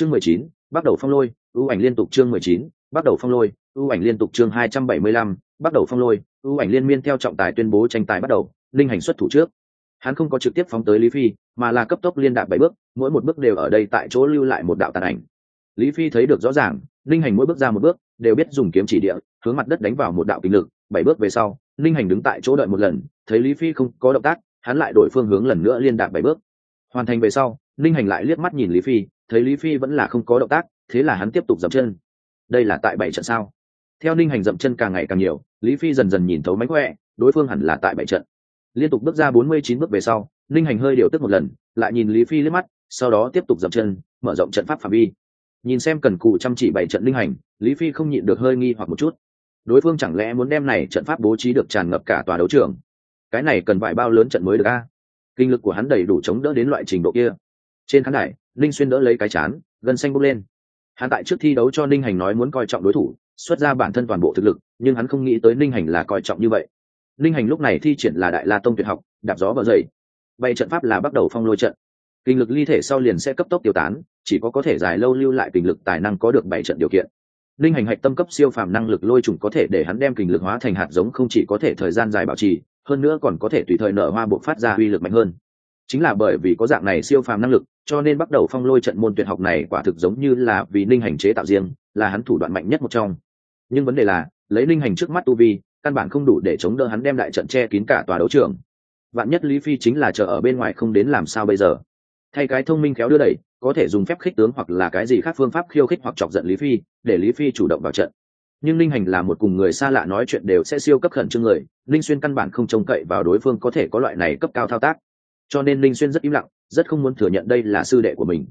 chương mười chín, bắt đầu phong lôi, ưu ảnh liên tục chương mười chín, bắt đầu phong lôi, ưu ảnh liên tục chương hai trăm bảy mươi lăm, bắt đầu phong lôi, ưu ảnh liên miên theo trọng tài tuyên bố tranh tài bắt đầu, linh hành xuất thủ trước. Hắn không có trực tiếp phóng tới lý phi, mà là cấp tốc liên đạp bảy bước, mỗi một bước đều ở đây tại chỗ lưu lại một đạo tàn ảnh. Lý phi thấy được rõ ràng, linh hành mỗi bước ra một bước, đều biết dùng kiếm chỉ địa, hướng mặt đất đánh vào một đạo kinh lực, bảy bước về sau, linh hành đứng tại chỗ đợi một lần, thấy lý phi không có động tác, hắn lại đổi phương hướng lần nữa liên đạp bảy bước. Hoàn thành về sau, linh hành lại liếc mắt nhìn lý phi thấy lý phi vẫn là không có động tác, thế là hắn tiếp tục dậm chân. Đây là tại bảy trận sao? Theo ninh hành dậm chân càng ngày càng nhiều, lý phi dần dần nhìn thấu mánh khỏe, đối phương hẳn là tại bảy trận. Liên tục bước ra bốn mươi chín bước về sau, ninh hành hơi điều tức một lần, lại nhìn lý phi liếc mắt, sau đó tiếp tục dậm chân, mở rộng trận pháp phạm vi. Nhìn xem cần cù chăm chỉ bảy trận ninh hành, lý phi không nhịn được hơi nghi hoặc một chút. Đối phương chẳng lẽ muốn đem này trận pháp bố trí được tràn ngập cả tòa đấu trường? Cái này cần vải bao lớn trận mới được a? Kinh lực của hắn đầy đủ chống đỡ đến loại trình độ kia. Trên khán đài Ninh xuyên đỡ lấy cái chán, gân xanh bốc lên. Hắn tại trước thi đấu cho ninh hành nói muốn coi trọng đối thủ, xuất ra bản thân toàn bộ thực lực, nhưng hắn không nghĩ tới ninh hành là coi trọng như vậy. Ninh hành lúc này thi triển là đại la tông tuyệt học, đạp gió bờ dày bay trận pháp là bắt đầu phong lôi trận. Kinh lực ly thể sau liền sẽ cấp tốc tiêu tán, chỉ có có thể dài lâu lưu lại kinh lực tài năng có được bảy trận điều kiện. Linh hành hạch tâm cấp siêu phàm năng lực lôi trùng có thể để hắn đem kinh lực hóa thành hạt giống không chỉ có thể thời gian dài bảo trì, hơn nữa còn có thể tùy thời nở hoa bộ phát ra uy lực mạnh hơn chính là bởi vì có dạng này siêu phàm năng lực, cho nên bắt đầu phong lôi trận môn tuyệt học này quả thực giống như là vì ninh hành chế tạo riêng, là hắn thủ đoạn mạnh nhất một trong. Nhưng vấn đề là, lấy ninh hành trước mắt tu vi, căn bản không đủ để chống đỡ hắn đem đại trận che kín cả tòa đấu trường. Vạn nhất lý phi chính là chờ ở bên ngoài không đến làm sao bây giờ? Thay cái thông minh khéo đưa đẩy, có thể dùng phép khích tướng hoặc là cái gì khác phương pháp khiêu khích hoặc chọc giận lý phi, để lý phi chủ động vào trận. Nhưng ninh hành là một cùng người xa lạ nói chuyện đều sẽ siêu cấp khẩn trương người, ninh xuyên căn bản không trông cậy vào đối phương có thể có loại này cấp cao thao tác cho nên Linh xuyên rất im lặng, rất không muốn thừa nhận đây là sư đệ của mình.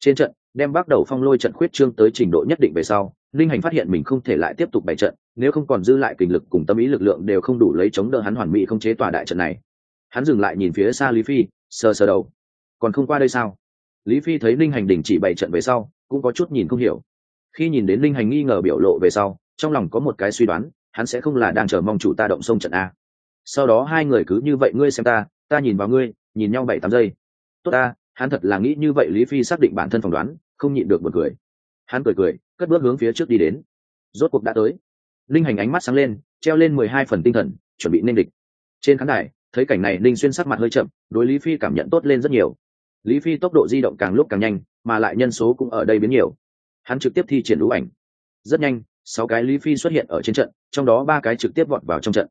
Trên trận, đem bắt đầu phong lôi trận khuyết trương tới trình độ nhất định về sau Linh hành phát hiện mình không thể lại tiếp tục bày trận, nếu không còn dư lại kình lực cùng tâm ý lực lượng đều không đủ lấy chống đỡ hắn hoàn mỹ không chế tòa đại trận này. Hắn dừng lại nhìn phía xa lý phi, sờ sờ đầu. Còn không qua đây sao? Lý phi thấy Linh hành đình chỉ bày trận về sau, cũng có chút nhìn không hiểu. Khi nhìn đến Linh hành nghi ngờ biểu lộ về sau, trong lòng có một cái suy đoán, hắn sẽ không là đang chờ mong chủ ta động sông trận a. Sau đó hai người cứ như vậy ngươi xem ta ta nhìn vào ngươi nhìn nhau bảy tám giây. Tốt ta, hắn thật là nghĩ như vậy, lý phi xác định bản thân phỏng đoán, không nhịn được một cười. Hắn cười cười, cất bước hướng phía trước đi đến. Rốt cuộc đã tới. Linh hành ánh mắt sáng lên, treo lên mười hai phần tinh thần, chuẩn bị nên địch. Trên khán đài, thấy cảnh này, linh xuyên sắc mặt hơi chậm, đối lý phi cảm nhận tốt lên rất nhiều. Lý phi tốc độ di động càng lúc càng nhanh, mà lại nhân số cũng ở đây biến nhiều. Hắn trực tiếp thi triển lũ ảnh. Rất nhanh, sáu cái lý phi xuất hiện ở trên trận, trong đó ba cái trực tiếp vọt vào trong trận.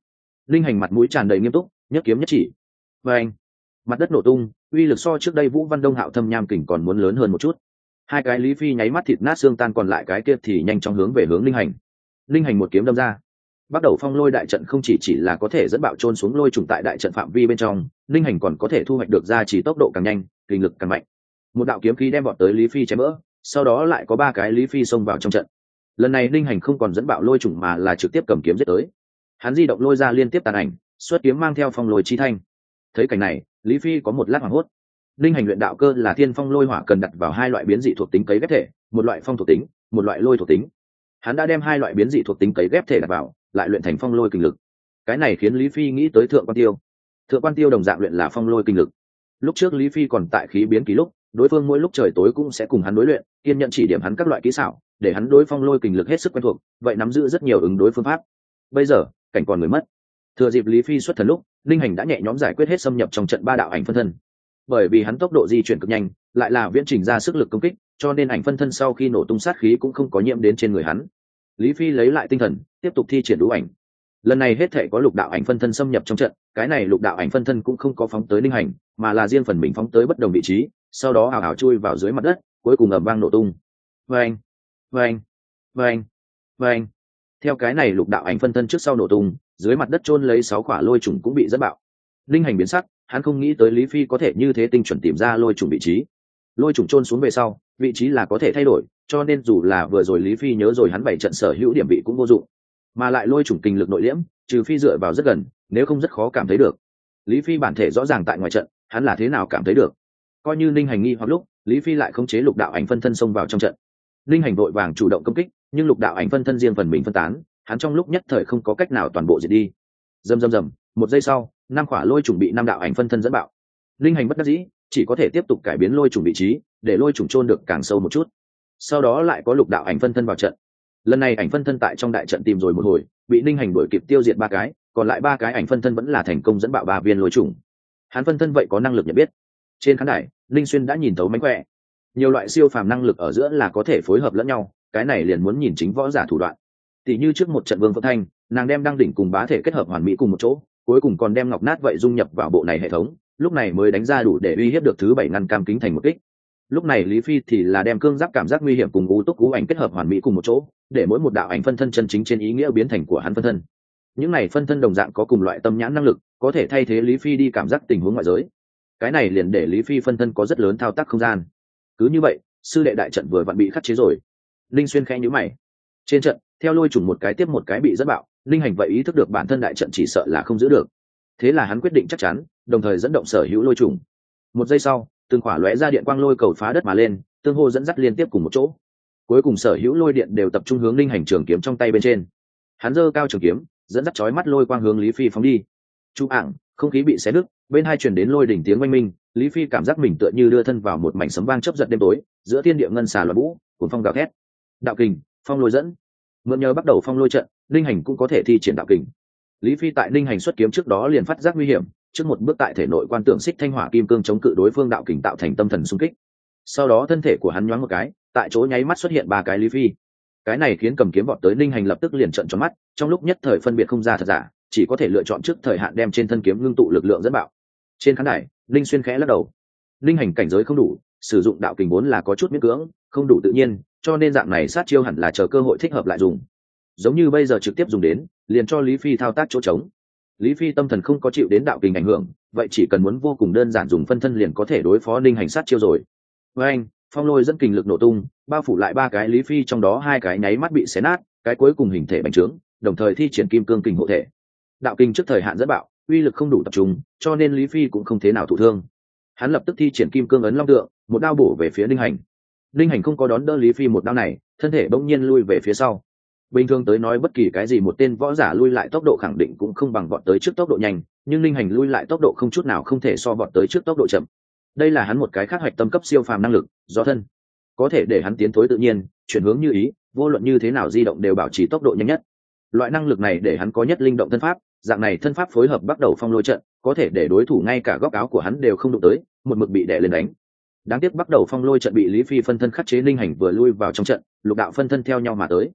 Linh hành mặt mũi tràn đầy nghiêm túc, nhất kiếm nhất chỉ. Và anh mặt đất nổ tung, uy lực so trước đây vũ văn đông hạo thâm nham kình còn muốn lớn hơn một chút. Hai cái lý phi nháy mắt thịt nát xương tan còn lại cái kia thì nhanh chóng hướng về hướng linh hành. Linh hành một kiếm đâm ra. Bắt đầu phong lôi đại trận không chỉ chỉ là có thể dẫn bạo trôn xuống lôi trùng tại đại trận phạm vi bên trong, linh hành còn có thể thu hoạch được ra chỉ tốc độ càng nhanh, kinh lực càng mạnh. Một đạo kiếm khí đem bọn tới lý phi chém vỡ sau đó lại có ba cái lý phi xông vào trong trận. Lần này linh hành không còn dẫn bạo lôi trùng mà là trực tiếp cầm kiếm giết tới. Hắn di động lôi ra liên tiếp tàn ảnh, xuất kiếm mang theo phong lôi chi thanh. Thấy cảnh này lý phi có một lát hoảng hốt. Linh hành luyện đạo cơ là thiên phong lôi hỏa cần đặt vào hai loại biến dị thuộc tính cấy ghép thể, một loại phong thuộc tính, một loại lôi thuộc tính. Hắn đã đem hai loại biến dị thuộc tính cấy ghép thể đặt vào, lại luyện thành phong lôi kinh lực. Cái này khiến lý phi nghĩ tới thượng quan tiêu. Thượng quan tiêu đồng dạng luyện là phong lôi kinh lực. Lúc trước lý phi còn tại khí biến ký lúc, đối phương mỗi lúc trời tối cũng sẽ cùng hắn đối luyện, kiên nhận chỉ điểm hắn các loại kỹ xảo, để hắn đối phong lôi kinh lực hết sức quen thuộc, vậy nắm giữ rất nhiều ứng đối phương pháp. Bây giờ, cảnh còn người mất. Thừa dịp lý phi xuất thần lúc linh hành đã nhẹ nhõm giải quyết hết xâm nhập trong trận ba đạo ảnh phân thân. Bởi vì hắn tốc độ di chuyển cực nhanh, lại là viễn trình ra sức lực công kích, cho nên ảnh phân thân sau khi nổ tung sát khí cũng không có nhiễm đến trên người hắn. Lý phi lấy lại tinh thần, tiếp tục thi triển đủ ảnh. Lần này hết thể có lục đạo ảnh phân thân xâm nhập trong trận, cái này lục đạo ảnh phân thân cũng không có phóng tới linh hành, mà là riêng phần mình phóng tới bất đồng vị trí, sau đó hào hào chui vào dưới mặt đất, cuối cùng ầm vang nổ tung. Vang vang vang vang theo cái này lục đạo ảnh phân thân trước sau nổ tung dưới mặt đất chôn lấy sáu quả lôi trùng cũng bị dẫn bạo. Linh hành biến sắc, hắn không nghĩ tới lý phi có thể như thế tinh chuẩn tìm ra lôi trùng vị trí. Lôi trùng chôn xuống về sau, vị trí là có thể thay đổi, cho nên dù là vừa rồi lý phi nhớ rồi hắn bảy trận sở hữu điểm vị cũng vô dụng. Mà lại lôi trùng kinh lực nội liễm, trừ phi dựa vào rất gần, nếu không rất khó cảm thấy được. Lý phi bản thể rõ ràng tại ngoài trận, hắn là thế nào cảm thấy được? Coi như linh hành nghi hoặc lúc, lý phi lại khống chế lục đạo ảnh phân thân xông vào trong trận. Linh hành vội vàng chủ động công kích, nhưng lục đạo ảnh phân thân riêng phần mình phân tán hắn trong lúc nhất thời không có cách nào toàn bộ diệt đi. Dầm dầm dầm một giây sau, năm khỏa lôi trùng bị năm đạo ảnh phân thân dẫn bạo. Linh hành bất đắc dĩ, chỉ có thể tiếp tục cải biến lôi trùng vị trí, để lôi trùng trôn được càng sâu một chút. Sau đó lại có lục đạo ảnh phân thân vào trận. Lần này ảnh phân thân tại trong đại trận tìm rồi một hồi, bị ninh hành đuổi kịp tiêu diệt ba cái, còn lại ba cái ảnh phân thân vẫn là thành công dẫn bạo ba viên lôi trùng. Hắn phân thân vậy có năng lực nhận biết. Trên khán đài, linh xuyên đã nhìn thấu mánh khỏe. Nhiều loại siêu phàm năng lực ở giữa là có thể phối hợp lẫn nhau, cái này liền muốn nhìn chính võ giả thủ đoạn tỷ như trước một trận vương phượng thanh, nàng đem đăng đỉnh cùng bá thể kết hợp hoàn mỹ cùng một chỗ, cuối cùng còn đem ngọc nát vậy dung nhập vào bộ này hệ thống, lúc này mới đánh ra đủ để uy hiếp được thứ bảy ngăn cam kính thành một kích. Lúc này lý phi thì là đem cương giáp cảm giác nguy hiểm cùng ú túc cú ảnh kết hợp hoàn mỹ cùng một chỗ, để mỗi một đạo ảnh phân thân chân chính trên ý nghĩa biến thành của hắn phân thân. Những này phân thân đồng dạng có cùng loại tâm nhãn năng lực, có thể thay thế lý phi đi cảm giác tình huống ngoại giới. Cái này liền để lý phi phân thân có rất lớn thao tác không gian. Cứ như vậy, sư đệ đại trận vừa vặn bị khắc chế rồi. Linh xuyên khẽ nhữ mày. Trên trận theo lôi trùng một cái tiếp một cái bị dẫn bạo, linh hành vậy ý thức được bản thân đại trận chỉ sợ là không giữ được. Thế là hắn quyết định chắc chắn, đồng thời dẫn động sở hữu lôi trùng một giây sau, từng khỏa lóe ra điện quang lôi cầu phá đất mà lên, tương hô dẫn dắt liên tiếp cùng một chỗ. Cuối cùng sở hữu lôi điện đều tập trung hướng linh hành trường kiếm trong tay bên trên. Hắn giơ cao trường kiếm, dẫn dắt chói mắt lôi quang hướng lý phi phóng đi. Chụp ảng, không khí bị xé nứt, bên hai truyền đến lôi đỉnh tiếng oanh minh, lý phi cảm giác mình tựa như đưa thân vào một mảnh sấm vang chấp giật đêm tối, giữa thiên địa ngân xà loạn vũ cuốn phong gào thét. Đạo kình, phong lôi dẫn mượn nhờ bắt đầu phong lôi trận, ninh hành cũng có thể thi triển đạo kình. Lý phi tại ninh hành xuất kiếm trước đó liền phát giác nguy hiểm, trước một bước tại thể nội quan tưởng xích thanh hỏa kim cương chống cự đối phương đạo kình tạo thành tâm thần xung kích. Sau đó thân thể của hắn nhoáng một cái, tại chỗ nháy mắt xuất hiện ba cái lý phi. Cái này khiến cầm kiếm vọt tới ninh hành lập tức liền trận tròn mắt, trong lúc nhất thời phân biệt không ra thật giả, chỉ có thể lựa chọn trước thời hạn đem trên thân kiếm ngưng tụ lực lượng dẫn bạo. Trên khán đài, ninh xuyên khẽ lắc đầu. Ninh hành cảnh giới không đủ, sử dụng đạo kình vốn là có chút miễn cưỡng không đủ tự nhiên, cho nên dạng này sát chiêu hẳn là chờ cơ hội thích hợp lại dùng. Giống như bây giờ trực tiếp dùng đến, liền cho lý phi thao tác chỗ trống. Lý phi tâm thần không có chịu đến đạo kình ảnh hưởng, vậy chỉ cần muốn vô cùng đơn giản dùng phân thân liền có thể đối phó ninh hành sát chiêu rồi. Với anh, phong lôi dẫn kình lực nổ tung, bao phủ lại ba cái lý phi trong đó hai cái nháy mắt bị xé nát, cái cuối cùng hình thể bành trướng, đồng thời thi triển kim cương kình hộ thể. Đạo kinh trước thời hạn dẫn bạo, uy lực không đủ tập trung, cho nên lý phi cũng không thế nào thụ thương. Hắn lập tức thi triển kim cương ấn long tượng, một đao bổ về phía ninh hành. Linh hành không có đón đỡ lý phi một đao này, thân thể bỗng nhiên lui về phía sau. Bình thường tới nói bất kỳ cái gì một tên võ giả lui lại tốc độ khẳng định cũng không bằng vọt tới trước tốc độ nhanh, nhưng linh hành lui lại tốc độ không chút nào không thể so vọt tới trước tốc độ chậm. Đây là hắn một cái khác hoạch tâm cấp siêu phàm năng lực, do thân. Có thể để hắn tiến thối tự nhiên, chuyển hướng như ý, vô luận như thế nào di động đều bảo trì tốc độ nhanh nhất. Loại năng lực này để hắn có nhất linh động thân pháp, dạng này thân pháp phối hợp bắt đầu phong lôi trận, có thể để đối thủ ngay cả góc áo của hắn đều không đụng tới, một mực bị đè lên đánh đáng tiếc bắt đầu phong lôi trận bị lý phi phân thân khắc chế, linh hành vừa lui vào trong trận, lục đạo phân thân theo nhau mà tới.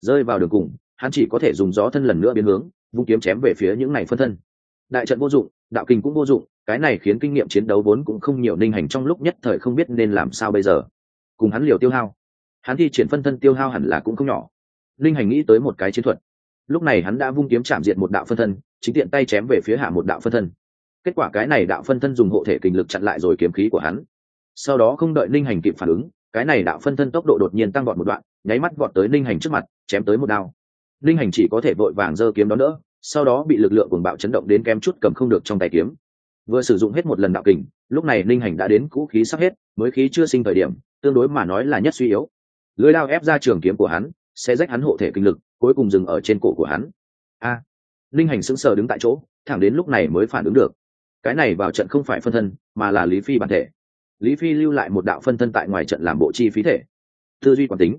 Rơi vào đường cùng, hắn chỉ có thể dùng gió thân lần nữa biến hướng, vung kiếm chém về phía những này phân thân. Đại trận vô dụng, đạo kinh cũng vô dụng, cái này khiến kinh nghiệm chiến đấu vốn cũng không nhiều ninh hành trong lúc nhất thời không biết nên làm sao bây giờ. Cùng hắn liều tiêu hao. Hắn thi triển phân thân tiêu hao hẳn là cũng không nhỏ. Ninh hành nghĩ tới một cái chiến thuật. Lúc này hắn đã vung kiếm chạm diện một đạo phân thân, chính tiện tay chém về phía hạ một đạo phân thân. Kết quả cái này đạo phân thân dùng hộ thể kinh lực chặn lại rồi kiếm khí của hắn sau đó không đợi ninh hành kịp phản ứng cái này đạo phân thân tốc độ đột nhiên tăng vọt một đoạn nháy mắt vọt tới ninh hành trước mặt chém tới một đao. Ninh hành chỉ có thể vội vàng giơ kiếm đó nữa sau đó bị lực lượng cuồng bạo chấn động đến kém chút cầm không được trong tay kiếm. Vừa sử dụng hết một lần đạo kình lúc này ninh hành đã đến cũ khí sắp hết mới khí chưa sinh thời điểm tương đối mà nói là nhất suy yếu. Lưới lao ép ra trường kiếm của hắn sẽ rách hắn hộ thể kinh lực cuối cùng dừng ở trên cổ của hắn. A! À, ninh hành sững sờ đứng tại chỗ thẳng đến lúc này mới phản ứng được. Cái này vào trận không phải phân thân mà là lý phi bản thể lý phi lưu lại một đạo phân thân tại ngoài trận làm bộ chi phí thể. Tư duy quản tính.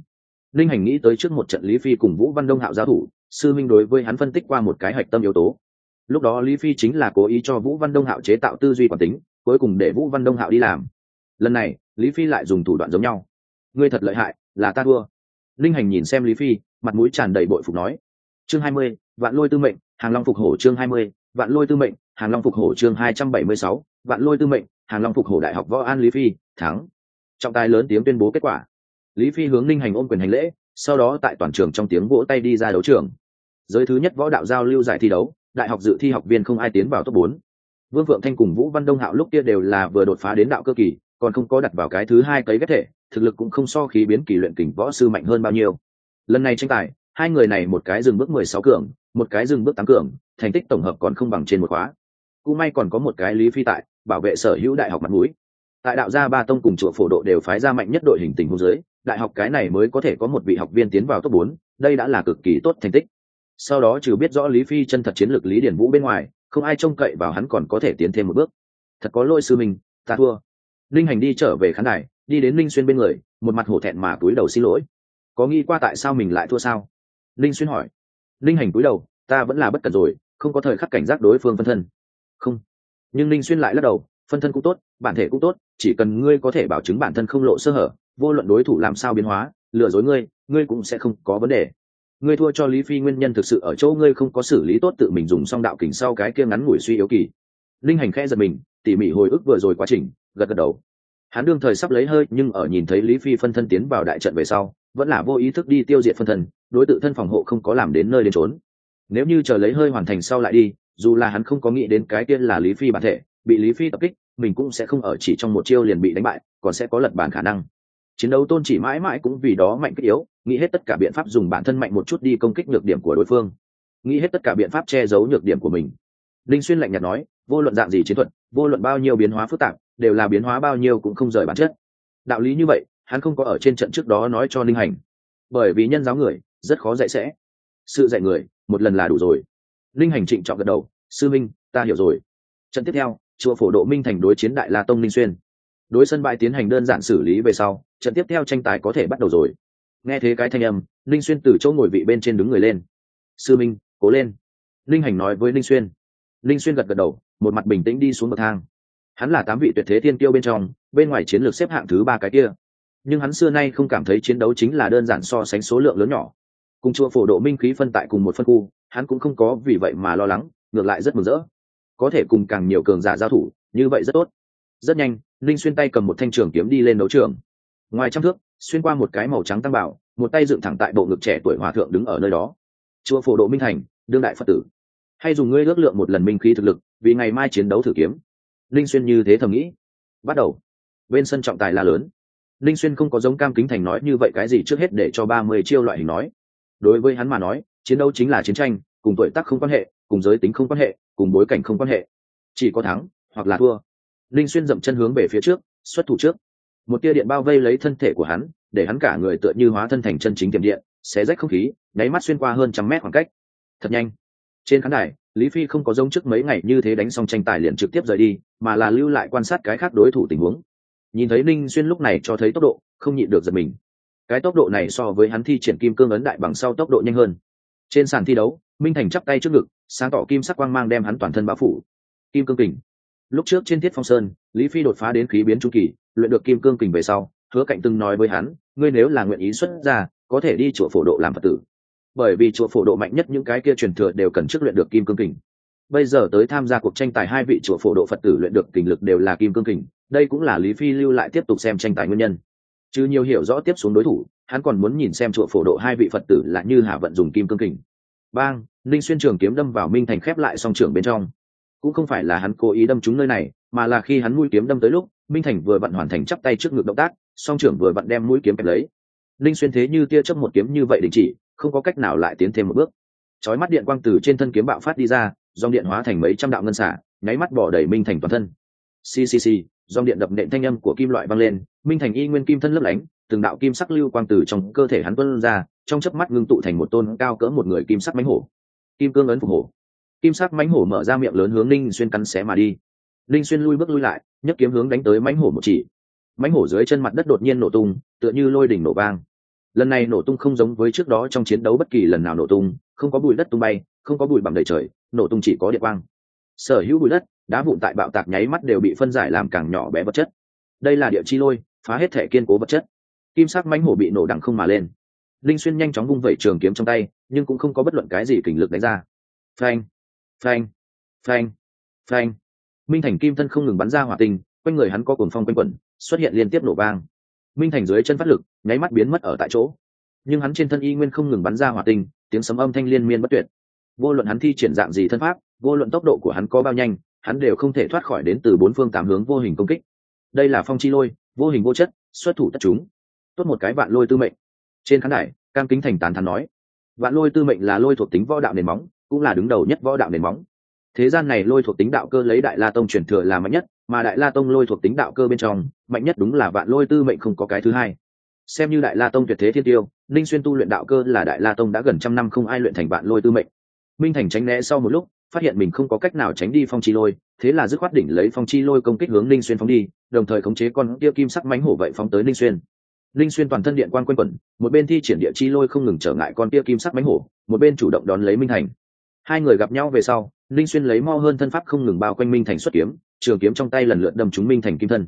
Ninh hành nghĩ tới trước một trận lý phi cùng vũ văn đông hạo giao thủ, sư minh đối với hắn phân tích qua một cái hạch tâm yếu tố. Lúc đó lý phi chính là cố ý cho vũ văn đông hạo chế tạo tư duy quản tính, cuối cùng để vũ văn đông hạo đi làm. Lần này, lý phi lại dùng thủ đoạn giống nhau. Ngươi thật lợi hại, là ta thua. Linh hành nhìn xem lý phi, mặt mũi tràn đầy bội phục nói. Chương hai mươi, vạn lôi tư mệnh, hàng long phục hổ chương hai mươi, vạn lôi tư mệnh, hàng long phục hổ chương hai trăm bảy mươi sáu, vạn lôi tư mệnh hàng long phục hổ đại học võ an lý phi, thắng. Trọng tài lớn tiếng tuyên bố kết quả. Lý phi hướng linh hành ôm quyền hành lễ, sau đó tại toàn trường trong tiếng vỗ tay đi ra đấu trường. Giới thứ nhất võ đạo giao lưu giải thi đấu, đại học dự thi học viên không ai tiến vào top bốn. Vương phượng thanh cùng vũ văn đông hạo lúc kia đều là vừa đột phá đến đạo cơ kỳ, còn không có đặt vào cái thứ hai cấy ghép thể, thực lực cũng không so khí biến kỳ luyện kình võ sư mạnh hơn bao nhiêu. Lần này tranh tài, hai người này một cái dừng bước mười sáu cường, một cái dừng bước tám cường, thành tích tổng hợp còn không bằng trên một khóa cũng may còn có một cái lý phi tại, bảo vệ sở hữu đại học mặt mũi. Tại đạo gia ba tông cùng chùa phổ độ đều phái ra mạnh nhất đội hình tình hôn giới đại học cái này mới có thể có một vị học viên tiến vào top bốn, đây đã là cực kỳ tốt thành tích. Sau đó trừ biết rõ lý phi chân thật chiến lược lý điển vũ bên ngoài, không ai trông cậy vào hắn còn có thể tiến thêm một bước. Thật có lỗi sư mình ta thua. Linh hành đi trở về khán đài, đi đến linh xuyên bên người, một mặt hổ thẹn mà túi đầu xin lỗi. Có nghĩ qua tại sao mình lại thua sao? Linh xuyên hỏi. Linh hành túi đầu, ta vẫn là bất cẩn rồi, không có thời khắc cảnh giác đối phương phân thân không. Nhưng linh xuyên lại lắc đầu, phân thân cũng tốt, bản thể cũng tốt, chỉ cần ngươi có thể bảo chứng bản thân không lộ sơ hở, vô luận đối thủ làm sao biến hóa, lừa dối ngươi ngươi cũng sẽ không có vấn đề. Ngươi thua cho lý phi nguyên nhân thực sự ở chỗ ngươi không có xử lý tốt tự mình dùng xong đạo kình sau cái kia ngắn ngủi suy yếu kỳ. Linh hành khe giật mình, tỉ mỉ hồi ức vừa rồi quá trình, gật gật đầu. Hắn đương thời sắp lấy hơi, nhưng ở nhìn thấy lý phi phân thân tiến vào đại trận về sau, vẫn là vô ý thức đi tiêu diệt phân thân, đối tự thân phòng hộ không có làm đến nơi đến trốn nếu như chờ lấy hơi hoàn thành sau lại đi dù là hắn không có nghĩ đến cái kia là lý phi bản thể, bị lý phi tập kích, mình cũng sẽ không ở chỉ trong một chiêu liền bị đánh bại, còn sẽ có lật bản khả năng. Chiến đấu tôn chỉ mãi mãi cũng vì đó mạnh kích yếu, nghĩ hết tất cả biện pháp dùng bản thân mạnh một chút đi công kích nhược điểm của đối phương. Nghĩ hết tất cả biện pháp che giấu nhược điểm của mình. Linh xuyên lạnh nhạt nói, vô luận dạng gì chiến thuật, vô luận bao nhiêu biến hóa phức tạp, đều là biến hóa bao nhiêu cũng không rời bản chất. Đạo lý như vậy, hắn không có ở trên trận trước đó nói cho linh hành. Bởi vì nhân giáo người, rất khó dạy sẽ. Sự dạy người, một lần là đủ rồi linh hành trịnh trọng gật đầu, sư minh, ta hiểu rồi. Trận tiếp theo, chùa phổ độ minh thành đối chiến đại la tông linh xuyên. Đối sân bãi tiến hành đơn giản xử lý về sau, trận tiếp theo tranh tài có thể bắt đầu rồi. Nghe thế cái thanh âm linh xuyên từ chỗ ngồi vị bên trên đứng người lên. Sư minh, cố lên. Linh hành nói với linh xuyên. Linh xuyên gật gật đầu, một mặt bình tĩnh đi xuống bậc thang. Hắn là tám vị tuyệt thế thiên tiêu bên trong, bên ngoài chiến lược xếp hạng thứ ba cái kia. Nhưng hắn xưa nay không cảm thấy chiến đấu chính là đơn giản so sánh số lượng lớn nhỏ. Cùng chùa phổ độ minh khí phân tại cùng một phân khu hắn cũng không có vì vậy mà lo lắng, ngược lại rất mừng rỡ. Có thể cùng càng nhiều cường giả giao thủ, như vậy rất tốt. Rất nhanh, linh xuyên tay cầm một thanh trường kiếm đi lên đấu trường. Ngoài trăm thước, xuyên qua một cái màu trắng tăng bảo, một tay dựng thẳng tại bộ ngực trẻ tuổi hòa thượng đứng ở nơi đó. Chùa phổ độ minh thành, đương đại phật tử. Hay dùng ngươi ước lượng một lần minh khí thực lực, vì ngày mai chiến đấu thử kiếm. Linh xuyên như thế thầm nghĩ. Bắt đầu. Bên sân trọng tài la lớn. Linh xuyên không có giống cam kính thành nói như vậy cái gì trước hết để cho ba mươi chiêu loại hình nói. Đối với hắn mà nói chiến đấu chính là chiến tranh, cùng tuổi tác không quan hệ, cùng giới tính không quan hệ, cùng bối cảnh không quan hệ. Chỉ có thắng hoặc là thua. Linh xuyên dậm chân hướng về phía trước, xuất thủ trước. Một tia điện bao vây lấy thân thể của hắn, để hắn cả người tựa như hóa thân thành chân chính tiềm điện, xé rách không khí, đáy mắt xuyên qua hơn trăm mét khoảng cách. Thật nhanh. Trên khán đài, lý phi không có giống trước mấy ngày như thế đánh xong tranh tài liền trực tiếp rời đi, mà là lưu lại quan sát cái khác đối thủ tình huống. Nhìn thấy ninh xuyên lúc này cho thấy tốc độ, không nhịn được giật mình. Cái tốc độ này so với hắn thi triển kim cương ấn đại bằng sau tốc độ nhanh hơn trên sàn thi đấu, minh thành chắp tay trước ngực, sáng tỏ kim sắc quang mang đem hắn toàn thân bao phủ. Kim cương kình. Lúc trước trên thiết phong sơn, lý phi đột phá đến khí biến trung kỳ, luyện được kim cương kình về sau, hứa cạnh từng nói với hắn, ngươi nếu là nguyện ý xuất ra có thể đi chùa phổ độ làm phật tử. Bởi vì chùa phổ độ mạnh nhất những cái kia truyền thừa đều cần trước luyện được kim cương kình. Bây giờ tới tham gia cuộc tranh tài hai vị chùa phổ độ phật tử luyện được kình lực đều là kim cương kình, đây cũng là lý phi lưu lại tiếp tục xem tranh tài nguyên nhân. Chứ nhiều hiểu rõ tiếp xuống đối thủ hắn còn muốn nhìn xem chùa phổ độ hai vị phật tử là như hà vận dùng kim cương kình. Bang, ninh xuyên trường kiếm đâm vào minh thành khép lại song trường bên trong. Cũng không phải là hắn cố ý đâm trúng nơi này, mà là khi hắn mũi kiếm đâm tới lúc, minh thành vừa vặn hoàn thành chắp tay trước ngực động tác, song trưởng vừa vặn đem mũi kiếm kẹp lấy. Ninh xuyên thế như tia chớp một kiếm như vậy đình chỉ, không có cách nào lại tiến thêm một bước. Chói mắt điện quang từ trên thân kiếm bạo phát đi ra, dòng điện hóa thành mấy trăm đạo ngân xả, nháy mắt bỏ đẩy minh thành toàn thân. Ccc dòng điện đập nện thanh âm của kim loại vang lên, minh thành y nguyên kim thân lấp lánh từng đạo kim sắc lưu quang từ trong cơ thể hắn tuân ra, trong chớp mắt ngưng tụ thành một tôn cao cỡ một người kim sắc mánh hổ. Kim cương ấn phục hổ. Kim sắc mánh hổ mở ra miệng lớn hướng ninh xuyên cắn xé mà đi. Ninh xuyên lui bước lui lại, nhấc kiếm hướng đánh tới mánh hổ một chỉ. Mánh hổ dưới chân mặt đất đột nhiên nổ tung, tựa như lôi đỉnh nổ vang. Lần này nổ tung không giống với trước đó trong chiến đấu bất kỳ lần nào nổ tung, không có bụi đất tung bay, không có bụi bằng đầy trời, nổ tung chỉ có địa quang. Sở hữu bụi đất, đá vụn tại bạo tạc nháy mắt đều bị phân giải làm càng nhỏ bé vật chất. Đây là địa chi lôi, phá hết thể kiên cố vật chất kim sắc mãnh hổ bị nổ đằng không mà lên. Linh xuyên nhanh chóng vung vẩy trường kiếm trong tay, nhưng cũng không có bất luận cái gì kình lực đánh ra. Phanh phanh phanh phanh. Minh thành kim thân không ngừng bắn ra hỏa tinh, quanh người hắn có cồn phong quanh quẩn, xuất hiện liên tiếp nổ vang. Minh thành dưới chân phát lực, nháy mắt biến mất ở tại chỗ. Nhưng hắn trên thân y nguyên không ngừng bắn ra hỏa tinh, tiếng sấm âm thanh liên miên bất tuyệt. Vô luận hắn thi triển dạng gì thân pháp, vô luận tốc độ của hắn có bao nhanh, hắn đều không thể thoát khỏi đến từ bốn phương tám hướng vô hình công kích. Đây là phong chi lôi, vô hình vô chất, xuất thủ tất chúng tốt một cái vạn lôi tư mệnh. Trên khán đài, cam kính thành tán thắn nói, vạn lôi tư mệnh là lôi thuộc tính võ đạo nền móng, cũng là đứng đầu nhất võ đạo nền móng. Thế gian này lôi thuộc tính đạo cơ lấy đại la tông truyền thừa là mạnh nhất, mà đại la tông lôi thuộc tính đạo cơ bên trong, mạnh nhất đúng là vạn lôi tư mệnh không có cái thứ hai. Xem như đại la tông tuyệt thế thiên tiêu, ninh xuyên tu luyện đạo cơ là đại la tông đã gần trăm năm không ai luyện thành vạn lôi tư mệnh. Minh thành tránh né sau một lúc, phát hiện mình không có cách nào tránh đi phong chi lôi, thế là dứt khoát đỉnh lấy phong chi lôi công kích hướng linh xuyên phóng đi, đồng thời khống chế con kia kim sắc mánh hổ vậy phóng tới linh xuyên linh xuyên toàn thân điện quan quanh quẩn, một bên thi triển địa chi lôi không ngừng trở ngại con kia kim sắc mánh hổ, một bên chủ động đón lấy minh thành. Hai người gặp nhau về sau, linh xuyên lấy mo hơn thân pháp không ngừng bao quanh minh thành xuất kiếm, trường kiếm trong tay lần lượt đâm trúng minh thành kim thân.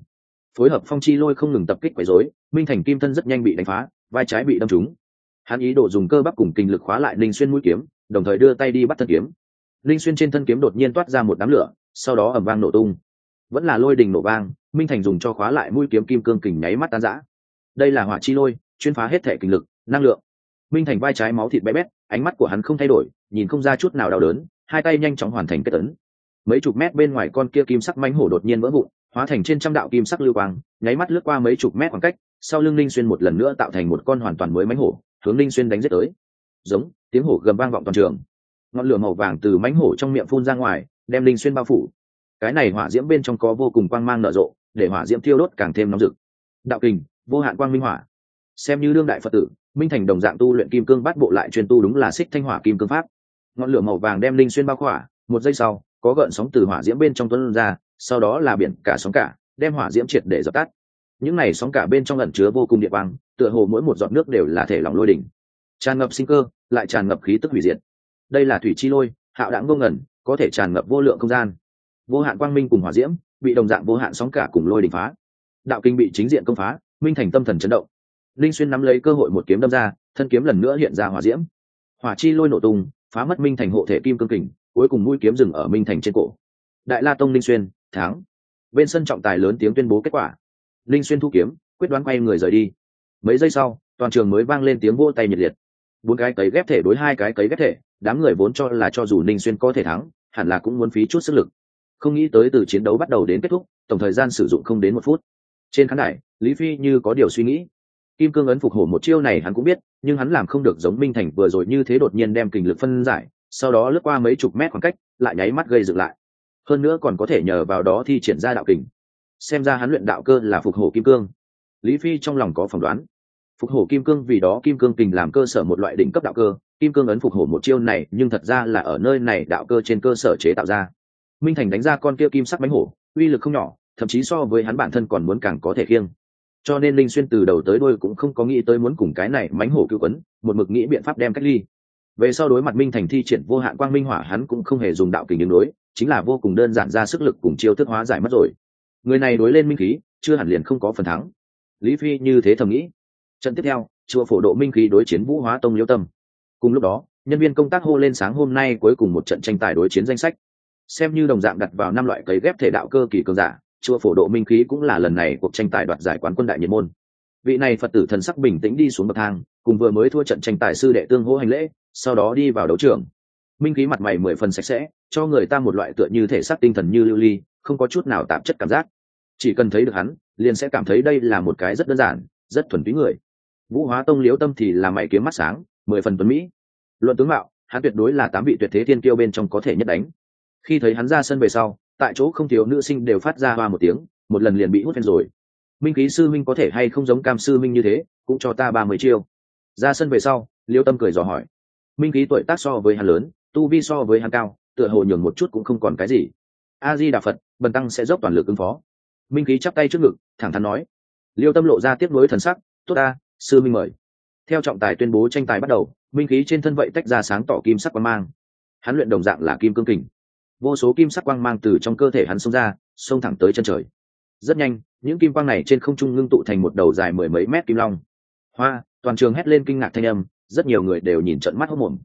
Phối hợp phong chi lôi không ngừng tập kích quấy rối, minh thành kim thân rất nhanh bị đánh phá, vai trái bị đâm trúng. Hắn ý đồ dùng cơ bắp cùng kinh lực khóa lại linh xuyên mũi kiếm, đồng thời đưa tay đi bắt thân kiếm. Linh xuyên trên thân kiếm đột nhiên toát ra một đám lửa, sau đó ầm vang nổ tung. Vẫn là lôi đình nổ vang, minh thành dùng cho khóa lại mũi kiếm kim cương kình nháy mắt tan rã đây là hỏa chi lôi, chuyên phá hết thể kinh lực, năng lượng. Minh thành vai trái máu thịt bé bét, ánh mắt của hắn không thay đổi, nhìn không ra chút nào đau đớn, hai tay nhanh chóng hoàn thành kết tấn mấy chục mét bên ngoài con kia kim sắc mánh hổ đột nhiên vỡ vụn, hóa thành trên trăm đạo kim sắc lưu quang, nháy mắt lướt qua mấy chục mét khoảng cách, sau lưng linh xuyên một lần nữa tạo thành một con hoàn toàn mới mánh hổ, hướng linh xuyên đánh giết tới. Giống, tiếng hổ gầm vang vọng toàn trường. Ngọn lửa màu vàng từ mánh hổ trong miệng phun ra ngoài, đem linh xuyên bao phủ. Cái này hỏa diễm bên trong có vô cùng quang mang nở rộ, để hỏa diễm thiêu đốt càng thêm nóng rực. Đạo kình vô hạn quang minh hỏa. Xem như đương đại phật tử, minh thành đồng dạng tu luyện kim cương bát bộ lại truyền tu đúng là xích thanh hỏa kim cương pháp. Ngọn lửa màu vàng đem linh xuyên bao khỏa, một giây sau, có gợn sóng từ hỏa diễm bên trong tuấn ra, sau đó là biển cả sóng cả, đem hỏa diễm triệt để dập tắt. Những này sóng cả bên trong ẩn chứa vô cùng địa băng tựa hồ mỗi một giọt nước đều là thể lòng lôi đỉnh. Tràn ngập sinh cơ, lại tràn ngập khí tức hủy diệt. Đây là thủy chi lôi, hạo đãng vô ngẩn, có thể tràn ngập vô lượng không gian. Vô hạn quang minh cùng hỏa diễm, bị đồng dạng vô hạn sóng cả cùng lôi đỉnh phá. Đạo kinh bị chính diện công phá minh thành tâm thần chấn động. Linh xuyên nắm lấy cơ hội một kiếm đâm ra, thân kiếm lần nữa hiện ra hỏa diễm. Hỏa chi lôi nổ tung, phá mất minh thành hộ thể kim cương kình, cuối cùng mũi kiếm dừng ở minh thành trên cổ. Đại la tông linh xuyên, thắng. Bên sân trọng tài lớn tiếng tuyên bố kết quả. Linh xuyên thu kiếm, quyết đoán quay người rời đi. Mấy giây sau, toàn trường mới vang lên tiếng vô tay nhiệt liệt. Bốn cái cấy ghép thể đối hai cái cấy ghép thể, đám người vốn cho là cho dù ninh xuyên có thể thắng, hẳn là cũng muốn phí chút sức lực. Không nghĩ tới từ chiến đấu bắt đầu đến kết thúc, tổng thời gian sử dụng không đến một phút trên khán đài, lý phi như có điều suy nghĩ. Kim cương ấn phục hổ một chiêu này hắn cũng biết, nhưng hắn làm không được giống minh thành vừa rồi như thế đột nhiên đem kình lực phân giải, sau đó lướt qua mấy chục mét khoảng cách, lại nháy mắt gây dựng lại. Hơn nữa còn có thể nhờ vào đó thi triển ra đạo kình. Xem ra hắn luyện đạo cơ là phục hổ kim cương. Lý phi trong lòng có phỏng đoán. Phục hổ kim cương vì đó kim cương kình làm cơ sở một loại đỉnh cấp đạo cơ, kim cương ấn phục hổ một chiêu này, nhưng thật ra là ở nơi này đạo cơ trên cơ sở chế tạo ra. Minh thành đánh ra con kia kim sắc bánh hổ, uy lực không nhỏ thậm chí so với hắn bản thân còn muốn càng có thể khiêng. Cho nên linh xuyên từ đầu tới đôi cũng không có nghĩ tới muốn cùng cái này mánh hổ cứu quấn, một mực nghĩ biện pháp đem cách ly. Về sau đối mặt minh thành thi triển vô hạn quang minh hỏa, hắn cũng không hề dùng đạo kình đường đối, chính là vô cùng đơn giản ra sức lực cùng chiêu thức hóa giải mất rồi. Người này đối lên minh khí, chưa hẳn liền không có phần thắng. Lý phi như thế thầm nghĩ. Trận tiếp theo, chùa phổ độ minh khí đối chiến vũ hóa tông liêu tâm. Cùng lúc đó, nhân viên công tác hô lên sáng hôm nay cuối cùng một trận tranh tài đối chiến danh sách. Xem như đồng dạng đặt vào năm loại cấy ghép thể đạo cơ kỳ cường giả chùa phổ độ minh khí cũng là lần này cuộc tranh tài đoạt giải quán quân đại nhiệt môn. Vị này phật tử thần sắc bình tĩnh đi xuống bậc thang, cùng vừa mới thua trận tranh tài sư đệ tương hỗ hành lễ, sau đó đi vào đấu trường. Minh khí mặt mày mười phần sạch sẽ, cho người ta một loại tựa như thể xác tinh thần như lưu ly, không có chút nào tạp chất cảm giác. Chỉ cần thấy được hắn, liền sẽ cảm thấy đây là một cái rất đơn giản, rất thuần túy người. Vũ hóa tông liếu tâm thì là mày kiếm mắt sáng, mười phần tuấn mỹ. Luận tướng mạo, hắn tuyệt đối là tám vị tuyệt thế thiên kiêu bên trong có thể nhất đánh. Khi thấy hắn ra sân về sau tại chỗ không thiếu nữ sinh đều phát ra hoa một tiếng, một lần liền bị hút phen rồi. Minh khí sư minh có thể hay không giống cam sư minh như thế, cũng cho ta ba mươi chiêu. Ra sân về sau, liêu tâm cười dò hỏi. Minh khí tuổi tác so với hắn lớn, tu vi so với hắn cao, tựa hồ nhường một chút cũng không còn cái gì. A di đà phật, bần tăng sẽ dốc toàn lực ứng phó. Minh khí chắp tay trước ngực, thẳng thắn nói. Liêu tâm lộ ra tiếp nối thần sắc, tốt ta, sư minh mời. Theo trọng tài tuyên bố tranh tài bắt đầu, minh khí trên thân vậy tách ra sáng tỏ kim sắc quang mang. Hắn luyện đồng dạng là kim cương kình vô số kim sắc quang mang từ trong cơ thể hắn xông ra, xông thẳng tới chân trời. Rất nhanh, những kim quang này trên không trung ngưng tụ thành một đầu dài mười mấy mét kim long. Hoa, toàn trường hét lên kinh ngạc thanh âm, rất nhiều người đều nhìn trận mắt hốc mồm.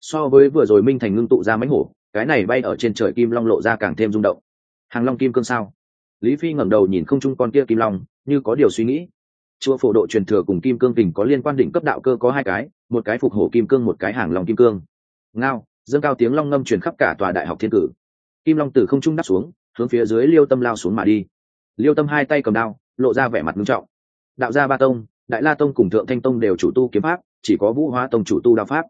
So với vừa rồi minh thành ngưng tụ ra mánh hổ, cái này bay ở trên trời kim long lộ ra càng thêm rung động. Hàng long kim cương sao? Lý phi ngẩng đầu nhìn không trung con kia kim long, như có điều suy nghĩ. Chùa phổ độ truyền thừa cùng kim cương kình có liên quan đỉnh cấp đạo cơ có hai cái, một cái phục hổ kim cương, một cái hàng long kim cương. Ngao, dâng cao tiếng long ngâm truyền khắp cả tòa đại học thiên cử kim long từ không trung đáp xuống, hướng phía dưới liêu tâm lao xuống mà đi. Liêu tâm hai tay cầm đao, lộ ra vẻ mặt nghiêm trọng. Đạo gia ba tông, đại la tông cùng thượng thanh tông đều chủ tu kiếm pháp, chỉ có vũ hóa tông chủ tu đao pháp.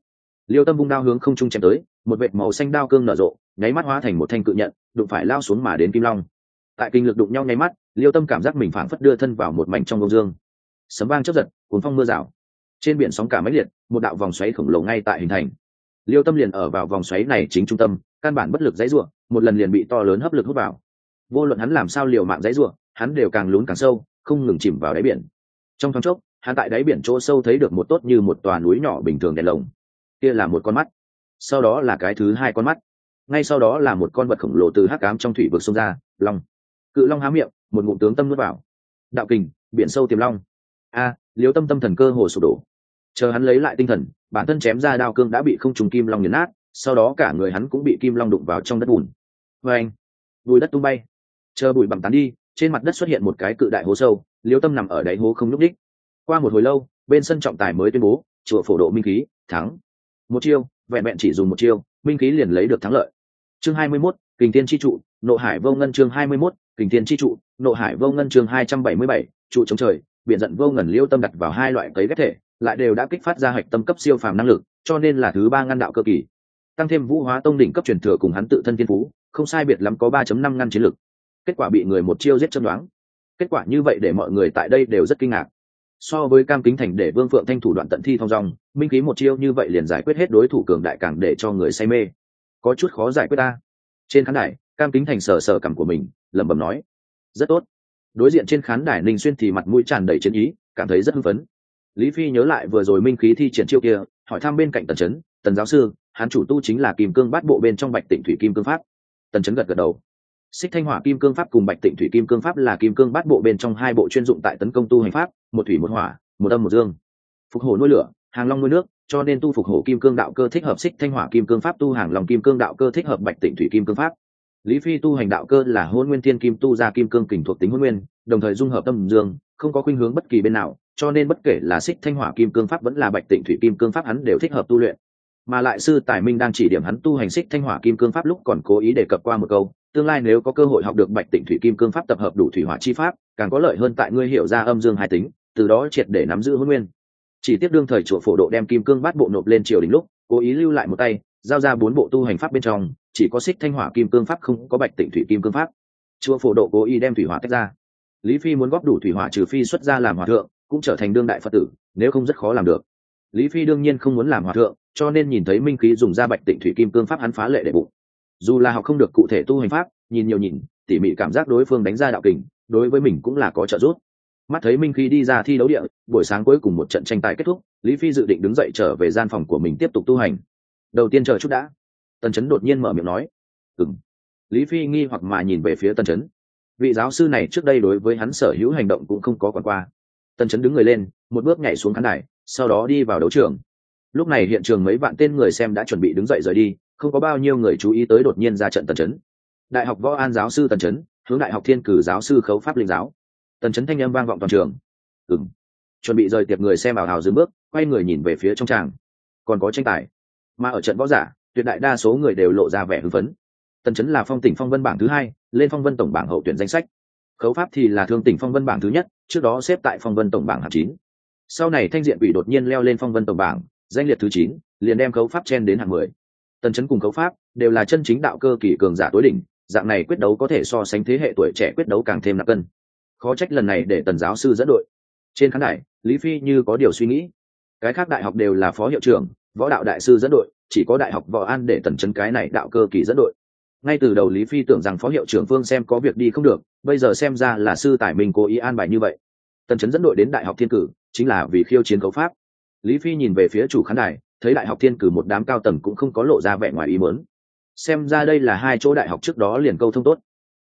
Liêu tâm vung đao hướng không trung chém tới, một vệt màu xanh đao cương nở rộ, nháy mắt hóa thành một thanh cự nhận, đụng phải lao xuống mà đến kim long. Tại kinh lực đụng nhau nháy mắt, liêu tâm cảm giác mình phảng phất đưa thân vào một mảnh trong công dương. Sấm vang chấp giật, cuốn phong mưa rào. Trên biển sóng cả máy liệt, một đạo vòng xoáy khổng lồ ngay tại hình thành. Liêu tâm liền ở vào vòng xoáy này chính trung tâm, căn bản bất lực dãy ruộng một lần liền bị to lớn hấp lực hút vào. Vô luận hắn làm sao liều mạng dãy ruộng hắn đều càng lún càng sâu không ngừng chìm vào đáy biển. Trong thoáng chốc hắn tại đáy biển chỗ sâu thấy được một tốt như một tòa núi nhỏ bình thường đèn lồng. Kia là một con mắt. Sau đó là cái thứ hai con mắt. Ngay sau đó là một con vật khổng lồ từ hắc cám trong thủy vực sông ra long. Cự long há miệng một ngụm tướng tâm nuốt vào. Đạo kình biển sâu tiềm long. A à, liếu tâm tâm thần cơ hồ sụp đổ. Chờ hắn lấy lại tinh thần bản thân chém ra đao cương đã bị không trùng kim long nhấn nát sau đó cả người hắn cũng bị kim long đụng vào trong đất bùn vê anh bùi đất tung bay. Chờ bụi bằng tán đi trên mặt đất xuất hiện một cái cự đại hố sâu liếu tâm nằm ở đáy hố không nhúc đích qua một hồi lâu bên sân trọng tài mới tuyên bố chùa phổ độ minh khí thắng. Một chiêu vẹn vẹn chỉ dùng một chiêu minh khí liền lấy được thắng lợi. Chương hai mươi 21, kình tiên chi trụ nộ hải vô ngân chương hai mươi 21, kình tiên chi trụ nộ hải vô ngân chương hai trăm bảy mươi bảy trụ chống trời biển giận vô ngần liêu tâm đặt vào hai loại cấy ghép thể lại đều đã kích phát ra hạch tâm cấp siêu phàm năng lực cho nên là thứ ba ngăn đạo cơ kỳ. Tăng thêm vũ hóa tông đỉnh cấp truyền thừa cùng hắn tự thân thiên phú không sai biệt lắm có ba năm ngăn chiến lực kết quả bị người một chiêu giết chân đoán. Kết quả như vậy để mọi người tại đây đều rất kinh ngạc. So với cam kính thành để vương phượng thanh thủ đoạn tận thi thông dong minh khí một chiêu như vậy liền giải quyết hết đối thủ cường đại càng để cho người say mê. Có chút khó giải quyết ta. Trên khán đài cam kính thành sờ sờ cằm của mình lẩm bẩm nói rất tốt. Đối diện trên khán đài ninh xuyên thì mặt mũi tràn đầy chiến ý cảm thấy rất hưng phấn. Lý phi nhớ lại vừa rồi minh khí thi triển chiêu kia hỏi thăm bên cạnh tần chấn, tần giáo sư hắn chủ tu chính là kim cương bát bộ bên trong bạch tịnh thủy kim cương pháp tần trấn gật gật đầu xích thanh hỏa kim cương pháp cùng bạch tịnh thủy kim cương pháp là kim cương bát bộ bên trong hai bộ chuyên dụng tại tấn công tu hành pháp một thủy một hỏa một âm một dương phục hổ nuôi lửa hàng long nuôi nước cho nên tu phục hổ kim cương đạo cơ thích hợp xích thanh hỏa kim cương pháp tu hàng lòng kim cương đạo cơ thích hợp bạch tịnh thủy kim cương pháp lý phi tu hành đạo cơ là hôn nguyên thiên kim tu ra kim cương kình thuộc tính hôn nguyên đồng thời dung hợp tâm dương không có khuynh hướng bất kỳ bên nào cho nên bất kể là xích thanh hỏa kim cương pháp vẫn là bạch tịnh thủy kim cương pháp hắn đều thích hợp tu luyện mà lại sư tài minh đang chỉ điểm hắn tu hành xích thanh hỏa kim cương pháp lúc còn cố ý đề cập qua một câu, tương lai nếu có cơ hội học được bạch tịnh thủy kim cương pháp tập hợp đủ thủy hỏa chi pháp, càng có lợi hơn tại ngươi hiểu ra âm dương hai tính, từ đó triệt để nắm giữ hôn nguyên. Chỉ tiếp đương thời chùa phổ độ đem kim cương bát bộ nộp lên triều đình lúc, cố ý lưu lại một tay, giao ra bốn bộ tu hành pháp bên trong, chỉ có xích thanh hỏa kim cương pháp không có bạch tịnh thủy kim cương pháp. Chùa phổ độ cố ý đem thủy hỏa tách ra. Lý phi muốn góp đủ thủy hỏa trừ phi xuất ra làm hòa thượng, cũng trở thành đương đại phật tử, nếu không rất khó làm được lý phi đương nhiên không muốn làm hòa thượng, cho nên nhìn thấy minh khí dùng ra bạch tịnh thủy kim cương pháp hắn phá lệ đệ bụng. Dù là học không được cụ thể tu hành pháp, nhìn nhiều nhìn, tỉ mỉ cảm giác đối phương đánh ra đạo kình, đối với mình cũng là có trợ giúp. Mắt thấy minh khí đi ra thi đấu địa, buổi sáng cuối cùng một trận tranh tài kết thúc, lý phi dự định đứng dậy trở về gian phòng của mình tiếp tục tu hành. Đầu tiên chờ chút đã. Tần chấn đột nhiên mở miệng nói. Ừng lý phi nghi hoặc mà nhìn về phía tần chấn. Vị giáo sư này trước đây đối với hắn sở hữu hành động cũng không có còn qua. Tần chấn đứng người lên, một bước nhảy xuống khán đài sau đó đi vào đấu trường. Lúc này hiện trường mấy vạn tên người xem đã chuẩn bị đứng dậy rời đi, không có bao nhiêu người chú ý tới đột nhiên ra trận tần chấn. Đại học võ an giáo sư tần chấn, hướng đại học thiên cử giáo sư khấu pháp linh giáo. Tần chấn thanh âm vang vọng toàn trường. Ừng chuẩn bị rời tiệp người xem ảo hào dừng bước, quay người nhìn về phía trong tràng. Còn có tranh tài. Mà ở trận võ giả, tuyệt đại đa số người đều lộ ra vẻ hưng phấn. Tần chấn là phong tỉnh phong vân bảng thứ hai, lên phong vân tổng bảng hậu tuyển danh sách. Khấu pháp thì là thương tỉnh phong vân bảng thứ nhất, trước đó xếp tại phong vân tổng bảng hạng chín sau này thanh diện quỷ đột nhiên leo lên phong vân tổng bảng, danh liệt thứ chín, liền đem khấu pháp chen đến hạng mười. Tần chấn cùng khấu pháp đều là chân chính đạo cơ kỷ cường giả tối đỉnh, dạng này quyết đấu có thể so sánh thế hệ tuổi trẻ quyết đấu càng thêm nặng cân. Khó trách lần này để tần giáo sư dẫn đội. Trên khán đài, lý phi như có điều suy nghĩ. Cái khác đại học đều là phó hiệu trưởng, võ đạo đại sư dẫn đội, chỉ có đại học võ an để tần chấn cái này đạo cơ kỳ dẫn đội. Ngay từ đầu lý phi tưởng rằng phó hiệu trưởng phương xem có việc đi không được, bây giờ xem ra là sư tài mình cố ý an bài như vậy. Tần chấn dẫn đội đến đại học thiên cử chính là vì khiêu chiến cấu pháp. Lý phi nhìn về phía chủ khán đài, thấy đại học thiên cử một đám cao tầng cũng không có lộ ra vẻ ngoài ý mớn xem ra đây là hai chỗ đại học trước đó liền câu thông tốt.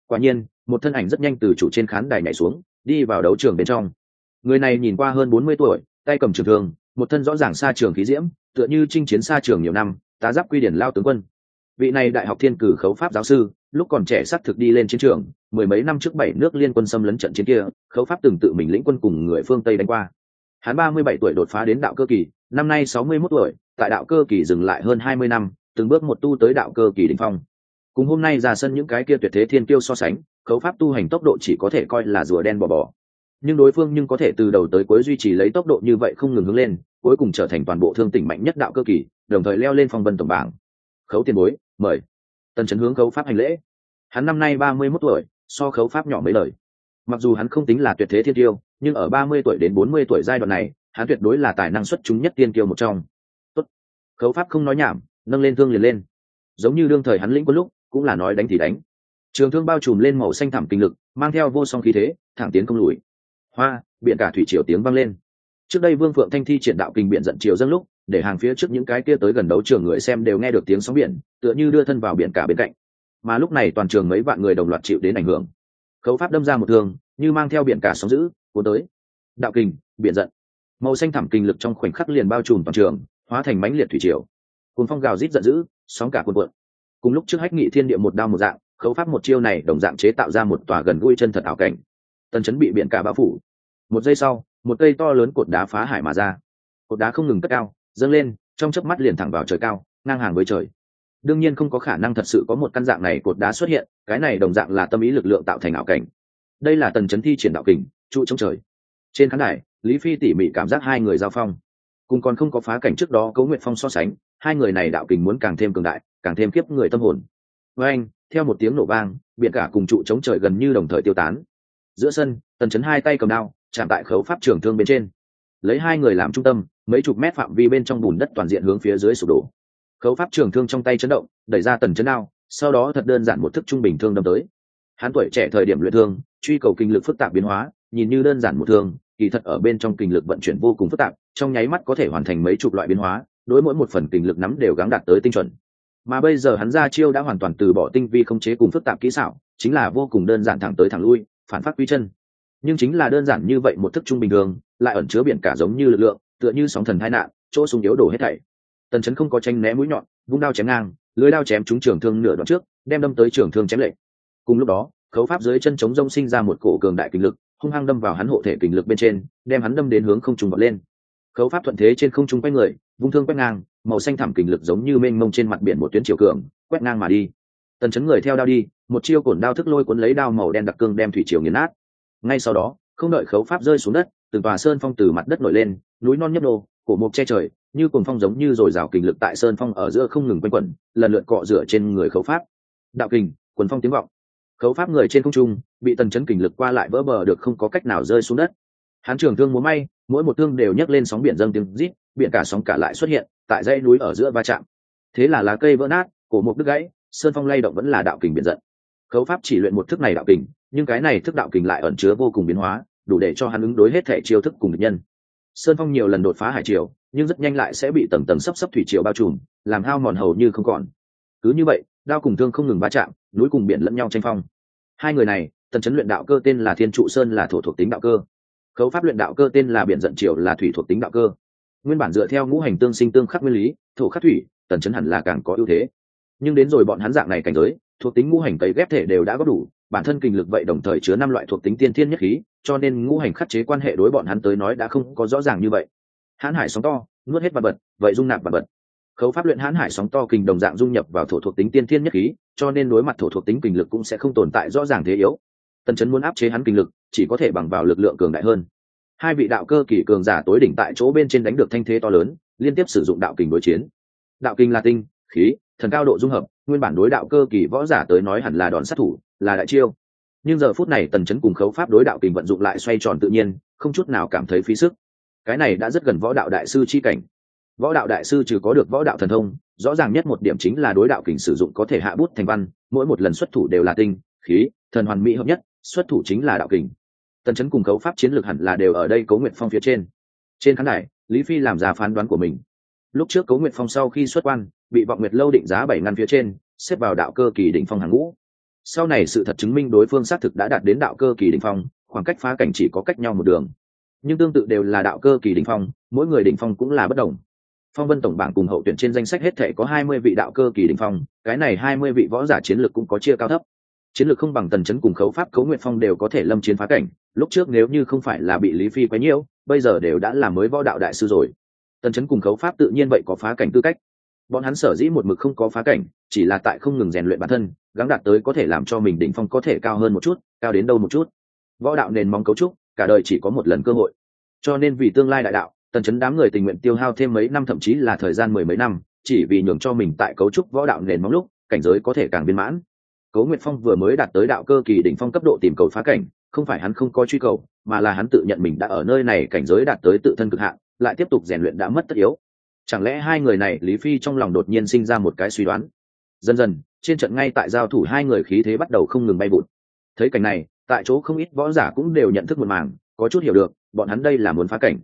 Quả nhiên, một thân ảnh rất nhanh từ chủ trên khán đài nhảy xuống, đi vào đấu trường bên trong. Người này nhìn qua hơn bốn mươi tuổi, tay cầm trường thường một thân rõ ràng xa trường khí diễm, tựa như chinh chiến xa trường nhiều năm, tá giáp quy điển lao tướng quân. Vị này đại học thiên cử khấu pháp giáo sư, lúc còn trẻ xác thực đi lên chiến trường, mười mấy năm trước bảy nước liên quân xâm lấn trận chiến kia, khấu pháp từng tự mình lĩnh quân cùng người phương tây đánh qua hắn ba mươi bảy tuổi đột phá đến đạo cơ kỳ, năm nay sáu mươi mốt tuổi, tại đạo cơ kỳ dừng lại hơn hai mươi năm, từng bước một tu tới đạo cơ kỳ đỉnh phong. Cùng hôm nay ra sân những cái kia tuyệt thế thiên kiêu so sánh, khấu pháp tu hành tốc độ chỉ có thể coi là rùa đen bò bò. Nhưng đối phương nhưng có thể từ đầu tới cuối duy trì lấy tốc độ như vậy không ngừng hướng lên, cuối cùng trở thành toàn bộ thương tỉnh mạnh nhất đạo cơ kỳ, đồng thời leo lên phong vân tổng bảng. Khấu tiền bối, mời. Tần trấn hướng khấu pháp hành lễ. Hắn năm nay ba mươi mốt tuổi, so khấu pháp nhỏ mấy lời mặc dù hắn không tính là tuyệt thế thiên tiêu, nhưng ở ba mươi tuổi đến bốn mươi tuổi giai đoạn này, hắn tuyệt đối là tài năng xuất chúng nhất tiên tiêu một trong. Tốt. khấu pháp không nói nhảm, nâng lên thương liền lên. Giống như đương thời hắn lĩnh quân lúc, cũng là nói đánh thì đánh. Trường thương bao trùm lên màu xanh thẳm kinh lực, mang theo vô song khí thế, thẳng tiến không lùi. Hoa biện cả thủy triều tiếng vang lên. Trước đây vương phượng thanh thi triển đạo kinh biện giận triều dâng lúc, để hàng phía trước những cái kia tới gần đấu trường người xem đều nghe được tiếng sóng biển, tựa như đưa thân vào biển cả bên cạnh. Mà lúc này toàn trường mấy vạn người đồng loạt chịu đến ảnh hưởng khấu pháp đâm ra một thương, như mang theo biển cả sóng giữ cuốn tới. Đạo kình, biển giận. Màu xanh thẳm kinh lực trong khoảnh khắc liền bao trùm toàn trường, hóa thành mãnh liệt thủy triều. Cuốn phong gào rít giận dữ, sóng cả cuộn cuộn. Cùng lúc trước hách nghị thiên địa một đao một dạng, khấu pháp một chiêu này đồng dạng chế tạo ra một tòa gần gũi chân thật ảo cảnh. Tần chấn bị biển cả bao phủ. Một giây sau, một cây to lớn cột đá phá hải mà ra. Cột đá không ngừng cất cao, dâng lên, trong chớp mắt liền thẳng vào trời cao, ngang hàng với trời đương nhiên không có khả năng thật sự có một căn dạng này cột đá xuất hiện, cái này đồng dạng là tâm ý lực lượng tạo thành ảo cảnh. Đây là tần chấn thi triển đạo kình, trụ trong trời. Trên khán đài, lý phi tỉ mỉ cảm giác hai người giao phong. Cùng còn không có phá cảnh trước đó cấu nguyện phong so sánh, hai người này đạo kình muốn càng thêm cường đại, càng thêm kiếp người tâm hồn. Với anh, theo một tiếng nổ vang, biển cả cùng trụ chống trời gần như đồng thời tiêu tán. Giữa sân, tần chấn hai tay cầm đao, chạm tại khẩu pháp trường thương bên trên. Lấy hai người làm trung tâm, mấy chục mét phạm vi bên trong bùn đất toàn diện hướng phía dưới sụp đổ khấu pháp trường thương trong tay chấn động, đẩy ra tần chấn đao, sau đó thật đơn giản một thức trung bình thương đâm tới. Hắn tuổi trẻ thời điểm luyện thương, truy cầu kinh lực phức tạp biến hóa, nhìn như đơn giản một thương, kỳ thật ở bên trong kinh lực vận chuyển vô cùng phức tạp, trong nháy mắt có thể hoàn thành mấy chục loại biến hóa, đối mỗi một phần kinh lực nắm đều gắng đạt tới tinh chuẩn. Mà bây giờ hắn ra chiêu đã hoàn toàn từ bỏ tinh vi không chế cùng phức tạp kỹ xảo, chính là vô cùng đơn giản thẳng tới thẳng lui, phản phát quy chân. Nhưng chính là đơn giản như vậy một thức trung bình thường, lại ẩn chứa biển cả giống như lực lượng, tựa như sóng thần tai nạn, chỗ súng yếu đổ hết thảy tần chấn không có tranh né mũi nhọn, vung đao chém ngang, lưới đao chém trúng trường thương nửa đoạn trước, đem đâm tới trường thương chém lệ. cùng lúc đó, khấu pháp dưới chân chống rông sinh ra một cổ cường đại kinh lực, hung hăng đâm vào hắn hộ thể kinh lực bên trên, đem hắn đâm đến hướng không trung bật lên. Khấu pháp thuận thế trên không trung quay người, vung thương quét ngang, màu xanh thảm kinh lực giống như mênh mông trên mặt biển một tuyến chiều cường, quét ngang mà đi. Tần chấn người theo đao đi, một chiêu cổn đao thức lôi cuốn lấy đao màu đen đặc cương đem thủy chiều nghiền nát. Ngay sau đó, không đợi khấu pháp rơi xuống đất, từng tòa sơn phong từ mặt đất nổi lên, núi non nhấp đô cổ mộc che trời như Cuồng phong giống như rồi rào kình lực tại sơn phong ở giữa không ngừng quanh quẩn, lần lượt cọ rửa trên người khấu pháp. Đạo kình quần phong tiếng vọng. Khấu pháp người trên không trung, bị tần chấn kình lực qua lại vỡ bờ được không có cách nào rơi xuống đất. Hán trường thương múa may, mỗi một thương đều nhấc lên sóng biển dâng tiếng rít, biển cả sóng cả lại xuất hiện, tại dãy núi ở giữa va chạm. Thế là lá cây vỡ nát, cổ mục đứt gãy, sơn phong lay động vẫn là đạo kình biển giận. Khấu pháp chỉ luyện một thức này đạo kình, nhưng cái này thức đạo kình lại ẩn chứa vô cùng biến hóa, đủ để cho hắn ứng đối hết thể chiêu thức cùng địch nhân sơn phong nhiều lần đột phá hải triều, nhưng rất nhanh lại sẽ bị tầng tầng sấp sấp thủy triều bao trùm, làm hao mòn hầu như không còn. Cứ như vậy, đao cùng thương không ngừng va chạm, núi cùng biển lẫn nhau tranh phong. Hai người này, tần chấn luyện đạo cơ tên là thiên trụ sơn là thổ thuộc tính đạo cơ. Khấu pháp luyện đạo cơ tên là biển Dận triều là thủy thuộc tính đạo cơ. Nguyên bản dựa theo ngũ hành tương sinh tương khắc nguyên lý, thổ khắc thủy, tần chấn hẳn là càng có ưu thế. Nhưng đến rồi bọn hắn dạng này cảnh giới, thuộc tính ngũ hành cấy ghép thể đều đã có đủ bản thân kinh lực vậy đồng thời chứa năm loại thuộc tính tiên thiên nhất khí, cho nên ngũ hành khắc chế quan hệ đối bọn hắn tới nói đã không có rõ ràng như vậy. Hãn hải sóng to, nuốt hết vật bật vậy dung nạp vật. Bật khấu pháp luyện hãn hải sóng to kình đồng dạng dung nhập vào thổ thuộc tính tiên thiên nhất khí, cho nên đối mặt thổ thuộc tính kinh lực cũng sẽ không tồn tại rõ ràng thế yếu. Tần chấn muốn áp chế hắn kinh lực, chỉ có thể bằng vào lực lượng cường đại hơn. Hai vị đạo cơ kỳ cường giả tối đỉnh tại chỗ bên trên đánh được thanh thế to lớn, liên tiếp sử dụng đạo kình đối chiến. Đạo kinh là tinh, khí, thần cao độ dung hợp, nguyên bản đối đạo cơ kỳ võ giả tới nói hẳn là đòn sát thủ là đại chiêu. Nhưng giờ phút này tần chấn cùng khấu pháp đối đạo kình vận dụng lại xoay tròn tự nhiên, không chút nào cảm thấy phí sức. Cái này đã rất gần võ đạo đại sư chi cảnh. Võ đạo đại sư trừ có được võ đạo thần thông, rõ ràng nhất một điểm chính là đối đạo kình sử dụng có thể hạ bút thành văn, mỗi một lần xuất thủ đều là tinh, khí, thần hoàn mỹ hợp nhất, xuất thủ chính là đạo kình. Tần chấn cùng khấu pháp chiến lược hẳn là đều ở đây cấu nguyện phong phía trên. Trên khán đài, lý phi làm ra phán đoán của mình. Lúc trước cấu nguyện phong sau khi xuất quan, bị vọng nguyệt lâu định giá bảy ngăn phía trên, xếp vào đạo cơ kỳ đỉnh phong hàng ngũ sau này sự thật chứng minh đối phương xác thực đã đạt đến đạo cơ kỳ đỉnh phong, khoảng cách phá cảnh chỉ có cách nhau một đường. Nhưng tương tự đều là đạo cơ kỳ đỉnh phong, mỗi người đỉnh phong cũng là bất đồng. Phong vân tổng bảng cùng hậu tuyển trên danh sách hết thể có hai mươi vị đạo cơ kỳ đỉnh phong, cái này hai mươi vị võ giả chiến lược cũng có chia cao thấp. Chiến lược không bằng tần chấn cùng khấu pháp khấu nguyện phong đều có thể lâm chiến phá cảnh, lúc trước nếu như không phải là bị lý phi quấy nhiễu, bây giờ đều đã là mới võ đạo đại sư rồi. Tần chấn cùng khấu pháp tự nhiên vậy có phá cảnh tư cách bọn hắn sở dĩ một mực không có phá cảnh, chỉ là tại không ngừng rèn luyện bản thân, gắng đạt tới có thể làm cho mình đỉnh phong có thể cao hơn một chút, cao đến đâu một chút. Võ đạo nền móng cấu trúc, cả đời chỉ có một lần cơ hội. Cho nên vì tương lai đại đạo, tần chấn đám người tình nguyện tiêu hao thêm mấy năm thậm chí là thời gian mười mấy năm, chỉ vì nhường cho mình tại cấu trúc võ đạo nền móng lúc, cảnh giới có thể càng viên mãn. Cấu nguyệt phong vừa mới đạt tới đạo cơ kỳ đỉnh phong cấp độ tìm cầu phá cảnh, không phải hắn không có truy cầu, mà là hắn tự nhận mình đã ở nơi này cảnh giới đạt tới tự thân cực hạn, lại tiếp tục rèn luyện đã mất tất yếu chẳng lẽ hai người này, lý phi trong lòng đột nhiên sinh ra một cái suy đoán? Dần dần, trên trận ngay tại giao thủ hai người khí thế bắt đầu không ngừng bay vụt. Thấy cảnh này, tại chỗ không ít võ giả cũng đều nhận thức một màng có chút hiểu được, bọn hắn đây là muốn phá cảnh.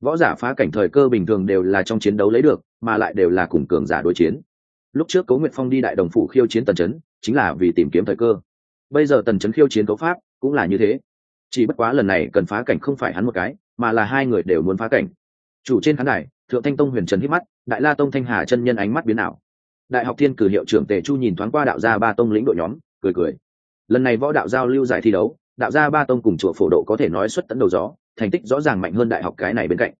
Võ giả phá cảnh thời cơ bình thường đều là trong chiến đấu lấy được, mà lại đều là cùng cường giả đối chiến. Lúc trước cấu nguyệt phong đi đại đồng phủ khiêu chiến tần chấn, chính là vì tìm kiếm thời cơ. Bây giờ tần chấn khiêu chiến cấu pháp cũng là như thế. Chỉ bất quá lần này cần phá cảnh không phải hắn một cái, mà là hai người đều muốn phá cảnh. Chủ trên khán đài thượng thanh tông huyền trần hít mắt, đại la tông thanh hà chân nhân ánh mắt biến ảo. Đại học thiên cử hiệu trưởng tề chu nhìn thoáng qua đạo gia ba tông lĩnh đội nhóm, cười cười. Lần này võ đạo giao lưu giải thi đấu, đạo gia ba tông cùng chùa phổ độ có thể nói xuất tấn đầu gió, thành tích rõ ràng mạnh hơn đại học cái này bên cạnh.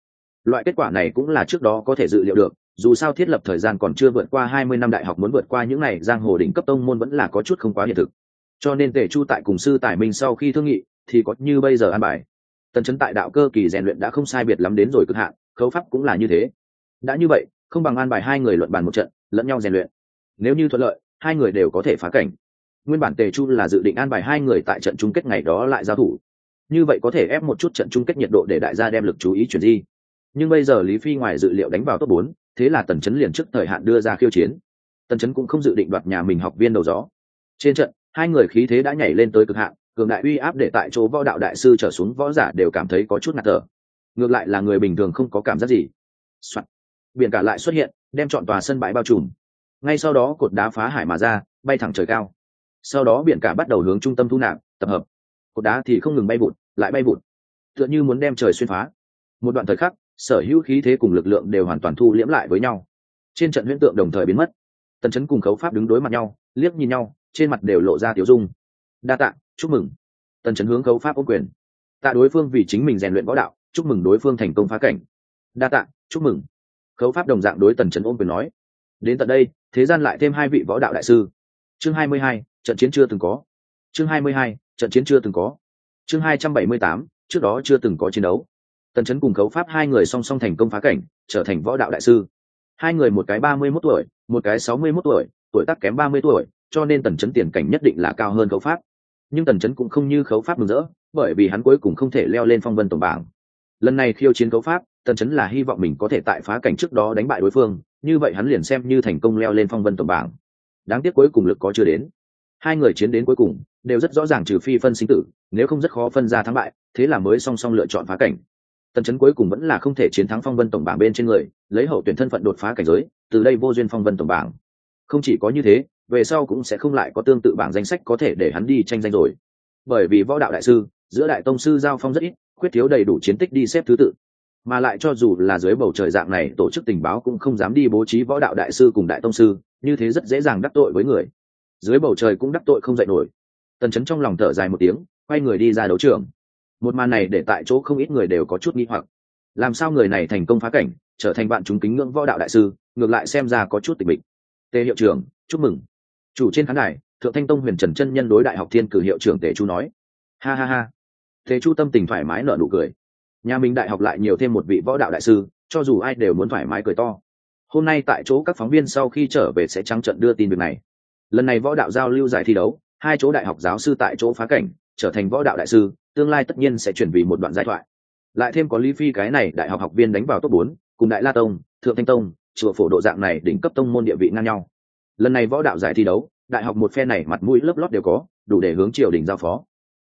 Loại kết quả này cũng là trước đó có thể dự liệu được, dù sao thiết lập thời gian còn chưa vượt qua hai mươi năm đại học muốn vượt qua những n à y giang hồ đỉnh cấp tông môn vẫn là có chút không quá hiện thực. Cho nên tề chu tại cùng sư tài minh sau khi thương nghị, thì có như bây giờ an bài. Tần chấn tại đạo cơ kỳ rèn luyện đã không sai biệt lắm đến rồi cực hạn khấu pháp cũng là như thế. Đã như vậy, không bằng an bài hai người luận bàn một trận, lẫn nhau rèn luyện. Nếu như thuận lợi, hai người đều có thể phá cảnh. Nguyên bản tề chu là dự định an bài hai người tại trận chung kết ngày đó lại giao thủ. Như vậy có thể ép một chút trận chung kết nhiệt độ để đại gia đem lực chú ý chuyển di. Nhưng bây giờ lý phi ngoài dự liệu đánh vào top bốn, thế là tần chấn liền trước thời hạn đưa ra khiêu chiến. Tần chấn cũng không dự định đoạt nhà mình học viên đầu gió. Trên trận, hai người khí thế đã nhảy lên tới cực hạn, cường đại uy áp để tại chỗ võ đạo đại sư trở xuống võ giả đều cảm thấy có chút ngạt thở ngược lại là người bình thường không có cảm giác gì、Soạn. biển cả lại xuất hiện, đem chọn tòa sân bãi bao trùm. Ngay sau đó cột đá phá hải mà ra, bay thẳng trời cao. Sau đó biển cả bắt đầu hướng trung tâm thu nạp, tập hợp. Cột đá thì không ngừng bay vụt, lại bay vụt. Tựa như muốn đem trời xuyên phá. Một đoạn thời khắc, sở hữu khí thế cùng lực lượng đều hoàn toàn thu liễm lại với nhau. Trên trận huyễn tượng đồng thời biến mất. Tần chấn cùng khấu pháp đứng đối mặt nhau, liếc nhìn nhau, trên mặt đều lộ ra tiểu dung. Đa tạ, chúc mừng. Tần chấn hướng khấu pháp ô quyền. Tạ đối phương vì chính mình rèn luyện võ đạo chúc mừng đối phương thành công phá cảnh. Đa tạ, chúc mừng. Khấu pháp đồng dạng đối tần chấn ôm quyền nói. Đến tận đây, thế gian lại thêm hai vị võ đạo đại sư. Chương hai mươi hai, trận chiến chưa từng có. Chương hai mươi hai, trận chiến chưa từng có. Chương hai trăm bảy mươi tám, trước đó chưa từng có chiến đấu. Tần chấn cùng khấu pháp hai người song song thành công phá cảnh, trở thành võ đạo đại sư. Hai người một cái ba mươi mốt tuổi, một cái sáu mươi mốt tuổi tuổi tác kém ba mươi tuổi, cho nên tần chấn tiền cảnh nhất định là cao hơn khấu pháp. Nhưng tần chấn cũng không như khấu pháp mừng rỡ, bởi vì hắn cuối cùng không thể leo lên phong vân tổng bảng lần này khiêu chiến cấu pháp, tần chấn là hy vọng mình có thể tại phá cảnh trước đó đánh bại đối phương, như vậy hắn liền xem như thành công leo lên phong vân tổng bảng. Đáng tiếc cuối cùng lực có chưa đến. Hai người chiến đến cuối cùng, đều rất rõ ràng trừ phi phân sinh tử, nếu không rất khó phân ra thắng bại, thế là mới song song lựa chọn phá cảnh. Tần chấn cuối cùng vẫn là không thể chiến thắng phong vân tổng bảng bên trên người, lấy hậu tuyển thân phận đột phá cảnh giới, từ đây vô duyên phong vân tổng bảng. Không chỉ có như thế, về sau cũng sẽ không lại có tương tự bảng danh sách có thể để hắn đi tranh danh rồi. Bởi vì võ đạo đại sư, giữa đại tông sư giao phong rất ít quyết thiếu đầy đủ chiến tích đi xếp thứ tự. Mà lại cho dù là dưới bầu trời dạng này, tổ chức tình báo cũng không dám đi bố trí võ đạo đại sư cùng đại tông sư, như thế rất dễ dàng đắc tội với người. Dưới bầu trời cũng đắc tội không dạy nổi. Tần chấn trong lòng thở dài một tiếng, quay người đi ra đấu trường. Một màn này để tại chỗ không ít người đều có chút nghi hoặc. Làm sao người này thành công phá cảnh, trở thành bạn chúng kính ngưỡng võ đạo đại sư, ngược lại xem ra có chút tịch mình tề hiệu trưởng, chúc mừng. Chủ trên khán đài, thượng thanh tông huyền trần chân nhân đối đại học thiên cử hiệu trưởng tề chu nói. Ha ha ha thế chu tâm tình thoải mái nở nụ cười. Nhà mình đại học lại nhiều thêm một vị võ đạo đại sư, cho dù ai đều muốn thoải mái cười to. Hôm nay tại chỗ các phóng viên sau khi trở về sẽ trắng trận đưa tin việc này. Lần này võ đạo giao lưu giải thi đấu, hai chỗ đại học giáo sư tại chỗ phá cảnh, trở thành võ đạo đại sư, tương lai tất nhiên sẽ chuyển vì một đoạn giải thoại. Lại thêm có lý phi cái này đại học học viên đánh vào top bốn, cùng đại la tông, thượng thanh tông, chùa phổ độ dạng này đỉnh cấp tông môn địa vị ngang nhau. Lần này võ đạo giải thi đấu, đại học một phe này mặt mũi lớp lót đều có, đủ để hướng triều đình giao phó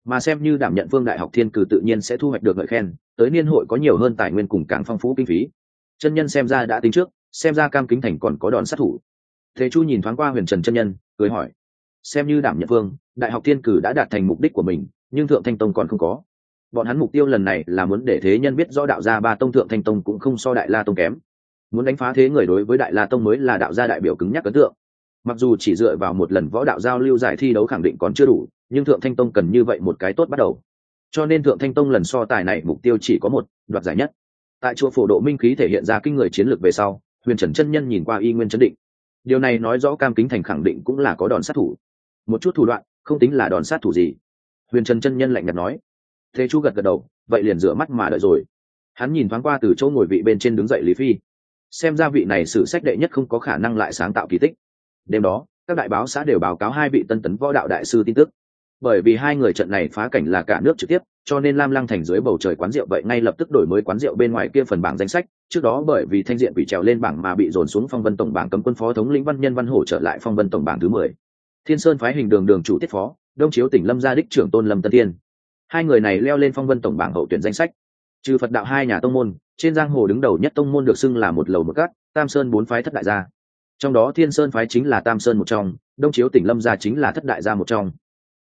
mà xem như đảm nhận vương đại học thiên cử tự nhiên sẽ thu hoạch được ngợi khen, tới niên hội có nhiều hơn tài nguyên cùng càng phong phú kinh phí. Chân nhân xem ra đã tính trước, xem ra cam kính thành còn có đòn sát thủ. Thế chu nhìn thoáng qua huyền trần chân nhân, cười hỏi, xem như đảm nhận vương, đại học thiên cử đã đạt thành mục đích của mình, nhưng thượng thanh tông còn không có. Bọn hắn mục tiêu lần này là muốn để thế nhân biết rõ đạo gia ba tông thượng thanh tông cũng không so đại la tông kém. Muốn đánh phá thế người đối với đại la tông mới là đạo gia đại biểu cứng nhắc ấn tượng. Mặc dù chỉ dựa vào một lần võ đạo giao lưu giải thi đấu khẳng định còn chưa đủ nhưng thượng thanh tông cần như vậy một cái tốt bắt đầu. Cho nên thượng thanh tông lần so tài này mục tiêu chỉ có một, đoạt giải nhất. Tại chùa phổ độ minh khí thể hiện ra kinh người chiến lược về sau, huyền trần chân nhân nhìn qua y nguyên chấn định. Điều này nói rõ cam kính thành khẳng định cũng là có đòn sát thủ. Một chút thủ đoạn, không tính là đòn sát thủ gì. Huyền trần chân nhân lạnh nhạt nói. Thế chu gật gật đầu, vậy liền rửa mắt mà đợi rồi. Hắn nhìn thoáng qua từ chỗ ngồi vị bên trên đứng dậy lý phi. Xem ra vị này sử sách đệ nhất không có khả năng lại sáng tạo kỳ tích. Đêm đó, các đại báo xã đều báo cáo hai vị tân tấn võ đạo đại sư tin tức bởi vì hai người trận này phá cảnh là cả nước trực tiếp, cho nên lam lăng thành dưới bầu trời quán rượu vậy ngay lập tức đổi mới quán rượu bên ngoài kia phần bảng danh sách, trước đó bởi vì thanh diện bị trèo lên bảng mà bị dồn xuống phong vân tổng bảng cấm quân phó thống lĩnh văn nhân văn hổ trở lại phong vân tổng bảng thứ mười. Thiên sơn phái hình đường đường chủ tiết phó, đông chiếu tỉnh lâm gia đích trưởng tôn lâm tân tiên hai người này leo lên phong vân tổng bảng hậu tuyển danh sách. Trừ phật đạo hai nhà tông môn, trên giang hồ đứng đầu nhất tông môn được xưng là một lầu một cát, tam sơn bốn phái thất đại gia. Trong đó thiên sơn phái chính là tam sơn một trong, đông chiếu tỉnh lâm gia chính là thất đại gia một trong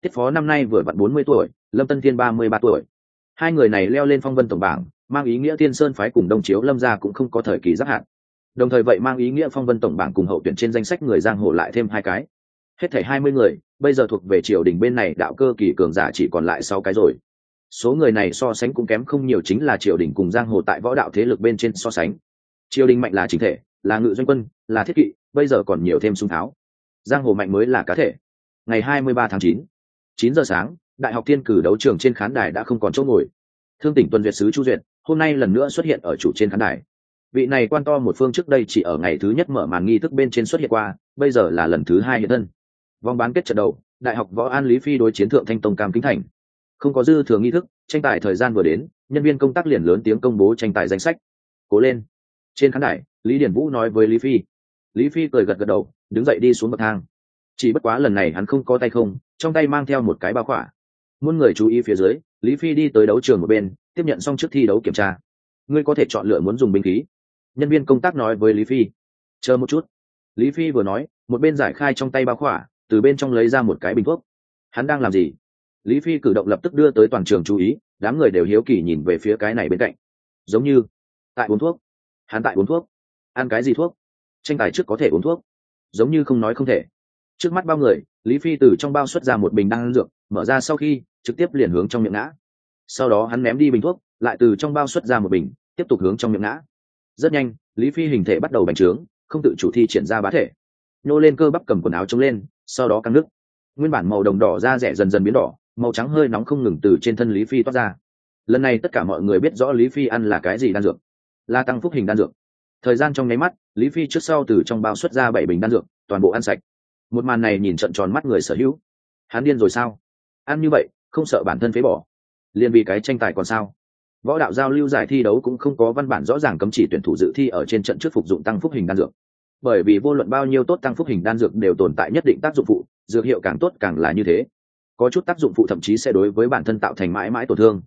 tiết phó năm nay vừa vặn bốn mươi tuổi, lâm tân thiên ba mươi ba tuổi. Hai người này leo lên phong vân tổng bảng, mang ý nghĩa thiên sơn phái cùng đông chiếu lâm gia cũng không có thời kỳ giáp hạn. Đồng thời vậy mang ý nghĩa phong vân tổng bảng cùng hậu tuyển trên danh sách người giang hồ lại thêm hai cái. Hết thảy hai mươi người, bây giờ thuộc về triều đình bên này đạo cơ kỳ cường giả chỉ còn lại sáu cái rồi. Số người này so sánh cũng kém không nhiều chính là triều đình cùng giang hồ tại võ đạo thế lực bên trên so sánh. Triều đình mạnh là chính thể, là ngự doanh quân, là thiết kỵ, bây giờ còn nhiều thêm sung tháo. Giang hồ mạnh mới là cá thể. Ngày hai mươi ba tháng chín chín giờ sáng, đại học thiên cử đấu trường trên khán đài đã không còn chỗ ngồi. Thương tỉnh tuần duyệt sứ chu duyệt, hôm nay lần nữa xuất hiện ở chủ trên khán đài. Vị này quan to một phương trước đây chỉ ở ngày thứ nhất mở màn nghi thức bên trên xuất hiện qua, bây giờ là lần thứ hai hiện thân. Vòng bán kết trận đầu, đại học võ an lý phi đối chiến thượng thanh tông cam kính thành. Không có dư thừa nghi thức, tranh tài thời gian vừa đến, nhân viên công tác liền lớn tiếng công bố tranh tài danh sách. Cố lên. Trên khán đài, lý điển vũ nói với lý phi. Lý phi cười gật gật đầu, đứng dậy đi xuống bậc thang chỉ bất quá lần này hắn không có tay không, trong tay mang theo một cái bao khỏa. Muôn người chú ý phía dưới, lý phi đi tới đấu trường một bên, tiếp nhận xong trước thi đấu kiểm tra. Ngươi có thể chọn lựa muốn dùng binh khí. Nhân viên công tác nói với lý phi. Chờ một chút. Lý phi vừa nói, một bên giải khai trong tay bao khỏa, từ bên trong lấy ra một cái bình thuốc. Hắn đang làm gì? Lý phi cử động lập tức đưa tới toàn trường chú ý, đám người đều hiếu kỳ nhìn về phía cái này bên cạnh. Giống như, tại uống thuốc. Hắn tại uống thuốc. Ăn cái gì thuốc? Tranh tài trước có thể uống thuốc. Giống như không nói không thể trước mắt bao người, lý phi từ trong bao xuất ra một bình đan dược, mở ra sau khi, trực tiếp liền hướng trong miệng ngã. Sau đó hắn ném đi bình thuốc, lại từ trong bao xuất ra một bình, tiếp tục hướng trong miệng ngã. Rất nhanh, lý phi hình thể bắt đầu bành trướng, không tự chủ thi triển ra bá thể. Nhô lên cơ bắp cầm quần áo chống lên, sau đó căng nước. Nguyên bản màu đồng đỏ da rẻ dần dần biến đỏ, màu trắng hơi nóng không ngừng từ trên thân lý phi toát ra. Lần này tất cả mọi người biết rõ lý phi ăn là cái gì đan dược. Là tăng phúc hình đan dược. Thời gian trong nháy mắt, lý phi trước sau từ trong bao xuất ra bảy bình đan dược, toàn bộ ăn sạch một màn này nhìn trận tròn mắt người sở hữu. Hắn điên rồi sao? Ăn như vậy, không sợ bản thân phế bỏ. Liền vì cái tranh tài còn sao? Võ đạo giao lưu giải thi đấu cũng không có văn bản rõ ràng cấm chỉ tuyển thủ dự thi ở trên trận trước phục dụng tăng phúc hình đan dược. Bởi vì vô luận bao nhiêu tốt tăng phúc hình đan dược đều tồn tại nhất định tác dụng phụ, dược hiệu càng tốt càng là như thế. Có chút tác dụng phụ thậm chí sẽ đối với bản thân tạo thành mãi mãi tổn thương.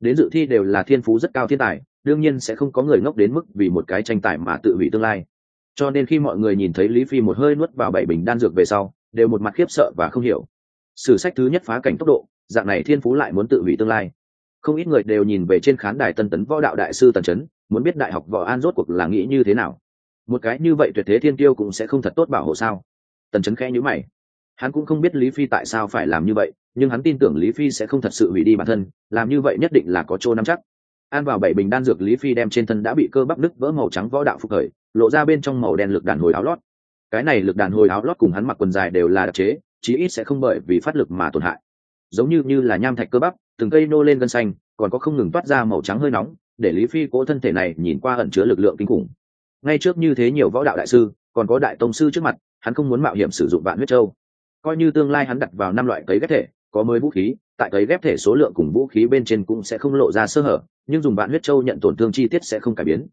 Đến dự thi đều là thiên phú rất cao thiên tài, đương nhiên sẽ không có người ngốc đến mức vì một cái tranh tài mà tự hủy tương lai cho nên khi mọi người nhìn thấy lý phi một hơi nuốt vào bảy bình đan dược về sau, đều một mặt khiếp sợ và không hiểu. Sử sách thứ nhất phá cảnh tốc độ, dạng này thiên phú lại muốn tự hủy tương lai. Không ít người đều nhìn về trên khán đài tân tấn võ đạo đại sư tần trấn muốn biết đại học võ an rốt cuộc là nghĩ như thế nào. Một cái như vậy tuyệt thế thiên tiêu cũng sẽ không thật tốt bảo hộ sao? Tần trấn khẽ nhữ mày. Hắn cũng không biết lý phi tại sao phải làm như vậy, nhưng hắn tin tưởng lý phi sẽ không thật sự hủy đi bản thân, làm như vậy nhất định là có chỗ nắm chắc an vào bảy bình đan dược lý phi đem trên thân đã bị cơ bắp nứt vỡ màu trắng võ đạo phục khởi, lộ ra bên trong màu đen lực đàn hồi áo lót. Cái này lực đàn hồi áo lót cùng hắn mặc quần dài đều là đặc chế, chí ít sẽ không bởi vì phát lực mà tổn hại. Giống như như là nham thạch cơ bắp, từng cây nô lên gân xanh, còn có không ngừng toát ra màu trắng hơi nóng, để lý phi cố thân thể này nhìn qua ẩn chứa lực lượng kinh khủng. Ngay trước như thế nhiều võ đạo đại sư, còn có đại tông sư trước mặt, hắn không muốn mạo hiểm sử dụng vạn huyết châu. Coi như tương lai hắn đặt vào năm loại cấy ghép thể có mới vũ khí, tại cấy ghép thể số lượng cùng vũ khí bên trên cũng sẽ không lộ ra sơ hở, nhưng dùng vạn huyết châu nhận tổn thương chi tiết sẽ không cải biến.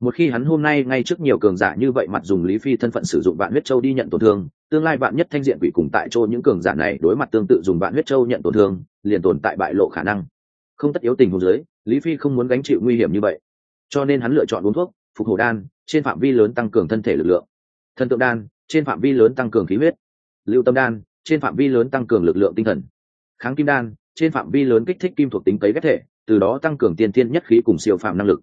Một khi hắn hôm nay ngay trước nhiều cường giả như vậy mặt dùng lý phi thân phận sử dụng vạn huyết châu đi nhận tổn thương, tương lai bạn nhất thanh diện quỷ cùng tại chỗ những cường giả này đối mặt tương tự dùng vạn huyết châu nhận tổn thương, liền tồn tại bại lộ khả năng. Không tất yếu tình hồ dưới, lý phi không muốn gánh chịu nguy hiểm như vậy. Cho nên hắn lựa chọn uống thuốc, phục hồi đan, trên phạm vi lớn tăng cường thân thể lực lượng. Thần tượng đan, trên phạm vi lớn tăng cường khí huyết. Lưu tâm đan, trên phạm vi lớn tăng cường lực lượng tinh thần kháng kim đan, trên phạm vi lớn kích thích kim thuộc tính cấy ghép thể, từ đó tăng cường tiên thiên nhất khí cùng siêu phạm năng lực.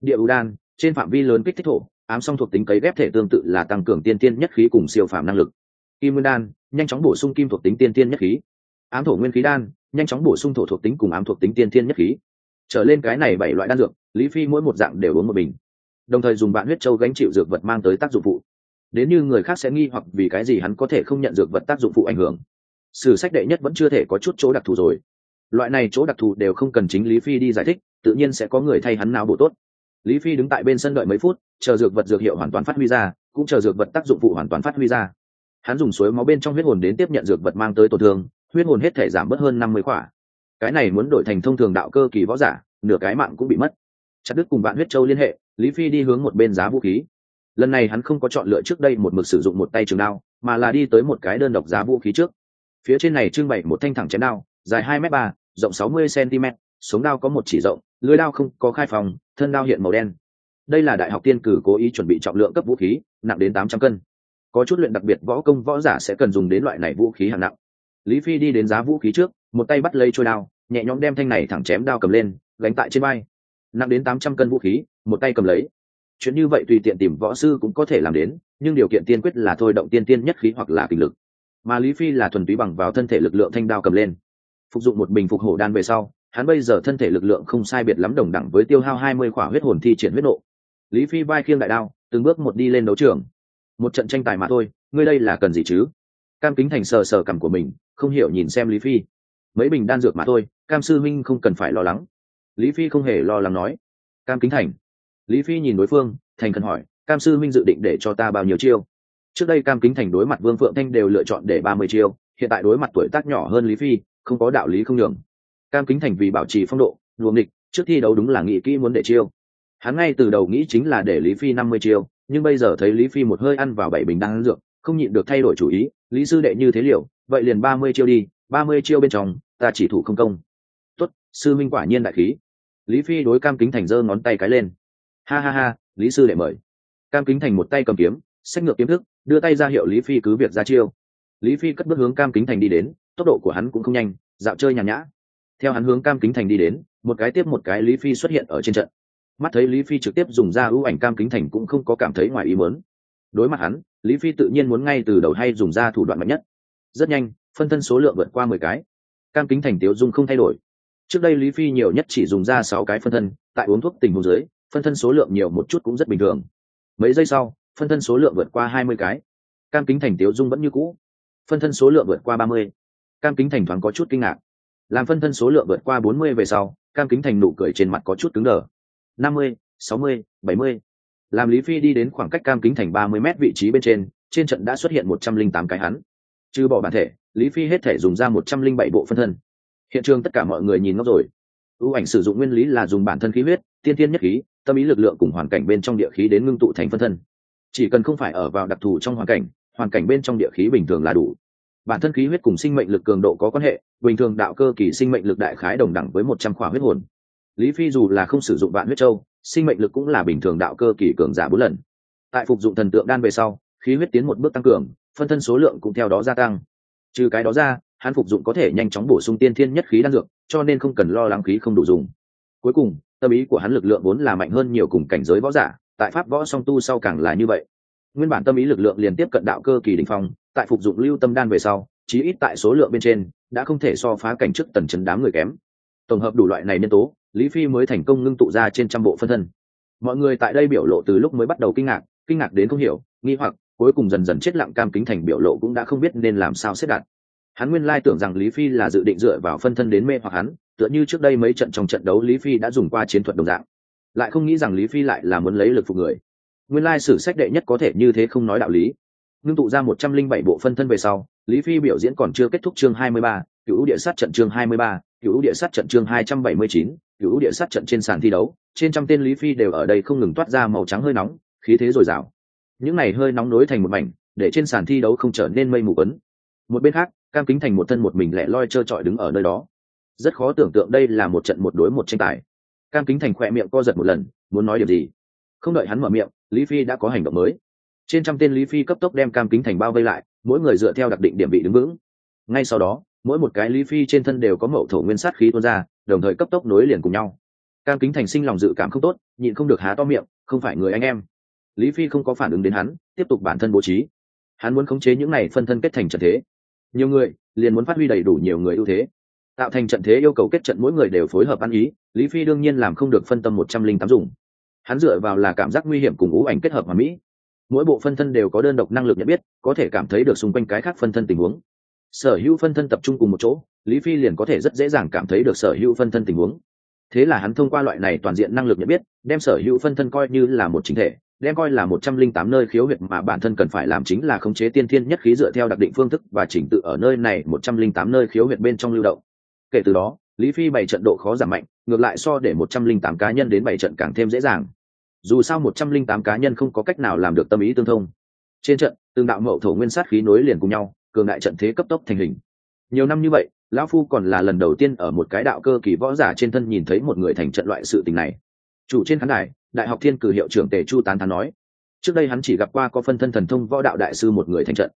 Địa ưu đan, trên phạm vi lớn kích thích thổ, ám song thuộc tính cấy ghép thể tương tự là tăng cường tiên tiên nhất khí cùng siêu phạm năng lực. Kim nguyên đan, nhanh chóng bổ sung kim thuộc tính tiên tiên nhất khí. Ám thổ nguyên khí đan, nhanh chóng bổ sung thổ thuộc tính cùng ám thuộc tính tiên tiên nhất khí. Trở lên cái này bảy loại đan dược, lý phi mỗi một dạng đều uống một bình. Đồng thời dùng bạn huyết châu gánh chịu dược vật mang tới tác dụng phụ. Đến như người khác sẽ nghi hoặc vì cái gì hắn có thể không nhận dược vật tác dụng phụ ảnh hưởng sử sách đệ nhất vẫn chưa thể có chút chỗ đặc thù rồi. Loại này chỗ đặc thù đều không cần chính lý phi đi giải thích, tự nhiên sẽ có người thay hắn nào bổ tốt. Lý phi đứng tại bên sân đợi mấy phút, chờ dược vật dược hiệu hoàn toàn phát huy ra, cũng chờ dược vật tác dụng phụ hoàn toàn phát huy ra. Hắn dùng suối máu bên trong huyết hồn đến tiếp nhận dược vật mang tới tổn thương, huyết hồn hết thể giảm bớt hơn năm mươi khỏa cái này muốn đổi thành thông thường đạo cơ kỳ võ giả, nửa cái mạng cũng bị mất. Chặt đứt cùng bạn huyết châu liên hệ, lý phi đi hướng một bên giá vũ khí. Lần này hắn không có chọn lựa trước đây một mực sử dụng một tay trường đao, mà là đi tới một cái đơn độc giá vũ khí trước phía trên này trưng bày một thanh thẳng chém đao, dài hai m ba, rộng sáu mươi cm sống đao có một chỉ rộng, lưới đao không có khai phòng, thân đao hiện màu đen. Đây là đại học tiên cử cố ý chuẩn bị trọng lượng cấp vũ khí, nặng đến tám trăm cân. Có chút luyện đặc biệt võ công võ giả sẽ cần dùng đến loại này vũ khí hạng nặng. Lý phi đi đến giá vũ khí trước, một tay bắt lấy trôi đao, nhẹ nhõm đem thanh này thẳng chém đao cầm lên, gánh tại trên vai. Nặng đến tám trăm cân vũ khí, một tay cầm lấy. Chuyện như vậy tùy tiện tìm võ sư cũng có thể làm đến, nhưng điều kiện tiên quyết là thôi động tiên tiên nhất khí hoặc là kinh lực mà lý phi là thuần túy bằng vào thân thể lực lượng thanh đao cầm lên. Phục dụng một bình phục hổ đan về sau, hắn bây giờ thân thể lực lượng không sai biệt lắm đồng đẳng với tiêu hao hai mươi khỏa huyết hồn thi triển huyết nộ. Lý phi vai khiêng đại đao, từng bước một đi lên đấu trường. Một trận tranh tài mà thôi, ngươi đây là cần gì chứ? Cam kính thành sờ sờ cằm của mình, không hiểu nhìn xem lý phi. Mấy bình đan dược mà thôi, cam sư minh không cần phải lo lắng. Lý phi không hề lo lắng nói. Cam kính thành. Lý phi nhìn đối phương, thành cần hỏi, cam sư minh dự định để cho ta bao nhiêu chiêu? Trước đây cam kính thành đối mặt vương phượng thanh đều lựa chọn để ba mươi chiêu, hiện tại đối mặt tuổi tác nhỏ hơn lý phi, không có đạo lý không nhường. Cam kính thành vì bảo trì phong độ luồng địch trước thi đấu đúng là nghĩ kỹ muốn để chiêu. Hắn ngay từ đầu nghĩ chính là để lý phi năm mươi chiêu, nhưng bây giờ thấy lý phi một hơi ăn vào bảy bình đan dược, không nhịn được thay đổi chủ ý, lý sư đệ như thế liệu vậy liền ba mươi chiêu đi, ba mươi chiêu bên trong, ta chỉ thủ không công. Tuất sư minh quả nhiên đại khí. Lý phi đối cam kính thành giơ ngón tay cái lên. Ha ha ha, lý sư đệ mời. Cam kính thành một tay cầm kiếm xách ngược kiếm thức đưa tay ra hiệu lý phi cứ việc ra chiêu. Lý phi cất bước hướng cam kính thành đi đến, tốc độ của hắn cũng không nhanh, dạo chơi nhàn nhã. Theo hắn hướng cam kính thành đi đến, một cái tiếp một cái lý phi xuất hiện ở trên trận. Mắt thấy lý phi trực tiếp dùng ra ưu ảnh cam kính thành cũng không có cảm thấy ngoài ý mớn đối mặt hắn, lý phi tự nhiên muốn ngay từ đầu hay dùng ra thủ đoạn mạnh nhất. Rất nhanh, phân thân số lượng vượt qua mười cái. Cam kính thành tiếu dung không thay đổi. Trước đây lý phi nhiều nhất chỉ dùng ra sáu cái phân thân, tại uống thuốc tình huống dưới, phân thân số lượng nhiều một chút cũng rất bình thường. Mấy giây sau phân thân số lượng vượt qua hai mươi cái. Cam kính thành tiếu dung vẫn như cũ. Phân thân số lượng vượt qua ba mươi. Cam kính thành thoáng có chút kinh ngạc. Làm phân thân số lượng vượt qua bốn mươi về sau, cam kính thành nụ cười trên mặt có chút cứng đờ. năm mươi, sáu mươi, bảy mươi. Làm lý phi đi đến khoảng cách cam kính thành ba mươi m vị trí bên trên trên trận đã xuất hiện một trăm linh tám cái hắn. Trừ bỏ bản thể, lý phi hết thể dùng ra một trăm linh bảy bộ phân thân. Hiện trường tất cả mọi người nhìn ngốc rồi. Ưu ảnh sử dụng nguyên lý là dùng bản thân khí huyết, tiên tiên nhất khí, tâm ý lực lượng cùng hoàn cảnh bên trong địa khí đến ngưng tụ thành phân thân chỉ cần không phải ở vào đặc thù trong hoàn cảnh hoàn cảnh bên trong địa khí bình thường là đủ. Bản thân khí huyết cùng sinh mệnh lực cường độ có quan hệ, bình thường đạo cơ kỳ sinh mệnh lực đại khái đồng đẳng với một trăm khỏa huyết hồn. Lý phi dù là không sử dụng vạn huyết châu, sinh mệnh lực cũng là bình thường đạo cơ kỳ cường giả bốn lần. Tại phục dụng thần tượng đan về sau, khí huyết tiến một bước tăng cường, phân thân số lượng cũng theo đó gia tăng. Trừ cái đó ra, hắn phục dụng có thể nhanh chóng bổ sung tiên thiên nhất khí đan dược, cho nên không cần lo lắng khí không đủ dùng. Cuối cùng, tâm ý của hắn lực lượng vốn là mạnh hơn nhiều cùng cảnh giới võ giả tại pháp võ song tu sau càng là như vậy. Nguyên bản tâm ý lực lượng liền tiếp cận đạo cơ kỳ đỉnh phong, tại phục dụng lưu tâm đan về sau, chí ít tại số lượng bên trên, đã không thể so phá cảnh trước tần chấn đám người kém. Tổng hợp đủ loại này nhân tố, lý phi mới thành công ngưng tụ ra trên trăm bộ phân thân. Mọi người tại đây biểu lộ từ lúc mới bắt đầu kinh ngạc kinh ngạc đến không hiểu, nghi hoặc, cuối cùng dần dần chết lặng cam kính thành biểu lộ cũng đã không biết nên làm sao xếp đặt. Hắn nguyên lai tưởng rằng lý phi là dự định dựa vào phân thân đến mê hoặc hắn, tựa như trước đây mấy trận trong trận đấu lý phi đã dùng qua chiến thuật đồng dạng lại không nghĩ rằng lý phi lại là muốn lấy lực phục người. Nguyên lai sử sách đệ nhất có thể như thế không nói đạo lý. Ngưng tụ ra một trăm linh bảy bộ phân thân về sau, lý phi biểu diễn còn chưa kết thúc chương hai mươi ba cựu địa sát trận chương hai mươi ba cựu địa sát trận chương hai trăm bảy mươi chín cựu địa sát trận trên sàn thi đấu, trên trăm tên lý phi đều ở đây không ngừng toát ra màu trắng hơi nóng, khí thế dồi dào. Những này hơi nóng nối thành một mảnh, để trên sàn thi đấu không trở nên mây mù ấn một bên khác, cam kính thành một thân một mình lẻ loi trơ trọi đứng ở nơi đó. Rất khó tưởng tượng đây là một trận một đối một tranh tài cam kính thành khỏe miệng co giật một lần, muốn nói điều gì? Không đợi hắn mở miệng, lý phi đã có hành động mới. Trên trăm tên lý phi cấp tốc đem cam kính thành bao vây lại, mỗi người dựa theo đặc định điểm vị đứng vững. Ngay sau đó, mỗi một cái lý phi trên thân đều có mậu thổ nguyên sát khí tuôn ra, đồng thời cấp tốc nối liền cùng nhau. Cam kính thành sinh lòng dự cảm không tốt, nhịn không được há to miệng, không phải người anh em. Lý phi không có phản ứng đến hắn, tiếp tục bản thân bố trí. Hắn muốn khống chế những này phân thân kết thành trận thế. Nhiều người liền muốn phát huy đầy đủ nhiều người ưu thế tạo thành trận thế yêu cầu kết trận mỗi người đều phối hợp ăn ý, lý phi đương nhiên làm không được phân tâm một trăm linh tám dùng. Hắn dựa vào là cảm giác nguy hiểm cùng ú ảnh kết hợp mà mỹ. Mỗi bộ phân thân đều có đơn độc năng lực nhận biết, có thể cảm thấy được xung quanh cái khác phân thân tình huống. Sở hữu phân thân tập trung cùng một chỗ, lý phi liền có thể rất dễ dàng cảm thấy được sở hữu phân thân tình huống. Thế là hắn thông qua loại này toàn diện năng lực nhận biết, đem sở hữu phân thân coi như là một chính thể, đem coi là một trăm linh tám nơi khiếu huyệt mà bản thân cần phải làm chính là khống chế tiên thiên nhất khí dựa theo đặc định phương thức và chỉnh tự ở nơi này một trăm linh tám nơi khiếu huyệt bên trong lưu động kể từ đó, lý phi bảy trận độ khó giảm mạnh, ngược lại so để một trăm linh tám cá nhân đến bảy trận càng thêm dễ dàng. Dù sao một trăm linh tám cá nhân không có cách nào làm được tâm ý tương thông. Trên trận tương đạo mậu thổ nguyên sát khí nối liền cùng nhau, cường đại trận thế cấp tốc thành hình. Nhiều năm như vậy, lão phu còn là lần đầu tiên ở một cái đạo cơ kỳ võ giả trên thân nhìn thấy một người thành trận loại sự tình này. Chủ trên khán đài, đại học thiên cử hiệu trưởng tề chu tán thán nói, trước đây hắn chỉ gặp qua có phân thân thần thông võ đạo đại sư một người thành trận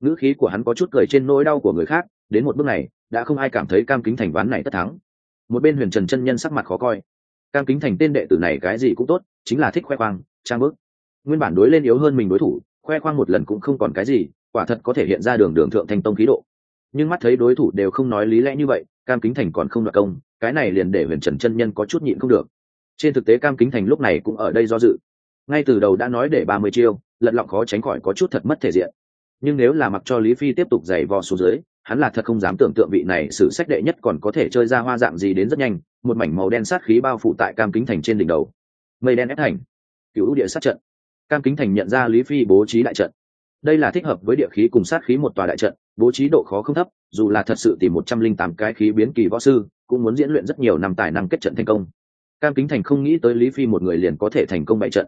ngữ khí của hắn có chút cười trên nỗi đau của người khác, đến một bước này, đã không ai cảm thấy cam kính thành ván này tất thắng. Một bên huyền trần chân nhân sắc mặt khó coi. Cam kính thành tên đệ tử này cái gì cũng tốt, chính là thích khoe khoang, trang bức. Nguyên bản đối lên yếu hơn mình đối thủ, khoe khoang một lần cũng không còn cái gì, quả thật có thể hiện ra đường đường thượng thành tông khí độ. Nhưng mắt thấy đối thủ đều không nói lý lẽ như vậy, cam kính thành còn không đoạt công, cái này liền để huyền trần chân nhân có chút nhịn không được. Trên thực tế cam kính thành lúc này cũng ở đây do dự. Ngay từ đầu đã nói để ba mươi chiêu, lật lọng khó tránh khỏi có chút thật mất thể diện nhưng nếu là mặc cho lý phi tiếp tục giày vò xuống dưới, hắn là thật không dám tưởng tượng vị này sử sách đệ nhất còn có thể chơi ra hoa dạng gì đến rất nhanh, một mảnh màu đen sát khí bao phủ tại cam kính thành trên đỉnh đầu. Mây đen ép thành. Cựu địa sát trận. Cam kính thành nhận ra lý phi bố trí đại trận. Đây là thích hợp với địa khí cùng sát khí một tòa đại trận, bố trí độ khó không thấp, dù là thật sự tìm một trăm linh tám cái khí biến kỳ võ sư, cũng muốn diễn luyện rất nhiều năm tài năng kết trận thành công. Cam kính thành không nghĩ tới lý phi một người liền có thể thành công bại trận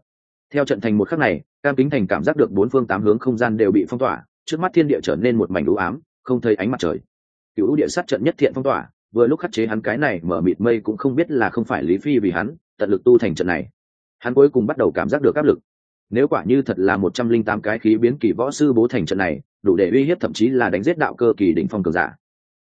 theo trận thành một khắc này, cam kính thành cảm giác được bốn phương tám hướng không gian đều bị phong tỏa, trước mắt thiên địa trở nên một mảnh đũ ám, không thấy ánh mặt trời. Cựu địa sát trận nhất thiện phong tỏa, vừa lúc khắc chế hắn cái này mở mịt mây cũng không biết là không phải lý phi vì hắn, tận lực tu thành trận này. Hắn cuối cùng bắt đầu cảm giác được áp lực. Nếu quả như thật là một trăm linh tám cái khí biến kỳ võ sư bố thành trận này, đủ để uy hiếp thậm chí là đánh giết đạo cơ kỳ đỉnh phong cường giả.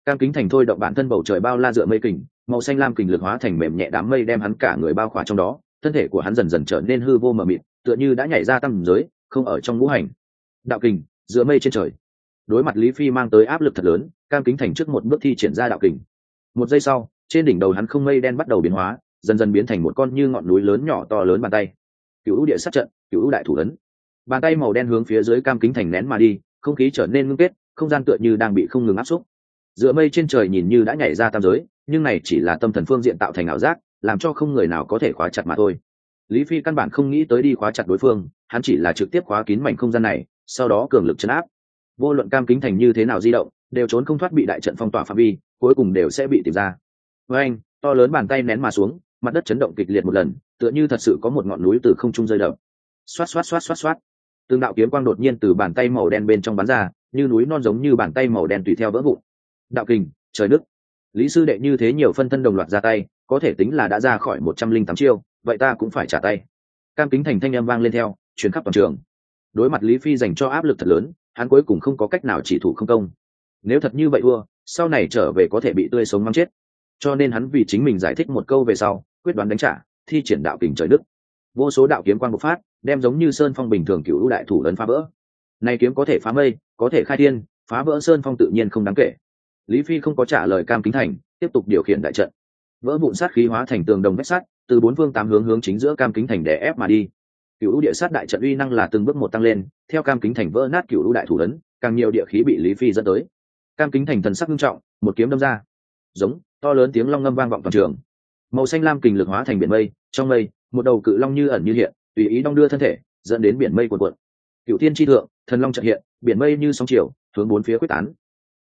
Cam kính thành thôi động bản thân bầu trời bao la dựa mây kình, màu xanh lam kình lực hóa thành mềm nhẹ đám mây đem hắn cả người bao khỏa trong đó, thân thể của hắn dần dần trở nên hư vô mờ mịt tựa như đã nhảy ra tầm giới, không ở trong ngũ hành. Đạo kình, giữa mây trên trời. Đối mặt lý phi mang tới áp lực thật lớn, cam kính thành trước một bước thi triển ra đạo kình. Một giây sau, trên đỉnh đầu hắn không mây đen bắt đầu biến hóa, dần dần biến thành một con như ngọn núi lớn nhỏ to lớn bàn tay. Cựu địa sát trận, cựu đại thủ ấn. Bàn tay màu đen hướng phía dưới cam kính thành nén mà đi, không khí trở nên ngưng kết, không gian tựa như đang bị không ngừng áp xúc. Giữa mây trên trời nhìn như đã nhảy ra tam giới, nhưng này chỉ là tâm thần phương diện tạo thành ảo giác, làm cho không người nào có thể khóa chặt mà thôi lý phi căn bản không nghĩ tới đi khóa chặt đối phương, hắn chỉ là trực tiếp khóa kín mảnh không gian này, sau đó cường lực chấn áp. Vô luận cam kính thành như thế nào di động, đều trốn không thoát bị đại trận phong tỏa phạm vi, cuối cùng đều sẽ bị tìm ra. Với anh, to lớn bàn tay nén mà xuống, mặt đất chấn động kịch liệt một lần, tựa như thật sự có một ngọn núi từ không trung rơi đập. Xoát xoát xoát xoát xoát. Tương đạo kiếm quang đột nhiên từ bàn tay màu đen bên trong bắn ra, như núi non giống như bàn tay màu đen tùy theo vỡ vụn. Đạo kình, trời đức lý sư đệ như thế nhiều phân thân đồng loạt ra tay, có thể tính là đã ra khỏi một trăm linh tám chiêu vậy ta cũng phải trả tay. Cam kính thành thanh â m vang lên theo chuyến khắp toàn trường. Đối mặt lý phi dành cho áp lực thật lớn, hắn cuối cùng không có cách nào chỉ thủ không công. Nếu thật như vậy thua, sau này trở về có thể bị tươi sống mắng chết. Cho nên hắn vì chính mình giải thích một câu về sau, quyết đoán đánh trả, thi triển đạo kình trời đức. Vô số đạo kiếm quang bộc phát, đem giống như sơn phong bình thường cựu đại thủ lớn phá vỡ. Nay kiếm có thể phá mây, có thể khai thiên, phá vỡ sơn phong tự nhiên không đáng kể. Lý phi không có trả lời cam kính thành, tiếp tục điều khiển đại trận. Vỡ vụn sát khí hóa thành tường đồng vách sắt từ bốn phương tám hướng hướng chính giữa cam kính thành để ép mà đi. Cựu địa sát đại trận uy năng là từng bước một tăng lên, theo cam kính thành vỡ nát cựu đại thủ lớn càng nhiều địa khí bị lý phi dẫn tới. Cam kính thành thần sắc nghiêm trọng, một kiếm đâm ra. Giống, to lớn tiếng long ngâm vang vọng toàn trường. Màu xanh lam kình lực hóa thành biển mây, trong mây, một đầu cự long như ẩn như hiện, tùy ý đong đưa thân thể, dẫn đến biển mây cuộn cuộn. Cựu thiên tri thượng, thần long trận hiện, biển mây như sóng chiều, hướng bốn phía quyết tán.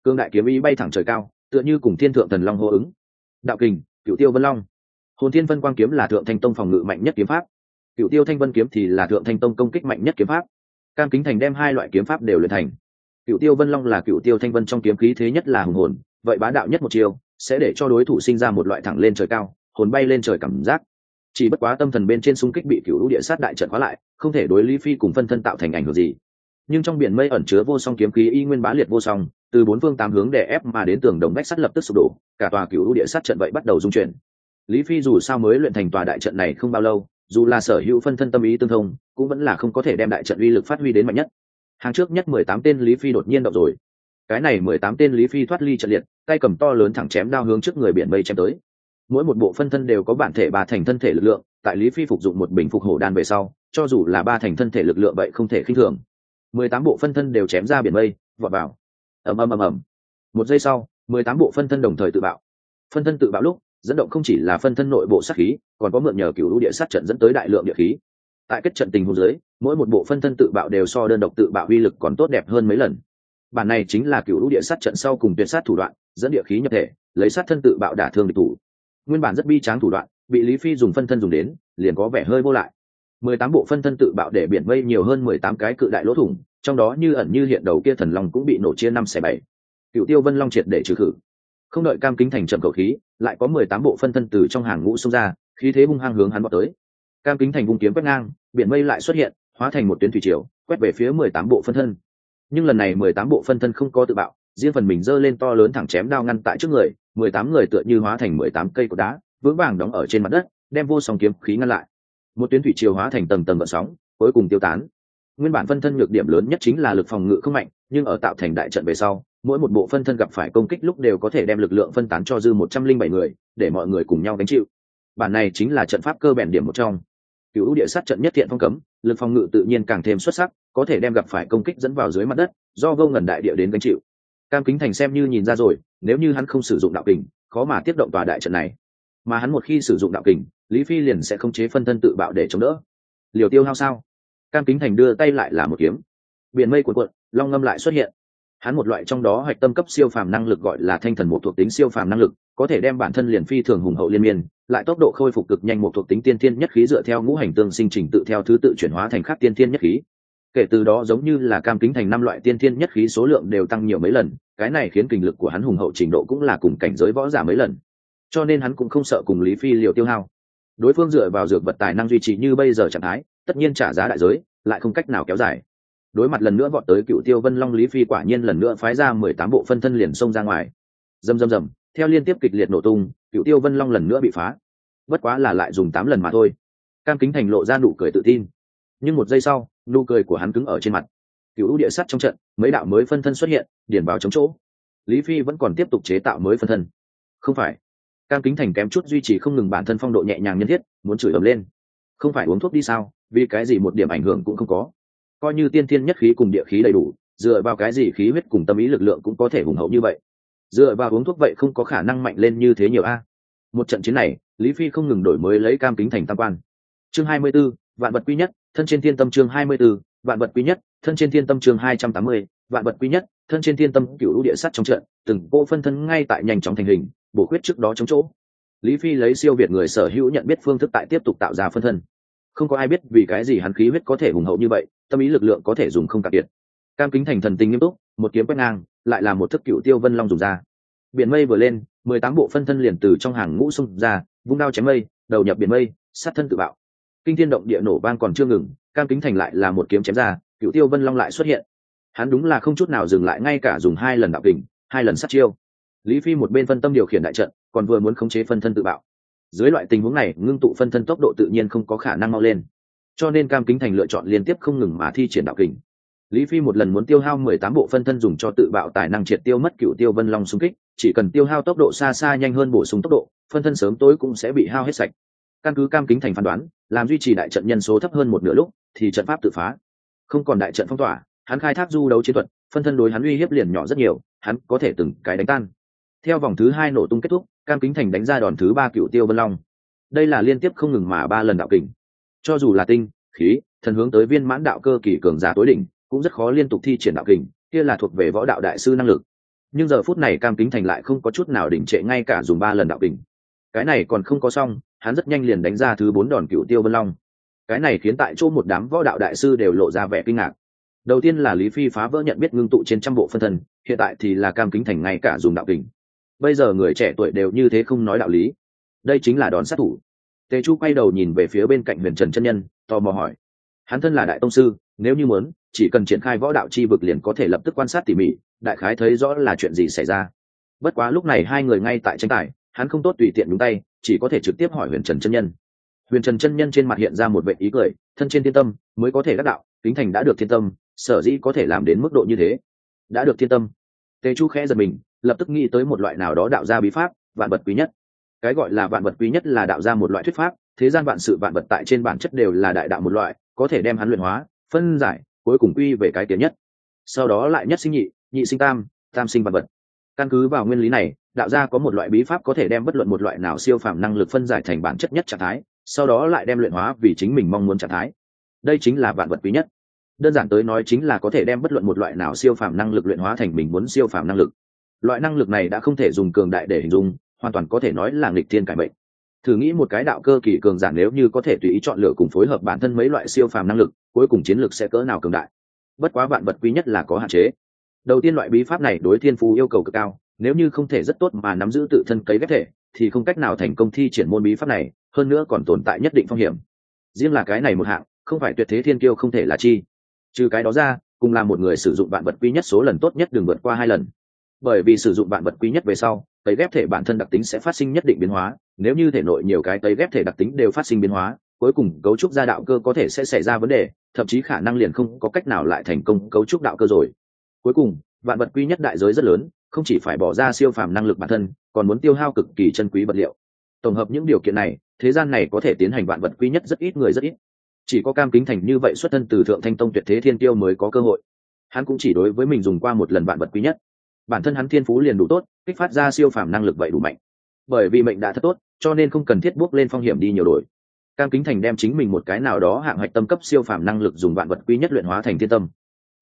Cương đại kiếm ý bay thẳng trời cao, tựa như cùng thiên thượng thần long hô ứng. Đạo kình cựu tiêu vân long hồn thiên vân quang kiếm là thượng thanh tông phòng ngự mạnh nhất kiếm pháp. Cựu tiêu thanh vân kiếm thì là thượng thanh tông công kích mạnh nhất kiếm pháp. Cam kính thành đem hai loại kiếm pháp đều luyện thành. Cựu tiêu vân long là cựu tiêu thanh vân trong kiếm khí thế nhất là hùng hồn vậy bá đạo nhất một chiều, sẽ để cho đối thủ sinh ra một loại thẳng lên trời cao hồn bay lên trời cảm giác. Chỉ bất quá tâm thần bên trên xung kích bị cựu địa sát đại trận khóa lại không thể đối lý phi cùng phân thân tạo thành ảnh hưởng gì. Nhưng trong biển mây ẩn chứa vô song kiếm khí y nguyên bá liệt vô song từ bốn phương tám hướng để ép mà đến tường đồng bách sắt lập tức sụp đổ cả tòa cựu địa sát trận vậy bắt đầu dung chuyển lý phi dù sao mới luyện thành tòa đại trận này không bao lâu, dù là sở hữu phân thân tâm ý tương thông, cũng vẫn là không có thể đem đại trận uy lực phát huy đến mạnh nhất. Hàng trước nhất mười tám tên lý phi đột nhiên động rồi. Cái này mười tám tên lý phi thoát ly trận liệt, tay cầm to lớn thẳng chém đao hướng trước người biển mây chém tới. Mỗi một bộ phân thân đều có bản thể ba thành thân thể lực lượng, tại lý phi phục dụng một bình phục hổ đan về sau, cho dù là ba thành thân thể lực lượng vậy không thể khinh thường. Mười tám bộ phân thân đều chém ra biển mây, vọt vào. Ầm ầm ầm ầm. Một giây sau, mười tám bộ phân thân đồng thời tự bạo. Phân thân tự bạo lúc dẫn động không chỉ là phân thân nội bộ sát khí, còn có mượn nhờ cựu lũ địa sát trận dẫn tới đại lượng địa khí. Tại kết trận tình huống dưới, mỗi một bộ phân thân tự bạo đều so đơn độc tự bạo uy lực còn tốt đẹp hơn mấy lần. Bản này chính là cựu lũ địa sát trận sau cùng tuyệt sát thủ đoạn, dẫn địa khí nhập thể, lấy sát thân tự bạo đả thương địch thủ. Nguyên bản rất bi tráng thủ đoạn, bị lý phi dùng phân thân dùng đến, liền có vẻ hơi vô lại. Mười tám bộ phân thân tự bạo để biển mây nhiều hơn mười tám cái cự đại lỗ thủng, trong đó như ẩn như hiện đầu kia thần long cũng bị nổ chia năm xẻ bảy. Cựu tiêu vân long triệt để trừ khử không đợi cam kính thành chậm cầu khí, lại có mười tám bộ phân thân từ trong hàng ngũ xông ra, khí thế hung hăng hướng hắn vào tới. Cam kính thành vung kiếm quét ngang, biển mây lại xuất hiện, hóa thành một tuyến thủy triều, quét về phía mười tám bộ phân thân. Nhưng lần này mười tám bộ phân thân không có tự bạo, riêng phần mình giơ lên to lớn thẳng chém đao ngăn tại trước người, mười tám người tựa như hóa thành mười tám cây cột đá, vững vàng đóng ở trên mặt đất, đem vô song kiếm khí ngăn lại. Một tuyến thủy triều hóa thành tầng tầng gợn sóng, cuối cùng tiêu tán. Nguyên bản phân thân nhược điểm lớn nhất chính là lực phòng ngự không mạnh, nhưng ở tạo thành đại trận về sau mỗi một bộ phân thân gặp phải công kích lúc đều có thể đem lực lượng phân tán cho dư một trăm linh bảy người, để mọi người cùng nhau gánh chịu. Bản này chính là trận pháp cơ bản điểm một trong. Cựu địa sát trận nhất thiện phong cấm, lực phòng ngự tự nhiên càng thêm xuất sắc, có thể đem gặp phải công kích dẫn vào dưới mặt đất, do vô ngần đại địa đến gánh chịu. Cam kính thành xem như nhìn ra rồi, nếu như hắn không sử dụng đạo kình, khó mà tiếp động tòa đại trận này. Mà hắn một khi sử dụng đạo kình, lý phi liền sẽ không chế phân thân tự bạo để chống đỡ. Liều tiêu hao sao? Cam kính thành đưa tay lại là một kiếm. Biển mây cuộn cuộn, long ngâm lại xuất hiện hắn một loại trong đó hạch tâm cấp siêu phàm năng lực gọi là thanh thần một thuộc tính siêu phàm năng lực, có thể đem bản thân liền phi thường hùng hậu liên miên, lại tốc độ khôi phục cực nhanh một thuộc tính tiên thiên nhất khí dựa theo ngũ hành tương sinh trình tự theo thứ tự chuyển hóa thành khác tiên thiên nhất khí. Kể từ đó giống như là cam kính thành năm loại tiên thiên nhất khí số lượng đều tăng nhiều mấy lần, cái này khiến kinh lực của hắn hùng hậu trình độ cũng là cùng cảnh giới võ giả mấy lần. Cho nên hắn cũng không sợ cùng lý phi liều tiêu hao. Đối phương dựa vào dược vật tài năng duy trì như bây giờ trạng thái, tất nhiên trả giá đại giới, lại không cách nào kéo dài đối mặt lần nữa vọt tới cựu tiêu vân long lý phi quả nhiên lần nữa phái ra mười tám bộ phân thân liền xông ra ngoài. Dầm dầm dầm theo liên tiếp kịch liệt nổ tung, cựu tiêu vân long lần nữa bị phá. Bất quá là lại dùng tám lần mà thôi. Cam kính thành lộ ra nụ cười tự tin. Nhưng một giây sau, nụ cười của hắn cứng ở trên mặt. Cựu địa sắt trong trận, mấy đạo mới phân thân xuất hiện điển vào chống chỗ. Lý phi vẫn còn tiếp tục chế tạo mới phân thân. Không phải. Cam kính thành kém chút duy trì không ngừng bản thân phong độ nhẹ nhàng nhân thiết, muốn chửi ấm lên. Không phải uống thuốc đi sao, vì cái gì một điểm ảnh hưởng cũng không có coi như tiên thiên nhất khí cùng địa khí đầy đủ dựa vào cái gì khí huyết cùng tâm ý lực lượng cũng có thể hùng hậu như vậy? Dựa vào uống thuốc vậy không có khả năng mạnh lên như thế nhiều a. Một trận chiến này lý phi không ngừng đổi mới lấy cam kính thành tam quan. Chương hai mươi 24, vạn vật quý nhất thân trên thiên tâm chương hai mươi 24, vạn vật quý nhất thân trên thiên tâm chương hai trăm tám mươi vạn vật quý nhất thân trên thiên tâm cựu địa sắt trong trận từng bộ phân thân ngay tại nhanh chóng thành hình bổ khuyết trước đó chống chỗ. Lý phi lấy siêu việt người sở hữu nhận biết phương thức tại tiếp tục tạo ra phân thân. Không có ai biết vì cái gì hắn khí huyết có thể hùng hậu như vậy tâm ý lực lượng có thể dùng không cạn kiệt. Cam kính thành thần tình nghiêm túc, một kiếm quét ngang, lại là một thức cựu tiêu vân long dùng ra. Biển mây vừa lên, mười tám bộ phân thân liền từ trong hàng ngũ xung ra, vung đao chém mây, đầu nhập biển mây, sát thân tự bạo. Kinh thiên động địa nổ vang còn chưa ngừng, cam kính thành lại là một kiếm chém ra, cựu tiêu vân long lại xuất hiện. Hắn đúng là không chút nào dừng lại, ngay cả dùng hai lần đạo kình, hai lần sát chiêu. Lý phi một bên phân tâm điều khiển đại trận, còn vừa muốn khống chế phân thân tự bạo. Dưới loại tình huống này, ngưng tụ phân thân tốc độ tự nhiên không có khả năng mau lên cho nên cam kính thành lựa chọn liên tiếp không ngừng mà thi triển đạo kình. Lý phi một lần muốn tiêu hao mười tám bộ phân thân dùng cho tự bạo tài năng triệt tiêu mất cựu tiêu vân long xung kích, chỉ cần tiêu hao tốc độ xa xa nhanh hơn bổ sung tốc độ, phân thân sớm tối cũng sẽ bị hao hết sạch. Căn cứ cam kính thành phán đoán, làm duy trì đại trận nhân số thấp hơn một nửa lúc, thì trận pháp tự phá. Không còn đại trận phong tỏa, hắn khai thác du đấu chiến thuật, phân thân đối hắn uy hiếp liền nhỏ rất nhiều, hắn có thể từng cái đánh tan. Theo vòng thứ hai nổ tung kết thúc, cam kính thành đánh ra đòn thứ ba cựu tiêu vân long. Đây là liên tiếp không ngừng mà ba lần đạo kình cho dù là tinh, khí, thần hướng tới viên mãn đạo cơ kỳ cường giả tối đỉnh, cũng rất khó liên tục thi triển đạo kình, kia là thuộc về võ đạo đại sư năng lực. Nhưng giờ phút này cam kính thành lại không có chút nào đỉnh trệ ngay cả dùng ba lần đạo kình. Cái này còn không có xong, hắn rất nhanh liền đánh ra thứ bốn đòn cựu tiêu vân long. Cái này khiến tại chỗ một đám võ đạo đại sư đều lộ ra vẻ kinh ngạc. Đầu tiên là lý phi phá vỡ nhận biết ngưng tụ trên trăm bộ phân thân hiện tại thì là cam kính thành ngay cả dùng đạo kình. Bây giờ người trẻ tuổi đều như thế không nói đạo lý. Đây chính là đòn sát thủ tề chu quay đầu nhìn về phía bên cạnh huyền trần chân nhân, tò mò hỏi. Hắn thân là đại tông sư, nếu như muốn, chỉ cần triển khai võ đạo chi vực liền có thể lập tức quan sát tỉ mỉ, đại khái thấy rõ là chuyện gì xảy ra. Bất quá lúc này hai người ngay tại tranh tài, hắn không tốt tùy tiện đúng tay, chỉ có thể trực tiếp hỏi huyền trần chân nhân. Huyền trần chân nhân trên mặt hiện ra một vệ ý cười, thân trên thiên tâm, mới có thể đắc đạo, kính thành đã được thiên tâm, sở dĩ có thể làm đến mức độ như thế. Đã được thiên tâm. Tề chu khẽ giật mình, lập tức nghĩ tới một loại nào đó đạo ra bí pháp, vạn vật quý nhất cái gọi là vạn vật quý nhất là đạo ra một loại thuyết pháp, thế gian vạn sự vạn vật tại trên bản chất đều là đại đạo một loại, có thể đem hắn luyện hóa, phân giải, cuối cùng quy về cái tiến nhất. Sau đó lại nhất sinh nhị nhị sinh tam tam sinh vạn vật. Căn cứ vào nguyên lý này, đạo gia có một loại bí pháp có thể đem bất luận một loại nào siêu phàm năng lực phân giải thành bản chất nhất trạng thái, sau đó lại đem luyện hóa vì chính mình mong muốn trạng thái. Đây chính là vạn vật quý nhất. Đơn giản tới nói chính là có thể đem bất luận một loại nào siêu phàm năng lực luyện hóa thành mình muốn siêu phàm năng lực. Loại năng lực này đã không thể dùng cường đại để hình dung hoàn toàn có thể nói là nghịch thiên cải mệnh. Thử nghĩ một cái đạo cơ kỳ cường giả nếu như có thể tùy ý chọn lựa cùng phối hợp bản thân mấy loại siêu phàm năng lực, cuối cùng chiến lược sẽ cỡ nào cường đại? Bất quá vạn vật quý nhất là có hạn chế. Đầu tiên loại bí pháp này đối thiên phú yêu cầu cực cao, nếu như không thể rất tốt mà nắm giữ tự thân cấy ghép thể, thì không cách nào thành công thi triển môn bí pháp này, hơn nữa còn tồn tại nhất định phong hiểm. Riêng là cái này một hạng, không phải tuyệt thế thiên kiêu không thể là chi. Trừ cái đó ra, cùng là một người sử dụng vạn vật quý nhất số lần tốt nhất đừng vượt qua hai lần. Bởi vì sử dụng vạn vật quý nhất về sau cấy ghép thể bản thân đặc tính sẽ phát sinh nhất định biến hóa. Nếu như thể nội nhiều cái cấy ghép thể đặc tính đều phát sinh biến hóa, cuối cùng cấu trúc gia đạo cơ có thể sẽ xảy ra vấn đề, thậm chí khả năng liền không có cách nào lại thành công cấu trúc đạo cơ rồi. Cuối cùng, vạn vật quy nhất đại giới rất lớn, không chỉ phải bỏ ra siêu phàm năng lực bản thân, còn muốn tiêu hao cực kỳ chân quý vật liệu. Tổng hợp những điều kiện này, thế gian này có thể tiến hành vạn vật quy nhất rất ít người rất ít. Chỉ có cam kính thành như vậy xuất thân từ thượng thanh tông tuyệt thế thiên tiêu mới có cơ hội. Hắn cũng chỉ đối với mình dùng qua một lần vạn vật quý nhất bản thân hắn thiên phú liền đủ tốt, kích phát ra siêu phàm năng lực vậy đủ mạnh. Bởi vì mệnh đã thật tốt, cho nên không cần thiết bước lên phong hiểm đi nhiều đổi. Cam kính thành đem chính mình một cái nào đó hạng hạch tâm cấp siêu phàm năng lực dùng vạn vật quý nhất luyện hóa thành thiên tâm.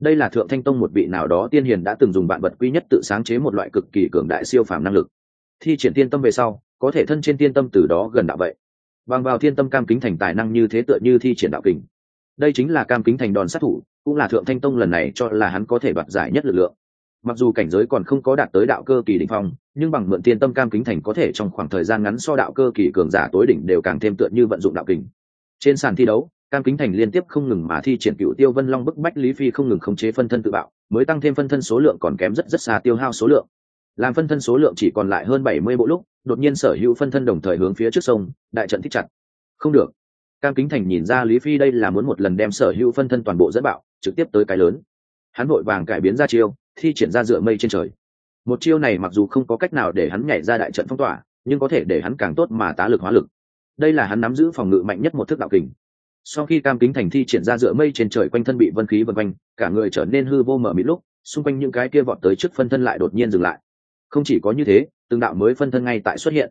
Đây là thượng thanh tông một vị nào đó tiên hiền đã từng dùng vạn vật quý nhất tự sáng chế một loại cực kỳ cường đại siêu phàm năng lực. Thi triển tiên tâm về sau, có thể thân trên tiên tâm từ đó gần đạo vậy. Bằng vào thiên tâm cam kính thành tài năng như thế tựa như thi triển đạo kình. Đây chính là cam kính thành đòn sát thủ, cũng là thượng thanh tông lần này cho là hắn có thể đoạt giải nhất lực lượng mặc dù cảnh giới còn không có đạt tới đạo cơ kỳ đỉnh phong, nhưng bằng mượn tiên tâm cam kính thành có thể trong khoảng thời gian ngắn so đạo cơ kỳ cường giả tối đỉnh đều càng thêm tựa như vận dụng đạo kình. Trên sàn thi đấu, cam kính thành liên tiếp không ngừng mà thi triển cựu tiêu vân long bức bách lý phi không ngừng khống chế phân thân tự bạo, mới tăng thêm phân thân số lượng còn kém rất rất xa tiêu hao số lượng. Làm phân thân số lượng chỉ còn lại hơn bảy mươi bộ lúc, đột nhiên sở hữu phân thân đồng thời hướng phía trước sông, đại trận thích chặt. Không được. Cam kính thành nhìn ra lý phi đây là muốn một lần đem sở hữu phân thân toàn bộ dẫn bạo, trực tiếp tới cái lớn. Hắn vội vàng cải biến ra chiêu thi triển ra dựa mây trên trời. Một chiêu này mặc dù không có cách nào để hắn nhảy ra đại trận phong tỏa, nhưng có thể để hắn càng tốt mà tá lực hóa lực. Đây là hắn nắm giữ phòng ngự mạnh nhất một thức đạo kình. Sau khi cam kính thành thi triển ra dựa mây trên trời quanh thân bị vân khí vân quanh, cả người trở nên hư vô mở mịt lúc, xung quanh những cái kia vọt tới trước phân thân lại đột nhiên dừng lại. Không chỉ có như thế, từng đạo mới phân thân ngay tại xuất hiện.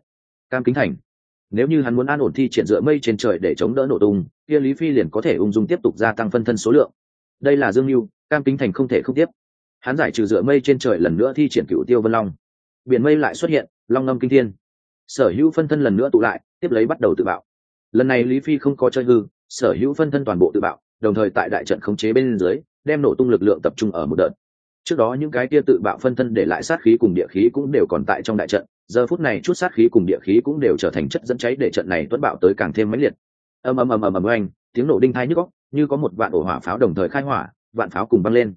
Cam kính thành. Nếu như hắn muốn an ổn thi triển dựa mây trên trời để chống đỡ nổ tung, kia lý phi liền có thể ung dung tiếp tục gia tăng phân thân số lượng. Đây là dương mưu cam kính thành không thể không tiếp hắn giải trừ dựa mây trên trời lần nữa thi triển cựu tiêu vân long. Biển mây lại xuất hiện, long ngâm kinh thiên. Sở hữu phân thân lần nữa tụ lại, tiếp lấy bắt đầu tự bạo. Lần này lý phi không có chơi hư, sở hữu phân thân toàn bộ tự bạo, đồng thời tại đại trận khống chế bên dưới, đem nổ tung lực lượng tập trung ở một đợt. Trước đó những cái kia tự bạo phân thân để lại sát khí cùng địa khí cũng đều còn tại trong đại trận, giờ phút này chút sát khí cùng địa khí cũng đều trở thành chất dẫn cháy để trận này tuấn bạo tới càng thêm mãnh liệt. Ầm ầm ầm ầm ầm oanh, tiếng nổ đinh thai nhức góc như có một vạn ổ hỏa pháo đồng thời khai hỏa, vạn pháo cùng băng lên.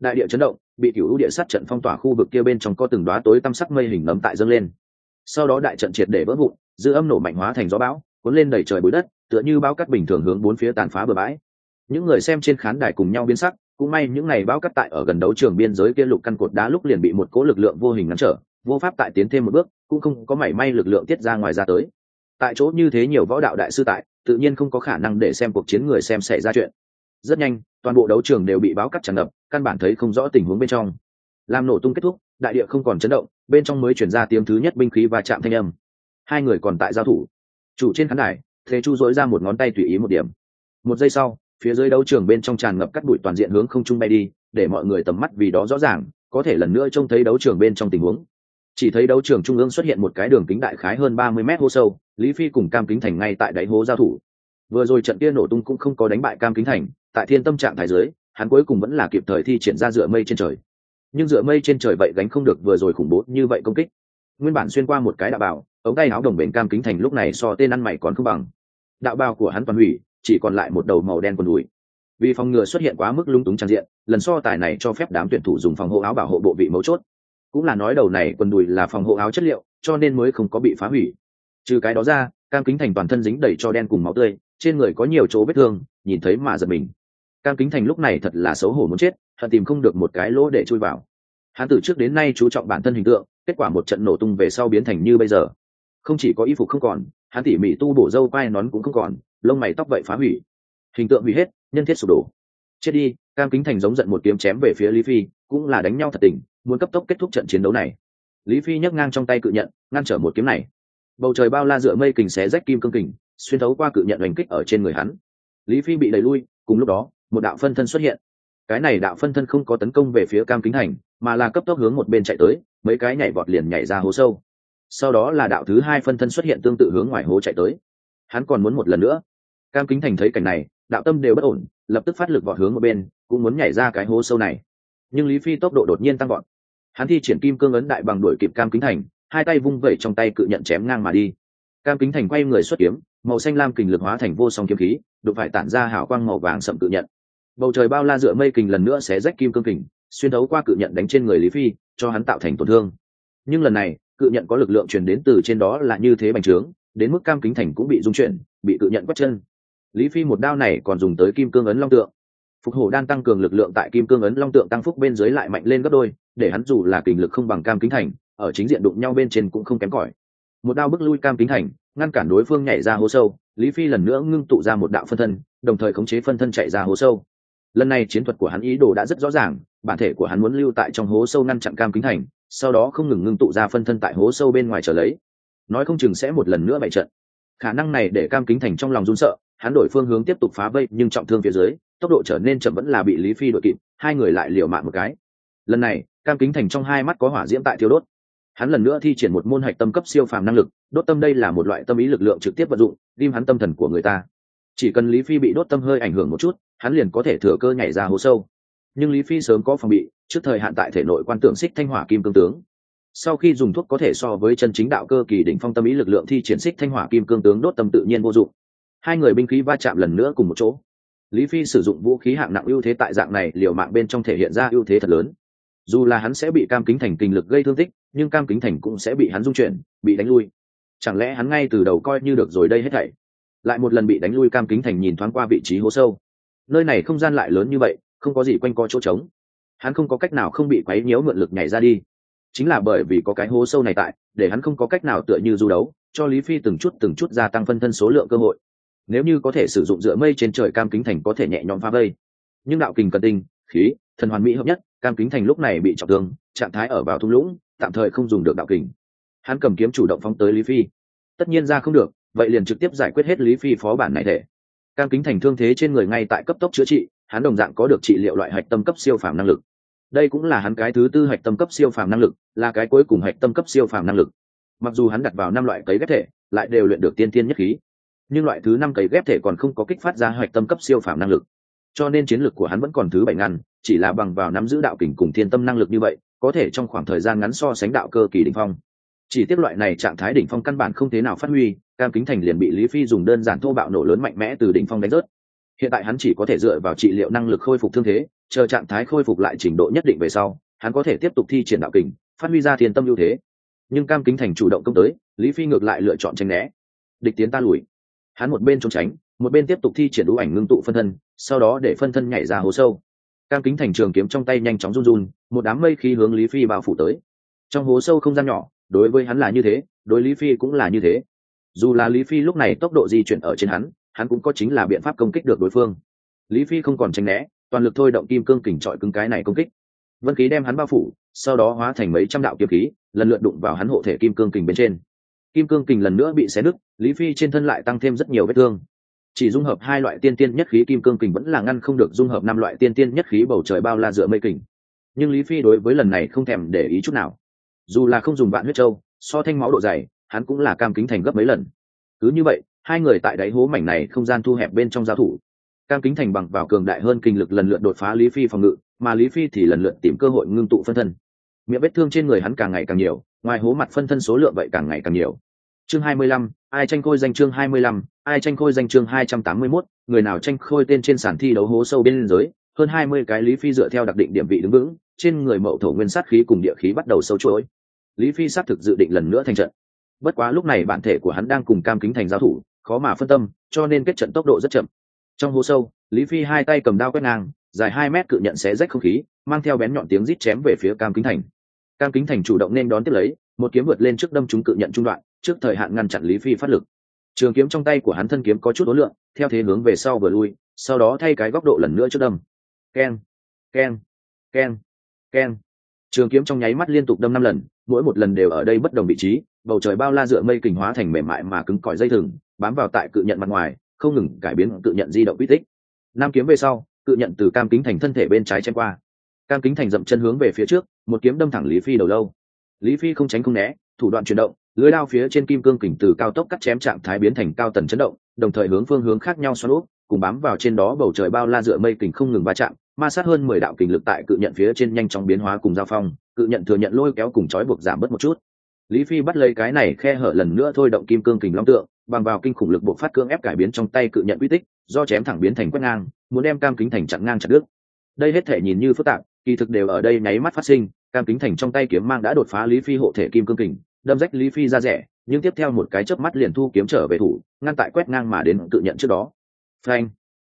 Đại địa chấn động bị cựu địa sát trận phong tỏa khu vực kia bên trong có từng đoá tối tăm sắc mây hình nấm tại dâng lên. Sau đó đại trận triệt để vỡ vụn, dư âm nổ mạnh hóa thành gió bão, cuốn lên đầy trời bụi đất, tựa như bao cắt bình thường hướng bốn phía tàn phá bờ bãi. Những người xem trên khán đài cùng nhau biến sắc, cũng may những ngày bão cắt tại ở gần đấu trường biên giới kia lục căn cột đá lúc liền bị một cố lực lượng vô hình ngăn trở, vô pháp tại tiến thêm một bước, cũng không có mảy may lực lượng tiết ra ngoài ra tới. Tại chỗ như thế nhiều võ đạo đại sư tại, tự nhiên không có khả năng để xem cuộc chiến người xem xảy ra chuyện. Rất nhanh, toàn bộ đấu trường đều bị báo cắt tràn ngập căn bản thấy không rõ tình huống bên trong. Làm nổ tung kết thúc, đại địa không còn chấn động, bên trong mới chuyển ra tiếng thứ nhất binh khí và chạm thanh âm. Hai người còn tại giao thủ. Chủ trên khán đài, thế chu dối ra một ngón tay tùy ý một điểm. Một giây sau, phía dưới đấu trường bên trong tràn ngập cắt bụi toàn diện hướng không trung bay đi, để mọi người tầm mắt vì đó rõ ràng, có thể lần nữa trông thấy đấu trường bên trong tình huống. Chỉ thấy đấu trường trung ương xuất hiện một cái đường kính đại khái hơn ba mươi mét hô sâu, lý phi cùng cam kính thành ngay tại đáy hố giao thủ. Vừa rồi trận kia nổ tung cũng không có đánh bại cam kính thành, tại thiên tâm trạng thái dưới hắn cuối cùng vẫn là kịp thời thi triển ra dựa mây trên trời. Nhưng dựa mây trên trời vậy gánh không được vừa rồi khủng bố như vậy công kích. Nguyên bản xuyên qua một cái đạo bào, ống tay áo đồng bền cam kính thành lúc này so tên ăn mày còn không bằng. Đạo bào của hắn toàn hủy, chỉ còn lại một đầu màu đen quần đùi. Vì phòng ngừa xuất hiện quá mức lung túng trang diện, lần so tài này cho phép đám tuyển thủ dùng phòng hộ áo bảo hộ bộ vị mấu chốt. Cũng là nói đầu này quần đùi là phòng hộ áo chất liệu, cho nên mới không có bị phá hủy. Trừ cái đó ra, cam kính thành toàn thân dính đầy cho đen cùng máu tươi, trên người có nhiều chỗ vết thương, nhìn thấy mà giật mình cam kính thành lúc này thật là xấu hổ muốn chết, hận tìm không được một cái lỗ để chui vào. Hắn từ trước đến nay chú trọng bản thân hình tượng, kết quả một trận nổ tung về sau biến thành như bây giờ. Không chỉ có y phục không còn hắn tỉ mỉ tu bổ dâu quai nón cũng không còn, lông mày tóc vậy phá hủy. Hình tượng hủy hết, nhân thiết sụp đổ. Chết đi, cam kính thành giống giận một kiếm chém về phía lý phi, cũng là đánh nhau thật tình, muốn cấp tốc kết thúc trận chiến đấu này. Lý phi nhấc ngang trong tay cự nhận, ngăn trở một kiếm này. Bầu trời bao la dựa mây kình xé rách kim cương kình, xuyên thấu qua cự nhận hành kích ở trên người hắn. Lý phi bị đẩy lui, cùng lúc đó một đạo phân thân xuất hiện. Cái này đạo phân thân không có tấn công về phía cam kính thành, mà là cấp tốc hướng một bên chạy tới, mấy cái nhảy vọt liền nhảy ra hố sâu. Sau đó là đạo thứ hai phân thân xuất hiện tương tự hướng ngoài hố chạy tới. Hắn còn muốn một lần nữa. Cam kính thành thấy cảnh này, đạo tâm đều bất ổn, lập tức phát lực vọt hướng một bên, cũng muốn nhảy ra cái hố sâu này. Nhưng lý phi tốc độ đột nhiên tăng vọt. Hắn thi triển kim cương ấn đại bằng đuổi kịp cam kính thành, hai tay vung vẩy trong tay cự nhận chém ngang mà đi. Cam kính thành quay người xuất kiếm, màu xanh lam kình lực hóa thành vô song kiếm khí, đụng phải tản ra hào quang màu vàng sậm cự nhận bầu trời bao la dựa mây kình lần nữa sẽ rách kim cương kình, xuyên thấu qua cự nhận đánh trên người lý phi, cho hắn tạo thành tổn thương. Nhưng lần này, cự nhận có lực lượng truyền đến từ trên đó là như thế bành trướng, đến mức cam kính thành cũng bị dung chuyển, bị cự nhận quất chân. Lý phi một đao này còn dùng tới kim cương ấn long tượng. Phục hổ đan tăng cường lực lượng tại kim cương ấn long tượng tăng phúc bên dưới lại mạnh lên gấp đôi, để hắn dù là kình lực không bằng cam kính thành, ở chính diện đụng nhau bên trên cũng không kém cỏi. Một đao bức lui cam kính thành, ngăn cản đối phương nhảy ra hố sâu, lý phi lần nữa ngưng tụ ra một đạo phân thân, đồng thời khống chế phân thân chạy ra hố sâu lần này chiến thuật của hắn ý đồ đã rất rõ ràng, bản thể của hắn muốn lưu tại trong hố sâu ngăn chặn cam kính thành, sau đó không ngừng ngưng tụ ra phân thân tại hố sâu bên ngoài trở lấy. Nói không chừng sẽ một lần nữa bày trận. Khả năng này để cam kính thành trong lòng run sợ, hắn đổi phương hướng tiếp tục phá vây, nhưng trọng thương phía dưới, tốc độ trở nên chậm vẫn là bị lý phi đội kịp, hai người lại liều mạng một cái. Lần này, cam kính thành trong hai mắt có hỏa diễm tại thiếu đốt. Hắn lần nữa thi triển một môn hạch tâm cấp siêu phàm năng lực, đốt tâm đây là một loại tâm ý lực lượng trực tiếp vận dụng, ghim hắn tâm thần của người ta chỉ cần lý phi bị đốt tâm hơi ảnh hưởng một chút, hắn liền có thể thừa cơ nhảy ra hố sâu. Nhưng lý phi sớm có phòng bị, trước thời hạn tại thể nội quan tưởng xích thanh hỏa kim cương tướng. Sau khi dùng thuốc có thể so với chân chính đạo cơ kỳ đỉnh phong tâm ý lực lượng thi triển xích thanh hỏa kim cương tướng đốt tâm tự nhiên vô dụng. Hai người binh khí va chạm lần nữa cùng một chỗ. Lý phi sử dụng vũ khí hạng nặng ưu thế tại dạng này, liều mạng bên trong thể hiện ra ưu thế thật lớn. Dù là hắn sẽ bị cam kính thành kinh lực gây thương tích, nhưng cam kính thành cũng sẽ bị hắn dung chuyển, bị đánh lui. Chẳng lẽ hắn ngay từ đầu coi như được rồi đây hết thảy? Lại một lần bị đánh lui cam kính thành nhìn thoáng qua vị trí hố sâu. Nơi này không gian lại lớn như vậy, không có gì quanh co chỗ trống. Hắn không có cách nào không bị quấy nhiễu mượn lực nhảy ra đi. Chính là bởi vì có cái hố sâu này tại, để hắn không có cách nào tựa như du đấu, cho lý phi từng chút từng chút gia tăng phân thân số lượng cơ hội. Nếu như có thể sử dụng dựa mây trên trời cam kính thành có thể nhẹ nhõm phá vây. Nhưng đạo kình cần tinh, khí, thần hoàn mỹ hợp nhất, cam kính thành lúc này bị trọng thương, trạng thái ở vào thung lũng, tạm thời không dùng được đạo kình. Hắn cầm kiếm chủ động phóng tới lý phi. Tất nhiên ra không được vậy liền trực tiếp giải quyết hết lý phi phó bản này thể. Cam kính thành thương thế trên người ngay tại cấp tốc chữa trị, hắn đồng dạng có được trị liệu loại hạch tâm cấp siêu phàm năng lực. Đây cũng là hắn cái thứ tư hạch tâm cấp siêu phàm năng lực, là cái cuối cùng hạch tâm cấp siêu phàm năng lực. Mặc dù hắn đặt vào năm loại cấy ghép thể, lại đều luyện được tiên tiên nhất khí. Nhưng loại thứ năm cấy ghép thể còn không có kích phát ra hạch tâm cấp siêu phàm năng lực. Cho nên chiến lược của hắn vẫn còn thứ bảy ngăn chỉ là bằng vào nắm giữ đạo kình cùng thiên tâm năng lực như vậy, có thể trong khoảng thời gian ngắn so sánh đạo cơ kỳ đỉnh phong chỉ tiếp loại này trạng thái đỉnh phong căn bản không thế nào phát huy, cam kính thành liền bị lý phi dùng đơn giản thô bạo nổ lớn mạnh mẽ từ đỉnh phong đánh rớt. Hiện tại hắn chỉ có thể dựa vào trị liệu năng lực khôi phục thương thế, chờ trạng thái khôi phục lại trình độ nhất định về sau, hắn có thể tiếp tục thi triển đạo kình, phát huy ra thiên tâm ưu thế. Nhưng cam kính thành chủ động công tới, lý phi ngược lại lựa chọn tranh né. Địch tiến ta lùi. Hắn một bên trốn tránh, một bên tiếp tục thi triển đủ ảnh ngưng tụ phân thân, sau đó để phân thân nhảy ra hố sâu. Cam kính thành trường kiếm trong tay nhanh chóng run run, một đám mây khí hướng lý phi bao phủ tới. Trong hố sâu không gian nhỏ đối với hắn là như thế, đối lý phi cũng là như thế. Dù là lý phi lúc này tốc độ di chuyển ở trên hắn hắn cũng có chính là biện pháp công kích được đối phương. Lý phi không còn tránh né, toàn lực thôi động kim cương kình trọi cứng cái này công kích. Vân khí đem hắn bao phủ, sau đó hóa thành mấy trăm đạo kiếm khí, lần lượt đụng vào hắn hộ thể kim cương kình bên trên. Kim cương kình lần nữa bị xé nứt, lý phi trên thân lại tăng thêm rất nhiều vết thương. Chỉ dung hợp hai loại tiên tiên nhất khí kim cương kình vẫn là ngăn không được dung hợp năm loại tiên tiên nhất khí bầu trời bao la dựa mây kình. Nhưng lý phi đối với lần này không thèm để ý chút nào dù là không dùng vạn huyết châu so thanh máu độ dày hắn cũng là cam kính thành gấp mấy lần. Cứ như vậy hai người tại đáy hố mảnh này không gian thu hẹp bên trong giao thủ. Cam kính thành bằng vào cường đại hơn kinh lực lần lượt đột phá lý phi phòng ngự mà lý phi thì lần lượt tìm cơ hội ngưng tụ phân thân. Miệng vết thương trên người hắn càng ngày càng nhiều ngoài hố mặt phân thân số lượng vậy càng ngày càng nhiều. Chương 25, ai tranh khôi danh chương 25, ai tranh khôi danh chương 281, người nào tranh khôi tên trên sàn thi đấu hố sâu bên dưới hơn 20 cái lý phi dựa theo đặc định điểm vị đứng vững trên người mậu thổ nguyên sát khí cùng địa khí bắt đầu sâu chuỗi. Lý phi xác thực dự định lần nữa thành trận. Bất quá lúc này bản thể của hắn đang cùng cam kính thành giao thủ, khó mà phân tâm, cho nên kết trận tốc độ rất chậm. Trong hố sâu, lý phi hai tay cầm đao quét ngang, dài hai mét cự nhận xé rách không khí, mang theo bén nhọn tiếng rít chém về phía cam kính thành. Cam kính thành chủ động nên đón tiếp lấy, một kiếm vượt lên trước đâm chúng cự nhận trung đoạn, trước thời hạn ngăn chặn lý phi phát lực. Trường kiếm trong tay của hắn thân kiếm có chút ối lượng theo thế hướng về sau vừa lui, sau đó thay cái góc độ lần nữa trước đâm. Keng keng keng keng trường kiếm trong nháy mắt liên tục đâm năm lần, mỗi một lần đều ở đây bất đồng vị trí, bầu trời bao la dựa mây kình hóa thành mềm mại mà cứng cỏi dây thừng, bám vào tại cự nhận mặt ngoài, không ngừng cải biến cự nhận di động uy tích Nam kiếm về sau, cự nhận từ cam kính thành thân thể bên trái chen qua. Cam kính thành dậm chân hướng về phía trước, một kiếm đâm thẳng lý phi đầu lâu. Lý phi không tránh không né, thủ đoạn chuyển động, lưới đao phía trên kim cương kình từ cao tốc cắt chém trạng thái biến thành cao tần chấn động, đồng thời hướng phương hướng khác nhau xoắn úp, cùng bám vào trên đó bầu trời bao la dựa mây kình không ngừng va chạm ma sát hơn mười đạo kình lực tại cự nhận phía trên nhanh chóng biến hóa cùng giao phong, cự nhận thừa nhận lôi kéo cùng trói buộc giảm bớt một chút. Lý phi bắt lấy cái này khe hở lần nữa thôi động kim cương kình long tượng, bằng vào kinh khủng lực buộc phát cương ép cải biến trong tay cự nhận uy tích, do chém thẳng biến thành quét ngang, muốn đem cam kính thành chặn ngang chặt đứt. Đây hết thể nhìn như phức tạp, kỳ thực đều ở đây nháy mắt phát sinh, cam kính thành trong tay kiếm mang đã đột phá lý phi hộ thể kim cương kình, đâm rách lý phi ra rẻ, nhưng tiếp theo một cái chớp mắt liền thu kiếm trở về thủ, ngăn tại quét ngang mà đến tự nhận trước đó. Frank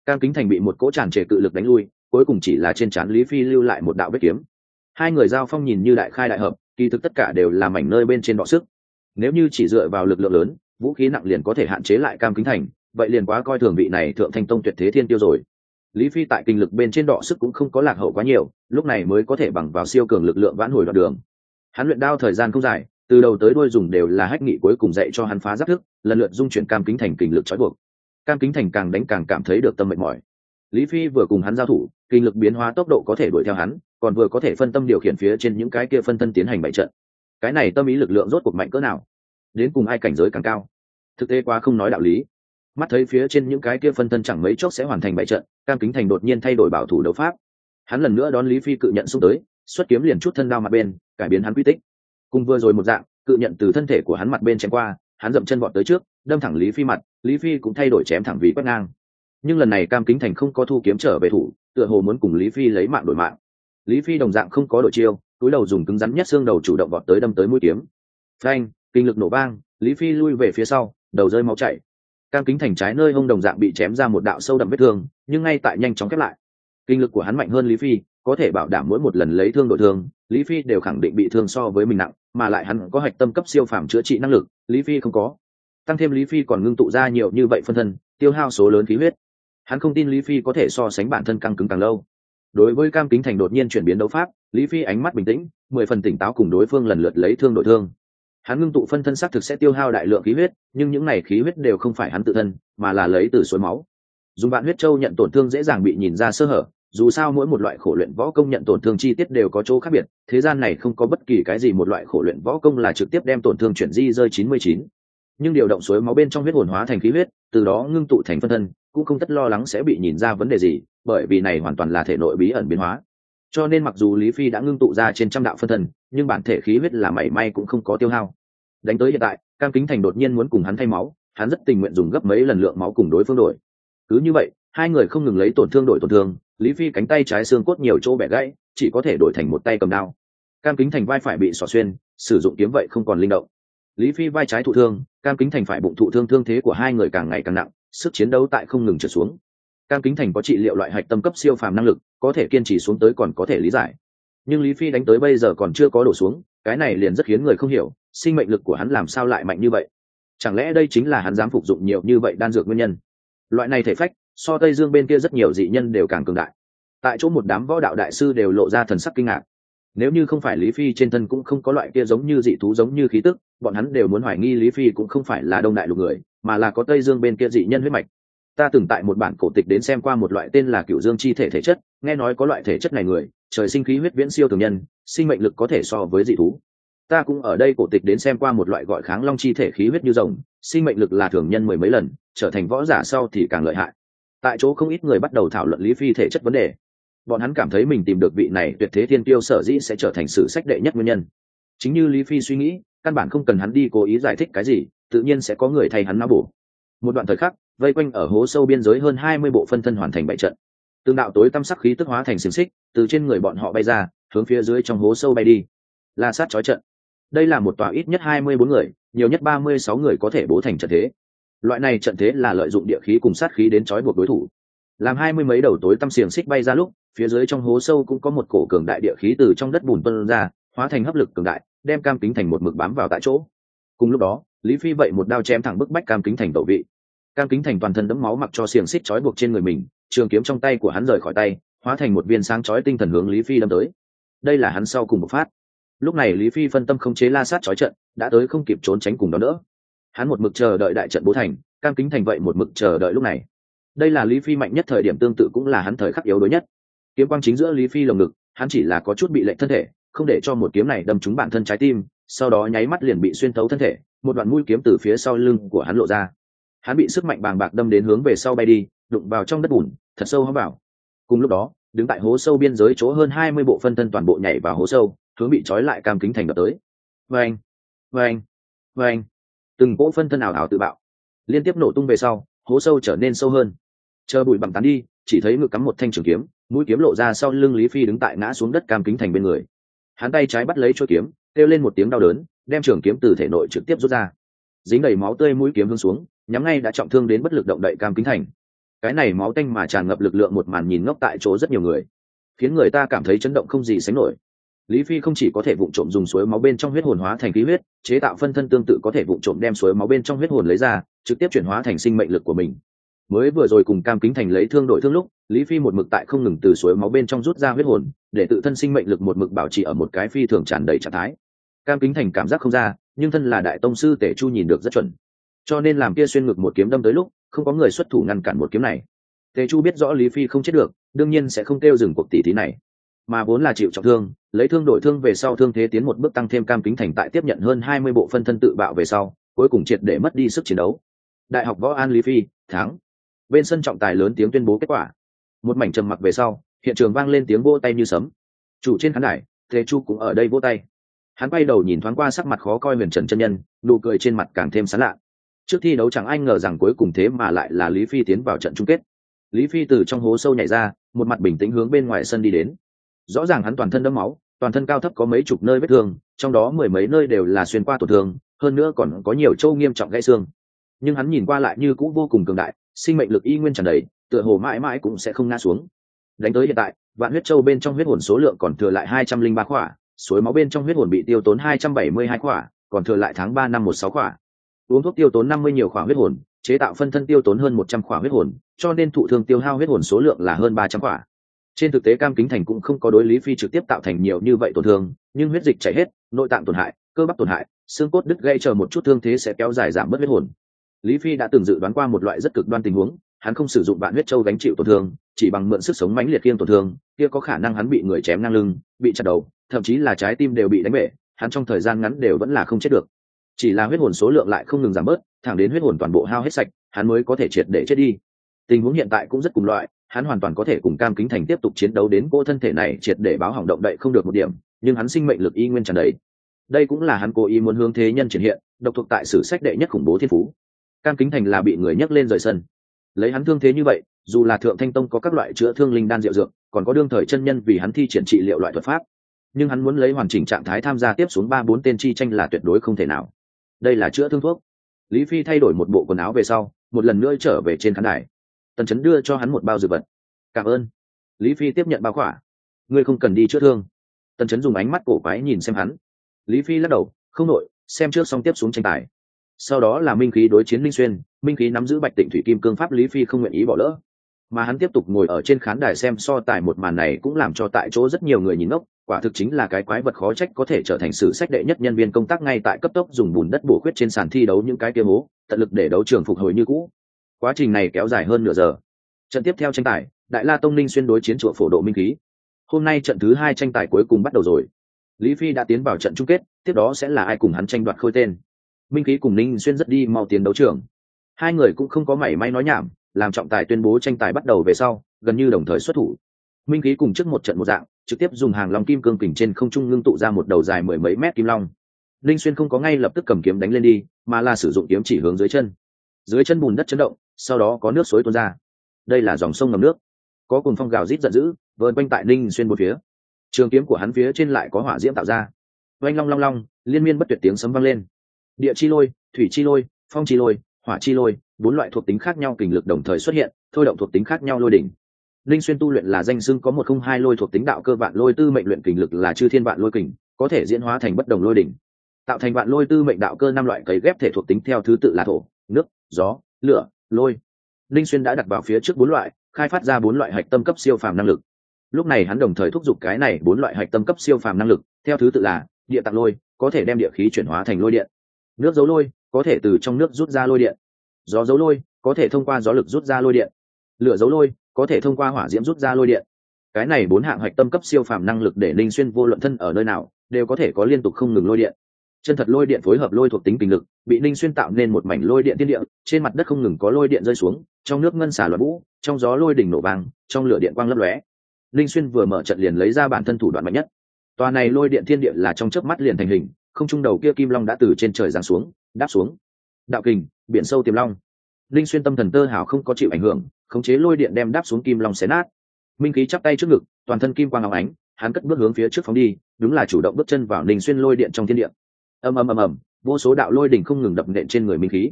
cam kính thành bị một cỗ tràn trề cự lực đánh lui cuối cùng chỉ là trên trán lý phi lưu lại một đạo vết kiếm. Hai người giao phong nhìn như đại khai đại hợp, kỳ thực tất cả đều là mảnh nơi bên trên đọ sức. Nếu như chỉ dựa vào lực lượng lớn, vũ khí nặng liền có thể hạn chế lại cam kính thành, vậy liền quá coi thường vị này thượng thanh tông tuyệt thế thiên tiêu rồi. Lý phi tại kinh lực bên trên đọ sức cũng không có lạc hậu quá nhiều, lúc này mới có thể bằng vào siêu cường lực lượng vãn hồi đoạn đường. Hắn luyện đao thời gian không dài, từ đầu tới đuôi dùng đều là hách nghị cuối cùng dạy cho hắn phá giáp thức, lần lượt dung chuyển cam kính thành kinh lực trói buộc. Cam kính thành càng đánh càng cảm thấy được tâm mệt mỏi lý phi vừa cùng hắn giao thủ, kinh lực biến hóa tốc độ có thể đuổi theo hắn, còn vừa có thể phân tâm điều khiển phía trên những cái kia phân thân tiến hành bại trận. Cái này tâm ý lực lượng rốt cuộc mạnh cỡ nào? Đến cùng ai cảnh giới càng cao? Thực tế quá không nói đạo lý. Mắt thấy phía trên những cái kia phân thân chẳng mấy chốc sẽ hoàn thành bại trận, cam kính thành đột nhiên thay đổi bảo thủ đấu pháp. Hắn lần nữa đón lý phi cự nhận xung tới, xuất kiếm liền chút thân đao mặt bên, cải biến hắn quy tích. Cùng vừa rồi một dạng, cự nhận từ thân thể của hắn mặt bên chém qua, hắn dậm chân vọt tới trước, đâm thẳng lý phi mặt, lý phi cũng thay đổi chém thẳng vì quét ngang nhưng lần này cam kính thành không có thu kiếm trở về thủ, tựa hồ muốn cùng lý phi lấy mạng đổi mạng. Lý phi đồng dạng không có đội chiêu, túi đầu dùng cứng rắn nhất xương đầu chủ động vọt tới đâm tới mũi kiếm. Phanh, kinh lực nổ vang, lý phi lui về phía sau, đầu rơi máu chảy. Cam kính thành trái nơi hông đồng dạng bị chém ra một đạo sâu đậm vết thương, nhưng ngay tại nhanh chóng khép lại. Kinh lực của hắn mạnh hơn lý phi, có thể bảo đảm mỗi một lần lấy thương đội thương, lý phi đều khẳng định bị thương so với mình nặng, mà lại hắn có hạch tâm cấp siêu phàm chữa trị năng lực, lý phi không có. Tăng thêm lý phi còn ngưng tụ ra nhiều như vậy phân thân, tiêu hao số lớn khí huyết hắn không tin lý phi có thể so sánh bản thân căng cứng càng lâu. Đối với cam kính thành đột nhiên chuyển biến đấu pháp, lý phi ánh mắt bình tĩnh, mười phần tỉnh táo cùng đối phương lần lượt lấy thương đội thương. Hắn ngưng tụ phân thân xác thực sẽ tiêu hao đại lượng khí huyết, nhưng những này khí huyết đều không phải hắn tự thân, mà là lấy từ suối máu. Dùng bạn huyết châu nhận tổn thương dễ dàng bị nhìn ra sơ hở, dù sao mỗi một loại khổ luyện võ công nhận tổn thương chi tiết đều có chỗ khác biệt, thế gian này không có bất kỳ cái gì một loại khổ luyện võ công là trực tiếp đem tổn thương chuyển di rơi chín mươi chín. Nhưng điều động suối máu bên trong huyết hồn hóa thành khí huyết, từ đó ngưng tụ thành phân thân cũng không tất lo lắng sẽ bị nhìn ra vấn đề gì, bởi vì này hoàn toàn là thể nội bí ẩn biến hóa. Cho nên mặc dù lý phi đã ngưng tụ ra trên trăm đạo phân thân, nhưng bản thể khí huyết là mảy may cũng không có tiêu hao. Đánh tới hiện tại, cam kính thành đột nhiên muốn cùng hắn thay máu, hắn rất tình nguyện dùng gấp mấy lần lượng máu cùng đối phương đổi. Cứ như vậy, hai người không ngừng lấy tổn thương đổi tổn thương, lý phi cánh tay trái xương cốt nhiều chỗ bẻ gãy, chỉ có thể đổi thành một tay cầm đao. Cam kính thành vai phải bị xỏ xuyên, sử dụng kiếm vậy không còn linh động. Lý phi vai trái thụ thương, cam kính thành phải bụng thụ thương thương thế của hai người càng ngày càng nặng sức chiến đấu tại không ngừng trượt xuống. Cam kính thành có trị liệu loại hạch tâm cấp siêu phàm năng lực, có thể kiên trì xuống tới còn có thể lý giải. Nhưng lý phi đánh tới bây giờ còn chưa có đổ xuống, cái này liền rất khiến người không hiểu, sinh mệnh lực của hắn làm sao lại mạnh như vậy? Chẳng lẽ đây chính là hắn dám phục dụng nhiều như vậy đan dược nguyên nhân? Loại này thể phách, so tây dương bên kia rất nhiều dị nhân đều càng cường đại. Tại chỗ một đám võ đạo đại sư đều lộ ra thần sắc kinh ngạc. Nếu như không phải lý phi trên thân cũng không có loại kia giống như dị thú giống như khí tức bọn hắn đều muốn hoài nghi lý phi cũng không phải là đông đại lục người, mà là có tây dương bên kia dị nhân huyết mạch. Ta từng tại một bản cổ tịch đến xem qua một loại tên là cựu dương chi thể thể chất, nghe nói có loại thể chất này người, trời sinh khí huyết viễn siêu thường nhân, sinh mệnh lực có thể so với dị thú. Ta cũng ở đây cổ tịch đến xem qua một loại gọi kháng long chi thể khí huyết như rồng, sinh mệnh lực là thường nhân mười mấy lần, trở thành võ giả sau thì càng lợi hại. Tại chỗ không ít người bắt đầu thảo luận lý phi thể chất vấn đề. Bọn hắn cảm thấy mình tìm được vị này tuyệt thế thiên tiêu sở dĩ sẽ trở thành sử sách đệ nhất nguyên nhân. Chính như lý phi suy nghĩ căn bản không cần hắn đi cố ý giải thích cái gì, tự nhiên sẽ có người thay hắn não bổ. Một đoạn thời khắc, vây quanh ở hố sâu biên giới hơn hai mươi bộ phân thân hoàn thành bại trận. Tương đạo tối tâm sắc khí tức hóa thành xiềng xích, từ trên người bọn họ bay ra, hướng phía dưới trong hố sâu bay đi. La sát trói trận. Đây là một tòa ít nhất hai mươi bốn người, nhiều nhất ba mươi sáu người có thể bố thành trận thế. Loại này trận thế là lợi dụng địa khí cùng sát khí đến trói buộc đối thủ. Làm hai mươi mấy đầu tối tâm xiềng xích bay ra lúc, phía dưới trong hố sâu cũng có một cổ cường đại địa khí từ trong đất bùn tuân ra, hóa thành hấp lực cường đại đem cam kính thành một mực bám vào tại chỗ. Cùng lúc đó, lý phi vậy một đao chém thẳng bức bách cam kính thành tẩu vị. Cam kính thành toàn thân đẫm máu mặc cho xiềng xích trói buộc trên người mình, trường kiếm trong tay của hắn rời khỏi tay, hóa thành một viên sáng chói tinh thần hướng lý phi đâm tới. Đây là hắn sau cùng một phát. Lúc này lý phi phân tâm không chế la sát trói trận, đã tới không kịp trốn tránh cùng đó nữa hắn một mực chờ đợi đại trận bố thành, cam kính thành vậy một mực chờ đợi lúc này. Đây là lý phi mạnh nhất thời điểm tương tự cũng là hắn thời khắc yếu đuối nhất. Kiếm quang chính giữa lý phi lồng ngực, hắn chỉ là có chút bị lệnh thân thể không để cho một kiếm này đâm trúng bản thân trái tim, sau đó nháy mắt liền bị xuyên thấu thân thể, một đoạn mũi kiếm từ phía sau lưng của hắn lộ ra. Hắn bị sức mạnh bàng bạc đâm đến hướng về sau bay đi, đụng vào trong đất bùn, thật sâu hóng vào. Cùng lúc đó, đứng tại hố sâu biên giới chỗ hơn hai mươi bộ phân thân toàn bộ nhảy vào hố sâu, hướng bị trói lại cam kính thành đập tới. Vâng vâng vâng. Từng cỗ phân thân ảo ảo tự bạo, liên tiếp nổ tung về sau, hố sâu trở nên sâu hơn. Chờ bụi bằng tán đi, chỉ thấy ngực cắm một thanh trường kiếm, mũi kiếm lộ ra sau lưng lý phi đứng tại ngã xuống đất cam kính thành bên người hắn tay trái bắt lấy chuôi kiếm, kêu lên một tiếng đau đớn, đem trường kiếm từ thể nội trực tiếp rút ra. Dính đầy máu tươi mũi kiếm hướng xuống, nhắm ngay đã trọng thương đến bất lực động đậy cam kính thành. Cái này máu tanh mà tràn ngập lực lượng một màn nhìn ngốc tại chỗ rất nhiều người, khiến người ta cảm thấy chấn động không gì sánh nổi. Lý phi không chỉ có thể vụ trộm dùng suối máu bên trong huyết hồn hóa thành khí huyết, chế tạo phân thân tương tự có thể vụ trộm đem suối máu bên trong huyết hồn lấy ra, trực tiếp chuyển hóa thành sinh mệnh lực của mình. Mới vừa rồi cùng cam kính thành lấy thương đổi thương lúc lý phi một mực tại không ngừng từ suối máu bên trong rút ra huyết hồn, để tự thân sinh mệnh lực một mực bảo trì ở một cái phi thường tràn đầy trạng thái. Cam kính thành cảm giác không ra, nhưng thân là đại tông sư tể chu nhìn được rất chuẩn. Cho nên làm kia xuyên ngực một kiếm đâm tới lúc, không có người xuất thủ ngăn cản một kiếm này. Tề chu biết rõ lý phi không chết được, đương nhiên sẽ không kêu dừng cuộc tỷ thí này. Mà vốn là chịu trọng thương, lấy thương đổi thương về sau thương thế tiến một bước tăng thêm cam kính thành tại tiếp nhận hơn hai mươi bộ phân thân tự bạo về sau, cuối cùng triệt để mất đi sức chiến đấu. Đại học võ an lý phi, thắng. Bên sân trọng tài lớn tiếng tuyên bố kết quả một mảnh trầm mặc về sau, hiện trường vang lên tiếng vỗ tay như sấm. Chủ trên khán đài, tề chu cũng ở đây vỗ tay. Hắn quay đầu nhìn thoáng qua sắc mặt khó coi huyền trần chân nhân, nụ cười trên mặt càng thêm sán lạ. Trước thi đấu chẳng ai ngờ rằng cuối cùng thế mà lại là lý phi tiến vào trận chung kết. Lý phi từ trong hố sâu nhảy ra, một mặt bình tĩnh hướng bên ngoài sân đi đến. Rõ ràng hắn toàn thân đẫm máu, toàn thân cao thấp có mấy chục nơi vết thương, trong đó mười mấy nơi đều là xuyên qua tổn thương, hơn nữa còn có nhiều châu nghiêm trọng gãy xương. Nhưng hắn nhìn qua lại như cũ vô cùng cường đại, sinh mệnh lực y nguyên tràn đầy tựa hồ mãi mãi cũng sẽ không ngã xuống. Đánh tới hiện tại, vạn huyết châu bên trong huyết hồn số lượng còn thừa lại hai trăm linh ba khỏa, suối máu bên trong huyết hồn bị tiêu tốn hai trăm bảy mươi hai khỏa, còn thừa lại tháng ba năm một sáu khỏa. Uống thuốc tiêu tốn năm mươi nhiều khỏa huyết hồn, chế tạo phân thân tiêu tốn hơn một trăm khỏa huyết hồn, cho nên thụ thương tiêu hao huyết hồn số lượng là hơn ba trăm khỏa. Trên thực tế cam kính thành cũng không có đối lý phi trực tiếp tạo thành nhiều như vậy tổn thương, nhưng huyết dịch chảy hết, nội tạng tổn hại, cơ bắp tổn hại, xương cốt đứt gây chờ một chút thương thế sẽ kéo dài giảm bớt huyết hồn. Lý phi đã từng dự đoán qua một loại rất cực đoan tình huống hắn không sử dụng bạn huyết châu gánh chịu tổn thương, chỉ bằng mượn sức sống mãnh liệt khiêng tổn thương, kia có khả năng hắn bị người chém ngang lưng, bị chặt đầu, thậm chí là trái tim đều bị đánh bể, hắn trong thời gian ngắn đều vẫn là không chết được. Chỉ là huyết hồn số lượng lại không ngừng giảm bớt, thẳng đến huyết hồn toàn bộ hao hết sạch, hắn mới có thể triệt để chết đi. Tình huống hiện tại cũng rất cùng loại, hắn hoàn toàn có thể cùng cam kính thành tiếp tục chiến đấu đến cỗ thân thể này triệt để báo hỏng động đậy không được một điểm, nhưng hắn sinh mệnh lực y nguyên tràn đầy. Đây cũng là hắn cố ý muốn hướng thế nhân triển hiện, độc thuộc tại sử sách đệ nhất khủng bố thiên phú. Cam kính thành là bị người nhấc lên rời sân lấy hắn thương thế như vậy, dù là thượng thanh tông có các loại chữa thương linh đan diệu dược, còn có đương thời chân nhân vì hắn thi triển trị liệu loại thuật pháp. Nhưng hắn muốn lấy hoàn chỉnh trạng thái tham gia tiếp xuống ba bốn tên chi tranh là tuyệt đối không thể nào. Đây là chữa thương thuốc. Lý phi thay đổi một bộ quần áo về sau, một lần nữa trở về trên khán đài. Tần chấn đưa cho hắn một bao dược vật. Cảm ơn. Lý phi tiếp nhận bao khỏa. Ngươi không cần đi chữa thương. Tần chấn dùng ánh mắt cổ quái nhìn xem hắn. Lý phi lắc đầu, không nội, xem trước xong tiếp xuống tranh tài sau đó là minh khí đối chiến linh xuyên, minh khí nắm giữ bạch tịnh thủy kim cương pháp lý phi không nguyện ý bỏ lỡ. Mà hắn tiếp tục ngồi ở trên khán đài xem so tài một màn này cũng làm cho tại chỗ rất nhiều người nhìn ngốc, quả thực chính là cái quái vật khó trách có thể trở thành sử sách đệ nhất nhân viên công tác ngay tại cấp tốc dùng bùn đất bổ khuyết trên sàn thi đấu những cái kia hố, tận lực để đấu trường phục hồi như cũ. Quá trình này kéo dài hơn nửa giờ. Trận tiếp theo tranh tài, đại la tông ninh xuyên đối chiến chùa phổ độ minh khí. Hôm nay trận thứ hai tranh tài cuối cùng bắt đầu rồi. Lý phi đã tiến vào trận chung kết, tiếp đó sẽ là ai cùng hắn tranh đoạt khôi tên? Minh khí cùng ninh xuyên rất đi mau tiến đấu trường. Hai người cũng không có mảy may nói nhảm, làm trọng tài tuyên bố tranh tài bắt đầu về sau, gần như đồng thời xuất thủ. Minh khí cùng trước một trận một dạng, trực tiếp dùng hàng long kim cương kình trên không trung ngưng tụ ra một đầu dài mười mấy mét kim long. Ninh xuyên không có ngay lập tức cầm kiếm đánh lên đi, mà là sử dụng kiếm chỉ hướng dưới chân. Dưới chân bùn đất chấn động, sau đó có nước suối tuôn ra. Đây là dòng sông ngầm nước. Có cùng phong gào rít giận dữ, vờn quanh tại ninh xuyên một phía. Trường kiếm của hắn phía trên lại có hỏa diễm tạo ra. Oanh long long long, liên miên bất tuyệt tiếng sấm vang lên địa chi lôi, thủy chi lôi, phong chi lôi, hỏa chi lôi, bốn loại thuộc tính khác nhau kình lực đồng thời xuất hiện, thôi động thuộc tính khác nhau lôi đỉnh. Linh xuyên tu luyện là danh xưng có một không hai lôi thuộc tính đạo cơ vạn lôi tư mệnh luyện kình lực là chư thiên vạn lôi kình, có thể diễn hóa thành bất đồng lôi đỉnh. Tạo thành vạn lôi tư mệnh đạo cơ năm loại cấy ghép thể thuộc tính theo thứ tự là thổ, nước, gió, lửa, lôi. Linh xuyên đã đặt vào phía trước bốn loại, khai phát ra bốn loại hạch tâm cấp siêu phàm năng lực. Lúc này hắn đồng thời thúc giục cái này bốn loại hạch tâm cấp siêu phàm năng lực, theo thứ tự là địa tạng lôi, có thể đem địa khí chuyển hóa thành lôi điện nước dấu lôi có thể từ trong nước rút ra lôi điện. Gió dấu lôi có thể thông qua gió lực rút ra lôi điện. Lửa dấu lôi có thể thông qua hỏa diễm rút ra lôi điện. Cái này bốn hạng hoạch tâm cấp siêu phàm năng lực để linh xuyên vô luận thân ở nơi nào đều có thể có liên tục không ngừng lôi điện. Chân thật lôi điện phối hợp lôi thuộc tính kinh lực, bị linh xuyên tạo nên một mảnh lôi điện tiên địa, trên mặt đất không ngừng có lôi điện rơi xuống, trong nước ngân xả loạn vũ, trong gió lôi đỉnh nổ vàng trong lửa điện quang lấp lóe. Linh xuyên vừa mở trận liền lấy ra bản thân thủ đoạn mạnh nhất. Tòa này lôi điện thiên địa là trong chớp mắt liền thành hình không trung đầu kia kim long đã từ trên trời giáng xuống, đáp xuống. Đạo kình, biển sâu tiềm long. Linh xuyên tâm thần tơ hào không có chịu ảnh hưởng, khống chế lôi điện đem đáp xuống kim long xé nát. Minh khí chắp tay trước ngực, toàn thân kim quang áo ánh, hắn cất bước hướng phía trước phóng đi, đúng là chủ động bước chân vào linh xuyên lôi điện trong thiên địa. Ầm ầm ầm ầm, vô số đạo lôi đỉnh không ngừng đập nện trên người minh khí.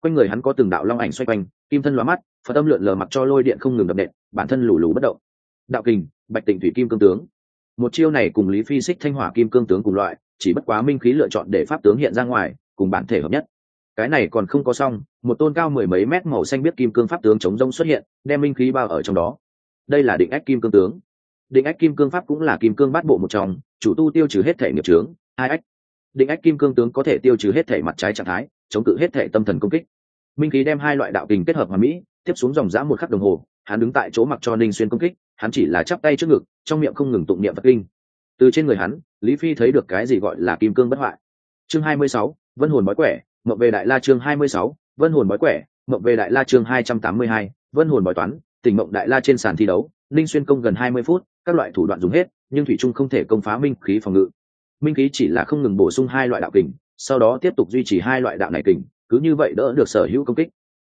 Quanh người hắn có từng đạo long ảnh xoay quanh, kim thân lóa mắt, phật tâm lượn lờ mặc cho lôi điện không ngừng đập nện, bản thân lù lù bất động. Đạo kình, bạch tịnh thủy kim cương tướng. Một chiêu này cùng lý phi xích thanh hỏa kim cương tướng cùng loại chỉ bất quá minh khí lựa chọn để pháp tướng hiện ra ngoài, cùng bản thể hợp nhất. Cái này còn không có xong, một tôn cao mười mấy mét màu xanh biết kim cương pháp tướng chống rông xuất hiện, đem minh khí bao ở trong đó. Đây là định ách kim cương tướng. Định ách kim cương pháp cũng là kim cương bát bộ một trong, chủ tu tiêu trừ hết thể nghiệp trướng hai ách. Định ách kim cương tướng có thể tiêu trừ hết thể mặt trái trạng thái, chống cự hết thể tâm thần công kích. Minh khí đem hai loại đạo kình kết hợp hòa mỹ, tiếp xuống dòng dã một khắc đồng hồ, hắn đứng tại chỗ mặc cho ninh xuyên công kích, hắn chỉ là chắp tay trước ngực, trong miệng không ngừng tụng niệm vật kinh từ trên người hắn lý phi thấy được cái gì gọi là kim cương bất hoại. Chương 26, vân hồn bói quẻ mộng về đại la chương 26, vân hồn bói quẻ mộng về đại la chương 282, vân hồn bói toán tỉnh mộng đại la trên sàn thi đấu ninh xuyên công gần 20 phút các loại thủ đoạn dùng hết nhưng thủy trung không thể công phá minh khí phòng ngự. Minh khí chỉ là không ngừng bổ sung hai loại đạo kình sau đó tiếp tục duy trì hai loại đạo này kình cứ như vậy đỡ được sở hữu công kích.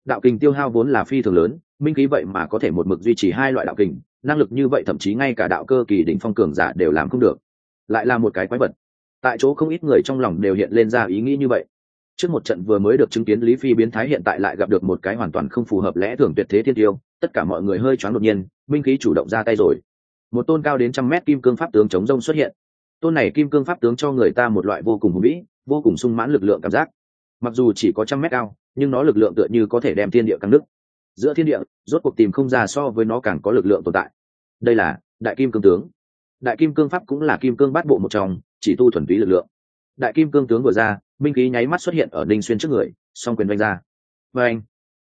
Đạo kình tiêu hao vốn là phi thường lớn minh khí vậy mà có thể một mực duy trì hai loại đạo kình năng lực như vậy thậm chí ngay cả đạo cơ kỳ đỉnh phong cường giả đều làm không được. Lại là một cái quái vật. Tại chỗ không ít người trong lòng đều hiện lên ra ý nghĩ như vậy. Trước một trận vừa mới được chứng kiến lý phi biến thái hiện tại lại gặp được một cái hoàn toàn không phù hợp lẽ thường tuyệt thế thiên tiêu, tất cả mọi người hơi choáng đột nhiên minh khí chủ động ra tay rồi. Một tôn cao đến trăm mét kim cương pháp tướng chống rông xuất hiện. Tôn này kim cương pháp tướng cho người ta một loại vô cùng hùng vĩ, vô cùng sung mãn lực lượng cảm giác. Mặc dù chỉ có trăm mét cao, nhưng nó lực lượng tựa như có thể đem thiên địa căng nứt giữa thiên địa, rốt cuộc tìm không ra so với nó càng có lực lượng tồn tại. Đây là đại kim cương tướng. Đại kim cương pháp cũng là kim cương bát bộ một trong, chỉ tu thuần túy lực lượng. Đại kim cương tướng vừa ra minh khí nháy mắt xuất hiện ở ninh xuyên trước người, song quyền vanh ra. Và anh,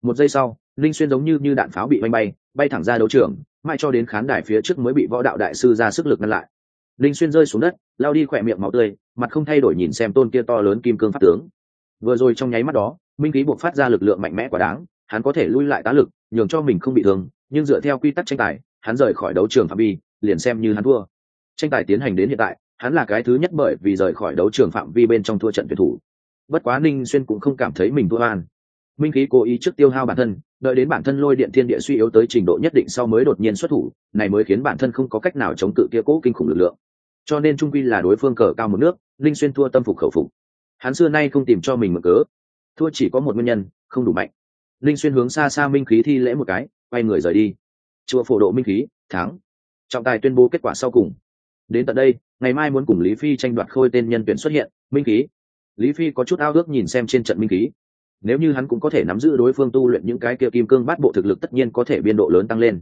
một giây sau, ninh xuyên giống như như đạn pháo bị vanh bay bay thẳng ra đấu trường, mãi cho đến khán đài phía trước mới bị võ đạo đại sư ra sức lực ngăn lại. Ninh xuyên rơi xuống đất, lao đi khỏe miệng máu tươi, mặt không thay đổi nhìn xem tôn kia to lớn kim cương pháp tướng. Vừa rồi trong nháy mắt đó minh khí buộc phát ra lực lượng mạnh mẽ quá đáng hắn có thể lui lại tá lực, nhường cho mình không bị thương, nhưng dựa theo quy tắc tranh tài, hắn rời khỏi đấu trường phạm vi, liền xem như hắn thua. Tranh tài tiến hành đến hiện tại, hắn là cái thứ nhất bởi vì rời khỏi đấu trường phạm vi bên trong thua trận tuyển thủ. Bất quá ninh xuyên cũng không cảm thấy mình thua an minh khí cố ý trước tiêu hao bản thân, đợi đến bản thân lôi điện thiên địa suy yếu tới trình độ nhất định sau mới đột nhiên xuất thủ, này mới khiến bản thân không có cách nào chống cự kia cố kinh khủng lực lượng. Cho nên trung quy là đối phương cờ cao một nước, ninh xuyên thua tâm phục khẩu phục. Hắn xưa nay không tìm cho mình mở cớ. Thua chỉ có một nguyên nhân, không đủ mạnh linh xuyên hướng xa xa minh khí thi lễ một cái, quay người rời đi. Chùa phổ độ minh khí, thắng. Trọng tài tuyên bố kết quả sau cùng. Đến tận đây, ngày mai muốn cùng lý phi tranh đoạt khôi tên nhân tuyển xuất hiện, minh khí. Lý phi có chút ao ước nhìn xem trên trận minh khí. Nếu như hắn cũng có thể nắm giữ đối phương tu luyện những cái kia kim cương bát bộ thực lực tất nhiên có thể biên độ lớn tăng lên.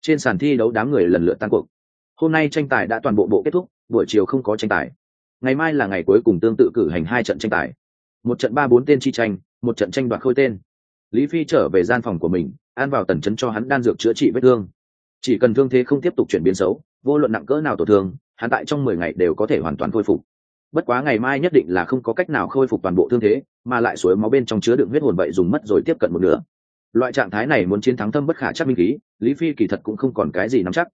Trên sàn thi đấu đám người lần lượt tăng cuộc. Hôm nay tranh tài đã toàn bộ bộ kết thúc, buổi chiều không có tranh tài. Ngày mai là ngày cuối cùng tương tự cử hành hai trận tranh tài. Một trận ba bốn tên chi tranh, một trận tranh đoạt khôi tên lý phi trở về gian phòng của mình an vào tần chấn cho hắn đan dược chữa trị vết thương. Chỉ cần thương thế không tiếp tục chuyển biến xấu, vô luận nặng cỡ nào tổn thương, hắn tại trong mười ngày đều có thể hoàn toàn khôi phục. Bất quá ngày mai nhất định là không có cách nào khôi phục toàn bộ thương thế, mà lại suối máu bên trong chứa đựng huyết hồn vậy dùng mất rồi tiếp cận một nửa. Loại trạng thái này muốn chiến thắng thâm bất khả chắc minh khí, lý phi kỳ thật cũng không còn cái gì nắm chắc.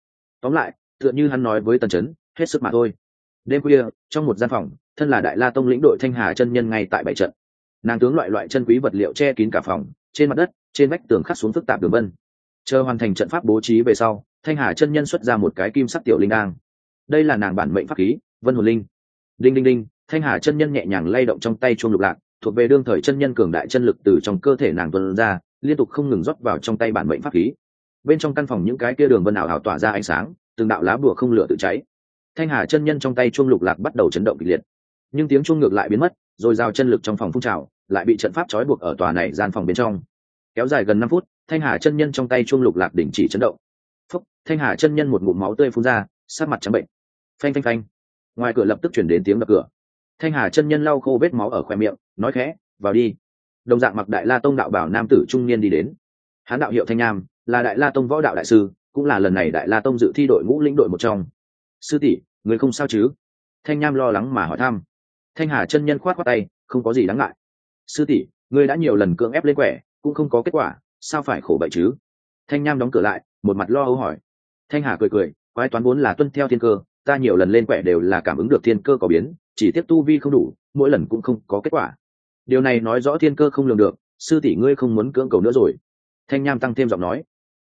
Tóm lại, tựa như hắn nói với tần chấn, hết sức mà thôi. Đêm khuya, trong một gian phòng, thân là đại la tông lĩnh đội thanh hà chân nhân ngay tại bảy trận. Nàng tướng loại loại chân quý vật liệu che kín cả phòng trên mặt đất, trên vách tường khắc xuống phức tạp đường vân. Chờ hoàn thành trận pháp bố trí về sau, thanh hà chân nhân xuất ra một cái kim sắc tiểu linh đang đây là nàng bản mệnh pháp khí, vân hồn linh. Đinh đinh đinh, thanh hà chân nhân nhẹ nhàng lay động trong tay chuông lục lạc, thuộc về đương thời chân nhân cường đại chân lực từ trong cơ thể nàng tuân ra, liên tục không ngừng rót vào trong tay bản mệnh pháp khí. Bên trong căn phòng những cái kia đường vân ảo ảo tỏa ra ánh sáng, từng đạo lá bùa không lửa tự cháy. Thanh hà chân nhân trong tay chuông lục lạc bắt đầu chấn động kịch liệt. Nhưng tiếng chuông ngược lại biến mất rồi giao chân lực trong phòng phun trào, lại bị trận pháp trói buộc ở tòa này gian phòng bên trong. Kéo dài gần năm phút, thanh hà chân nhân trong tay chuông lục lạc đỉnh chỉ chấn động. Phúc, thanh hà chân nhân một ngụm máu tươi phun ra sát mặt trắng bệnh. Phanh phanh phanh. Ngoài cửa lập tức chuyển đến tiếng đập cửa. Thanh hà chân nhân lau khô vết máu ở khoe miệng, nói khẽ, vào đi. Đồng dạng mặc đại la tông đạo bảo nam tử trung niên đi đến. Hán đạo hiệu thanh Nam, là đại la tông võ đạo đại sư, cũng là lần này đại la tông dự thi đội ngũ lĩnh đội một trong. Sư tỷ, người không sao chứ? Thanh Nam lo lắng mà hỏi thăm thanh hà chân nhân khoát khoát tay, không có gì đáng ngại. Sư tỷ, ngươi đã nhiều lần cưỡng ép lên quẻ, cũng không có kết quả, sao phải khổ bậy chứ? Thanh nham đóng cửa lại, một mặt lo âu hỏi. Thanh hà cười cười, quái toán vốn là tuân theo thiên cơ, ta nhiều lần lên quẻ đều là cảm ứng được thiên cơ có biến, chỉ tiếp tu vi không đủ, mỗi lần cũng không có kết quả. Điều này nói rõ thiên cơ không lường được, sư tỷ ngươi không muốn cưỡng cầu nữa rồi. Thanh nham tăng thêm giọng nói.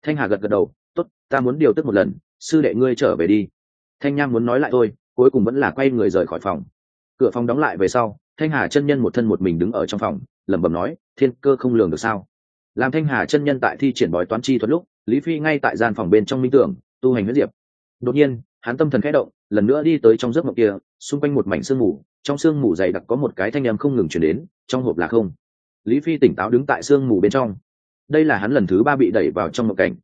Thanh hà gật gật đầu t ố t ta muốn điều tức một lần, sư đệ ngươi trở về đi. Thanh nham muốn nói lại thôi, cuối cùng vẫn là quay người rời khỏi phòng cửa phòng đóng lại về sau, thanh hà chân nhân một thân một mình đứng ở trong phòng, lẩm bẩm nói, thiên cơ không lường được sao? Làm thanh hà chân nhân tại thi triển bói toán chi thuật lúc, lý phi ngay tại gian phòng bên trong minh tưởng, tu hành huyết diệp. Đột nhiên, hắn tâm thần khẽ động, lần nữa đi tới trong giấc mộng kia, xung quanh một mảnh sương mù, trong sương mù dày đặc có một cái thanh em không ngừng chuyển đến, trong hộp là không. Lý phi tỉnh táo đứng tại sương mù bên trong. Đây là hắn lần thứ ba bị đẩy vào trong mộng cảnh.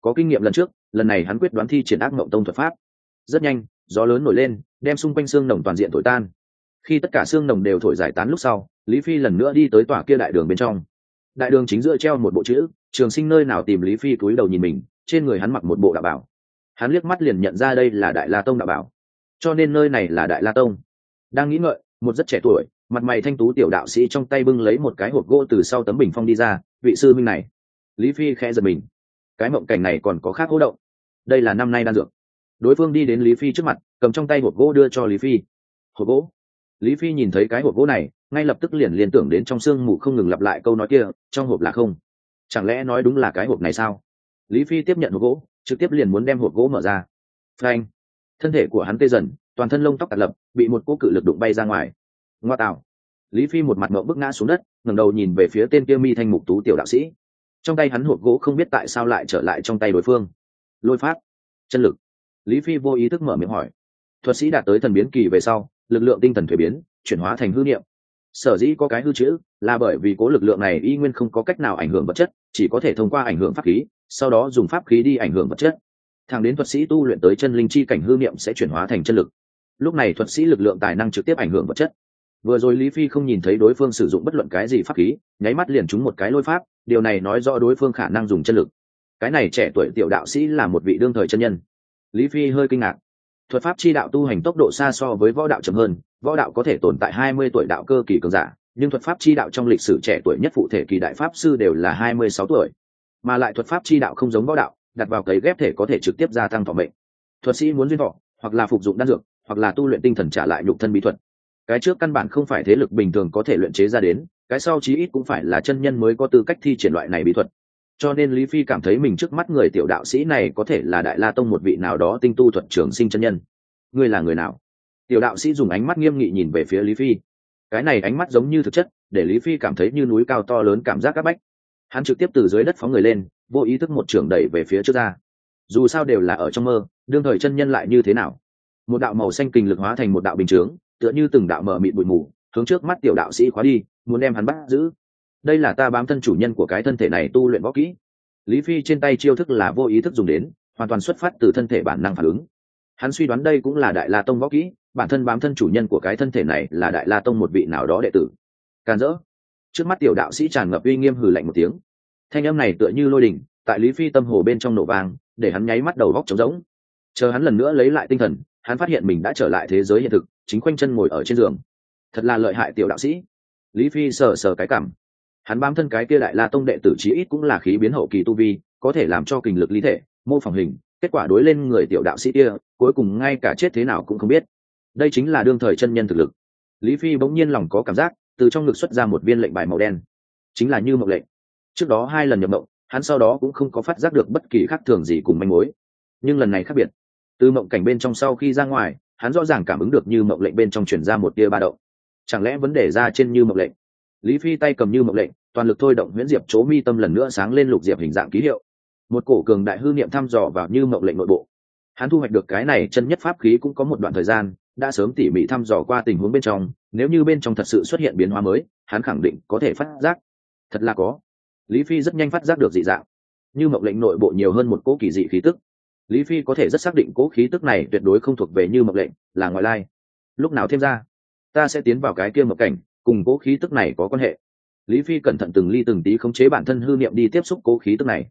Có kinh nghiệm lần trước, lần này hắn quyết đoán thi triển ác mộng tông thuật pháp. Rất nhanh, gió lớn nổi lên, đem xung quanh xương nồng toàn diện thổi tan khi tất cả xương nồng đều thổi giải tán lúc sau, lý phi lần nữa đi tới tòa kia đại đường bên trong. Đại đường chính giữa treo một bộ chữ, trường sinh nơi nào tìm lý phi cúi đầu nhìn mình, trên người hắn mặc một bộ đạo bảo. Hắn liếc mắt liền nhận ra đây là đại la tông đạo bảo. Cho nên nơi này là đại la tông. Đang nghĩ ngợi, một rất trẻ tuổi, mặt mày thanh tú tiểu đạo sĩ trong tay bưng lấy một cái hộp gỗ từ sau tấm bình phong đi ra, vị sư minh này. Lý phi khẽ giật mình. Cái mộng cảnh này còn có khác hỗ động. Đây là năm nay đan dược. Đối phương đi đến lý phi trước mặt, cầm trong tay hộp gỗ đưa cho lý phi. Hộp gỗ? Lý phi nhìn thấy cái hộp gỗ này, ngay lập tức liền liên tưởng đến trong sương mù không ngừng lặp lại câu nói kia, trong hộp là không. Chẳng lẽ nói đúng là cái hộp này sao? Lý phi tiếp nhận hộp gỗ, trực tiếp liền muốn đem hộp gỗ mở ra. Frank thân thể của hắn tê dần, toàn thân lông tóc tạt lập, bị một cỗ cự lực đụng bay ra ngoài. Ngoa tạo! Lý phi một mặt ngậu bức ngã xuống đất, ngẩng đầu nhìn về phía tên kia mi thanh mục tú tiểu đạo sĩ. Trong tay hắn hộp gỗ không biết tại sao lại trở lại trong tay đối phương. Lôi phát. chân lực! Lý phi vô ý thức mở miệng hỏi. Thuật sĩ đạt tới thần biến kỳ về sau lực lượng tinh thần thuế biến, chuyển hóa thành hư niệm. Sở dĩ có cái hư chữ là bởi vì cố lực lượng này y nguyên không có cách nào ảnh hưởng vật chất, chỉ có thể thông qua ảnh hưởng pháp khí, sau đó dùng pháp khí đi ảnh hưởng vật chất. Thẳng đến thuật sĩ tu luyện tới chân linh chi cảnh hư niệm sẽ chuyển hóa thành chân lực. Lúc này thuật sĩ lực lượng tài năng trực tiếp ảnh hưởng vật chất. Vừa rồi lý phi không nhìn thấy đối phương sử dụng bất luận cái gì pháp khí, nháy mắt liền trúng một cái lôi pháp, điều này nói rõ đối phương khả năng dùng chân lực. Cái này trẻ tuổi tiểu đạo sĩ là một vị đương thời chân nhân. Lý phi hơi kinh ngạc thuật pháp chi đạo tu hành tốc độ xa so với võ đạo chậm hơn, võ đạo có thể tồn tại hai mươi tuổi đạo cơ kỳ cường giả, nhưng thuật pháp chi đạo trong lịch sử trẻ tuổi nhất phụ thể kỳ đại pháp sư đều là hai mươi sáu tuổi. Mà lại thuật pháp chi đạo không giống võ đạo, đặt vào cấy ghép thể có thể trực tiếp gia tăng thọ mệnh. Thuật sĩ muốn duyên thọ, hoặc là phục dụng đan dược, hoặc là tu luyện tinh thần trả lại nhục thân bí thuật. Cái trước căn bản không phải thế lực bình thường có thể luyện chế ra đến, cái sau chí ít cũng phải là chân nhân mới có tư cách thi triển loại này bí thuật cho nên lý phi cảm thấy mình trước mắt người tiểu đạo sĩ này có thể là đại la tông một vị nào đó tinh tu thuật trường sinh chân nhân. Ngươi là người nào? Tiểu đạo sĩ dùng ánh mắt nghiêm nghị nhìn về phía lý phi. Cái này ánh mắt giống như thực chất, để lý phi cảm thấy như núi cao to lớn cảm giác áp bách. Hắn trực tiếp từ dưới đất phóng người lên, vô ý thức một trường đẩy về phía trước ra. Dù sao đều là ở trong mơ, đương thời chân nhân lại như thế nào? Một đạo màu xanh kình lực hóa thành một đạo bình chướng, tựa như từng đạo mờ mịt bụi mù, hướng trước mắt tiểu đạo sĩ khóa đi, muốn đem hắn bắt giữ đây là ta bám thân chủ nhân của cái thân thể này tu luyện võ kỹ. Lý phi trên tay chiêu thức là vô ý thức dùng đến, hoàn toàn xuất phát từ thân thể bản năng phản ứng. Hắn suy đoán đây cũng là đại la tông võ kỹ, bản thân bám thân chủ nhân của cái thân thể này là đại la tông một vị nào đó đệ tử. Càn rỡ. Trước mắt tiểu đạo sĩ tràn ngập uy nghiêm hừ lạnh một tiếng. Thanh âm này tựa như lôi đình, tại lý phi tâm hồ bên trong nổ vang, để hắn nháy mắt đầu góc trống rỗng. Chờ hắn lần nữa lấy lại tinh thần, hắn phát hiện mình đã trở lại thế giới hiện thực, chính quanh chân ngồi ở trên giường. Thật là lợi hại tiểu đạo sĩ. Lý phi sờ sờ cái cảm hắn bám thân cái kia đại la tông đệ tử chí ít cũng là khí biến hậu kỳ tu vi, có thể làm cho kình lực lý thể, mô phỏng hình, kết quả đối lên người tiểu đạo sĩ kia, cuối cùng ngay cả chết thế nào cũng không biết. Đây chính là đương thời chân nhân thực lực. Lý phi bỗng nhiên lòng có cảm giác, từ trong ngực xuất ra một viên lệnh bài màu đen. Chính là như mộng lệnh. Trước đó hai lần nhập mộng, hắn sau đó cũng không có phát giác được bất kỳ khác thường gì cùng manh mối. Nhưng lần này khác biệt. Từ mộng cảnh bên trong sau khi ra ngoài, hắn rõ ràng cảm ứng được như mộng lệnh bên trong chuyển ra một tia ba động. Chẳng lẽ vấn đề ra trên như mộng lệnh? Lý phi tay cầm như mộng lệnh, toàn lực thôi động huyễn diệp chỗ mi tâm lần nữa sáng lên lục diệp hình dạng ký hiệu. Một cổ cường đại hư niệm thăm dò vào như mộng lệnh nội bộ. Hắn thu hoạch được cái này chân nhất pháp khí cũng có một đoạn thời gian, đã sớm tỉ mỉ thăm dò qua tình huống bên trong, nếu như bên trong thật sự xuất hiện biến hóa mới, hắn khẳng định có thể phát giác. Thật là có. Lý phi rất nhanh phát giác được dị dạng. Như mộng lệnh nội bộ nhiều hơn một cỗ kỳ dị khí tức. Lý phi có thể rất xác định cỗ khí tức này tuyệt đối không thuộc về như mộng lệnh, là ngoại lai. Lúc nào thêm ra, ta sẽ tiến vào cái kia mộng cảnh cùng cố khí tức này có quan hệ. Lý phi cẩn thận từng ly từng tí khống chế bản thân hư niệm đi tiếp xúc cố khí tức này.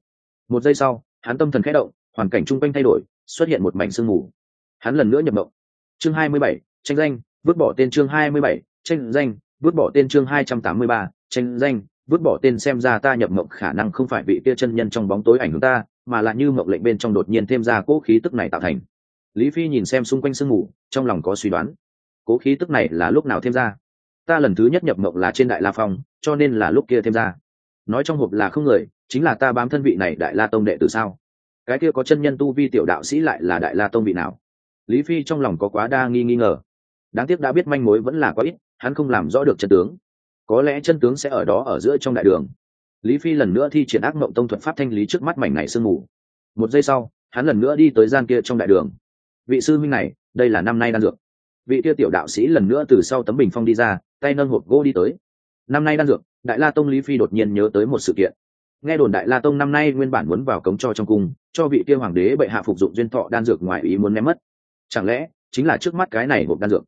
Một giây sau, hắn tâm thần khẽ động, hoàn cảnh chung quanh thay đổi, xuất hiện một mảnh sương mù. Hắn lần nữa nhập mộng. Chương hai mươi bảy, tranh danh, vứt bỏ tên chương hai mươi bảy, tranh danh, vứt bỏ tên chương hai trăm tám mươi ba, tranh danh, vứt bỏ tên xem ra ta nhập mộng khả năng không phải vị kia chân nhân trong bóng tối ảnh hưởng ta, mà là như mộng lệnh bên trong đột nhiên thêm ra cố khí tức này tạo thành. Lý phi nhìn xem xung quanh sương mù, trong lòng có suy đoán. Cố khí tức này là lúc nào thêm ra? Ta lần thứ nhất nhập mộng là trên đại la phong, cho nên là lúc kia thêm ra. Nói trong hộp là không người, chính là ta bám thân vị này đại la tông đệ từ sao? Cái kia có chân nhân tu vi tiểu đạo sĩ lại là đại la tông vị nào? Lý phi trong lòng có quá đa nghi nghi ngờ. Đáng tiếc đã biết manh mối vẫn là quá ít, hắn không làm rõ được chân tướng. Có lẽ chân tướng sẽ ở đó ở giữa trong đại đường. Lý phi lần nữa thi triển ác mộng tông thuật pháp thanh lý trước mắt mảnh này sương mù. Một giây sau, hắn lần nữa đi tới gian kia trong đại đường. Vị sư huynh này, đây là năm nay đan dược vị kia tiểu đạo sĩ lần nữa từ sau tấm bình phong đi ra, tay nâng hộp gỗ đi tới. Năm nay đan dược, đại la tông lý phi đột nhiên nhớ tới một sự kiện. Nghe đồn đại la tông năm nay nguyên bản muốn vào cống cho trong cung, cho vị kia hoàng đế bệ hạ phục dụng duyên thọ đan dược ngoài ý muốn ném mất. Chẳng lẽ, chính là trước mắt cái này hộp đan dược?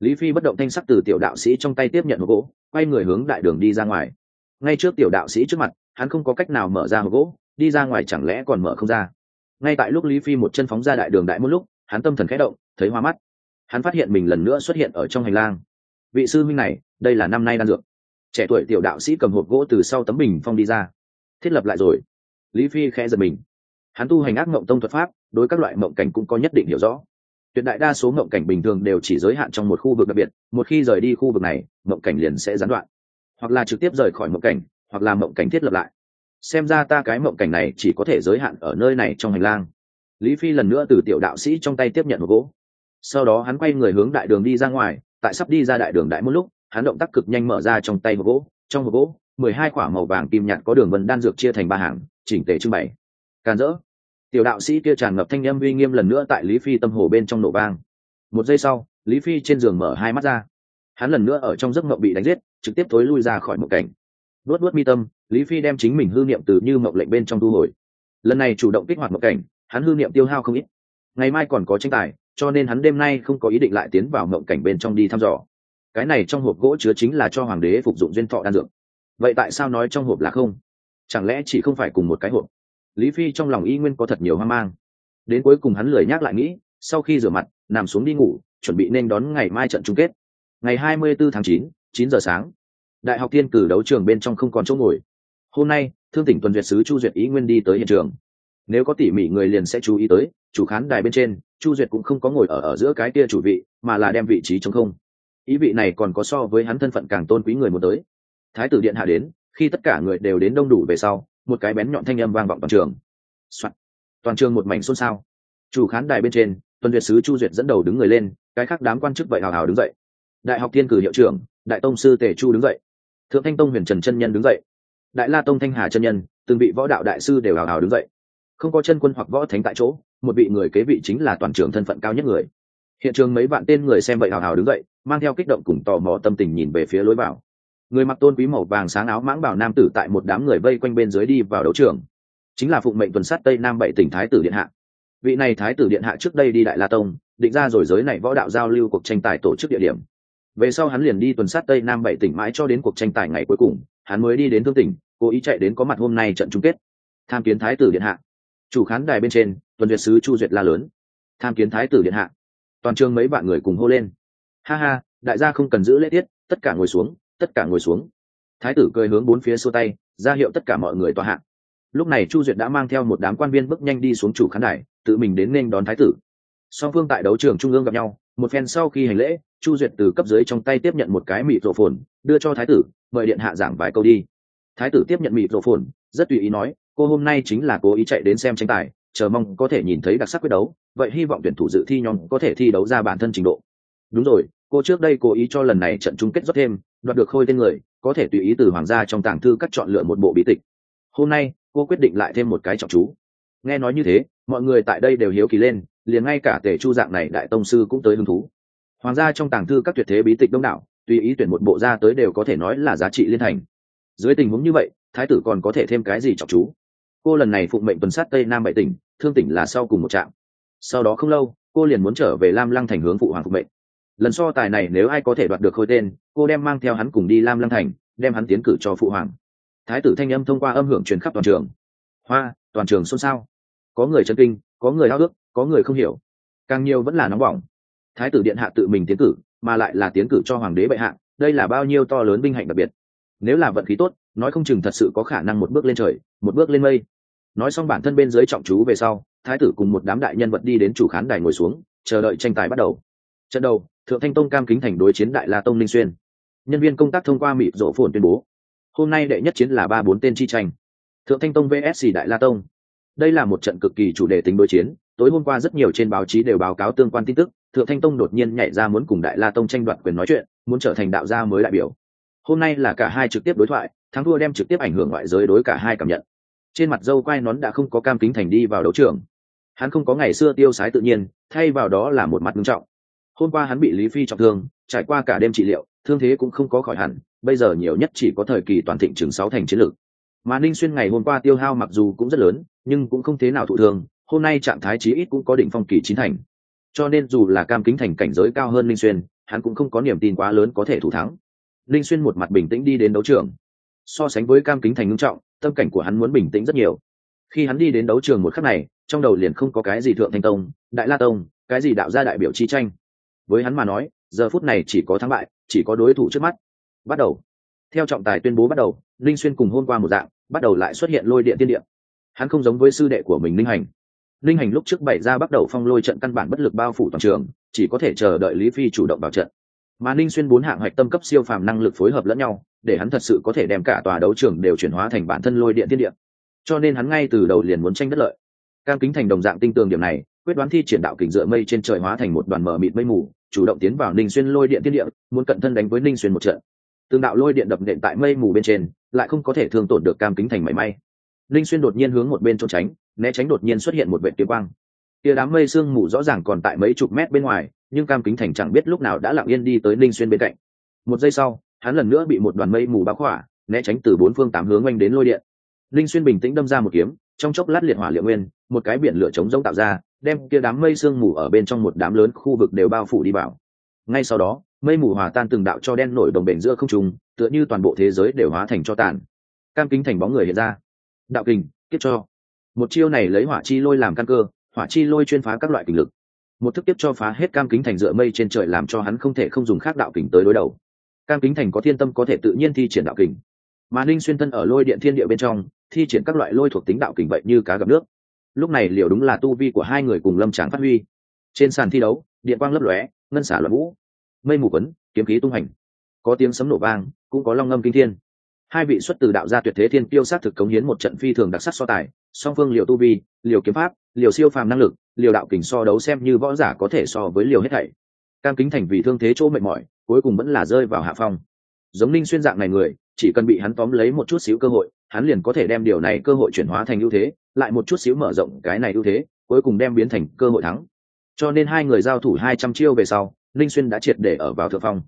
Lý phi bất động thanh sắc từ tiểu đạo sĩ trong tay tiếp nhận hộp gỗ, quay người hướng đại đường đi ra ngoài. Ngay trước tiểu đạo sĩ trước mặt, hắn không có cách nào mở ra hộp gỗ, đi ra ngoài chẳng lẽ còn mở không ra? Ngay tại lúc lý phi một chân phóng ra đại đường đại một lúc, hắn tâm thần khẽ động, thấy hoa mắt hắn phát hiện mình lần nữa xuất hiện ở trong hành lang. Vị sư minh này, đây là năm nay đan dược. Trẻ tuổi tiểu đạo sĩ cầm hộp gỗ từ sau tấm bình phong đi ra. Thiết lập lại rồi. Lý phi khẽ giật mình. Hắn tu hành ác mộng tông thuật pháp, đối các loại mộng cảnh cũng có nhất định hiểu rõ. Tuyệt đại đa số mộng cảnh bình thường đều chỉ giới hạn trong một khu vực đặc biệt, một khi rời đi khu vực này, mộng cảnh liền sẽ gián đoạn. Hoặc là trực tiếp rời khỏi mộng cảnh, hoặc là mộng cảnh thiết lập lại. Xem ra ta cái mộng cảnh này chỉ có thể giới hạn ở nơi này trong hành lang. Lý phi lần nữa từ tiểu đạo sĩ trong tay tiếp nhận một gỗ sau đó hắn quay người hướng đại đường đi ra ngoài, tại sắp đi ra đại đường đại một lúc, hắn động tác cực nhanh mở ra trong tay hộp gỗ, trong hộp gỗ, mười hai quả màu vàng kim nhạt có đường vân đan dược chia thành ba hàng, chỉnh tề trưng bày. Càn rỡ tiểu đạo sĩ kia tràn ngập thanh â m uy nghiêm lần nữa tại lý phi tâm hồ bên trong nổ vang. Một giây sau, lý phi trên giường mở hai mắt ra. Hắn lần nữa ở trong giấc mộng bị đánh giết, trực tiếp thối lui ra khỏi một cảnh. Luốt luốt mi tâm, lý phi đem chính mình hư niệm từ như mộng lệnh bên trong thu hồi. Lần này chủ động kích hoạt một cảnh, hắn hư niệm tiêu hao không ít ngày mai còn có tranh tài cho nên hắn đêm nay không có ý định lại tiến vào mộng cảnh bên trong đi thăm dò. Cái này trong hộp gỗ chứa chính là cho hoàng đế phục dụng duyên thọ đan dược. Vậy tại sao nói trong hộp là không? Chẳng lẽ chỉ không phải cùng một cái hộp? Lý phi trong lòng y nguyên có thật nhiều hoang mang. Đến cuối cùng hắn lười nhắc lại nghĩ sau khi rửa mặt nằm xuống đi ngủ chuẩn bị nên đón ngày mai trận chung kết. Ngày 24 tháng 9, 9 giờ sáng. Đại học tiên cử đấu trường bên trong không còn chỗ ngồi. Hôm nay thương tỉnh tuần duyệt sứ chu duyệt ý nguyên đi tới hiện trường nếu có tỉ mỉ người liền sẽ chú ý tới, chủ khán đài bên trên, chu duyệt cũng không có ngồi ở ở giữa cái kia chủ vị, mà là đem vị trí chống không. Ý vị này còn có so với hắn thân phận càng tôn quý người muốn tới. Thái tử điện hạ đến, khi tất cả người đều đến đông đủ về sau, một cái bén nhọn thanh âm vang vọng toàn trường、Soạn. toàn trường một mảnh xôn xao. Chủ khán đài bên trên, tuần duyệt sứ chu duyệt dẫn đầu đứng người lên, cái khác đám quan chức vậy hào hào đứng dậy. Đại học thiên cử hiệu trưởng, đại tông sư tề chu đứng dậy. Thượng thanh tông huyền trần chân nhân đứng dậy. Đại la tông thanh hà chân nhân, từng vị võ đạo đại sư đều hào hào đứng dậy không có chân quân hoặc võ thánh tại chỗ, một vị người kế vị chính là toàn trường thân phận cao nhất người. Hiện trường mấy vạn tên người xem vậy hào hào đứng dậy, mang theo kích động cùng tò mò tâm tình nhìn về phía lối vào. Người mặc tôn quý màu vàng sáng áo mãng bảo nam tử tại một đám người vây quanh bên dưới đi vào đấu trường. Chính là phụng mệnh tuần sát tây nam bảy tỉnh thái tử điện hạ. Vị này thái tử điện hạ trước đây đi đại la tông, định ra rồi giới này võ đạo giao lưu cuộc tranh tài tổ chức địa điểm. Về sau hắn liền đi tuần sát tây nam bảy tỉnh mãi cho đến cuộc tranh tài ngày cuối cùng, hắn mới đi đến thương tỉnh, cố ý chạy đến có mặt hôm nay trận chung kết. Tham kiến thái tử điện hạ chủ khán đài bên trên, tuần duyệt sứ chu duyệt la lớn. Tham kiến thái tử điện hạ. Toàn trường mấy bạn người cùng hô lên. Ha ha, đại gia không cần giữ lễ tiết, tất cả ngồi xuống, tất cả ngồi xuống. Thái tử cười hướng bốn phía xô tay, ra hiệu tất cả mọi người tòa hạng lúc này chu duyệt đã mang theo một đám quan viên bước nhanh đi xuống chủ khán đài, tự mình đến nên đón thái tử. Song phương tại đấu trường trung ương gặp nhau, một phen sau khi hành lễ, chu duyệt từ cấp dưới trong tay tiếp nhận một cái mịt rộ phồn, đưa cho thái tử, mời điện hạ giảng vài câu đi. Thái tử tiếp nhận mịt rộ phồn, rất tùy ý nói cô hôm nay chính là cố ý chạy đến xem tranh tài, chờ mong có thể nhìn thấy đặc sắc quyết đấu, vậy hy vọng tuyển thủ dự thi nhóm có thể thi đấu ra bản thân trình độ. Đúng rồi, cô trước đây cố ý cho lần này trận chung kết rót thêm, đoạt được khôi tên người, có thể tùy ý từ hoàng gia trong tàng thư cắt chọn lựa một bộ bí tịch. Hôm nay, cô quyết định lại thêm một cái trọng chú. Nghe nói như thế, mọi người tại đây đều hiếu kỳ lên, liền ngay cả tể chu dạng này đại tông sư cũng tới hứng thú. Hoàng gia trong tàng thư các tuyệt thế bí tịch đông đảo, tùy ý tuyển một bộ ra tới đều có thể nói là giá trị liên thành. Dưới tình huống như vậy, thái tử còn có thể thêm cái gì trọng chú? Cô lần này phụng mệnh tuần sát tây nam bảy tỉnh, thương tỉnh là sau cùng một trạm. Sau đó không lâu, cô liền muốn trở về lam lăng thành hướng phụ hoàng phụng mệnh. Lần so tài này nếu ai có thể đoạt được khôi tên, cô đem mang theo hắn cùng đi lam lăng thành, đem hắn tiến cử cho phụ hoàng. Thái tử thanh âm thông qua âm hưởng truyền khắp toàn trường. Hoa, toàn trường xôn xao. Có người chân kinh, có người hao ước có người không hiểu. Càng nhiều vẫn là nóng bỏng. Thái tử điện hạ tự mình tiến cử, mà lại là tiến cử cho hoàng đế bệ hạ, đây là bao nhiêu to lớn binh hạnh đặc biệt. Nếu là vận khí tốt nói không chừng thật sự có khả năng một bước lên trời, một bước lên mây. Nói xong bản thân bên dưới trọng chú về sau, thái tử cùng một đám đại nhân vật đi đến chủ khán đài ngồi xuống, chờ đợi tranh tài bắt đầu. Trận đầu, thượng thanh tông cam kính thành đối chiến đại la tông linh xuyên. Nhân viên công tác thông qua mịp rộ phồn tuyên bố. Hôm nay đệ nhất chiến là ba bốn tên chi tranh. Thượng thanh tông vsc đại la tông. Đây là một trận cực kỳ chủ đề tính đối chiến, tối hôm qua rất nhiều trên báo chí đều báo cáo tương quan tin tức, thượng thanh tông đột nhiên nhảy ra muốn cùng đại la tông tranh đoạt quyền nói chuyện, muốn trở thành đạo gia mới đại biểu. Hôm nay là cả hai trực tiếp đối thoại thắng thua đem trực tiếp ảnh hưởng ngoại giới đối cả hai cảm nhận. Trên mặt dâu quai nón đã không có cam kính thành đi vào đấu trường. Hắn không có ngày xưa tiêu sái tự nhiên, thay vào đó là một mặt nghiêm trọng. Hôm qua hắn bị lý phi trọng thương, trải qua cả đêm trị liệu, thương thế cũng không có khỏi hẳn, bây giờ nhiều nhất chỉ có thời kỳ toàn thịnh chừng sáu thành chiến lược. Mà ninh xuyên ngày hôm qua tiêu hao mặc dù cũng rất lớn, nhưng cũng không thế nào thụ thương, hôm nay trạng thái chí ít cũng có đỉnh phong kỳ chín thành. Cho nên dù là cam kính thành cảnh giới cao hơn ninh xuyên, hắn cũng không có niềm tin quá lớn có thể thủ thắng. Ninh xuyên một mặt bình tĩnh đi đến đấu trường so sánh với cam kính thành ngưng trọng, tâm cảnh của hắn muốn bình tĩnh rất nhiều. Khi hắn đi đến đấu trường một khắc này, trong đầu liền không có cái gì thượng thanh tông, đại la tông, cái gì đạo ra đại biểu chi tranh. Với hắn mà nói, giờ phút này chỉ có thắng bại, chỉ có đối thủ trước mắt. Bắt đầu. Theo trọng tài tuyên bố bắt đầu, linh xuyên cùng hôm qua một dạng, bắt đầu lại xuất hiện lôi điện tiên điện hắn không giống với sư đệ của mình linh hành. Linh hành lúc trước bảy ra bắt đầu phong lôi trận căn bản bất lực bao phủ toàn trường, chỉ có thể chờ đợi lý phi chủ động vào trận mà ninh xuyên bốn hạng hoạch tâm cấp siêu phàm năng lực phối hợp lẫn nhau, để hắn thật sự có thể đem cả tòa đấu trường đều chuyển hóa thành bản thân lôi điện tiên điện cho nên hắn ngay từ đầu liền muốn tranh đất lợi. Cam kính thành đồng dạng tinh tường điểm này, quyết đoán thi triển đạo kình dựa mây trên trời hóa thành một đoàn mờ mịt mây mù, chủ động tiến vào ninh xuyên lôi điện tiên điện muốn cận thân đánh với ninh xuyên một trận. Tương đạo lôi điện đập nện tại mây mù bên trên, lại không có thể thương tổn được cam kính thành mảy may. Ninh xuyên đột nhiên hướng một bên trốn tránh, né tránh đột nhiên xuất hiện một vệ tiêu quang. Tia đám mây sương mù rõ ràng còn tại mấy chục mét bên ngoài nhưng cam kính thành chẳng biết lúc nào đã lặng yên đi tới ninh xuyên bên cạnh. Một giây sau, hắn lần nữa bị một đoàn mây mù báo khỏa, né tránh từ bốn phương tám hướng oanh đến lôi điện. Ninh xuyên bình tĩnh đâm ra một kiếm, trong chốc lát liệt hỏa liệu nguyên, một cái biển lửa trống rỗng tạo ra, đem kia đám mây sương mù ở bên trong một đám lớn khu vực đều bao phủ đi vào. Ngay sau đó, mây mù hòa tan từng đạo cho đen nổi đồng bền giữa không trùng tựa như toàn bộ thế giới đều hóa thành cho tàn. Cam kính thành bóng người hiện ra. Đạo kình kiếp cho. Một chiêu này lấy hỏa chi lôi làm căn cơ, hỏa chi lôi chuyên phá các loại kình lực một thức tiếp cho phá hết cam kính thành dựa mây trên trời làm cho hắn không thể không dùng khác đạo kình tới đối đầu. Cam kính thành có thiên tâm có thể tự nhiên thi triển đạo kình. Mà ninh xuyên thân ở lôi điện thiên địa bên trong, thi triển các loại lôi thuộc tính đạo kình vậy như cá gặp nước. Lúc này liệu đúng là tu vi của hai người cùng lâm tráng phát huy. Trên sàn thi đấu, điện quang lấp lóe, ngân xả loạn vũ. Mây mù quấn, kiếm khí tung hành. Có tiếng sấm nổ vang, cũng có long ngâm kinh thiên. Hai vị xuất từ đạo gia tuyệt thế thiên tiêu sát thực cống hiến một trận phi thường đặc sắc so tài, song phương liều tu vi, liều kiếm pháp, liều siêu phàm năng lực liều đạo kình so đấu xem như võ giả có thể so với liều hết thảy. Cam kính thành vì thương thế chỗ mệt mỏi, cuối cùng vẫn là rơi vào hạ phong. Giống ninh xuyên dạng này người, chỉ cần bị hắn tóm lấy một chút xíu cơ hội, hắn liền có thể đem điều này cơ hội chuyển hóa thành ưu thế, lại một chút xíu mở rộng cái này ưu thế, cuối cùng đem biến thành cơ hội thắng. Cho nên hai người giao thủ hai trăm chiêu về sau, ninh xuyên đã triệt để ở vào thượng phong.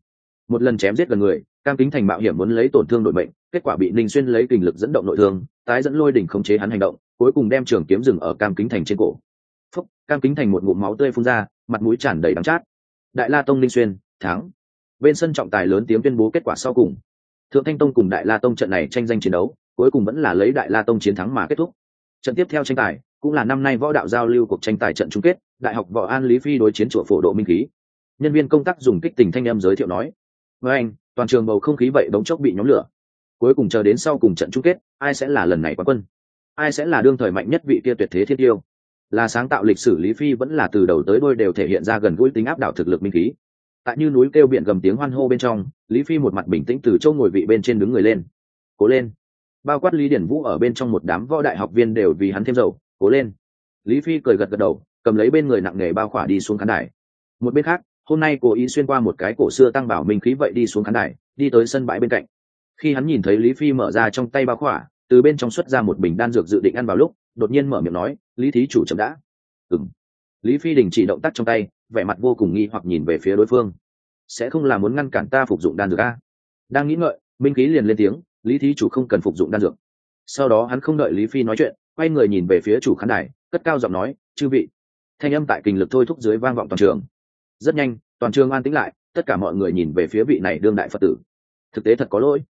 Một lần chém giết gần người, cam kính thành mạo hiểm muốn lấy tổn thương đội mệnh, kết quả bị ninh xuyên lấy kình lực dẫn động nội thương, tái dẫn lôi đỉnh khống chế hắn hành động, cuối cùng đem trường kiếm rừng ở cam kính thành trên cổ phúc, cam kính thành một ngụm máu tươi phun ra, mặt mũi tràn đầy đắng chát. Đại la tông Linh xuyên, thắng. Bên sân trọng tài lớn tiếng tuyên bố kết quả sau cùng. Thượng thanh tông cùng đại la tông trận này tranh danh chiến đấu, cuối cùng vẫn là lấy đại la tông chiến thắng mà kết thúc. Trận tiếp theo tranh tài, cũng là năm nay võ đạo giao lưu cuộc tranh tài trận chung kết, đại học võ an lý phi đối chiến chùa phổ độ minh khí. Nhân viên công tác dùng kích tình thanh em giới thiệu nói, với anh, toàn trường bầu không khí vậy bỗng chốc bị nhóm lửa. Cuối cùng chờ đến sau cùng trận chung kết, ai sẽ là lần này quán quân? Ai sẽ là đương thời mạnh nhất vị kia tuyệt thế thiên tiêu? Là sáng tạo lịch sử lý phi vẫn là từ đầu tới đôi đều thể hiện ra gần gũi tính áp đảo thực lực minh khí. Tại như núi kêu biển gầm tiếng hoan hô bên trong, lý phi một mặt bình tĩnh từ châu ngồi vị bên trên đứng người lên. Cố lên. Bao quát lý điển vũ ở bên trong một đám võ đại học viên đều vì hắn thêm dầu. Cố lên. Lý phi cười gật gật đầu, cầm lấy bên người nặng nề bao khỏa đi xuống khán đài. Một bên khác, hôm nay cố ý xuyên qua một cái cổ xưa tăng bảo minh khí vậy đi xuống khán đài, đi tới sân bãi bên cạnh. Khi hắn nhìn thấy lý phi mở ra trong tay bao khỏa, từ bên trong xuất ra một bình đan dược dự định ăn vào lúc đột nhiên mở miệng nói, lý thí chủ chậm đã. Ừng lý phi đình chỉ động tác trong tay, vẻ mặt vô cùng nghi hoặc nhìn về phía đối phương. Sẽ không là muốn ngăn cản ta phục dụng đan dược a? Đang nghĩ ngợi, minh khí liền lên tiếng, lý thí chủ không cần phục dụng đan dược. Sau đó hắn không đợi lý phi nói chuyện, quay người nhìn về phía chủ khán đài, cất cao giọng nói, chư vị. Thanh âm tại kinh lực thôi thúc dưới vang vọng toàn trường. Rất nhanh, toàn trường an tĩnh lại, tất cả mọi người nhìn về phía vị này đương đại phật tử. Thực tế thật có lỗi.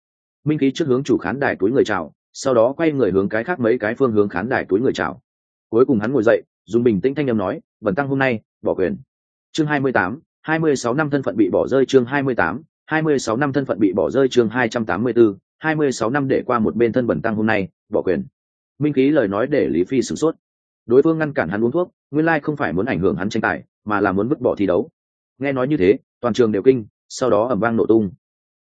Minh khí trước hướng chủ khán đài túi người chào sau đó quay người hướng cái khác mấy cái phương hướng khán đài túi người chào. Cuối cùng hắn ngồi dậy, dùng bình tĩnh thanh âm nói vần tăng hôm nay, bỏ quyền. Chương hai mươi tám, hai mươi sáu năm thân phận bị bỏ rơi chương hai mươi tám, hai mươi sáu năm thân phận bị bỏ rơi chương hai trăm tám mươi bốn, hai mươi sáu năm để qua một bên thân bẩn tăng hôm nay, bỏ quyền. Minh khí lời nói để lý phi sửng sốt. Đối phương ngăn cản hắn uống thuốc, nguyên lai không phải muốn ảnh hưởng hắn tranh tài, mà là muốn vứt bỏ thi đấu. Nghe nói như thế, toàn trường đều kinh, sau đó ẩm vang nổ tung.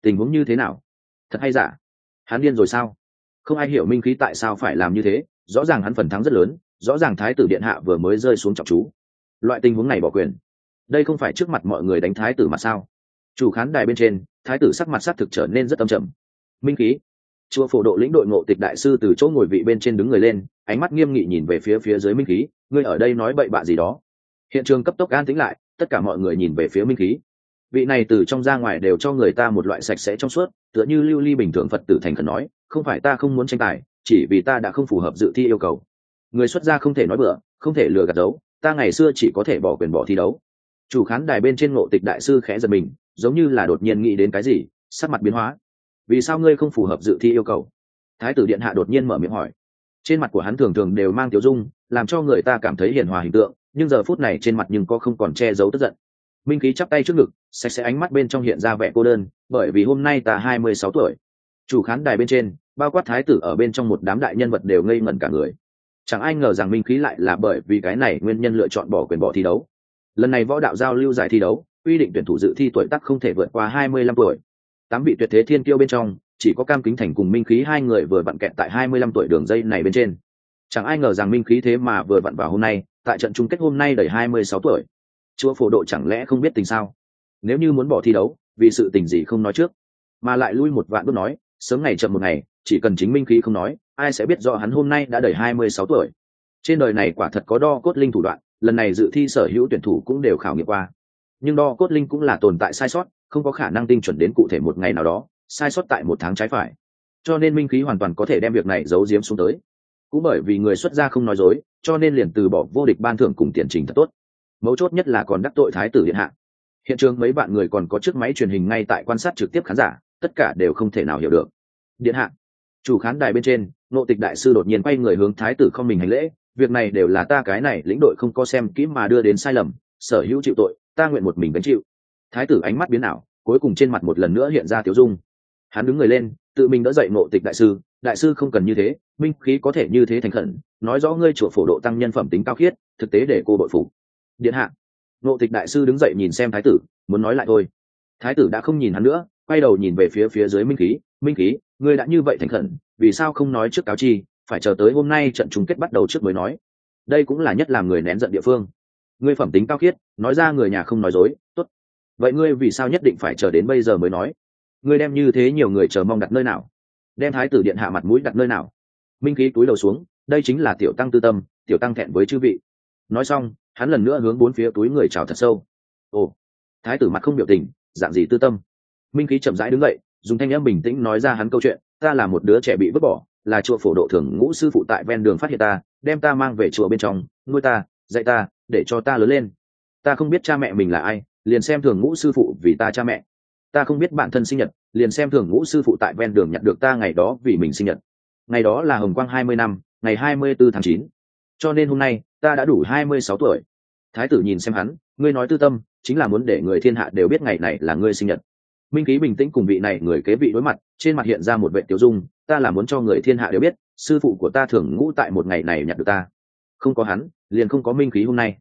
Tình huống như thế nào? Thật hay giả? Hắn điên rồi sao? Không ai hiểu minh khí tại sao phải làm như thế, rõ ràng hắn phần thắng rất lớn, rõ ràng thái tử điện hạ vừa mới rơi xuống trọng chú. Loại tình huống này bỏ quyền. Đây không phải trước mặt mọi người đánh thái tử mà sao? Chủ khán đài bên trên, thái tử sắc mặt s á thực trở nên rất âm trầm. Minh khí. Chùa phổ độ lĩnh đội ngộ tịch đại sư từ chỗ ngồi vị bên trên đứng người lên, ánh mắt nghiêm nghị nhìn về phía phía dưới minh khí, ngươi ở đây nói bậy bạ gì đó? Hiện trường cấp tốc an tính lại, tất cả mọi người nhìn về phía minh khí vị này từ trong ra ngoài đều cho người ta một loại sạch sẽ trong suốt, tựa như lưu ly bình thường phật tử thành khẩn nói, không phải ta không muốn tranh tài, chỉ vì ta đã không phù hợp dự thi yêu cầu. Người xuất gia không thể nói bừa, không thể lừa gạt đấu ta ngày xưa chỉ có thể bỏ quyền bỏ thi đấu. Chủ khán đài bên trên ngộ tịch đại sư khẽ giật mình, giống như là đột nhiên nghĩ đến cái gì, sắc mặt biến hóa. Vì sao ngươi không phù hợp dự thi yêu cầu? Thái tử điện hạ đột nhiên mở miệng hỏi. Trên mặt của hắn thường thường đều mang tiểu dung, làm cho người ta cảm thấy hiền hòa hình tượng, nhưng giờ phút này trên mặt nhưng có không còn che giấu tức giận minh khí chắp tay trước ngực, sạch sẽ ánh mắt bên trong hiện ra vẻ cô đơn, bởi vì hôm nay ta hai mươi sáu tuổi. Chủ khán đài bên trên, bao quát thái tử ở bên trong một đám đại nhân vật đều ngây ngẩn cả người. Chẳng ai ngờ rằng minh khí lại là bởi vì cái này nguyên nhân lựa chọn bỏ quyền bỏ thi đấu. Lần này võ đạo giao lưu giải thi đấu, quy định tuyển thủ dự thi tuổi tác không thể vượt qua hai mươi lăm tuổi. Tám vị tuyệt thế thiên kiêu bên trong, chỉ có cam kính thành cùng minh khí hai người vừa vặn kẹt tại hai mươi lăm tuổi đường dây này bên trên. Chẳng ai ngờ rằng minh khí thế mà vừa vặn vào hôm nay, tại trận chung kết hôm nay đầy hai mươi sáu tuổi chúa phổ độ chẳng lẽ không biết tình sao? Nếu như muốn bỏ thi đấu, vì sự tình gì không nói trước? Mà lại lui một vạn bước nói, sớm ngày chậm một ngày, chỉ cần chính minh khí không nói, ai sẽ biết rõ hắn hôm nay đã đầy hai mươi sáu tuổi? Trên đời này quả thật có đo cốt linh thủ đoạn, lần này dự thi sở hữu tuyển thủ cũng đều khảo nghiệm qua. Nhưng đo cốt linh cũng là tồn tại sai sót, không có khả năng tinh chuẩn đến cụ thể một ngày nào đó, sai sót tại một tháng trái phải. Cho nên minh khí hoàn toàn có thể đem việc này giấu giếm xuống tới. Cũng bởi vì người xuất gia không nói dối, cho nên liền từ bỏ vô địch ban thưởng cùng tiền trình thật tốt mấu chốt nhất là còn đắc tội thái tử điện hạ. Hiện trường mấy bạn người còn có chiếc máy truyền hình ngay tại quan sát trực tiếp khán giả, tất cả đều không thể nào hiểu được. Điện hạ, chủ khán đài bên trên nộ tịch đại sư đột nhiên quay người hướng thái tử không mình hành lễ, việc này đều là ta cái này lĩnh đội không có xem kỹ mà đưa đến sai lầm, sở hữu chịu tội, ta nguyện một mình gánh chịu. Thái tử ánh mắt biến ảo, cuối cùng trên mặt một lần nữa hiện ra tiếu dung. Hắn đứng người lên, tự mình đỡ dậy nộ tịch đại sư đại sư không cần như thế minh khí có thể như thế thành khẩn, nói rõ ngươi chùa phổ độ tăng nhân phẩm tính cao khiết, thực tế để cô bội phục điện hạ. Nộ tịch đại sư đứng dậy nhìn xem thái tử, muốn nói lại thôi. Thái tử đã không nhìn hắn nữa, quay đầu nhìn về phía phía dưới minh khí. Minh khí, ngươi đã như vậy thành khẩn, vì sao không nói trước cáo chi, phải chờ tới hôm nay trận chung kết bắt đầu trước mới nói. Đây cũng là nhất làm người nén giận địa phương. Ngươi phẩm tính cao khiết, nói ra người nhà không nói dối, tốt. Vậy ngươi vì sao nhất định phải chờ đến bây giờ mới nói? Ngươi đem như thế nhiều người chờ mong đặt nơi nào? Đem thái tử điện hạ mặt mũi đặt nơi nào? Minh khí túi đầu xuống, đây chính là tiểu tăng tư tâm, tiểu tăng thẹn với chư vị. Nói xong hắn lần nữa hướng bốn phía túi người chào thật sâu. Ồ, thái tử mặt không biểu tình, dạng gì tư tâm? Minh khí chậm rãi đứng dậy, dùng thanh âm bình tĩnh nói ra hắn câu chuyện, ta là một đứa trẻ bị vứt bỏ, là chùa phổ độ thường ngũ sư phụ tại ven đường phát hiện ta, đem ta mang về chùa bên trong, nuôi ta, dạy ta, để cho ta lớn lên. Ta không biết cha mẹ mình là ai, liền xem thường ngũ sư phụ vì ta cha mẹ. Ta không biết bản thân sinh nhật, liền xem thường ngũ sư phụ tại ven đường nhận được ta ngày đó vì mình sinh nhật. Ngày đó là hồng quang hai mươi năm, ngày hai mươi bốn tháng chín. Cho nên hôm nay ta đã đủ hai mươi sáu tuổi. Thái tử nhìn xem hắn, ngươi nói tư tâm, chính là muốn để người thiên hạ đều biết ngày này là ngươi sinh nhật. Minh khí bình tĩnh cùng vị này người kế vị đối mặt, trên mặt hiện ra một vệ tiểu dung, ta là muốn cho người thiên hạ đều biết, sư phụ của ta thường ngũ tại một ngày này nhặt được ta. Không có hắn, liền không có minh khí hôm nay.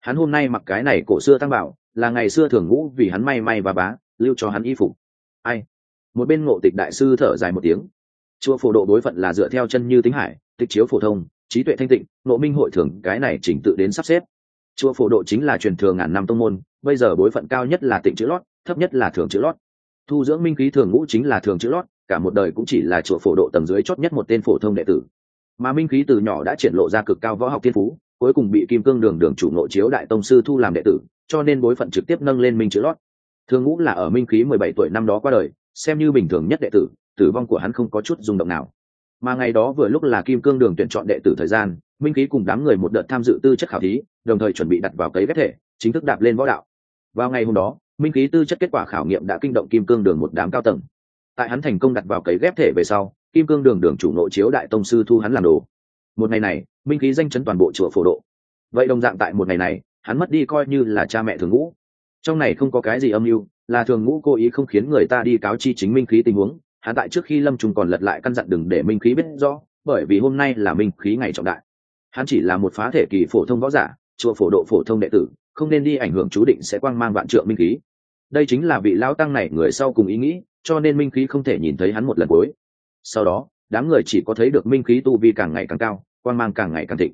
Hắn hôm nay mặc cái này cổ xưa tăng bảo, là ngày xưa thường ngũ vì hắn may may và bá, lưu cho hắn y phục. Ai? Một bên ngộ tịch đại sư thở dài một tiếng. Chùa phổ độ đối phận là dựa theo chân như tính hải, tịch chiếu phổ thông trí tuệ thanh tịnh nộ minh hội thường cái này chỉnh tự đến sắp xếp. Chùa phổ độ chính là truyền thừa ngàn năm tông môn, bây giờ bối phận cao nhất là tịnh chữ lót, thấp nhất là thường chữ lót. Thu dưỡng minh khí thường ngũ chính là thường chữ lót, cả một đời cũng chỉ là chùa phổ độ tầng dưới chót nhất một tên phổ thông đệ tử. Mà minh khí từ nhỏ đã triển lộ ra cực cao võ học tiên phú, cuối cùng bị kim cương đường đường chủ nội chiếu đại tông sư thu làm đệ tử, cho nên bối phận trực tiếp nâng lên minh chữ lót. Thường ngũ là ở minh khí mười bảy tuổi năm đó qua đời, xem như bình thường nhất đệ tử tử vong của hắn không có chút rung động nào mà ngày đó vừa lúc là kim cương đường tuyển chọn đệ tử thời gian, minh khí cùng đám người một đợt tham dự tư chất khảo thí, đồng thời chuẩn bị đặt vào cấy ghép thể, chính thức đạp lên võ đạo. Vào ngày hôm đó, minh khí tư chất kết quả khảo nghiệm đã kinh động kim cương đường một đám cao tầng. Tại hắn thành công đặt vào cấy ghép thể về sau, kim cương đường đường chủ nội chiếu đại tông sư thu hắn làm đồ. Một ngày này, minh khí danh chấn toàn bộ chùa phổ độ. Vậy đồng dạng tại một ngày này, hắn mất đi coi như là cha mẹ thường ngũ. Trong này không có cái gì âm mưu, là thường ngũ cố ý không khiến người ta đi cáo chi chính minh khí tình huống hắn tại trước khi lâm trùng còn lật lại căn dặn đừng để minh khí biết rõ, bởi vì hôm nay là minh khí ngày trọng đại. Hắn chỉ là một phá thể kỳ phổ thông võ giả, chùa phổ độ phổ thông đệ tử, không nên đi ảnh hưởng chú định sẽ quang mang vạn trượng minh khí. Đây chính là vị lão tăng này người sau cùng ý nghĩ, cho nên minh khí không thể nhìn thấy hắn một lần cuối. Sau đó, đám người chỉ có thấy được minh khí tu vi càng ngày càng cao, quang mang càng ngày càng thịnh.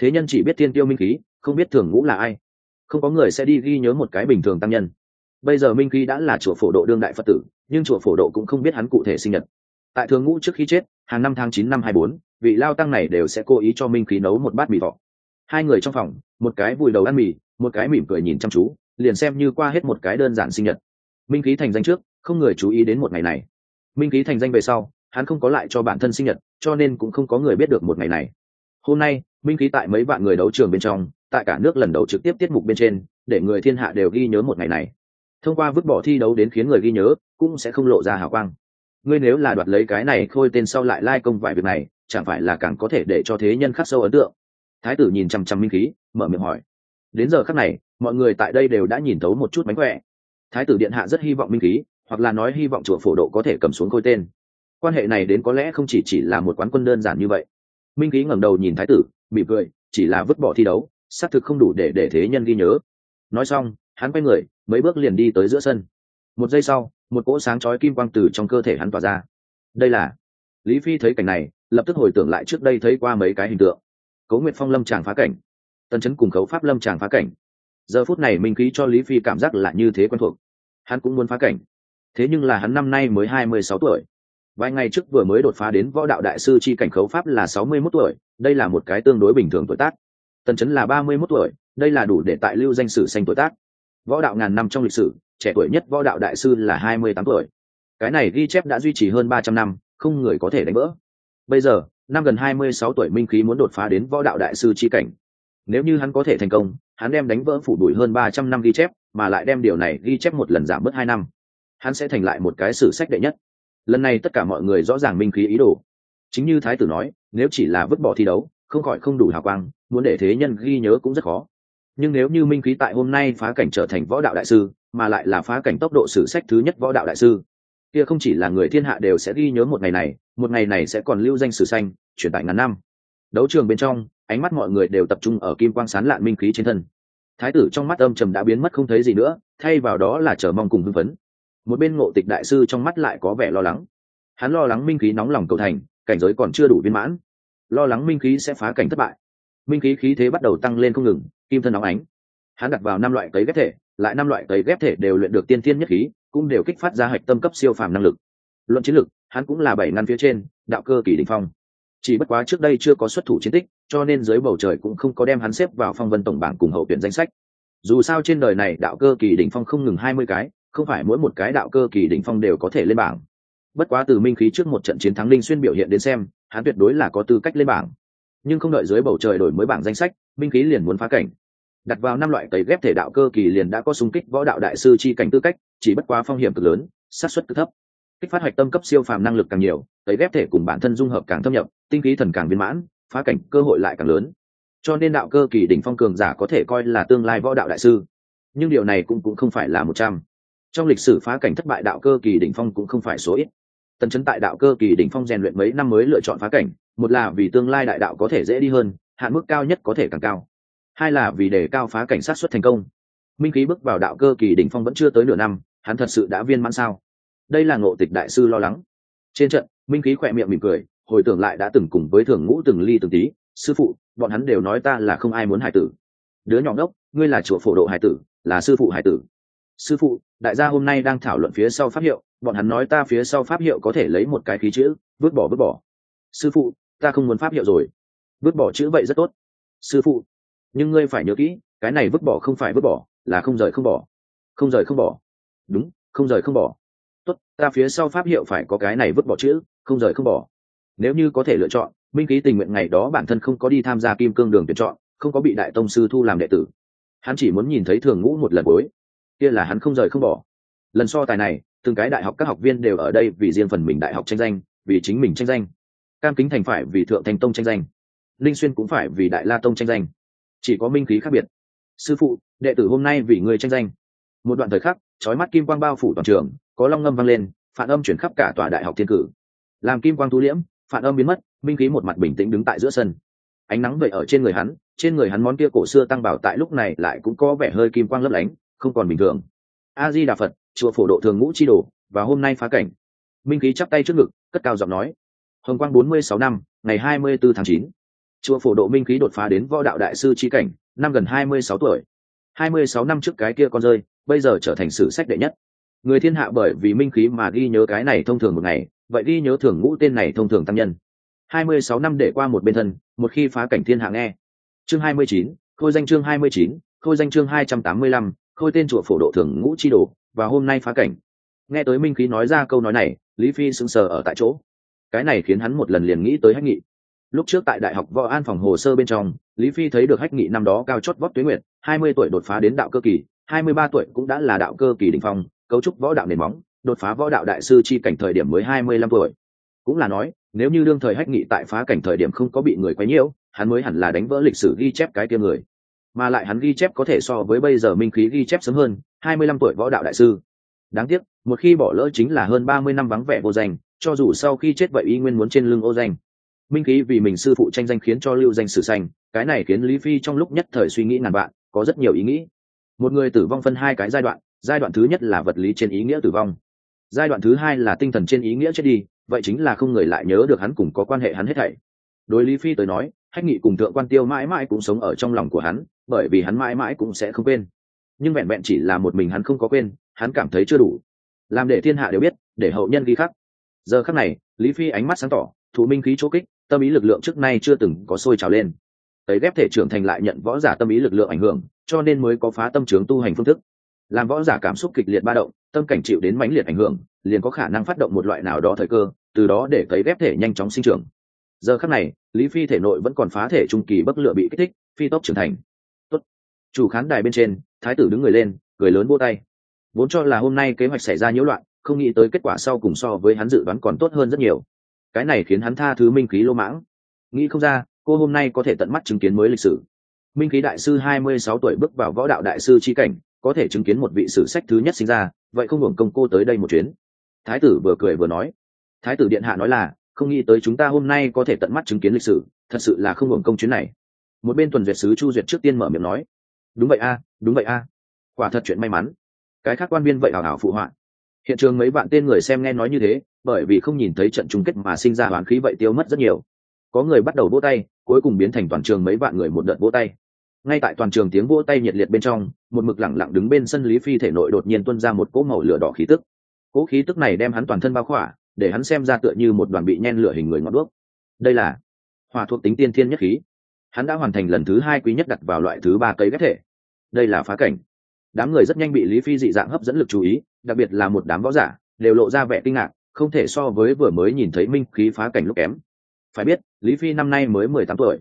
Thế nhân chỉ biết thiên tiêu minh khí, không biết thường ngũ là ai. Không có người sẽ đi ghi nhớ một cái bình thường tăng nhân. Bây giờ minh khí đã là chùa phổ độ đương đại phật tử nhưng chùa phổ độ cũng không biết hắn cụ thể sinh nhật. Tại thường ngũ trước khi chết, hàng năm tháng chín năm hai bốn, vị lao tăng này đều sẽ cố ý cho minh khí nấu một bát mì thọ. Hai người trong phòng, một cái vùi đầu ăn mì, một cái mỉm cười nhìn chăm chú, liền xem như qua hết một cái đơn giản sinh nhật. Minh khí thành danh trước, không người chú ý đến một ngày này. Minh khí thành danh về sau, hắn không có lại cho bản thân sinh nhật, cho nên cũng không có người biết được một ngày này. Hôm nay, minh khí tại mấy vạn người đấu trường bên trong, tại cả nước lần đầu trực tiếp tiết mục bên trên, để người thiên hạ đều ghi nhớ một ngày này. Thông qua vứt bỏ thi đấu đến khiến người ghi nhớ cũng sẽ không lộ ra hào quang. Ngươi nếu là đoạt lấy cái này khôi tên sau lại lai công vài việc này, chẳng phải là càng có thể để cho thế nhân khắc sâu ấn tượng? Thái tử nhìn chăm chăm minh khí, mở miệng hỏi. Đến giờ khắc này, mọi người tại đây đều đã nhìn thấu một chút mánh khỏe. Thái tử điện hạ rất hy vọng minh khí, hoặc là nói hy vọng chùa phổ độ có thể cầm xuống khôi tên. Quan hệ này đến có lẽ không chỉ chỉ là một quán quân đơn giản như vậy. Minh khí ngẩng đầu nhìn thái tử, mỉm cười, chỉ là vứt bỏ thi đấu, xác thực không đủ để để thế nhân ghi nhớ. Nói xong, hắn quay người, mấy bước liền đi tới giữa sân. Một giây sau một cỗ sáng chói kim quang từ trong cơ thể hắn tỏa ra. Đây là lý phi thấy cảnh này, lập tức hồi tưởng lại trước đây thấy qua mấy cái hình tượng. Cấu nguyệt phong lâm tràng phá cảnh tân chấn cùng cấu pháp lâm tràng phá cảnh. Giờ phút này minh khí cho lý phi cảm giác là như thế quen thuộc. Hắn cũng muốn phá cảnh, thế nhưng là hắn năm nay mới hai mươi sáu tuổi. Vài ngày trước vừa mới đột phá đến võ đạo đại sư chi cảnh khấu pháp là sáu mươi mốt tuổi, đây là một cái tương đối bình thường tuổi tác. Tần chấn là ba mươi mốt tuổi, đây là đủ để tại lưu danh sử xanh tuổi tác. Võ đạo ngàn năm trong lịch sử trẻ tuổi nhất võ đạo đại sư là hai mươi tám tuổi. Cái này ghi chép đã duy trì hơn ba trăm năm, không người có thể đánh vỡ. Bây giờ, năm gần hai mươi sáu tuổi minh khí muốn đột phá đến võ đạo đại sư chi cảnh. Nếu như hắn có thể thành công, hắn đem đánh vỡ phủ đuổi hơn ba trăm năm ghi chép, mà lại đem điều này ghi chép một lần giảm bớt hai năm, hắn sẽ thành lại một cái sử sách đệ nhất. Lần này tất cả mọi người rõ ràng minh khí ý đồ. Chính như thái tử nói, nếu chỉ là vứt bỏ thi đấu, không khỏi không đủ hào quang, muốn để thế nhân ghi nhớ cũng rất khó nhưng nếu như minh khí tại hôm nay phá cảnh trở thành võ đạo đại sư, mà lại là phá cảnh tốc độ sử sách thứ nhất võ đạo đại sư, kia không chỉ là người thiên hạ đều sẽ ghi nhớ một ngày này, một ngày này sẽ còn lưu danh sử xanh truyền tại ngàn năm. Đấu trường bên trong, ánh mắt mọi người đều tập trung ở kim quang sán lạn minh khí trên thân. Thái tử trong mắt âm trầm đã biến mất không thấy gì nữa, thay vào đó là chờ mong cùng hưng phấn. Một bên ngộ tịch đại sư trong mắt lại có vẻ lo lắng. Hắn lo lắng minh khí nóng lòng cầu thành, cảnh giới còn chưa đủ viên mãn. Lo lắng minh khí sẽ phá cảnh thất bại. Minh khí khí thế bắt đầu tăng lên không ngừng kim thân nóng ánh. Hắn đặt vào năm loại cấy ghép thể, lại năm loại cấy ghép thể đều luyện được tiên thiên nhất khí, cũng đều kích phát ra hạch tâm cấp siêu phàm năng lực. Luận chiến lực, hắn cũng là bảy ngăn phía trên, đạo cơ kỳ đình phong. Chỉ bất quá trước đây chưa có xuất thủ chiến tích, cho nên dưới bầu trời cũng không có đem hắn xếp vào phong vân tổng bảng cùng hậu tuyển danh sách. Dù sao trên đời này đạo cơ kỳ đỉnh phong không ngừng hai mươi cái, không phải mỗi một cái đạo cơ kỳ đỉnh phong đều có thể lên bảng. Bất quá từ minh khí trước một trận chiến thắng linh xuyên biểu hiện đến xem, hắn tuyệt đối là có tư cách lên bảng. Nhưng không đợi dưới bầu trời đổi mới bảng danh sách minh khí liền muốn phá cảnh. Đặt vào năm loại cấy ghép thể đạo cơ kỳ liền đã có xung kích võ đạo đại sư chi cảnh tư cách, chỉ bất quá phong hiểm cực lớn sát xuất cực thấp. Kích phát hoạch tâm cấp siêu phàm năng lực càng nhiều, cấy ghép thể cùng bản thân dung hợp càng thâm nhập, tinh khí thần càng viên mãn, phá cảnh cơ hội lại càng lớn. Cho nên đạo cơ kỳ đỉnh phong cường giả có thể coi là tương lai võ đạo đại sư. Nhưng điều này cũng cũng không phải là một trăm. Trong lịch sử phá cảnh thất bại đạo cơ kỳ đỉnh phong cũng không phải số ít. Tần chấn tại đạo cơ kỳ đỉnh phong rèn luyện mấy năm mới lựa chọn phá cảnh, một là vì tương lai đại đạo có thể dễ đi hơn hạn mức cao nhất có thể càng cao. Hai là vì để cao phá cảnh sát xuất thành công. Minh khí bước vào đạo cơ kỳ đỉnh phong vẫn chưa tới nửa năm, hắn thật sự đã viên mãn sao? Đây là ngộ tịch đại sư lo lắng. Trên trận, minh khí khỏe miệng mỉm cười, hồi tưởng lại đã từng cùng với thường ngũ từng ly từng tí, sư phụ, bọn hắn đều nói ta là không ai muốn hải tử. Đứa nhỏ đốc ngươi là chùa phổ độ hải tử, là sư phụ hải tử. Sư phụ, đại gia hôm nay đang thảo luận phía sau pháp hiệu, bọn hắn nói ta phía sau pháp hiệu có thể lấy một cái khí chữ, vứt bỏ vứt bỏ. Sư phụ, ta không muốn pháp hiệu rồi vứt bỏ chữ vậy rất tốt. Sư phụ, nhưng ngươi phải nhớ kỹ, cái này vứt bỏ không phải vứt bỏ, là không rời không bỏ. Không rời không bỏ. Đúng, không rời không bỏ. Tốt, ta phía sau pháp hiệu phải có cái này vứt bỏ chữ, không rời không bỏ. Nếu như có thể lựa chọn, minh ký tình nguyện ngày đó bản thân không có đi tham gia kim cương đường tuyển chọn, không có bị đại tông sư thu làm đệ tử. Hắn chỉ muốn nhìn thấy thường ngũ một lần cuối. Kia là hắn không rời không bỏ. Lần so tài này, từng cái đại học các học viên đều ở đây vì riêng phần mình đại học tranh danh, vì chính mình tranh danh. Cam kính thành phải vì thượng thành tông tranh danh linh xuyên cũng phải vì đại la tông tranh danh. Chỉ có minh khí khác biệt. Sư phụ, đệ tử hôm nay vì người tranh danh. Một đoạn thời khắc trói mắt kim quang bao phủ toàn trường, có long ngâm vang lên, phản âm chuyển khắp cả tòa đại học thiên cử. Làm kim quang thu liễm, phản âm biến mất, minh khí một mặt bình tĩnh đứng tại giữa sân. Ánh nắng vậy ở trên người hắn, trên người hắn món kia cổ xưa tăng bảo tại lúc này lại cũng có vẻ hơi kim quang lấp lánh, không còn bình thường. A di đà phật, chùa phổ độ thường ngũ chi đồ, và hôm nay phá cảnh. Minh khí chắp tay trước ngực, cất cao giọng nói. Hồng quang bốn mươi sáu năm, ngày hai mươi bốn tháng chín chùa phổ độ minh khí đột phá đến võ đạo đại sư chi cảnh, năm gần hai mươi sáu tuổi. hai mươi sáu năm trước cái kia con rơi, bây giờ trở thành sử sách đệ nhất. Người thiên hạ bởi vì minh khí mà ghi nhớ cái này thông thường một ngày, vậy ghi nhớ thường ngũ tên này thông thường tăng nhân. hai mươi sáu năm để qua một bên thân, một khi phá cảnh thiên hạ nghe. Chương hai mươi chín, khôi danh chương hai mươi chín, khôi danh chương hai trăm tám mươi lăm, khôi tên chùa phổ độ thường ngũ chi đồ, và hôm nay phá cảnh. Nghe tới minh khí nói ra câu nói này, lý phi sững sờ ở tại chỗ. Cái này khiến hắn một lần liền nghĩ tới hách nghị lúc trước tại đại học võ an phòng hồ sơ bên trong, lý phi thấy được hách nghị năm đó cao chót vót tuế nguyệt, hai mươi tuổi đột phá đến đạo cơ kỳ, hai mươi ba tuổi cũng đã là đạo cơ kỳ đình phong, cấu trúc võ đạo nền móng, đột phá võ đạo đại sư chi cảnh thời điểm mới hai mươi lăm tuổi. Cũng là nói, nếu như đương thời hách nghị tại phá cảnh thời điểm không có bị người quấy nhiễu, hắn mới hẳn là đánh vỡ lịch sử ghi chép cái kia người. Mà lại hắn ghi chép có thể so với bây giờ minh khí ghi chép sớm hơn, hai mươi lăm tuổi võ đạo đại sư. Đáng tiếc, một khi bỏ lỡ chính là hơn ba mươi năm vắng vẻ vô danh, cho dù sau khi chết vậy y nguyên muốn trên lưng ô danh minh khí vì mình sư phụ tranh danh khiến cho lưu danh sử sành, cái này khiến lý phi trong lúc nhất thời suy nghĩ ngàn vạn có rất nhiều ý nghĩ. Một người tử vong phân hai cái giai đoạn giai đoạn thứ nhất là vật lý trên ý nghĩa tử vong. Giai đoạn thứ hai là tinh thần trên ý nghĩa chết đi vậy chính là không người lại nhớ được hắn cùng có quan hệ hắn hết thảy. Đối lý phi tới nói hách nghị cùng thượng quan tiêu mãi mãi cũng sống ở trong lòng của hắn bởi vì hắn mãi mãi cũng sẽ không quên. Nhưng vẹn vẹn chỉ là một mình hắn không có quên hắn cảm thấy chưa đủ. Làm để thiên hạ đều biết để hậu nhân ghi khắc. Giờ khắc này lý phi ánh mắt sáng tỏ thủ minh khí chỗ kích tâm ý lực lượng trước nay chưa từng có sôi trào lên. Ấy ghép thể trưởng thành lại nhận võ giả tâm ý lực lượng ảnh hưởng, cho nên mới có phá tâm trướng tu hành phương thức. Làm võ giả cảm xúc kịch liệt ba động, tâm cảnh chịu đến mãnh liệt ảnh hưởng, liền có khả năng phát động một loại nào đó thời cơ, từ đó để cấy ghép thể nhanh chóng sinh trưởng. Giờ khắc này, lý phi thể nội vẫn còn phá thể trung kỳ bất lựa bị kích thích, phi tốc trưởng thành. Tốt. chủ khán đài bên trên, thái tử đứng người lên, cười lớn vô tay. Vốn cho là hôm nay kế hoạch xảy ra nhiễu loạn, không nghĩ tới kết quả sau cùng so với hắn dự đoán còn tốt hơn rất nhiều cái này khiến hắn tha thứ minh khí lô mãng. Nghĩ không ra, cô hôm nay có thể tận mắt chứng kiến mới lịch sử. Minh khí đại sư hai mươi sáu tuổi bước vào võ đạo đại sư chi cảnh, có thể chứng kiến một vị sử sách thứ nhất sinh ra, vậy không hưởng công cô tới đây một chuyến. Thái tử vừa cười vừa nói. Thái tử điện hạ nói là, không nghĩ tới chúng ta hôm nay có thể tận mắt chứng kiến lịch sử, thật sự là không hưởng công chuyến này. Một bên tuần duyệt sứ chu duyệt trước tiên mở miệng nói. Đúng vậy a, đúng vậy a. Quả thật chuyện may mắn. Cái khác quan viên vậy hào hào phụ họa. Hiện trường mấy bạn tên người xem nghe nói như thế bởi vì không nhìn thấy trận chung kết mà sinh ra hoán khí vậy tiêu mất rất nhiều. Có người bắt đầu vỗ tay, cuối cùng biến thành toàn trường mấy vạn người một đợt vỗ tay. Ngay tại toàn trường tiếng vỗ tay nhiệt liệt bên trong, một mực lẳng lặng đứng bên sân lý phi thể nội đột nhiên tuân ra một cỗ màu lửa đỏ khí tức. Cỗ khí tức này đem hắn toàn thân bao khỏa, để hắn xem ra tựa như một đoàn bị nhen lửa hình người ngọn đuốc. Đây là hòa thuộc tính tiên thiên nhất khí. Hắn đã hoàn thành lần thứ hai quý nhất đặt vào loại thứ ba cây ghép thể. Đây là phá cảnh. Đám người rất nhanh bị lý phi dị dạng hấp dẫn lực chú ý, đặc biệt là một đám võ giả, đều lộ ra vẻ kinh ngạc không thể so với vừa mới nhìn thấy minh khí phá cảnh lúc kém. Phải biết, lý phi năm nay mới mười tám tuổi.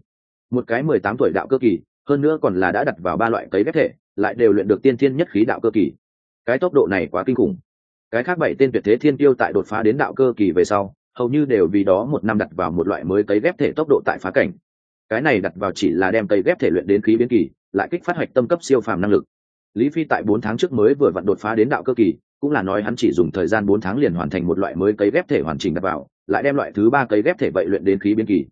Một cái mười tám tuổi đạo cơ kỳ, hơn nữa còn là đã đặt vào ba loại cấy ghép thể, lại đều luyện được tiên thiên nhất khí đạo cơ kỳ. Cái tốc độ này quá kinh khủng. Cái khác bảy tên tuyệt thế thiên tiêu tại đột phá đến đạo cơ kỳ về sau, hầu như đều vì đó một năm đặt vào một loại mới cấy ghép thể tốc độ tại phá cảnh. Cái này đặt vào chỉ là đem cấy ghép thể luyện đến khí biến kỳ, lại kích phát hoạch tâm cấp siêu phàm năng lực. Lý phi tại bốn tháng trước mới vừa vặn đột phá đến đạo cơ kỳ cũng là nói hắn chỉ dùng thời gian bốn tháng liền hoàn thành một loại mới cấy ghép thể hoàn chỉnh đặt vào, lại đem loại thứ ba cấy ghép thể vậy luyện đến khí biến kỳ.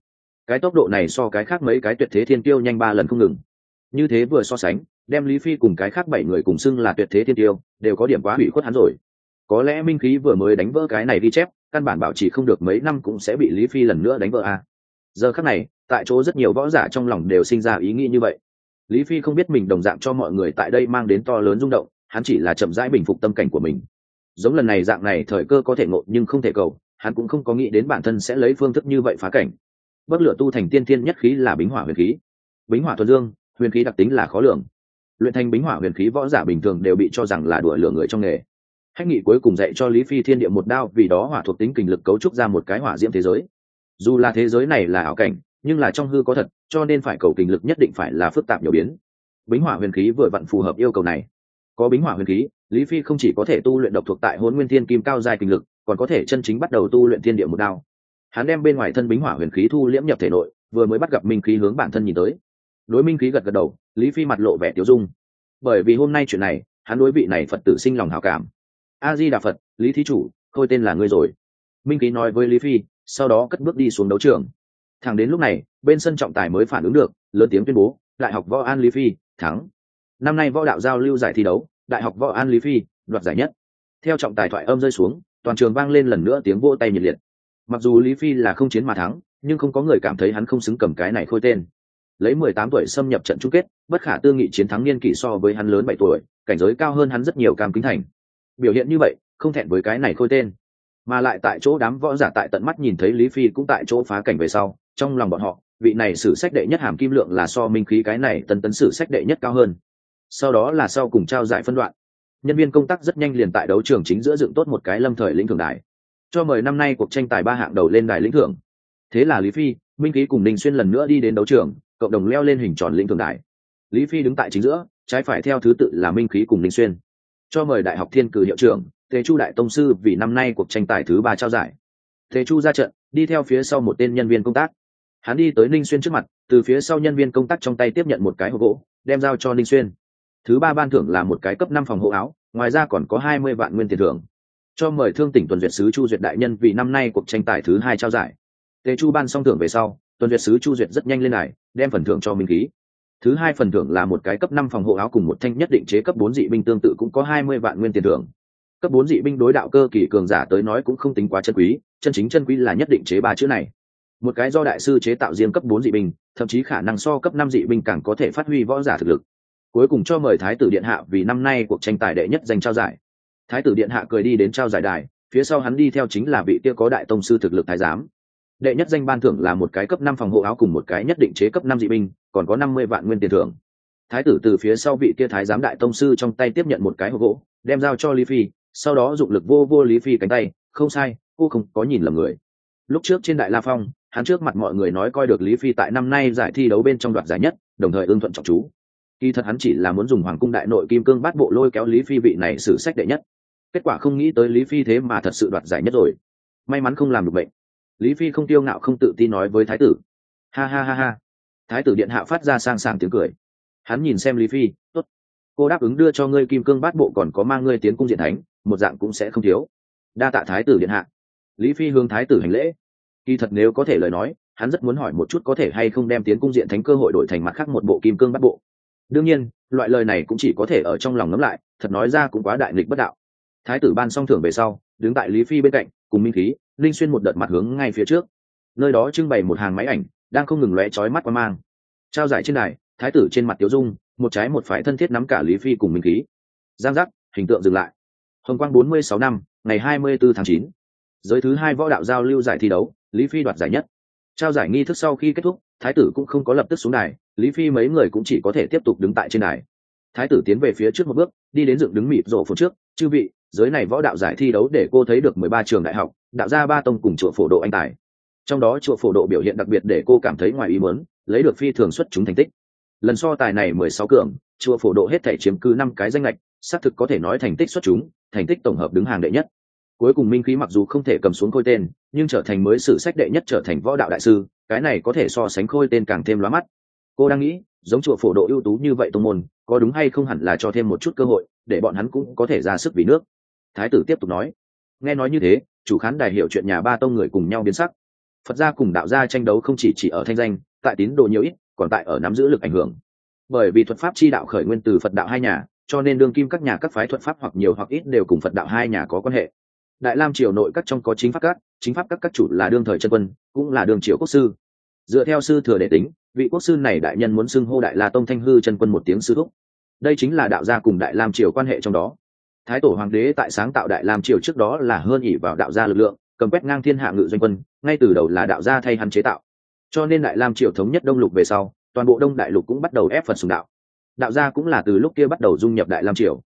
Cái tốc độ này so cái khác mấy cái tuyệt thế thiên tiêu nhanh ba lần không ngừng. Như thế vừa so sánh, đem lý phi cùng cái khác bảy người cùng xưng là tuyệt thế thiên tiêu, đều có điểm quá hủy khuất hắn rồi. Có lẽ minh khí vừa mới đánh vỡ cái này đi chép, căn bản bảo trì không được mấy năm cũng sẽ bị lý phi lần nữa đánh vỡ a à. giờ khắc này, tại chỗ rất nhiều võ giả trong lòng đều sinh ra ý nghĩ như vậy. Lý phi không biết mình đồng dạng cho mọi người tại đây mang đến to lớn rung động hắn chỉ là chậm rãi bình phục tâm cảnh của mình. Giống lần này dạng này thời cơ có thể ngộ nhưng không thể cầu, hắn cũng không có nghĩ đến bản thân sẽ lấy phương thức như vậy phá cảnh. Bất lửa tu thành tiên thiên nhất khí là bính hỏa huyền khí. Bính hỏa thuần dương, huyền khí đặc tính là khó lường. Luyện thành bính hỏa huyền khí võ giả bình thường đều bị cho rằng là đùa lửa người trong nghề. Hách nghị cuối cùng dạy cho lý phi thiên địa một đao, vì đó hỏa thuộc tính kình lực cấu trúc ra một cái hỏa diễm thế giới. Dù là thế giới này là ảo cảnh, nhưng là trong hư có thật, cho nên phải cầu kình lực nhất định phải là phức tạp nhiều biến. Bính hỏa huyền khí vừa vặn phù hợp yêu cầu này có bính hỏa huyền khí, lý phi không chỉ có thể tu luyện độc thuộc tại hôn nguyên thiên kim cao dài kình lực, còn có thể chân chính bắt đầu tu luyện thiên địa một đao. Hắn đem bên ngoài thân bính hỏa huyền khí thu liễm nhập thể nội, vừa mới bắt gặp minh khí hướng bản thân nhìn tới. Đối minh khí gật gật đầu, lý phi mặt lộ vẻ tiêu dung. Bởi vì hôm nay chuyện này, hắn đối vị này phật tử sinh lòng hảo cảm. A di đà phật, lý thí chủ, khôi tên là ngươi rồi. Minh khí nói với lý phi, sau đó cất bước đi xuống đấu trường. Thẳng đến lúc này, bên sân trọng tài mới phản ứng được, lớn tiếng tuyên bố lại học võ an lý phi, thắng năm nay võ đạo giao lưu giải thi đấu, đại học võ an lý phi, đoạt giải nhất. Theo trọng tài thoại âm rơi xuống, toàn trường vang lên lần nữa tiếng vỗ tay nhiệt liệt. Mặc dù lý phi là không chiến mà thắng, nhưng không có người cảm thấy hắn không xứng cầm cái này khôi tên. Lấy mười tám tuổi xâm nhập trận chung kết, bất khả tư nghị chiến thắng niên kỷ so với hắn lớn bảy tuổi, cảnh giới cao hơn hắn rất nhiều cam kính thành. Biểu hiện như vậy, không thẹn với cái này khôi tên. Mà lại tại chỗ đám võ giả tại tận mắt nhìn thấy lý phi cũng tại chỗ phá cảnh về sau, trong lòng bọn họ, vị này sử sách đệ nhất hàm kim lượng là so minh khí cái này tân tấn sử sách đệ nhất cao hơn sau đó là sau cùng trao giải phân đoạn. Nhân viên công tác rất nhanh liền tại đấu trường chính giữa dựng tốt một cái lâm thời lĩnh thưởng đài. Cho mời năm nay cuộc tranh tài ba hạng đầu lên đài lĩnh thưởng. Thế là lý phi, minh ký cùng ninh xuyên lần nữa đi đến đấu trường, cộng đồng leo lên hình tròn lĩnh thưởng đài. Lý phi đứng tại chính giữa, trái phải theo thứ tự là minh khí cùng ninh xuyên. Cho mời đại học thiên cử hiệu trưởng, tề chu đại tông sư vì năm nay cuộc tranh tài thứ ba trao giải. Tề chu ra trận, đi theo phía sau một tên nhân viên công tác. Hắn đi tới ninh xuyên trước mặt, từ phía sau nhân viên công tác trong tay tiếp nhận một cái hộp gỗ, đem giao cho ninh xuyên thứ ba ban thưởng là một cái cấp năm phòng hộ áo, ngoài ra còn có hai mươi vạn nguyên tiền thưởng. Cho mời thương tỉnh tuần duyệt sứ chu duyệt đại nhân vì năm nay cuộc tranh tài thứ hai trao giải. Tề chu ban xong thưởng về sau, tuần duyệt sứ chu duyệt rất nhanh lên này đem phần thưởng cho minh khí thứ hai phần thưởng là một cái cấp năm phòng hộ áo cùng một thanh nhất định chế cấp bốn dị binh tương tự cũng có hai mươi vạn nguyên tiền thưởng. Cấp bốn dị binh đối đạo cơ kỳ cường giả tới nói cũng không tính quá chân quý, chân chính chân quý là nhất định chế ba chữ này. Một cái do đại sư chế tạo riêng cấp bốn dị binh, thậm chí khả năng so cấp năm dị binh càng có thể phát huy võ giả thực lực cuối cùng cho mời thái tử điện hạ vì năm nay cuộc tranh tài đệ nhất danh trao giải. Thái tử điện hạ cười đi đến trao giải đài, phía sau hắn đi theo chính là vị kia có đại tông sư thực lực thái giám. Đệ nhất danh ban thưởng là một cái cấp năm phòng hộ áo cùng một cái nhất định chế cấp năm dị binh, còn có năm mươi vạn nguyên tiền thưởng. Thái tử từ phía sau vị kia thái giám đại tông sư trong tay tiếp nhận một cái hộp gỗ, đem giao cho lý phi, sau đó dụng lực vô vô lý phi cánh tay, không sai, cô không có nhìn lầm người. Lúc trước trên đại la phong, hắn trước mặt mọi người nói coi được lý phi tại năm nay giải thi đấu bên trong đoạt giải nhất, đồng thời ưng thuận trọng chú kỳ thật hắn chỉ là muốn dùng hoàng cung đại nội kim cương bát bộ lôi kéo lý phi vị này xử sách đệ nhất. Kết quả không nghĩ tới lý phi thế mà thật sự đoạt giải nhất rồi. May mắn không làm được bệnh. Lý phi không tiêu ngạo, không tự tin nói với thái tử. Ha ha ha ha. Thái tử điện hạ phát ra sang sàng tiếng cười. Hắn nhìn xem lý phi, tốt. Cô đáp ứng đưa cho ngươi kim cương bát bộ còn có mang ngươi tiến cung diện thánh, một dạng cũng sẽ không thiếu. Đa tạ thái tử điện hạ. Lý phi hướng thái tử hành lễ. Kỳ thật nếu có thể lời nói, hắn rất muốn hỏi một chút có thể hay không đem tiến cung diện thánh cơ hội đổi thành mặt khác một bộ kim cương bát bộ đương nhiên, loại lời này cũng chỉ có thể ở trong lòng ngấm lại, thật nói ra cũng quá đại nghịch bất đạo. Thái tử ban xong thưởng về sau, đứng tại lý phi bên cạnh, cùng minh khí, linh xuyên một đợt mặt hướng ngay phía trước. Nơi đó trưng bày một hàng máy ảnh, đang không ngừng lóe chói mắt qua mang. Trao giải trên đài, thái tử trên mặt tiếu dung, một trái một phải thân thiết nắm cả lý phi cùng minh khí. Giang giác, hình tượng dừng lại. Hồng quang bốn mươi sáu năm, ngày hai mươi 24 tháng chín. Giới thứ hai võ đạo giao lưu giải thi đấu, lý phi đoạt giải nhất trao giải nghi thức sau khi kết thúc, thái tử cũng không có lập tức xuống đài, lý phi mấy người cũng chỉ có thể tiếp tục đứng tại trên đài. Thái tử tiến về phía trước một bước, đi đến dựng đứng mịp rổ phút trước, chư vị, giới này võ đạo giải thi đấu để cô thấy được mười ba trường đại học, đạo ra ba tông cùng chùa phổ độ anh tài. Trong đó chùa phổ độ biểu hiện đặc biệt để cô cảm thấy ngoài ý muốn, lấy được phi thường xuất chúng thành tích. Lần so tài này mười sáu cường, chùa phổ độ hết thể chiếm cứ năm cái danh lệch xác thực có thể nói thành tích xuất chúng, thành tích tổng hợp đứng hàng đệ nhất cuối cùng minh khí mặc dù không thể cầm xuống khôi tên, nhưng trở thành mới sử sách đệ nhất trở thành võ đạo đại sư, cái này có thể so sánh khôi tên càng thêm lóa mắt. Cô đang nghĩ, giống chùa phổ độ ưu tú như vậy tô môn, có đúng hay không hẳn là cho thêm một chút cơ hội, để bọn hắn cũng có thể ra sức vì nước. Thái tử tiếp tục nói. Nghe nói như thế, chủ khán đài hiểu chuyện nhà ba tông người cùng nhau biến sắc. Phật gia cùng đạo gia tranh đấu không chỉ chỉ ở thanh danh, tại tín đồ nhiều ít, còn tại ở nắm giữ lực ảnh hưởng. Bởi vì thuật pháp chi đạo khởi nguyên từ phật đạo hai nhà, cho nên đương kim các nhà các phái thuật pháp hoặc nhiều hoặc ít đều cùng phật đạo hai nhà có quan hệ đại lam triều nội các trong có chính pháp các, chính pháp các các chủ là đương thời chân quân, cũng là đương triều quốc sư. Dựa theo sư thừa đệ tính, vị quốc sư này đại nhân muốn xưng hô đại la tông thanh hư chân quân một tiếng sư thúc. Đây chính là đạo gia cùng đại lam triều quan hệ trong đó. Thái tổ hoàng đế tại sáng tạo đại lam triều trước đó là hơn ỉ vào đạo gia lực lượng, cầm quét ngang thiên hạ ngự doanh quân, ngay từ đầu là đạo gia thay hắn chế tạo. Cho nên đại lam triều thống nhất đông lục về sau, toàn bộ đông đại lục cũng bắt đầu ép phật sùng đạo. Đạo gia cũng là từ lúc kia bắt đầu dung nhập đại lam triều.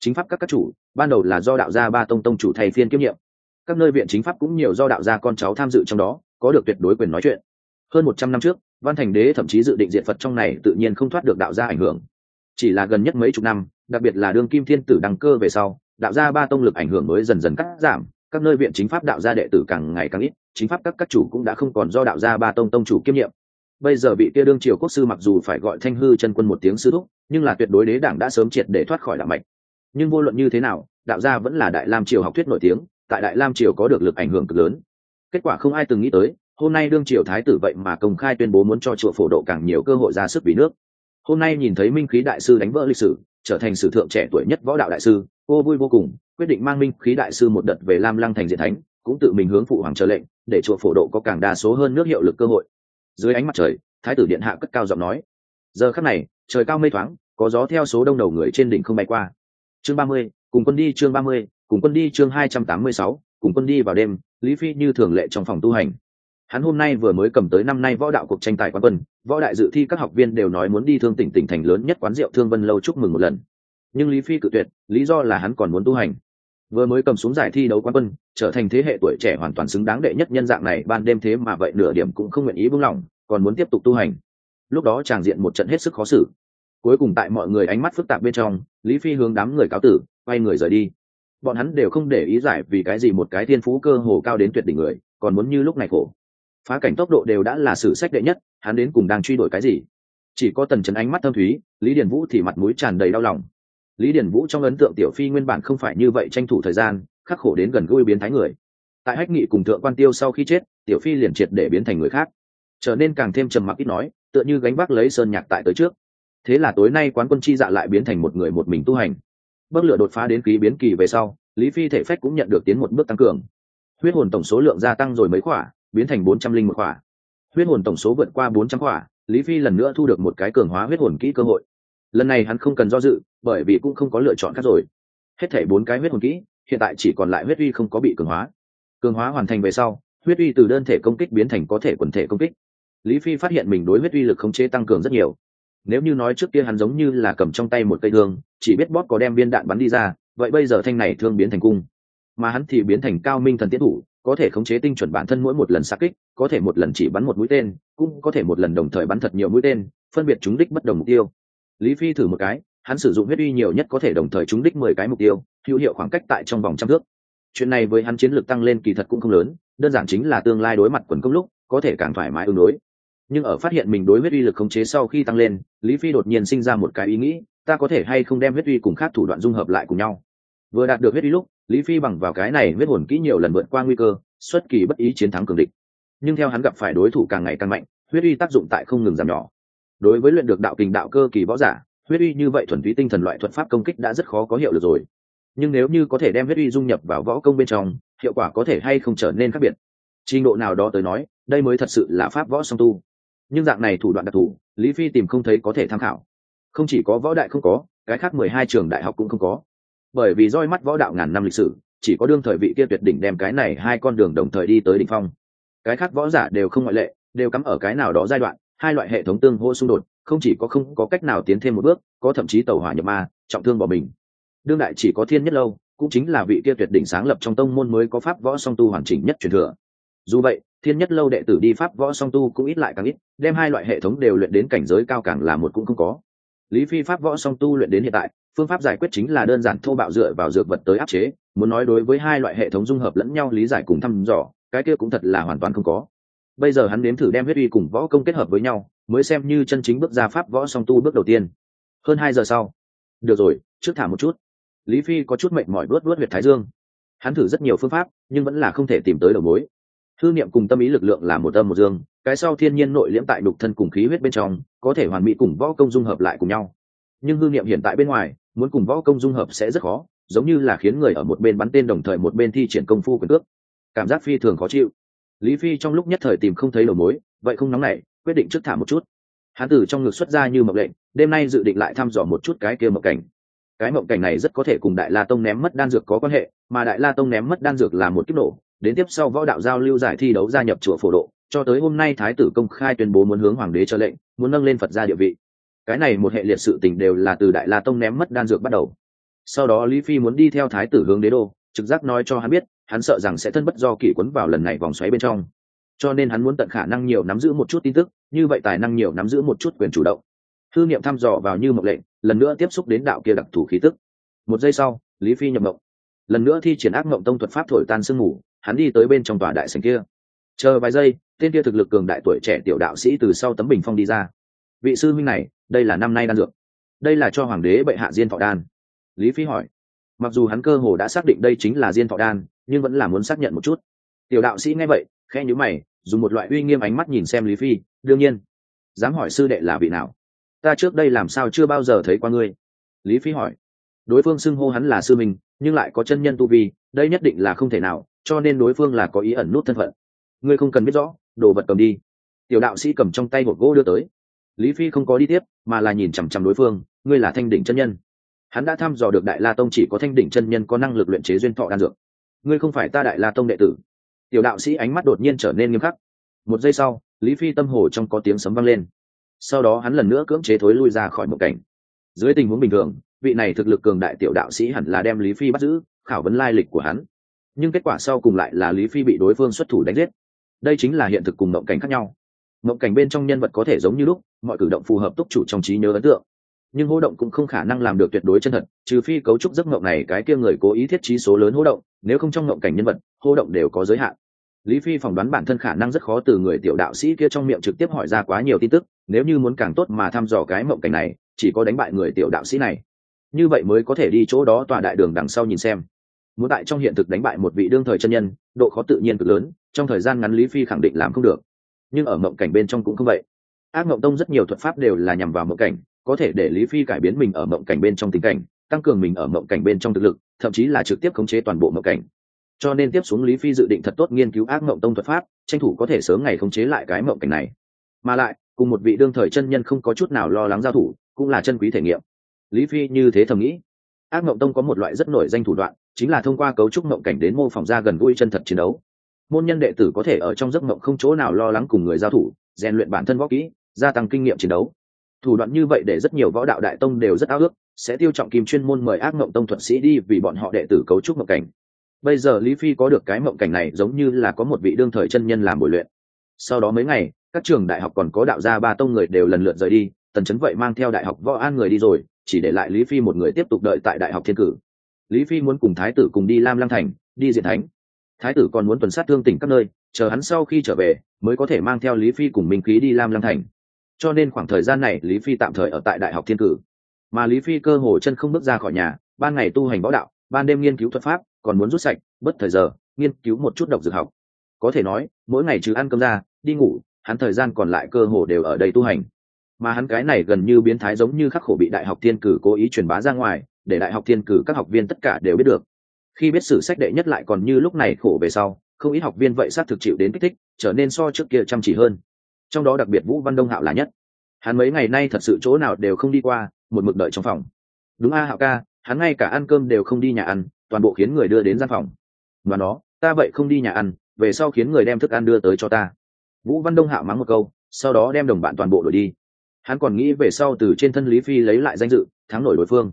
Chính pháp các các chủ ban đầu là do đạo gia ba tông tông chủ thầy phiên kiêm nhiệm. Các nơi viện chính pháp cũng nhiều do đạo gia con cháu tham dự trong đó, có được tuyệt đối quyền nói chuyện. Hơn một trăm năm trước, văn thành đế thậm chí dự định diện phật trong này tự nhiên không thoát được đạo gia ảnh hưởng. Chỉ là gần nhất mấy chục năm, đặc biệt là đương kim thiên tử đăng cơ về sau, đạo gia ba tông lực ảnh hưởng mới dần dần cắt giảm, các nơi viện chính pháp đạo gia đệ tử càng ngày càng ít, chính pháp các các chủ cũng đã không còn do đạo gia ba tông tông chủ kiêm nhiệm. Bây giờ bị kia đương triều quốc sư mặc dù phải gọi thanh hư chân quân một tiếng sư thúc, nhưng là tuyệt đối đế đảng đã sớm triệt để thoát khỏi đạo mạch nhưng vô luận như thế nào, đạo gia vẫn là đại lam triều học thuyết nổi tiếng, tại đại lam triều có được lực ảnh hưởng cực lớn. Kết quả không ai từng nghĩ tới, hôm nay đương triều thái tử vậy mà công khai tuyên bố muốn cho chùa phổ độ càng nhiều cơ hội ra sức vì nước. Hôm nay nhìn thấy minh khí đại sư đánh vỡ lịch sử, trở thành sử thượng trẻ tuổi nhất võ đạo đại sư, cô vui vô cùng, quyết định mang minh khí đại sư một đợt về lam lăng thành diện thánh, cũng tự mình hướng phụ hoàng trợ lệnh, để chùa phổ độ có càng đa số hơn nước hiệu lực cơ hội. Dưới ánh mặt trời, thái tử điện hạ cất cao giọng nói, giờ khắc này, trời cao mây thoáng, có gió theo số đông đầu người trên đỉnh không bay qua chương ba mươi, cùng quân đi chương ba mươi, cùng quân đi chương hai trăm tám mươi sáu, cùng quân đi vào đêm, lý phi như thường lệ trong phòng tu hành. Hắn hôm nay vừa mới cầm tới năm nay võ đạo cuộc tranh tài quán quân, võ đại dự thi các học viên đều nói muốn đi thương tỉnh tỉnh thành lớn nhất quán rượu thương vân lâu chúc mừng một lần. Nhưng lý phi cự tuyệt, lý do là hắn còn muốn tu hành. Vừa mới cầm xuống giải thi đấu quán quân, trở thành thế hệ tuổi trẻ hoàn toàn xứng đáng đệ nhất nhân dạng này, ban đêm thế mà vậy nửa điểm cũng không nguyện ý buông lỏng, còn muốn tiếp tục tu hành. Lúc đó tràng diện một trận hết sức khó xử cuối cùng tại mọi người ánh mắt phức tạp bên trong, lý phi hướng đám người cáo tử, quay người rời đi. Bọn hắn đều không để ý giải vì cái gì một cái thiên phú cơ hồ cao đến tuyệt đỉnh người, còn muốn như lúc này khổ. Phá cảnh tốc độ đều đã là sử sách đệ nhất, hắn đến cùng đang truy đuổi cái gì? Chỉ có tần trấn ánh mắt thâm thúy, lý điền vũ thì mặt mũi tràn đầy đau lòng. Lý điền vũ trong ấn tượng tiểu phi nguyên bản không phải như vậy tranh thủ thời gian, khắc khổ đến gần gũi biến thái người. Tại hách nghị cùng thượng quan tiêu sau khi chết, tiểu phi liền triệt để biến thành người khác. Trở nên càng thêm trầm mặc ít nói, tựa như gánh vác lấy sơn nhạc tại tới trước thế là tối nay quán quân chi dạ lại biến thành một người một mình tu hành. Bước lửa đột phá đến khí biến kỳ về sau, lý phi thể phách cũng nhận được tiến một bước tăng cường. Huyết hồn tổng số lượng gia tăng rồi mấy khỏa, biến thành bốn trăm linh một khỏa. Huyết hồn tổng số vượt qua bốn trăm khỏa, lý phi lần nữa thu được một cái cường hóa huyết hồn kỹ cơ hội. Lần này hắn không cần do dự, bởi vì cũng không có lựa chọn khác rồi. Hết thể bốn cái huyết hồn kỹ, hiện tại chỉ còn lại huyết uy không có bị cường hóa. Cường hóa hoàn thành về sau, huyết uy từ đơn thể công kích biến thành có thể quần thể công kích. Lý phi phát hiện mình đối huyết uy lực khống chế tăng cường rất nhiều nếu như nói trước kia hắn giống như là cầm trong tay một cây thương, chỉ biết bóp có đem viên đạn bắn đi ra, vậy bây giờ thanh này thương biến thành cung. Mà hắn thì biến thành cao minh thần tiến thủ, có thể khống chế tinh chuẩn bản thân mỗi một lần xa kích, có thể một lần chỉ bắn một mũi tên, cũng có thể một lần đồng thời bắn thật nhiều mũi tên, phân biệt chúng đích bất đồng mục tiêu. Lý phi thử một cái, hắn sử dụng huyết uy nhiều nhất có thể đồng thời trúng đích mười cái mục tiêu, hữu hiệu khoảng cách tại trong vòng trăm thước. Chuyện này với hắn chiến lược tăng lên kỳ thật cũng không lớn, đơn giản chính là tương lai đối mặt quần công lúc, có thể càng thoải mái ứng đối nhưng ở phát hiện mình đối huyết uy lực khống chế sau khi tăng lên, lý phi đột nhiên sinh ra một cái ý nghĩ, ta có thể hay không đem huyết uy cùng khác thủ đoạn dung hợp lại cùng nhau. Vừa đạt được huyết uy lúc, lý phi bằng vào cái này huyết hồn kỹ nhiều lần vượt qua nguy cơ, xuất kỳ bất ý chiến thắng cường địch. Nhưng theo hắn gặp phải đối thủ càng ngày càng mạnh, huyết uy tác dụng tại không ngừng giảm nhỏ. Đối với luyện được đạo kình đạo cơ kỳ võ giả, huyết uy như vậy thuần túy tinh thần loại thuật pháp công kích đã rất khó có hiệu lực rồi. Nhưng nếu như có thể đem huyết uy dung nhập vào võ công bên trong, hiệu quả có thể hay không trở nên khác biệt? Trình độ nào đó tới nói, đây mới thật sự là pháp võ song tu nhưng dạng này thủ đoạn đặc thù, lý phi tìm không thấy có thể tham khảo. Không chỉ có võ đại không có, cái khác mười hai trường đại học cũng không có. Bởi vì roi mắt võ đạo ngàn năm lịch sử, chỉ có đương thời vị kia tuyệt đỉnh đem cái này hai con đường đồng thời đi tới đỉnh phong. Cái khác võ giả đều không ngoại lệ, đều cắm ở cái nào đó giai đoạn, hai loại hệ thống tương hô xung đột, không chỉ có không có cách nào tiến thêm một bước, có thậm chí tàu hỏa nhập ma, trọng thương bỏ mình. Đương đại chỉ có thiên nhất lâu, cũng chính là vị kia tuyệt đỉnh sáng lập trong tông môn mới có pháp võ song tu hoàn chỉnh nhất truyền thừa dù vậy, thiên nhất lâu đệ tử đi pháp võ song tu cũng ít lại càng ít, đem hai loại hệ thống đều luyện đến cảnh giới cao càng là một cũng không có. Lý phi pháp võ song tu luyện đến hiện tại, phương pháp giải quyết chính là đơn giản thô bạo dựa vào dược vật tới áp chế, muốn nói đối với hai loại hệ thống dung hợp lẫn nhau lý giải cùng thăm dò, cái kia cũng thật là hoàn toàn không có. Bây giờ hắn nếm thử đem huyết uy cùng võ công kết hợp với nhau, mới xem như chân chính bước ra pháp võ song tu bước đầu tiên. Hơn hai giờ sau. Được rồi, trước thả một chút. Lý phi có chút mệnh mỏi vớt vớt huyệt thái dương. Hắn thử rất nhiều phương pháp, nhưng vẫn là không thể tìm tới đầu mối. Hư niệm cùng tâm ý lực lượng là một âm một dương, cái sau thiên nhiên nội liễm tại đục thân cùng khí huyết bên trong, có thể hoàn mỹ cùng võ công dung hợp lại cùng nhau. Nhưng hư niệm hiện tại bên ngoài, muốn cùng võ công dung hợp sẽ rất khó, giống như là khiến người ở một bên bắn tên đồng thời một bên thi triển công phu quyền cước. Cảm giác phi thường khó chịu. Lý phi trong lúc nhất thời tìm không thấy đầu mối, vậy không nóng nảy, quyết định trước thả một chút. Hán tử trong ngực xuất ra như mộng lệnh, đêm nay dự định lại thăm dò một chút cái kia mộng cảnh. Cái mộng cảnh này rất có thể cùng đại la tông ném mất đan dược có quan hệ, mà đại la tông ném mất đan dược là một kiếp nổ đến tiếp sau võ đạo giao lưu giải thi đấu gia nhập chùa phổ độ, cho tới hôm nay thái tử công khai tuyên bố muốn hướng hoàng đế cho lệnh, muốn nâng lên phật gia địa vị. Cái này một hệ liệt sự tình đều là từ đại la tông ném mất đan dược bắt đầu. Sau đó lý phi muốn đi theo thái tử hướng đế đô, trực giác nói cho hắn biết, hắn sợ rằng sẽ thân bất do kỷ quấn vào lần này vòng xoáy bên trong. Cho nên hắn muốn tận khả năng nhiều nắm giữ một chút tin tức, như vậy tài năng nhiều nắm giữ một chút quyền chủ động. Thư niệm thăm dò vào như mộng lệnh, lần nữa tiếp xúc đến đạo kia đặc thù khí tức. Một giây sau, lý phi nhập mộng. Lần nữa thi triển ác mộng tông thuật pháp thổi tan sương mù hắn đi tới bên trong tòa đại sảnh kia. Chờ vài giây, tên kia thực lực cường đại tuổi trẻ tiểu đạo sĩ từ sau tấm bình phong đi ra. Vị sư huynh này, đây là năm nay đan dược. Đây là cho hoàng đế bệ hạ diên thọ đan. Lý phi hỏi. Mặc dù hắn cơ hồ đã xác định đây chính là diên thọ đan, nhưng vẫn là muốn xác nhận một chút. Tiểu đạo sĩ nghe vậy khe nhữ mày, dùng một loại uy nghiêm ánh mắt nhìn xem lý phi đương nhiên, dám hỏi sư đệ là vị nào? Ta trước đây làm sao chưa bao giờ thấy qua ngươi? Lý phi hỏi. Đối phương xưng hô hắn là sư mình nhưng lại có chân nhân tu vi, đây nhất định là không thể nào cho nên đối phương là có ý ẩn nút thân phận. Ngươi không cần biết rõ, đồ vật cầm đi. Tiểu đạo sĩ cầm trong tay một gỗ đưa tới. Lý phi không có đi tiếp, mà là nhìn chằm chằm đối phương, ngươi là thanh đỉnh chân nhân. Hắn đã thăm dò được đại la tông chỉ có thanh đỉnh chân nhân có năng lực luyện chế duyên thọ đan dược. Ngươi không phải ta đại la tông đệ tử. Tiểu đạo sĩ ánh mắt đột nhiên trở nên nghiêm khắc. Một giây sau, lý phi tâm hồ trong có tiếng sấm vang lên. Sau đó hắn lần nữa cưỡng chế thối lui ra khỏi một cảnh. Dưới tình huống bình thường, vị này thực lực cường đại tiểu đạo sĩ hẳn là đem lý phi bắt giữ, khảo vấn lai lịch của hắn nhưng kết quả sau cùng lại là lý phi bị đối phương xuất thủ đánh giết. Đây chính là hiện thực cùng mộng cảnh khác nhau. Mộng cảnh bên trong nhân vật có thể giống như lúc, mọi cử động phù hợp túc chủ trong trí nhớ ấn tượng. Nhưng hô động cũng không khả năng làm được tuyệt đối chân thật, trừ phi cấu trúc giấc mộng này cái kia người cố ý thiết trí số lớn hô động, nếu không trong mộng cảnh nhân vật, hô động đều có giới hạn. Lý phi phỏng đoán bản thân khả năng rất khó từ người tiểu đạo sĩ kia trong miệng trực tiếp hỏi ra quá nhiều tin tức, nếu như muốn càng tốt mà thăm dò cái mộng cảnh này, chỉ có đánh bại người tiểu đạo sĩ này. Như vậy mới có thể đi chỗ đó tòa đại đường đằng sau nhìn xem muốn tại trong hiện thực đánh bại một vị đương thời chân nhân, độ khó tự nhiên cực lớn, trong thời gian ngắn lý phi khẳng định làm không được. Nhưng ở mộng cảnh bên trong cũng không vậy. Ác mộng tông rất nhiều thuật pháp đều là nhằm vào mộng cảnh, có thể để lý phi cải biến mình ở mộng cảnh bên trong tình cảnh, tăng cường mình ở mộng cảnh bên trong thực lực, thậm chí là trực tiếp khống chế toàn bộ mộng cảnh. Cho nên tiếp xuống lý phi dự định thật tốt nghiên cứu ác mộng tông thuật pháp, tranh thủ có thể sớm ngày khống chế lại cái mộng cảnh này. Mà lại, cùng một vị đương thời chân nhân không có chút nào lo lắng giao thủ, cũng là chân quý thể nghiệm. Lý phi như thế thầm nghĩ. Ác mộng tông có một loại rất nổi danh thủ đoạn chính là thông qua cấu trúc mộng cảnh đến mô phỏng ra gần gũi chân thật chiến đấu. Môn nhân đệ tử có thể ở trong giấc mộng không chỗ nào lo lắng cùng người giao thủ, rèn luyện bản thân võ kỹ, gia tăng kinh nghiệm chiến đấu. Thủ đoạn như vậy để rất nhiều võ đạo đại tông đều rất ao ước, sẽ tiêu trọng kim chuyên môn mời ác mộng tông thuật sĩ đi vì bọn họ đệ tử cấu trúc mộng cảnh. Bây giờ lý phi có được cái mộng cảnh này giống như là có một vị đương thời chân nhân làm bồi luyện. Sau đó mấy ngày, các trường đại học còn có đạo gia ba tông người đều lần lượt rời đi, tần chấn vậy mang theo đại học võ an người đi rồi, chỉ để lại lý phi một người tiếp tục đợi tại đại học thiên cử lý phi muốn cùng thái tử cùng đi lam lăng thành, đi diện thánh. Thái tử còn muốn tuần sát thương tỉnh các nơi, chờ hắn sau khi trở về, mới có thể mang theo lý phi cùng minh khí đi lam lăng thành. Cho nên khoảng thời gian này, lý phi tạm thời ở tại đại học thiên cử. Mà lý phi cơ hồ chân không bước ra khỏi nhà, ban ngày tu hành võ đạo, ban đêm nghiên cứu thuật pháp, còn muốn rút sạch, bất thời giờ, nghiên cứu một chút độc dược học. Có thể nói, mỗi ngày trừ ăn cơm ra, đi ngủ, hắn thời gian còn lại cơ hồ đều ở đây tu hành. Mà hắn cái này gần như biến thái giống như khắc khổ bị đại học thiên cử cố ý truyền bá ra ngoài để đại học thiên cử các học viên tất cả đều biết được. Khi biết sử sách đệ nhất lại còn như lúc này khổ về sau, không ít học viên vậy sát thực chịu đến kích thích, trở nên so trước kia chăm chỉ hơn. Trong đó đặc biệt vũ văn đông hạo là nhất. Hắn mấy ngày nay thật sự chỗ nào đều không đi qua, một mực đợi trong phòng. Đúng a hạo ca, hắn ngay cả ăn cơm đều không đi nhà ăn, toàn bộ khiến người đưa đến gian phòng. Và nó, ta vậy không đi nhà ăn, về sau khiến người đem thức ăn đưa tới cho ta. Vũ văn đông hạo mắng một câu, sau đó đem đồng bạn toàn bộ đổi đi. Hắn còn nghĩ về sau từ trên thân lý phi lấy lại danh dự, thắng nổi đối phương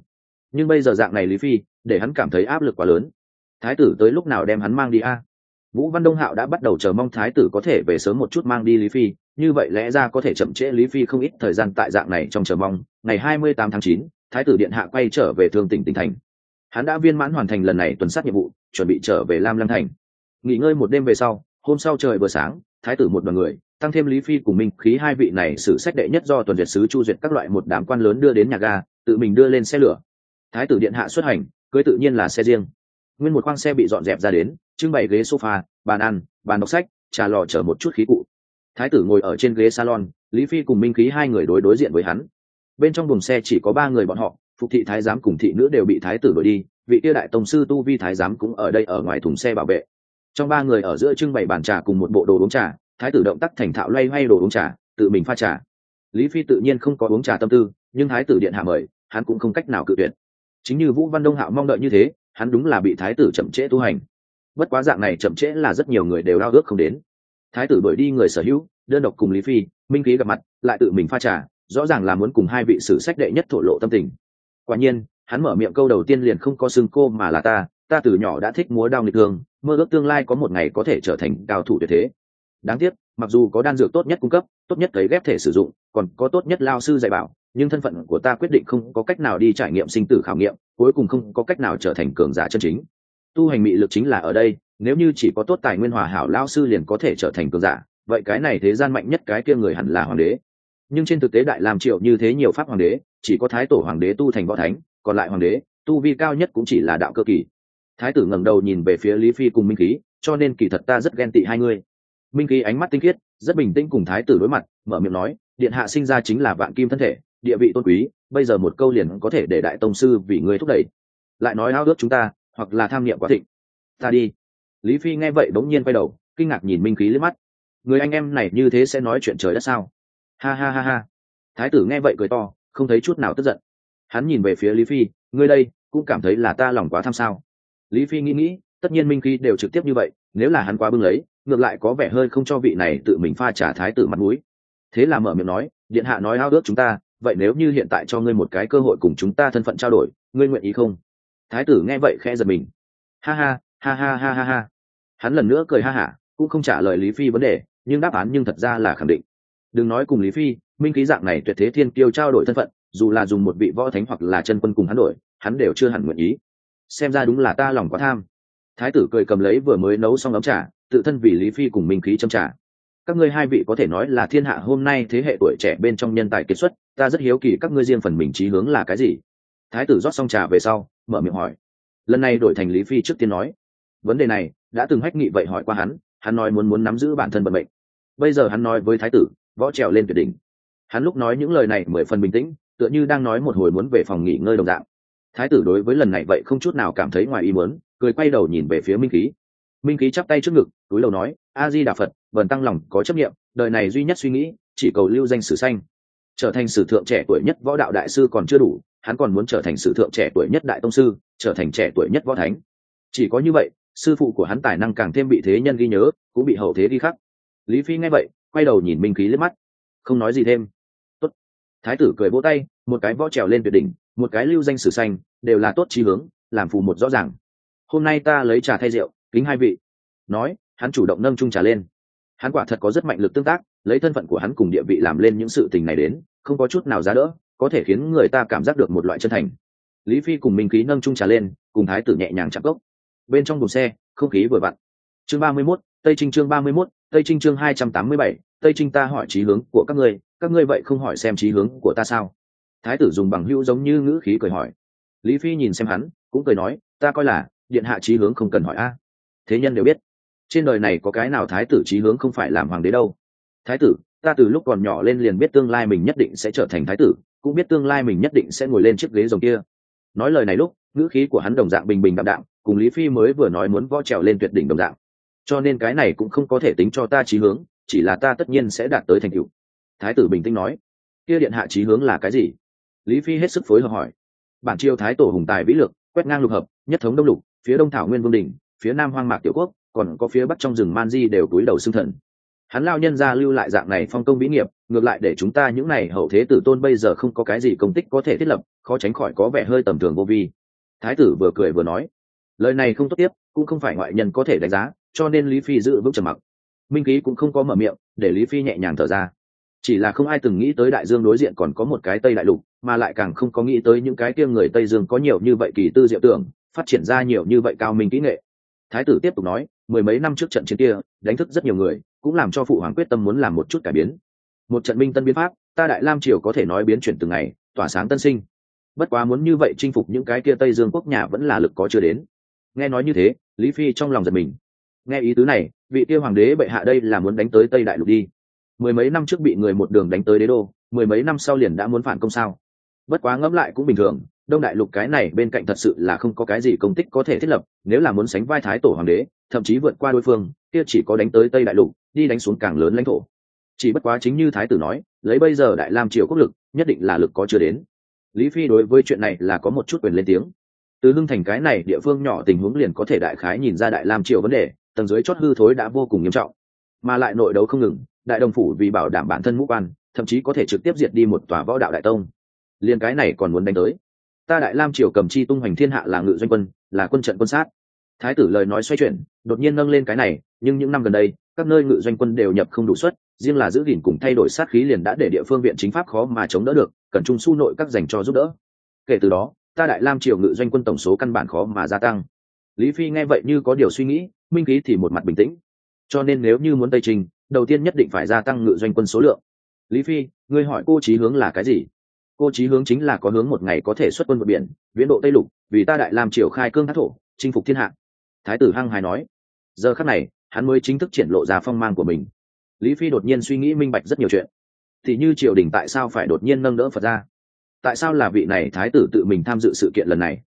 nhưng bây giờ dạng này lý phi, để hắn cảm thấy áp lực quá lớn. Thái tử tới lúc nào đem hắn mang đi a? Vũ văn đông hạo đã bắt đầu chờ mong thái tử có thể về sớm một chút mang đi lý phi, như vậy lẽ ra có thể chậm trễ lý phi không ít thời gian tại dạng này trong chờ mong. Ngày hai mươi tám tháng chín, thái tử điện hạ quay trở về thương tỉnh tỉnh thành. Hắn đã viên mãn hoàn thành lần này tuần sát nhiệm vụ, chuẩn bị trở về lam lăng thành. Nghỉ ngơi một đêm về sau, hôm sau trời vừa sáng, thái tử một đoàn người, tăng thêm lý phi cùng minh khí hai vị này xử sách đệ nhất do tuần duyệt sứ chu duyệt các loại một đám quan lớn đưa đến nhà ga, tự mình đưa lên xe lửa thái tử điện hạ xuất hành, cưới tự nhiên là xe riêng. Nguyên một khoang xe bị dọn dẹp ra đến, trưng bày ghế sofa, bàn ăn, bàn đọc sách, trà lò chở một chút khí cụ. Thái tử ngồi ở trên ghế salon, lý phi cùng minh khí hai người đối đối diện với hắn. Bên trong buồng xe chỉ có ba người bọn họ, phục thị thái giám cùng thị nữ đều bị thái tử đuổi đi, vị tiêu đại tổng sư tu vi thái giám cũng ở đây ở ngoài thùng xe bảo vệ. Trong ba người ở giữa trưng bày bàn trà cùng một bộ đồ uống trà, thái tử động tác thành thạo loay hoay đồ uống trà, tự mình pha trà. Lý phi tự nhiên không có uống trà tâm tư, nhưng thái tử điện hạ mời, hắn cũng không cách nào cự tuyệt chính như vũ văn đông hạo mong đợi như thế, hắn đúng là bị thái tử chậm trễ tu hành. Bất quá dạng này chậm trễ là rất nhiều người đều đau ước không đến. Thái tử bởi đi người sở hữu, đơn độc cùng lý phi, minh khí gặp mặt, lại tự mình pha trà, rõ ràng là muốn cùng hai vị sử sách đệ nhất thổ lộ tâm tình. Quả nhiên, hắn mở miệng câu đầu tiên liền không có xưng cô mà là ta ta từ nhỏ đã thích múa đao nghịch thương mơ ước tương lai có một ngày có thể trở thành cao thủ tuyệt thế. Đáng tiếc, mặc dù có đan dược tốt nhất cung cấp, tốt nhất thấy ghép thể sử dụng, còn có tốt nhất lao sư dạy bảo nhưng thân phận của ta quyết định không có cách nào đi trải nghiệm sinh tử khảo nghiệm, cuối cùng không có cách nào trở thành cường giả chân chính. Tu hành mị lực chính là ở đây, nếu như chỉ có tốt tài nguyên hòa hảo lao sư liền có thể trở thành cường giả, vậy cái này thế gian mạnh nhất cái kia người hẳn là hoàng đế. Nhưng trên thực tế đại làm triệu như thế nhiều pháp hoàng đế, chỉ có thái tổ hoàng đế tu thành võ thánh, còn lại hoàng đế, tu vi cao nhất cũng chỉ là đạo cơ kỳ. Thái tử ngẩng đầu nhìn về phía lý phi cùng minh khí cho nên kỳ thật ta rất ghen tị hai người minh khí ánh mắt tinh khiết, rất bình tĩnh cùng thái tử đối mặt, mở miệng nói, điện hạ sinh ra chính là vạn kim thân thể địa vị tôn quý, bây giờ một câu liền có thể để đại tông sư vì người thúc đẩy. Lại nói ao ước chúng ta, hoặc là tham niệm quá thịnh. Ta đi. Lý phi nghe vậy bỗng nhiên quay đầu, kinh ngạc nhìn minh khí lướt mắt. Người anh em này như thế sẽ nói chuyện trời đất sao? Ha ha ha ha. Thái tử nghe vậy cười to, không thấy chút nào tức giận. Hắn nhìn về phía lý phi, ngươi đây, cũng cảm thấy là ta lòng quá tham sao? Lý phi nghĩ nghĩ, tất nhiên minh khí đều trực tiếp như vậy, nếu là hắn quá bưng lấy, ngược lại có vẻ hơi không cho vị này tự mình pha trả thái tử mặt mũi. Thế là mở miệng nói, điện hạ nói ao ước chúng ta vậy nếu như hiện tại cho ngươi một cái cơ hội cùng chúng ta thân phận trao đổi, ngươi nguyện ý không? Thái tử nghe vậy khẽ giật mình. Ha ha ha ha ha ha ha. Hắn lần nữa cười ha hả, cũng không trả lời lý phi vấn đề, nhưng đáp án nhưng thật ra là khẳng định. Đừng nói cùng lý phi, minh khí dạng này tuyệt thế thiên kiêu trao đổi thân phận, dù là dùng một vị võ thánh hoặc là chân quân cùng hắn đổi, hắn đều chưa hẳn nguyện ý. Xem ra đúng là ta lòng quá tham. Thái tử cười cầm lấy vừa mới nấu xong ấm trà, tự thân vì lý phi cùng minh khí châm trà. Các ngươi hai vị có thể nói là thiên hạ hôm nay thế hệ tuổi trẻ bên trong nhân tài kiệt xuất ta rất hiếu kỳ các ngươi riêng phần mình trí hướng là cái gì? Thái tử rót xong trà về sau, mở miệng hỏi. Lần này đổi thành lý phi trước tiên nói. Vấn đề này, đã từng hách nghị vậy hỏi qua hắn hắn nói muốn muốn nắm giữ bản thân vận mệnh. Bây giờ hắn nói với thái tử, võ trèo lên tuyệt đỉnh. Hắn lúc nói những lời này mười phần bình tĩnh, tựa như đang nói một hồi muốn về phòng nghỉ ngơi đồng dạng. Thái tử đối với lần này vậy không chút nào cảm thấy ngoài ý muốn, cười quay đầu nhìn về phía minh khí minh khí chắp tay trước ngực, túi đầu nói, a di đà phật vần tăng lòng có chấp nghiệm đời này duy nhất suy nghĩ, chỉ cầu lưu danh sử xanh trở thành sử thượng trẻ tuổi nhất võ đạo đại sư còn chưa đủ, hắn còn muốn trở thành sử thượng trẻ tuổi nhất đại tông sư, trở thành trẻ tuổi nhất võ thánh. Chỉ có như vậy, sư phụ của hắn tài năng càng thêm bị thế nhân ghi nhớ, cũng bị hậu thế ghi khắc. Lý phi nghe vậy, quay đầu nhìn minh khí liếc mắt. Không nói gì thêm. Tốt. thái tử cười vỗ tay, một cái võ trèo lên tuyệt đỉnh, một cái lưu danh sử xanh đều là tốt trí hướng, làm phù một rõ ràng. Hôm nay ta lấy trà thay rượu, kính hai vị. Nói, hắn chủ động nâng trung trà lên. Hắn quả thật có rất mạnh lực tương tác, lấy thân phận của hắn cùng địa vị làm lên những sự tình này đến không có chút nào giá đỡ có thể khiến người ta cảm giác được một loại chân thành. Lý phi cùng minh khí nâng trung trà lên cùng thái tử nhẹ nhàng chạm gốc bên trong buồng xe không khí vừa vặn. Chương ba mươi 31, tây trinh chương ba mươi 31, tây trinh chương hai trăm tám mươi bảy tây trinh ta hỏi trí hướng của các ngươi các ngươi vậy không hỏi xem trí hướng của ta sao? Thái tử dùng bằng hữu giống như ngữ khí cười hỏi. Lý phi nhìn xem hắn cũng cười nói ta coi là điện hạ trí hướng không cần hỏi a. Thế nhân đều biết trên đời này có cái nào thái tử trí hướng không phải làm hoàng đế đâu? Thái tử ta từ lúc còn nhỏ lên liền biết tương lai mình nhất định sẽ trở thành thái tử cũng biết tương lai mình nhất định sẽ ngồi lên chiếc ghế rồng kia. Nói lời này lúc ngữ khí của hắn đồng dạng bình bình đạm đạm cùng lý phi mới vừa nói muốn võ trèo lên tuyệt đỉnh đồng dạng. Cho nên cái này cũng không có thể tính cho ta trí hướng chỉ là ta tất nhiên sẽ đạt tới thành tựu. Thái tử bình tĩnh nói. Kia điện hạ trí hướng là cái gì? Lý phi hết sức phối hợp hỏi. Bản triều thái tổ hùng tài vĩ lực, quét ngang lục hợp nhất thống đông lục phía đông thảo nguyên vương đình phía nam hoang mạc tiểu quốc còn có phía bắc trong rừng man di đều túi đầu xương thần hắn lao nhân ra lưu lại dạng này phong công vĩ nghiệp, ngược lại để chúng ta những n à y hậu thế tử tôn bây giờ không có cái gì công tích có thể thiết lập, khó tránh khỏi có vẻ hơi tầm thường vô vi. Thái tử vừa cười vừa nói, lời này không tốt tiếp, cũng không phải ngoại nhân có thể đánh giá, cho nên lý phi giữ vững trầm mặc. Minh ký cũng không có mở miệng, để lý phi nhẹ nhàng thở ra. Chỉ là không ai từng nghĩ tới đại dương đối diện còn có một cái tây đại lục, mà lại càng không có nghĩ tới những cái kia người tây dương có nhiều như vậy kỳ tư diệu tưởng, phát triển ra nhiều như vậy cao minh kỹ nghệ. Thái tử tiếp tục nói, mười mấy năm trước trận chiến kia, đánh thức rất nhiều người cũng làm cho phụ hoàng quyết tâm muốn làm một chút cải biến. Một trận minh tân biến pháp, ta đại lam triều có thể nói biến chuyển từng ngày, tỏa sáng tân sinh. Bất quá muốn như vậy chinh phục những cái kia tây dương quốc nhà vẫn là lực có chưa đến. Nghe nói như thế, lý phi trong lòng giật mình. Nghe ý tứ này, vị kia hoàng đế bệ hạ đây là muốn đánh tới tây đại lục đi. Mười mấy năm trước bị người một đường đánh tới đế đô, mười mấy năm sau liền đã muốn phản công sao? Bất quá ngẫm lại cũng bình thường, đông đại lục cái này bên cạnh thật sự là không có cái gì công tích có thể thiết lập, nếu là muốn sánh vai thái tổ hoàng đế, thậm chí vượt qua đối phương kia chỉ có đánh tới tây đại lục, đi đánh xuống càng lớn lãnh thổ. Chỉ bất quá chính như thái tử nói, lấy bây giờ đại lam triều quốc lực, nhất định là lực có chưa đến. Lý phi đối với chuyện này là có một chút quyền lên tiếng. Từ hưng thành cái này địa phương nhỏ tình huống liền có thể đại khái nhìn ra đại lam triều vấn đề, tầng dưới chót hư thối đã vô cùng nghiêm trọng. Mà lại nội đấu không ngừng, đại đồng phủ vì bảo đảm bản thân ngũ quan, thậm chí có thể trực tiếp diệt đi một tòa võ đạo đại tông. Liền cái này còn muốn đánh tới. Ta đại lam triều cầm chi tung hoành thiên hạ là ngự doanh quân, là quân trận quân sát. Thái tử lời nói xoay chuyển, đột nhiên nâng lên cái này nhưng những năm gần đây, các nơi ngự doanh quân đều nhập không đủ suất, riêng là giữ gìn cùng thay đổi sát khí liền đã để địa phương viện chính pháp khó mà chống đỡ được, cần trung su nội các dành cho giúp đỡ. Kể từ đó, ta đại lam triều ngự doanh quân tổng số căn bản khó mà gia tăng. Lý phi nghe vậy như có điều suy nghĩ, minh khí thì một mặt bình tĩnh. Cho nên nếu như muốn tây trình, đầu tiên nhất định phải gia tăng ngự doanh quân số lượng. Lý phi, ngươi hỏi cô chí hướng là cái gì? Cô chí hướng chính là có hướng một ngày có thể xuất quân vượt biển, viễn độ tây lục, vì ta đại lam triều khai cương thác thổ, chinh phục thiên hạ. Thái tử hăng hải nói. Giờ khắc này hắn mới chính thức triển lộ ra phong mang của mình. Lý phi đột nhiên suy nghĩ minh bạch rất nhiều chuyện. Thì như triều đình tại sao phải đột nhiên nâng đỡ phật ra? Tại sao là vị này thái tử tự mình tham dự sự kiện lần này?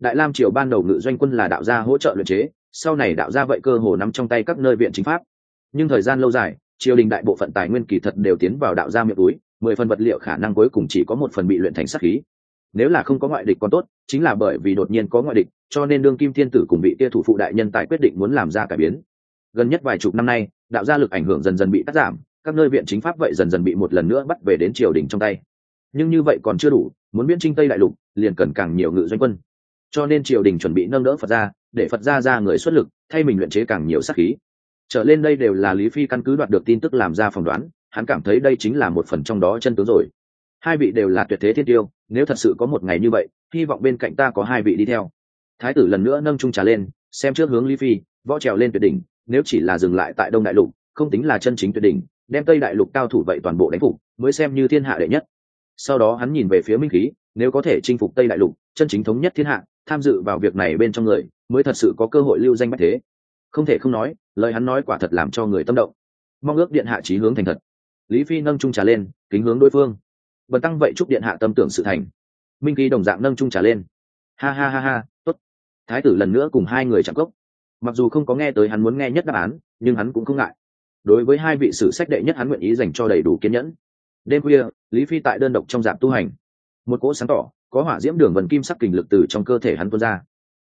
Đại lam triều ban đầu ngự doanh quân là đạo gia hỗ trợ luyện chế, sau này đạo gia vậy cơ hồ nắm trong tay các nơi viện chính pháp. Nhưng thời gian lâu dài, triều đình đại bộ phận tài nguyên kỳ thật đều tiến vào đạo gia miệng túi, mười phần vật liệu khả năng cuối cùng chỉ có một phần bị luyện thành sắc khí. Nếu là không có ngoại địch còn tốt, chính là bởi vì đột nhiên có ngoại địch, cho nên đương kim thiên tử cùng bị tia thủ phụ đại nhân tài quyết định muốn làm ra cải biến gần nhất vài chục năm nay, đạo gia lực ảnh hưởng dần dần bị cắt giảm, các nơi viện chính pháp vậy dần dần bị một lần nữa bắt về đến triều đình trong tay. Nhưng như vậy còn chưa đủ, muốn biên trinh tây đại lục, liền cần càng nhiều ngự doanh quân. Cho nên triều đình chuẩn bị nâng đỡ phật gia, để phật gia ra người xuất lực, thay mình luyện chế càng nhiều sắc khí. Trở lên đây đều là lý phi căn cứ đoạt được tin tức làm ra phỏng đoán, hắn cảm thấy đây chính là một phần trong đó chân tướng rồi. Hai vị đều là tuyệt thế thiên tiêu, nếu thật sự có một ngày như vậy, hy vọng bên cạnh ta có hai vị đi theo. Thái tử lần nữa nâng trung trà lên, xem trước hướng lý phi, võ trèo lên tuyệt đỉnh nếu chỉ là dừng lại tại đông đại lục, không tính là chân chính tuyệt đỉnh, đem tây đại lục cao thủ vậy toàn bộ đánh phục, mới xem như thiên hạ đệ nhất. Sau đó hắn nhìn về phía minh khí, nếu có thể chinh phục tây đại lục, chân chính thống nhất thiên hạ, tham dự vào việc này bên trong người, mới thật sự có cơ hội lưu danh bách thế. Không thể không nói, lời hắn nói quả thật làm cho người tâm động. Mong ước điện hạ trí hướng thành thật. Lý phi nâng trung trà lên, kính hướng đối phương. Bần tăng vậy chúc điện hạ tâm tưởng sự thành. Minh khí đồng dạng nâng trung trà lên. Ha ha ha ha, tốt. Thái tử lần nữa cùng hai người chạm cốc mặc dù không có nghe tới hắn muốn nghe nhất đáp án, nhưng hắn cũng không ngại. Đối với hai vị sử sách đệ nhất hắn nguyện ý dành cho đầy đủ kiên nhẫn. Đêm khuya, lý phi tại đơn độc trong dạng tu hành. Một cỗ sáng tỏ, có hỏa diễm đường vần kim sắc kình lực từ trong cơ thể hắn tuôn ra.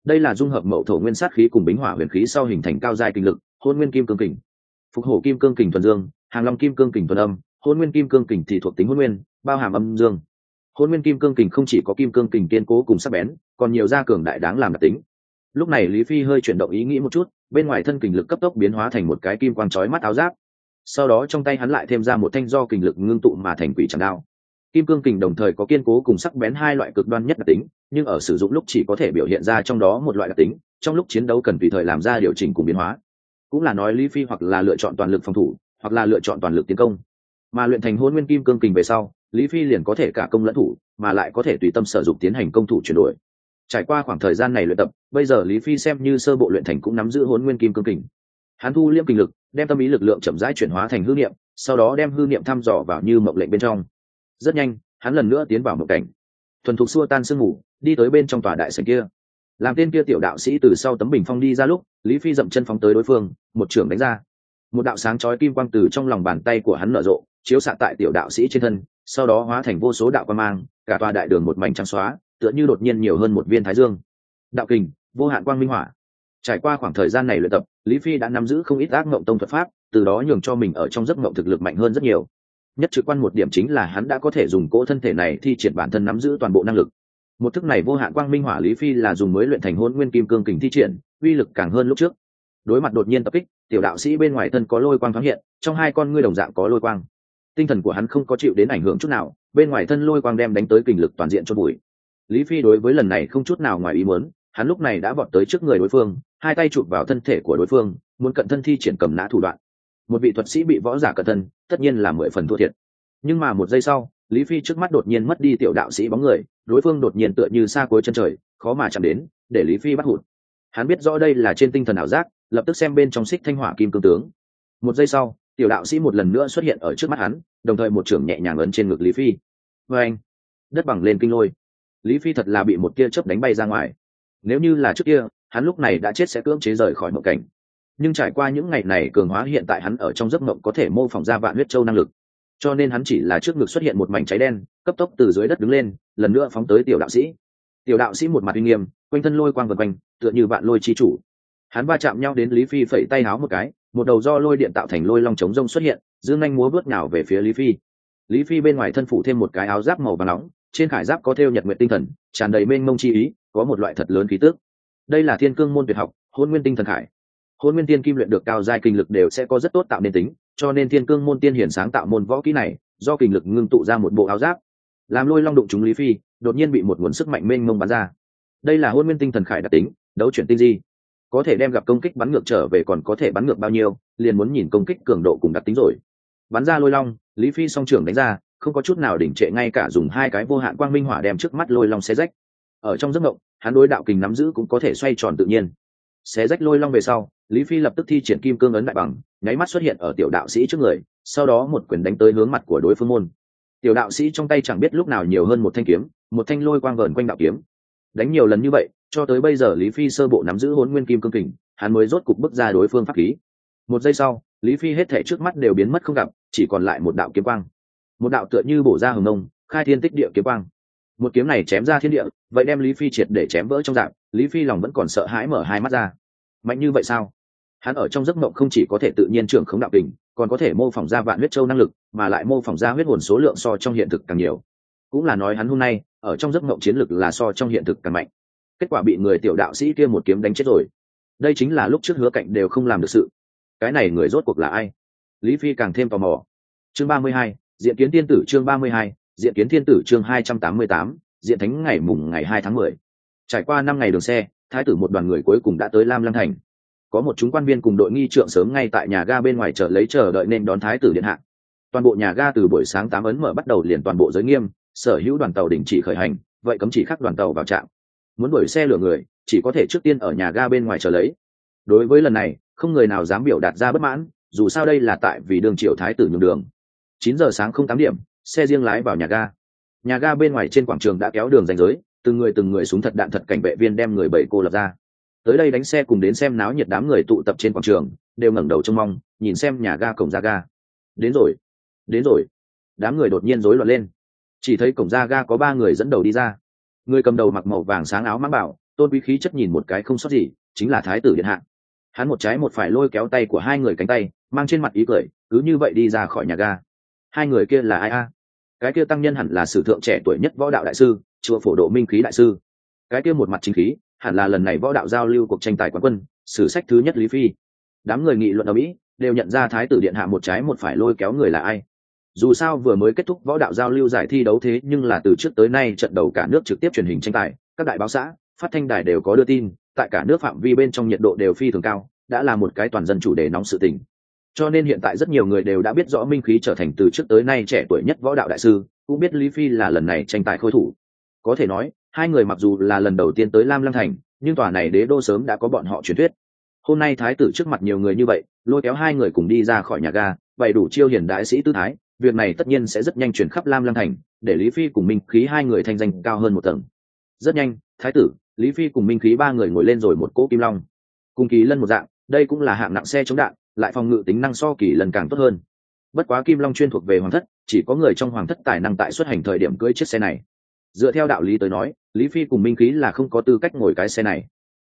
Đây là dung hợp mậu thổ nguyên sát khí cùng bính hỏa huyền khí sau hình thành cao dài kình lực hôn nguyên kim cương kình. Phục hổ kim cương kình thuần dương, hàng long kim cương kình thuần âm hôn nguyên kim cương kình thì thuộc tính hôn nguyên, bao hàm âm dương. Hôn nguyên kim cương kình không chỉ có kim cương kình kiên cố cùng sắc bén, còn nhiều gia cường đại đáng làm đặc tính lúc này lý phi hơi chuyển động ý nghĩ một chút, bên ngoài thân kình lực cấp tốc biến hóa thành một cái kim quang chói mắt áo giáp. Sau đó trong tay hắn lại thêm ra một thanh do kình lực ngưng tụ mà thành quỷ tràng đao. Kim cương kình đồng thời có kiên cố cùng sắc bén hai loại cực đoan nhất đặc tính, nhưng ở sử dụng lúc chỉ có thể biểu hiện ra trong đó một loại đặc tính, trong lúc chiến đấu cần tùy thời làm ra điều chỉnh cùng biến hóa. Cũng là nói lý phi hoặc là lựa chọn toàn lực phòng thủ, hoặc là lựa chọn toàn lực tiến công. Mà luyện thành hôn nguyên kim cương kình về sau, lý phi liền có thể cả công lẫn thủ, mà lại có thể tùy tâm sử dụng tiến hành công thủ chuyển đổi trải qua khoảng thời gian này luyện tập, bây giờ lý phi xem như sơ bộ luyện thành cũng nắm giữ hôn nguyên kim cương kình. Hắn thu liêm kinh lực, đem tâm ý lực lượng chậm rãi chuyển hóa thành hư niệm, sau đó đem hư niệm thăm dò vào như mộng lệnh bên trong. Rất nhanh, hắn lần nữa tiến vào mộng cảnh. Thuần thục xua tan sương ngủ, đi tới bên trong tòa đại sảnh kia. Làm tên kia tiểu đạo sĩ từ sau tấm bình phong đi ra lúc, lý phi dậm chân phóng tới đối phương, một trưởng đánh ra. Một đạo sáng chói kim quang từ trong lòng bàn tay của hắn nở rộ, chiếu xạ tại tiểu đạo sĩ trên thân, sau đó hóa thành vô số đạo quan mang, cả tòa đại đường một mảnh trắng xóa tựa như đột nhiên nhiều hơn một viên thái dương. Đạo kình, vô hạn quang minh hỏa. Trải qua khoảng thời gian này luyện tập, lý phi đã nắm giữ không ít ác mộng tông thuật pháp, từ đó nhường cho mình ở trong giấc mộng thực lực mạnh hơn rất nhiều. Nhất trực quan một điểm chính là hắn đã có thể dùng cỗ thân thể này thi triển bản thân nắm giữ toàn bộ năng lực. Một thức này vô hạn quang minh hỏa lý phi là dùng mới luyện thành hôn nguyên kim cương kình thi triển, uy lực càng hơn lúc trước. Đối mặt đột nhiên tập kích, tiểu đạo sĩ bên ngoài thân có lôi quang thoáng hiện, trong hai con ngươi đồng dạng có lôi quang. Tinh thần của hắn không có chịu đến ảnh hưởng chút nào, bên ngoài thân lôi quang đem đánh tới kình lực toàn diện cho bụi lý phi đối với lần này không chút nào ngoài ý muốn, hắn lúc này đã vọt tới trước người đối phương, hai tay chụp vào thân thể của đối phương, muốn cận thân thi triển cầm nã thủ đoạn. Một vị thuật sĩ bị võ giả cận thân, tất nhiên là mười phần thua thiệt. Nhưng mà một giây sau, lý phi trước mắt đột nhiên mất đi tiểu đạo sĩ bóng người, đối phương đột nhiên tựa như xa cuối chân trời, khó mà chạm đến, để lý phi bắt hụt. Hắn biết rõ đây là trên tinh thần ảo giác, lập tức xem bên trong xích thanh hỏa kim cương tướng. Một giây sau, tiểu đạo sĩ một lần nữa xuất hiện ở trước mắt hắn, đồng thời một trưởng nhẹ nhàng ấn trên ngực lý phi. Vê anh, đất bằng lên kinh lôi lý phi thật là bị một tia chớp đánh bay ra ngoài. Nếu như là trước kia, hắn lúc này đã chết sẽ cưỡng chế rời khỏi mộng cảnh. Nhưng trải qua những ngày này cường hóa, hiện tại hắn ở trong giấc mộng có thể mô phỏng ra vạn huyết châu năng lực. Cho nên hắn chỉ là trước ngực xuất hiện một mảnh cháy đen, cấp tốc từ dưới đất đứng lên, lần nữa phóng tới tiểu đạo sĩ. Tiểu đạo sĩ một mặt uy nghiêm, quanh thân lôi quang vật quanh, tựa như vạn lôi chi chủ. Hắn va chạm nhau đến lý phi phẩy tay háo một cái, một đầu do lôi điện tạo thành lôi long chống rông xuất hiện, dương anh múa bước nào về phía lý phi. Lý phi bên ngoài thân phủ thêm một cái áo giáp màu và nóng trên khải giáp có thêu nhật nguyện tinh thần, tràn đầy mênh mông chi ý, có một loại thật lớn khí tước đây là thiên cương môn tuyệt học, hôn nguyên tinh thần khải. Hôn nguyên tiên kim luyện được cao giai kinh lực đều sẽ có rất tốt tạo nên tính, cho nên thiên cương môn tiên hiển sáng tạo môn võ kỹ này, do kinh lực ngưng tụ ra một bộ áo giáp. Làm lôi long đụng chúng lý phi, đột nhiên bị một nguồn sức mạnh mênh mông bắn ra. Đây là hôn nguyên tinh thần khải đặc tính, đấu chuyển tinh di. Có thể đem gặp công kích bắn ngược trở về còn có thể bắn ngược bao nhiêu, liền muốn nhìn công kích cường độ cùng đặc tính rồi. Bắn ra lôi long, lý phi song trưởng đánh ra không có chút nào đỉnh trệ ngay cả dùng hai cái vô hạn quang minh hỏa đem trước mắt lôi long xé rách. Ở trong giấc mộng, hắn đối đạo kình nắm giữ cũng có thể xoay tròn tự nhiên. Xé rách lôi long về sau, lý phi lập tức thi triển kim cương ấn đại bằng, nháy mắt xuất hiện ở tiểu đạo sĩ trước người, sau đó một quyền đánh tới hướng mặt của đối phương môn. Tiểu đạo sĩ trong tay chẳng biết lúc nào nhiều hơn một thanh kiếm, một thanh lôi quang vờn quanh đạo kiếm. Đánh nhiều lần như vậy, cho tới bây giờ lý phi sơ bộ nắm giữ hôn nguyên kim cương kình, hắn mới rốt cục bước ra đối phương pháp khí. Một giây sau, lý phi hết thể trước mắt đều biến mất không gặp, chỉ còn lại một đạo kiếm quang một đạo tựa như bổ ra hồng nông, khai thiên tích địa kiếm quang. Một kiếm này chém ra thiên địa, vậy đem lý phi triệt để chém vỡ trong dạng, lý phi lòng vẫn còn sợ hãi mở hai mắt ra. Mạnh như vậy sao? Hắn ở trong giấc mộng không chỉ có thể tự nhiên trưởng khống đạo kình, còn có thể mô phỏng ra vạn huyết châu năng lực, mà lại mô phỏng ra huyết hồn số lượng so trong hiện thực càng nhiều. Cũng là nói hắn hôm nay, ở trong giấc mộng chiến lực là so trong hiện thực càng mạnh. Kết quả bị người tiểu đạo sĩ kia một kiếm đánh chết rồi. Đây chính là lúc trước hứa cạnh đều không làm được sự. Cái này người rốt cuộc là ai? Lý phi càng thêm tò mò. Chương ba mươi hai diện kiến tiên tử chương ba mươi hai, diện kiến thiên tử chương hai trăm tám mươi tám, diện thánh ngày mùng ngày hai tháng mười. Trải qua năm ngày đường xe, thái tử một đoàn người cuối cùng đã tới lam lăng thành. Có một chúng quan viên cùng đội nghi trượng sớm ngay tại nhà ga bên ngoài chờ lấy chờ đợi nên đón thái tử điện hạ. Toàn bộ nhà ga từ buổi sáng tám ấn mở bắt đầu liền toàn bộ giới nghiêm, sở hữu đoàn tàu đình chỉ khởi hành, vậy cấm chỉ khắc đoàn tàu vào trạm. Muốn đuổi xe lửa người, chỉ có thể trước tiên ở nhà ga bên ngoài chờ lấy. Đối với lần này, không người nào dám biểu đạt ra bất mãn, dù sao đây là tại vì đường triều thái tử nhường đường chín giờ sáng không tám điểm, xe riêng lái vào nhà ga. Nhà ga bên ngoài trên quảng trường đã kéo đường ranh giới, từng người từng người súng thật đạn thật cảnh vệ viên đem người bảy cô lập ra. Tới đây đánh xe cùng đến xem náo nhiệt đám người tụ tập trên quảng trường, đều ngẩng đầu trông mong, nhìn xem nhà ga cổng ra ga. Đến rồi đến rồi. Đám người đột nhiên rối loạn lên. Chỉ thấy cổng ra ga có ba người dẫn đầu đi ra. Người cầm đầu mặc màu vàng sáng áo mang bảo, tôn quý khí chất nhìn một cái không sót gì, chính là thái tử điện hạ. Hắn một trái một phải lôi kéo tay của hai người cánh tay, mang trên mặt ý cười, cứ như vậy đi ra khỏi nhà ga hai người kia là ai a? Cái kia tăng nhân hẳn là sử thượng trẻ tuổi nhất võ đạo đại sư chùa phổ độ minh khí đại sư. Cái kia một mặt chính khí, hẳn là lần này võ đạo giao lưu cuộc tranh tài quán quân, sử sách thứ nhất lý phi. Đám người nghị luận ở mỹ, đều nhận ra thái tử điện hạ một trái một phải lôi kéo người là ai. Dù sao vừa mới kết thúc võ đạo giao lưu giải thi đấu thế, nhưng là từ trước tới nay trận đầu cả nước trực tiếp truyền hình tranh tài, các đại báo xã, phát thanh đài đều có đưa tin, tại cả nước phạm vi bên trong nhiệt độ đều phi thường cao, đã là một cái toàn dân chủ đề nóng sự tình cho nên hiện tại rất nhiều người đều đã biết rõ minh khí trở thành từ trước tới nay trẻ tuổi nhất võ đạo đại sư, cũng biết lý phi là lần này tranh tài khôi thủ. Có thể nói, hai người mặc dù là lần đầu tiên tới lam lăng thành, nhưng tòa này đế đô sớm đã có bọn họ truyền thuyết. Hôm nay thái tử trước mặt nhiều người như vậy, lôi kéo hai người cùng đi ra khỏi nhà ga, bày đủ chiêu hiền đại sĩ tư thái, việc này tất nhiên sẽ rất nhanh chuyển khắp lam lăng thành, để lý phi cùng minh khí hai người thanh danh cao hơn một tầng. Rất nhanh, thái tử, lý phi cùng minh khí ba người ngồi lên rồi một cỗ kim long. Cùng kỳ lân một dạng đây cũng là hạng nặng xe chống đạn, lại phòng ngự tính năng so kỳ lần càng tốt hơn. Bất quá kim long chuyên thuộc về hoàng thất, chỉ có người trong hoàng thất tài năng tại xuất hành thời điểm cưỡi chiếc xe này. Dựa theo đạo lý tới nói, lý phi cùng minh khí là không có tư cách ngồi cái xe này.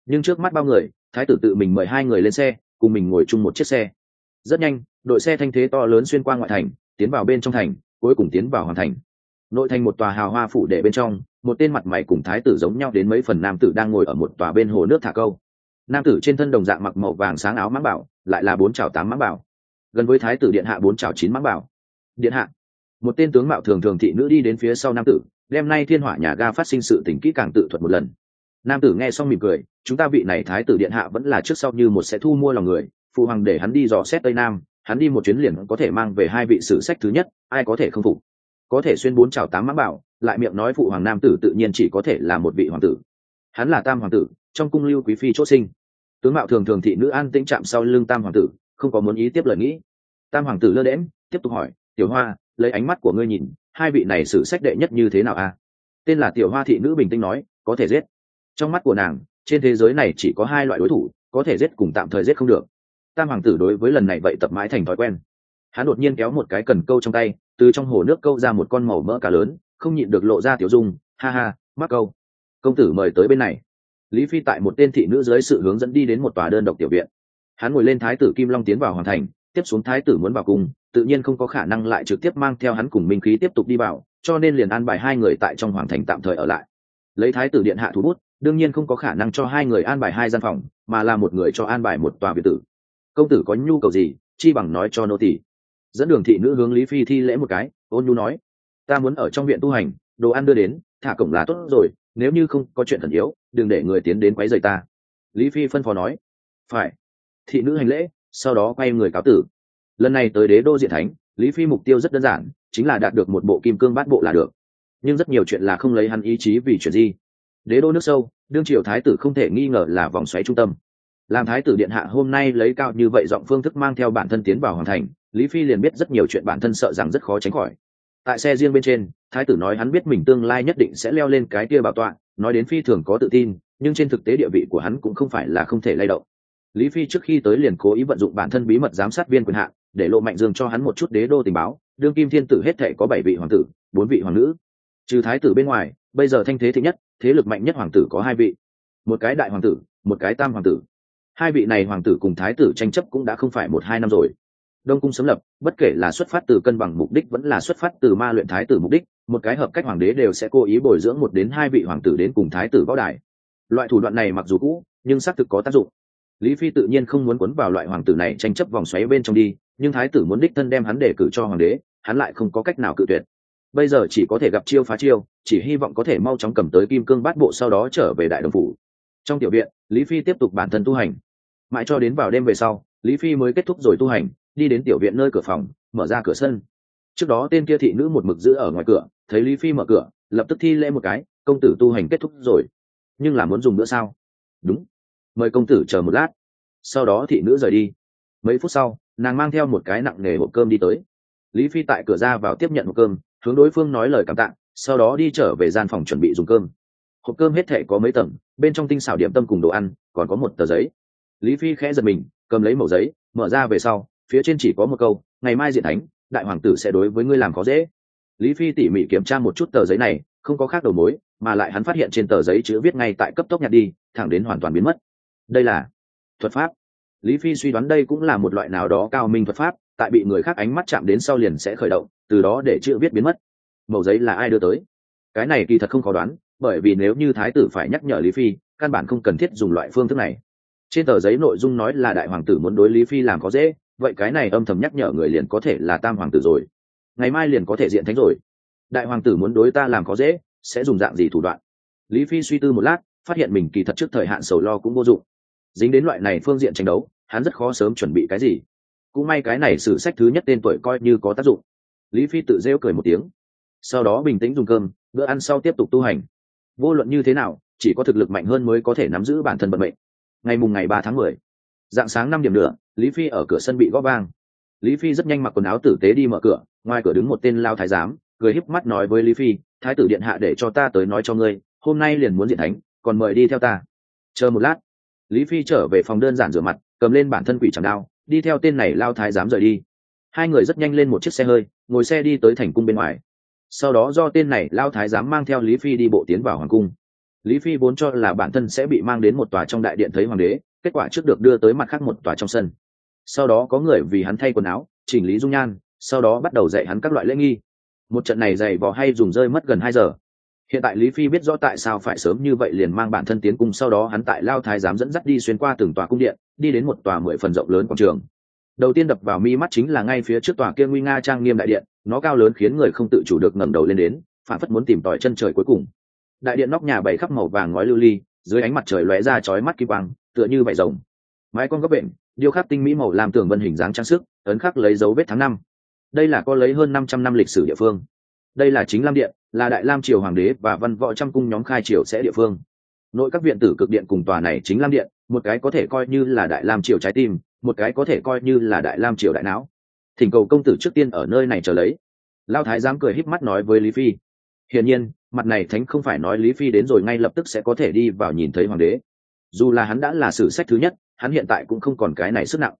Nhưng trước mắt bao người, thái tử tự mình mời hai người lên xe, cùng mình ngồi chung một chiếc xe. Rất nhanh, đội xe thanh thế to lớn xuyên qua ngoại thành, tiến vào bên trong thành, cuối cùng tiến vào hoàn thành. Nội thành một tòa hào hoa phủ đệ bên trong, một tên mặt mày cùng thái tử giống nhau đến mấy phần nam tử đang ngồi ở một tòa bên hồ nước thả câu nam tử trên thân đồng dạng mặc màu vàng sáng áo mãng bảo, lại là bốn chào tám mãng bảo. Gần với thái tử điện hạ bốn chào chín mãng bảo. Điện hạ, một tên tướng mạo thường thường thị nữ đi đến phía sau nam tử, đêm nay thiên hỏa nhà ga phát sinh sự tình kỹ càng tự thuật một lần. Nam tử nghe xong mỉm cười, chúng ta vị này thái tử điện hạ vẫn là trước sau như một sẽ thu mua lòng người, phụ hoàng để hắn đi dò xét tây nam, hắn đi một chuyến liền có thể mang về hai vị sử sách thứ nhất, ai có thể không phục. Có thể xuyên bốn chào tám mãng bảo, lại miệng nói phụ hoàng nam tử tự nhiên chỉ có thể là một vị hoàng tử. Hắn là tam hoàng tử, trong cung lưu quý phi chỗ sinh tướng mạo thường thường thị nữ an tĩnh chạm sau lưng tam hoàng tử, không có muốn ý tiếp lời nghĩ. Tam hoàng tử lơ đễm tiếp tục hỏi, tiểu hoa, lấy ánh mắt của ngươi nhìn, hai vị này xử sách đệ nhất như thế nào a? Tên là tiểu hoa thị nữ bình tĩnh nói, có thể giết. Trong mắt của nàng, trên thế giới này chỉ có hai loại đối thủ, có thể giết cùng tạm thời giết không được. Tam hoàng tử đối với lần này vậy tập mãi thành thói quen. Hắn đột nhiên kéo một cái cần câu trong tay, từ trong hồ nước câu ra một con màu mỡ cá lớn, không nhịn được lộ ra tiểu dung, ha ha, mắc câu. Công tử mời tới bên này lý phi tại một tên thị nữ dưới sự hướng dẫn đi đến một tòa đơn độc tiểu viện. Hắn ngồi lên thái tử kim long tiến vào hoàn thành, tiếp xuống thái tử muốn vào cùng tự nhiên không có khả năng lại trực tiếp mang theo hắn cùng minh khí tiếp tục đi vào, cho nên liền an bài hai người tại trong hoàng thành tạm thời ở lại. Lấy thái tử điện hạ thủ bút, đương nhiên không có khả năng cho hai người an bài hai gian phòng, mà là một người cho an bài một tòa biệt tử. Công tử có nhu cầu gì, chi bằng nói cho nô tỳ. Dẫn đường thị nữ hướng lý phi thi lễ một cái, ôn nhu nói, ta muốn ở trong viện tu hành, đồ ăn đưa đến, thả cổng là tốt rồi nếu như không có chuyện thần yếu, đừng để người tiến đến quấy rầy ta. Lý phi phân phó nói, phải. Thị nữ hành lễ, sau đó quay người cáo tử. Lần này tới đế đô diện thánh, lý phi mục tiêu rất đơn giản, chính là đạt được một bộ kim cương bát bộ là được. Nhưng rất nhiều chuyện là không lấy hắn ý chí vì chuyện gì. Đế đô nước sâu, đương triều thái tử không thể nghi ngờ là vòng xoáy trung tâm. Làm thái tử điện hạ hôm nay lấy cao như vậy giọng phương thức mang theo bản thân tiến vào hoàng thành, lý phi liền biết rất nhiều chuyện bản thân sợ rằng rất khó tránh khỏi. Tại xe riêng bên trên thái tử nói hắn biết mình tương lai nhất định sẽ leo lên cái kia bảo tọa, nói đến phi thường có tự tin, nhưng trên thực tế địa vị của hắn cũng không phải là không thể lay động. Lý phi trước khi tới liền cố ý vận dụng bản thân bí mật giám sát viên quyền hạn, để lộ mạnh dương cho hắn một chút đế đô tình báo, đương kim thiên tử hết thể có bảy vị hoàng tử, bốn vị hoàng nữ. Trừ thái tử bên ngoài, bây giờ thanh thế thứ nhất, thế lực mạnh nhất hoàng tử có hai vị. Một cái đại hoàng tử, một cái tam hoàng tử. Hai vị này hoàng tử cùng thái tử tranh chấp cũng đã không phải một hai năm rồi. Đông cung sớm lập, bất kể là xuất phát từ cân bằng mục đích vẫn là xuất phát từ ma luyện thái tử mục đích một cái hợp cách hoàng đế đều sẽ cố ý bồi dưỡng một đến hai vị hoàng tử đến cùng thái tử võ đài. Loại thủ đoạn này mặc dù cũ, nhưng xác thực có tác dụng. Lý phi tự nhiên không muốn quấn vào loại hoàng tử này tranh chấp vòng xoáy bên trong đi, nhưng thái tử muốn đích thân đem hắn để cử cho hoàng đế, hắn lại không có cách nào cự tuyệt. Bây giờ chỉ có thể gặp chiêu phá chiêu, chỉ hy vọng có thể mau chóng cầm tới kim cương bát bộ sau đó trở về đại đồng phủ. Trong tiểu viện, lý phi tiếp tục bản thân tu hành. Mãi cho đến vào đêm về sau, lý phi mới kết thúc rồi tu hành, đi đến tiểu viện nơi cửa phòng, mở ra cửa sân. Trước đó tên kia thị nữ một mực giữ ở ngoài cửa thấy lý phi mở cửa, lập tức thi lễ một cái, công tử tu hành kết thúc rồi. Nhưng là muốn dùng nữa sao? Đúng. Mời công tử chờ một lát. Sau đó thị nữ rời đi. Mấy phút sau, nàng mang theo một cái nặng nề hộp cơm đi tới. Lý phi tại cửa ra vào tiếp nhận hộp cơm, hướng đối phương nói lời cảm tạ, sau đó đi trở về gian phòng chuẩn bị dùng cơm. Hộp cơm hết thể có mấy tầng, bên trong tinh xảo điểm tâm cùng đồ ăn, còn có một tờ giấy. Lý phi khẽ giật mình, cầm lấy mẩu giấy, mở ra về sau, phía trên chỉ có một câu, ngày mai diện thánh, đại hoàng tử sẽ đối với ngươi làm khó dễ lý phi tỉ mỉ kiểm tra một chút tờ giấy này, không có khác đầu mối, mà lại hắn phát hiện trên tờ giấy chữ viết ngay tại cấp tốc nhạt đi, thẳng đến hoàn toàn biến mất. Đây là thuật pháp. Lý phi suy đoán đây cũng là một loại nào đó cao minh thuật pháp, tại bị người khác ánh mắt chạm đến sau liền sẽ khởi động, từ đó để chữ viết biến mất. Mẩu giấy là ai đưa tới? Cái này kỳ thật không khó đoán, bởi vì nếu như thái tử phải nhắc nhở lý phi, căn bản không cần thiết dùng loại phương thức này. Trên tờ giấy nội dung nói là đại hoàng tử muốn đối lý phi làm có dễ, vậy cái này âm thầm nhắc nhở người liền có thể là tam hoàng tử rồi ngày mai liền có thể diện thánh rồi. Đại hoàng tử muốn đối ta làm có dễ, sẽ dùng dạng gì thủ đoạn? Lý phi suy tư một lát, phát hiện mình kỳ thật trước thời hạn sầu lo cũng vô dụng. Dính đến loại này phương diện tranh đấu, hắn rất khó sớm chuẩn bị cái gì. Cũng may cái này sử sách thứ nhất tên tuổi coi như có tác dụng. Lý phi tự rêu cười một tiếng. Sau đó bình tĩnh dùng cơm, bữa ăn sau tiếp tục tu hành. Vô luận như thế nào, chỉ có thực lực mạnh hơn mới có thể nắm giữ bản thân bận mệnh. Ngày mùng ngày ba tháng mười, dạng sáng năm điểm nữa lý phi ở cửa sân bị góp vang lý phi rất nhanh mặc quần áo tử tế đi mở cửa, ngoài cửa đứng một tên lao thái giám, cười híp mắt nói với lý phi, thái tử điện hạ để cho ta tới nói cho ngươi, hôm nay liền muốn diện thánh, còn mời đi theo ta. Chờ một lát. Lý phi trở về phòng đơn giản rửa mặt, cầm lên bản thân quỷ chẳng đao, đi theo tên này lao thái giám rời đi. Hai người rất nhanh lên một chiếc xe hơi, ngồi xe đi tới thành cung bên ngoài. Sau đó do tên này lao thái giám mang theo lý phi đi bộ tiến vào hoàng cung. Lý phi vốn cho là bản thân sẽ bị mang đến một tòa trong đại điện thấy hoàng đế, kết quả trước được đưa tới mặt khác một tòa trong sân sau đó có người vì hắn thay quần áo, chỉnh lý dung nhan, sau đó bắt đầu dạy hắn các loại lễ nghi. Một trận này dày vò hay dùng rơi mất gần hai giờ. Hiện tại lý phi biết rõ tại sao phải sớm như vậy liền mang bản thân tiến cung, sau đó hắn tại lao thái giám dẫn dắt đi xuyên qua từng tòa cung điện, đi đến một tòa mười phần rộng lớn quảng trường. Đầu tiên đập vào mi mắt chính là ngay phía trước tòa kia nguy nga trang nghiêm đại điện, nó cao lớn khiến người không tự chủ được ngẩng đầu lên đến, phản phất muốn tìm tòi chân trời cuối cùng. Đại điện nóc nhà bày khắp màu vàng ngói lưu ly, dưới ánh mặt trời lóe ra chói mắt kim quang, tựa như vải rồng. Mái con gấp bệnh điêu khắc tinh mỹ màu làm tường vân hình dáng trang sức, ấn khắc lấy dấu vết tháng năm. Đây là có lấy hơn năm trăm năm lịch sử địa phương. Đây là chính lam điện, là đại lam triều hoàng đế và văn võ trăm cung nhóm khai triều sẽ địa phương. Nội các viện tử cực điện cùng tòa này chính lam điện, một cái có thể coi như là đại lam triều trái tim, một cái có thể coi như là đại lam triều đại não. Thỉnh cầu công tử trước tiên ở nơi này chờ lấy. Lao thái dám cười híp mắt nói với lý phi. Hiển nhiên, mặt này thánh không phải nói lý phi đến rồi ngay lập tức sẽ có thể đi vào nhìn thấy hoàng đế. Dù là hắn đã là sử sách thứ nhất hắn hiện tại cũng không còn cái này sức nặng.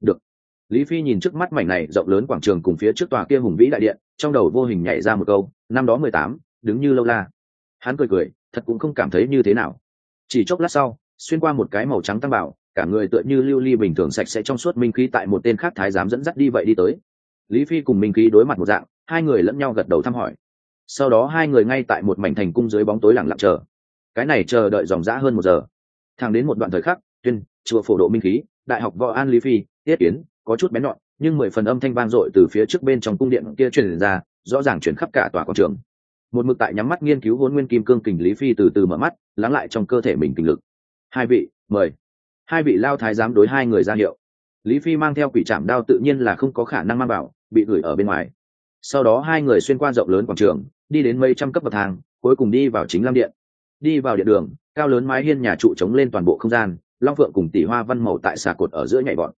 Được. Lý phi nhìn trước mắt mảnh này rộng lớn quảng trường cùng phía trước tòa kia hùng vĩ đại điện, trong đầu vô hình nhảy ra một câu, năm đó mười tám, đứng như lâu la. Hắn cười cười, thật cũng không cảm thấy như thế nào. Chỉ chốc lát sau, xuyên qua một cái màu trắng tăng bảo, cả người tựa như lưu ly bình thường sạch sẽ trong suốt minh khí tại một tên khác thái giám dẫn dắt đi vậy đi tới. Lý phi cùng minh khí đối mặt một dạng, hai người lẫn nhau gật đầu thăm hỏi. Sau đó hai người ngay tại một mảnh thành cung dưới bóng tối lặng lặng chờ. Cái này chờ đợi dòng dã hơn một giờ. Thang đến một đoạn thời khắc, tuyên chùa phổ độ minh khí, đại học võ an lý phi, tiết yến, có chút bén nhọn, nhưng mười phần âm thanh vang dội từ phía trước bên trong cung điện kia truyền ra, rõ ràng chuyển khắp cả tòa quảng trường. Một mực tại nhắm mắt nghiên cứu hôn nguyên kim cương kình lý phi từ từ mở mắt, lắng lại trong cơ thể mình kình lực. Hai vị, mời. Hai vị lao thái giám đối hai người ra hiệu. Lý phi mang theo quỷ trạm đao tự nhiên là không có khả năng mang vào bị gửi ở bên ngoài. Sau đó hai người xuyên qua rộng lớn quảng trường, đi đến mấy trăm cấp bậc thang, cuối cùng đi vào chính lam điện. Đi vào điện đường, cao lớn mái hiên nhà trụ chống lên toàn bộ không gian long phượng cùng tỷ hoa văn màu tại xà cột ở giữa nhảy bọn.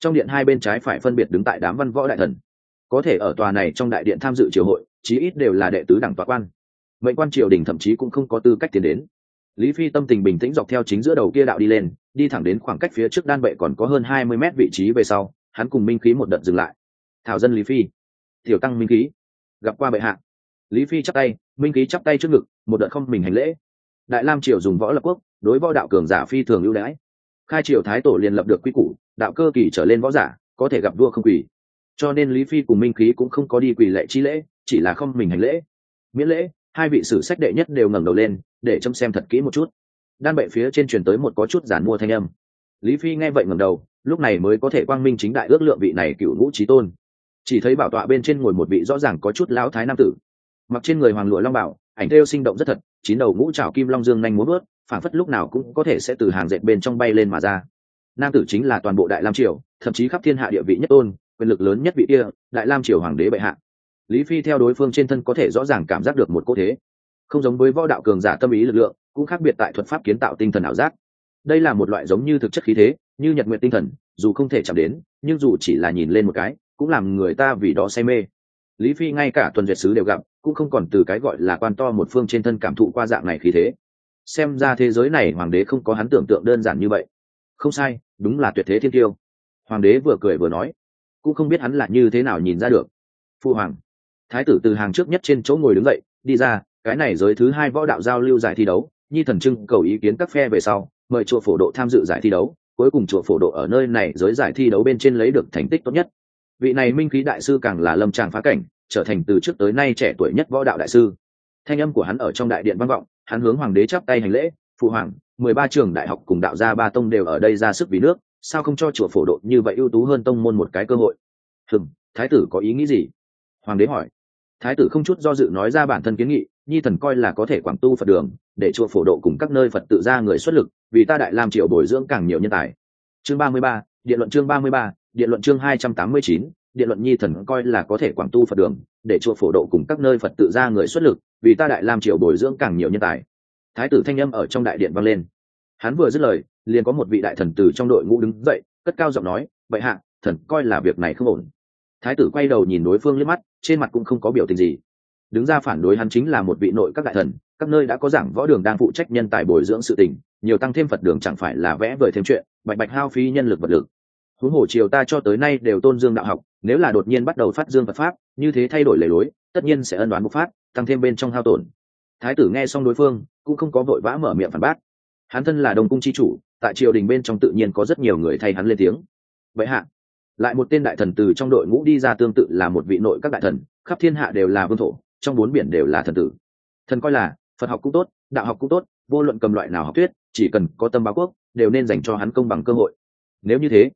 Trong điện hai bên trái phải phân biệt đứng tại đám văn võ đại thần. Có thể ở tòa này trong đại điện tham dự triều hội, chí ít đều là đệ tứ đảng tòa quan. Mệnh quan triều đình thậm chí cũng không có tư cách tiến đến. Lý phi tâm tình bình tĩnh dọc theo chính giữa đầu kia đạo đi lên, đi thẳng đến khoảng cách phía trước đan bệ còn có hơn hai mươi mét vị trí về sau, hắn cùng minh khí một đợt dừng lại. Thảo dân lý phi. Tiểu tăng minh khí. Gặp qua bệ hạ. Lý phi chắp tay, minh khí chắp tay trước ngực, một đợt không mình hành lễ. Đại lam triều dùng võ lập quốc, đối võ đạo cường giả phi thường ưu đãi khai triều thái tổ liền lập được quy củ, đạo cơ kỳ trở lên võ giả, có thể gặp vua không quỳ. Cho nên lý phi cùng minh khí cũng không có đi quỳ lệ chi lễ, chỉ là không mình hành lễ. Miễn lễ, hai vị sử sách đệ nhất đều ngẩng đầu lên, để châm xem thật kỹ một chút. Đan bệ phía trên truyền tới một có chút giản mua thanh âm. Lý phi nghe vậy ngẩng đầu, lúc này mới có thể quang minh chính đại ước lượng vị này cựu ngũ trí tôn. Chỉ thấy bảo tọa bên trên ngồi một vị rõ ràng có chút lão thái nam tử. Mặc trên người hoàng lụa long bảo, ảnh theo sinh động rất thật, chín đầu ngũ trào kim long dương nhanh muốn bớt phản phất lúc nào cũng có thể sẽ từ hàng dệt bên trong bay lên mà ra. Nam tử chính là toàn bộ đại lam triều, thậm chí khắp thiên hạ địa vị nhất tôn, quyền lực lớn nhất vị kia, đại lam triều hoàng đế bệ hạ. Lý phi theo đối phương trên thân có thể rõ ràng cảm giác được một cốt thế. Không giống với võ đạo cường giả tâm ý lực lượng, cũng khác biệt tại thuật pháp kiến tạo tinh thần ảo giác. Đây là một loại giống như thực chất khí thế, như nhật nguyện tinh thần, dù không thể chạm đến, nhưng dù chỉ là nhìn lên một cái, cũng làm người ta vì đó say mê. Lý phi ngay cả tuần duyệt sứ đều gặp, cũng không còn từ cái gọi là quan to một phương trên thân cảm thụ qua dạng này khí thế xem ra thế giới này hoàng đế không có hắn tưởng tượng đơn giản như vậy. Không sai, đúng là tuyệt thế thiên tiêu. Hoàng đế vừa cười vừa nói, cũng không biết hắn là như thế nào nhìn ra được. Phu hoàng, thái tử từ hàng trước nhất trên chỗ ngồi đứng dậy, đi ra, cái này giới thứ hai võ đạo giao lưu giải thi đấu, nhi thần trưng cầu ý kiến các phe về sau, mời chùa phổ độ tham dự giải thi đấu, cuối cùng chùa phổ độ ở nơi này giới giải thi đấu bên trên lấy được thành tích tốt nhất. Vị này minh khí đại sư càng là lâm tràng phá cảnh, trở thành từ trước tới nay trẻ tuổi nhất võ đạo đại sư. Thanh âm của hắn ở trong đại điện vang vọng hắn hướng hoàng đế chắp tay hành lễ, phụ hoàng, mười ba trường đại học cùng đạo gia ba tông đều ở đây ra sức vì nước, sao không cho chùa phổ độ như vậy ưu tú hơn tông môn một cái cơ hội? Hừng thái tử có ý nghĩ gì? Hoàng đế hỏi. Thái tử không chút do dự nói ra bản thân kiến nghị, nhi thần coi là có thể quảng tu phật đường, để chùa phổ độ cùng các nơi phật tự ra người xuất lực, vì ta đại làm triệu bồi dưỡng càng nhiều nhân tài. Chương ba mươi ba, điện luận chương ba mươi ba, điện luận chương hai trăm tám mươi chín điện luận nhi thần coi là có thể quảng tu phật đường, để chùa phổ độ cùng các nơi phật tự ra người xuất lực, vì ta đại làm triều bồi dưỡng càng nhiều nhân tài. Thái tử thanh âm ở trong đại điện vang lên. Hắn vừa dứt lời, liền có một vị đại thần từ trong đội ngũ đứng dậy, cất cao giọng nói vậy hạ, thần coi là việc này không ổn. Thái tử quay đầu nhìn đối phương liếc mắt, trên mặt cũng không có biểu tình gì. Đứng ra phản đối hắn chính là một vị nội các đại thần, các nơi đã có giảng võ đường đang phụ trách nhân tài bồi dưỡng sự tình, nhiều tăng thêm phật đường chẳng phải là vẽ vời thêm chuyện, bạch bạch hao phí nhân lực vật lực huống hồ triều ta cho tới nay đều tôn dương đạo học, nếu là đột nhiên bắt đầu phát dương phật pháp, như thế thay đổi lề lối, tất nhiên sẽ ân đoán bộc phát tăng thêm bên trong hao tổn. Thái tử nghe xong đối phương, cũng không có vội vã mở miệng phản bác. Hắn thân là đồng cung chi chủ, tại triều đình bên trong tự nhiên có rất nhiều người thay hắn lên tiếng. Vậy hạ, lại một tên đại thần từ trong đội ngũ đi ra tương tự là một vị nội các đại thần, khắp thiên hạ đều là vương thổ, trong bốn biển đều là thần tử. Thần coi là, phật học cũng tốt, đạo học cũng tốt, vô luận cầm loại nào học thuyết, chỉ cần có tâm báo quốc, đều nên dành cho hắn công bằng cơ hội. Nếu như thế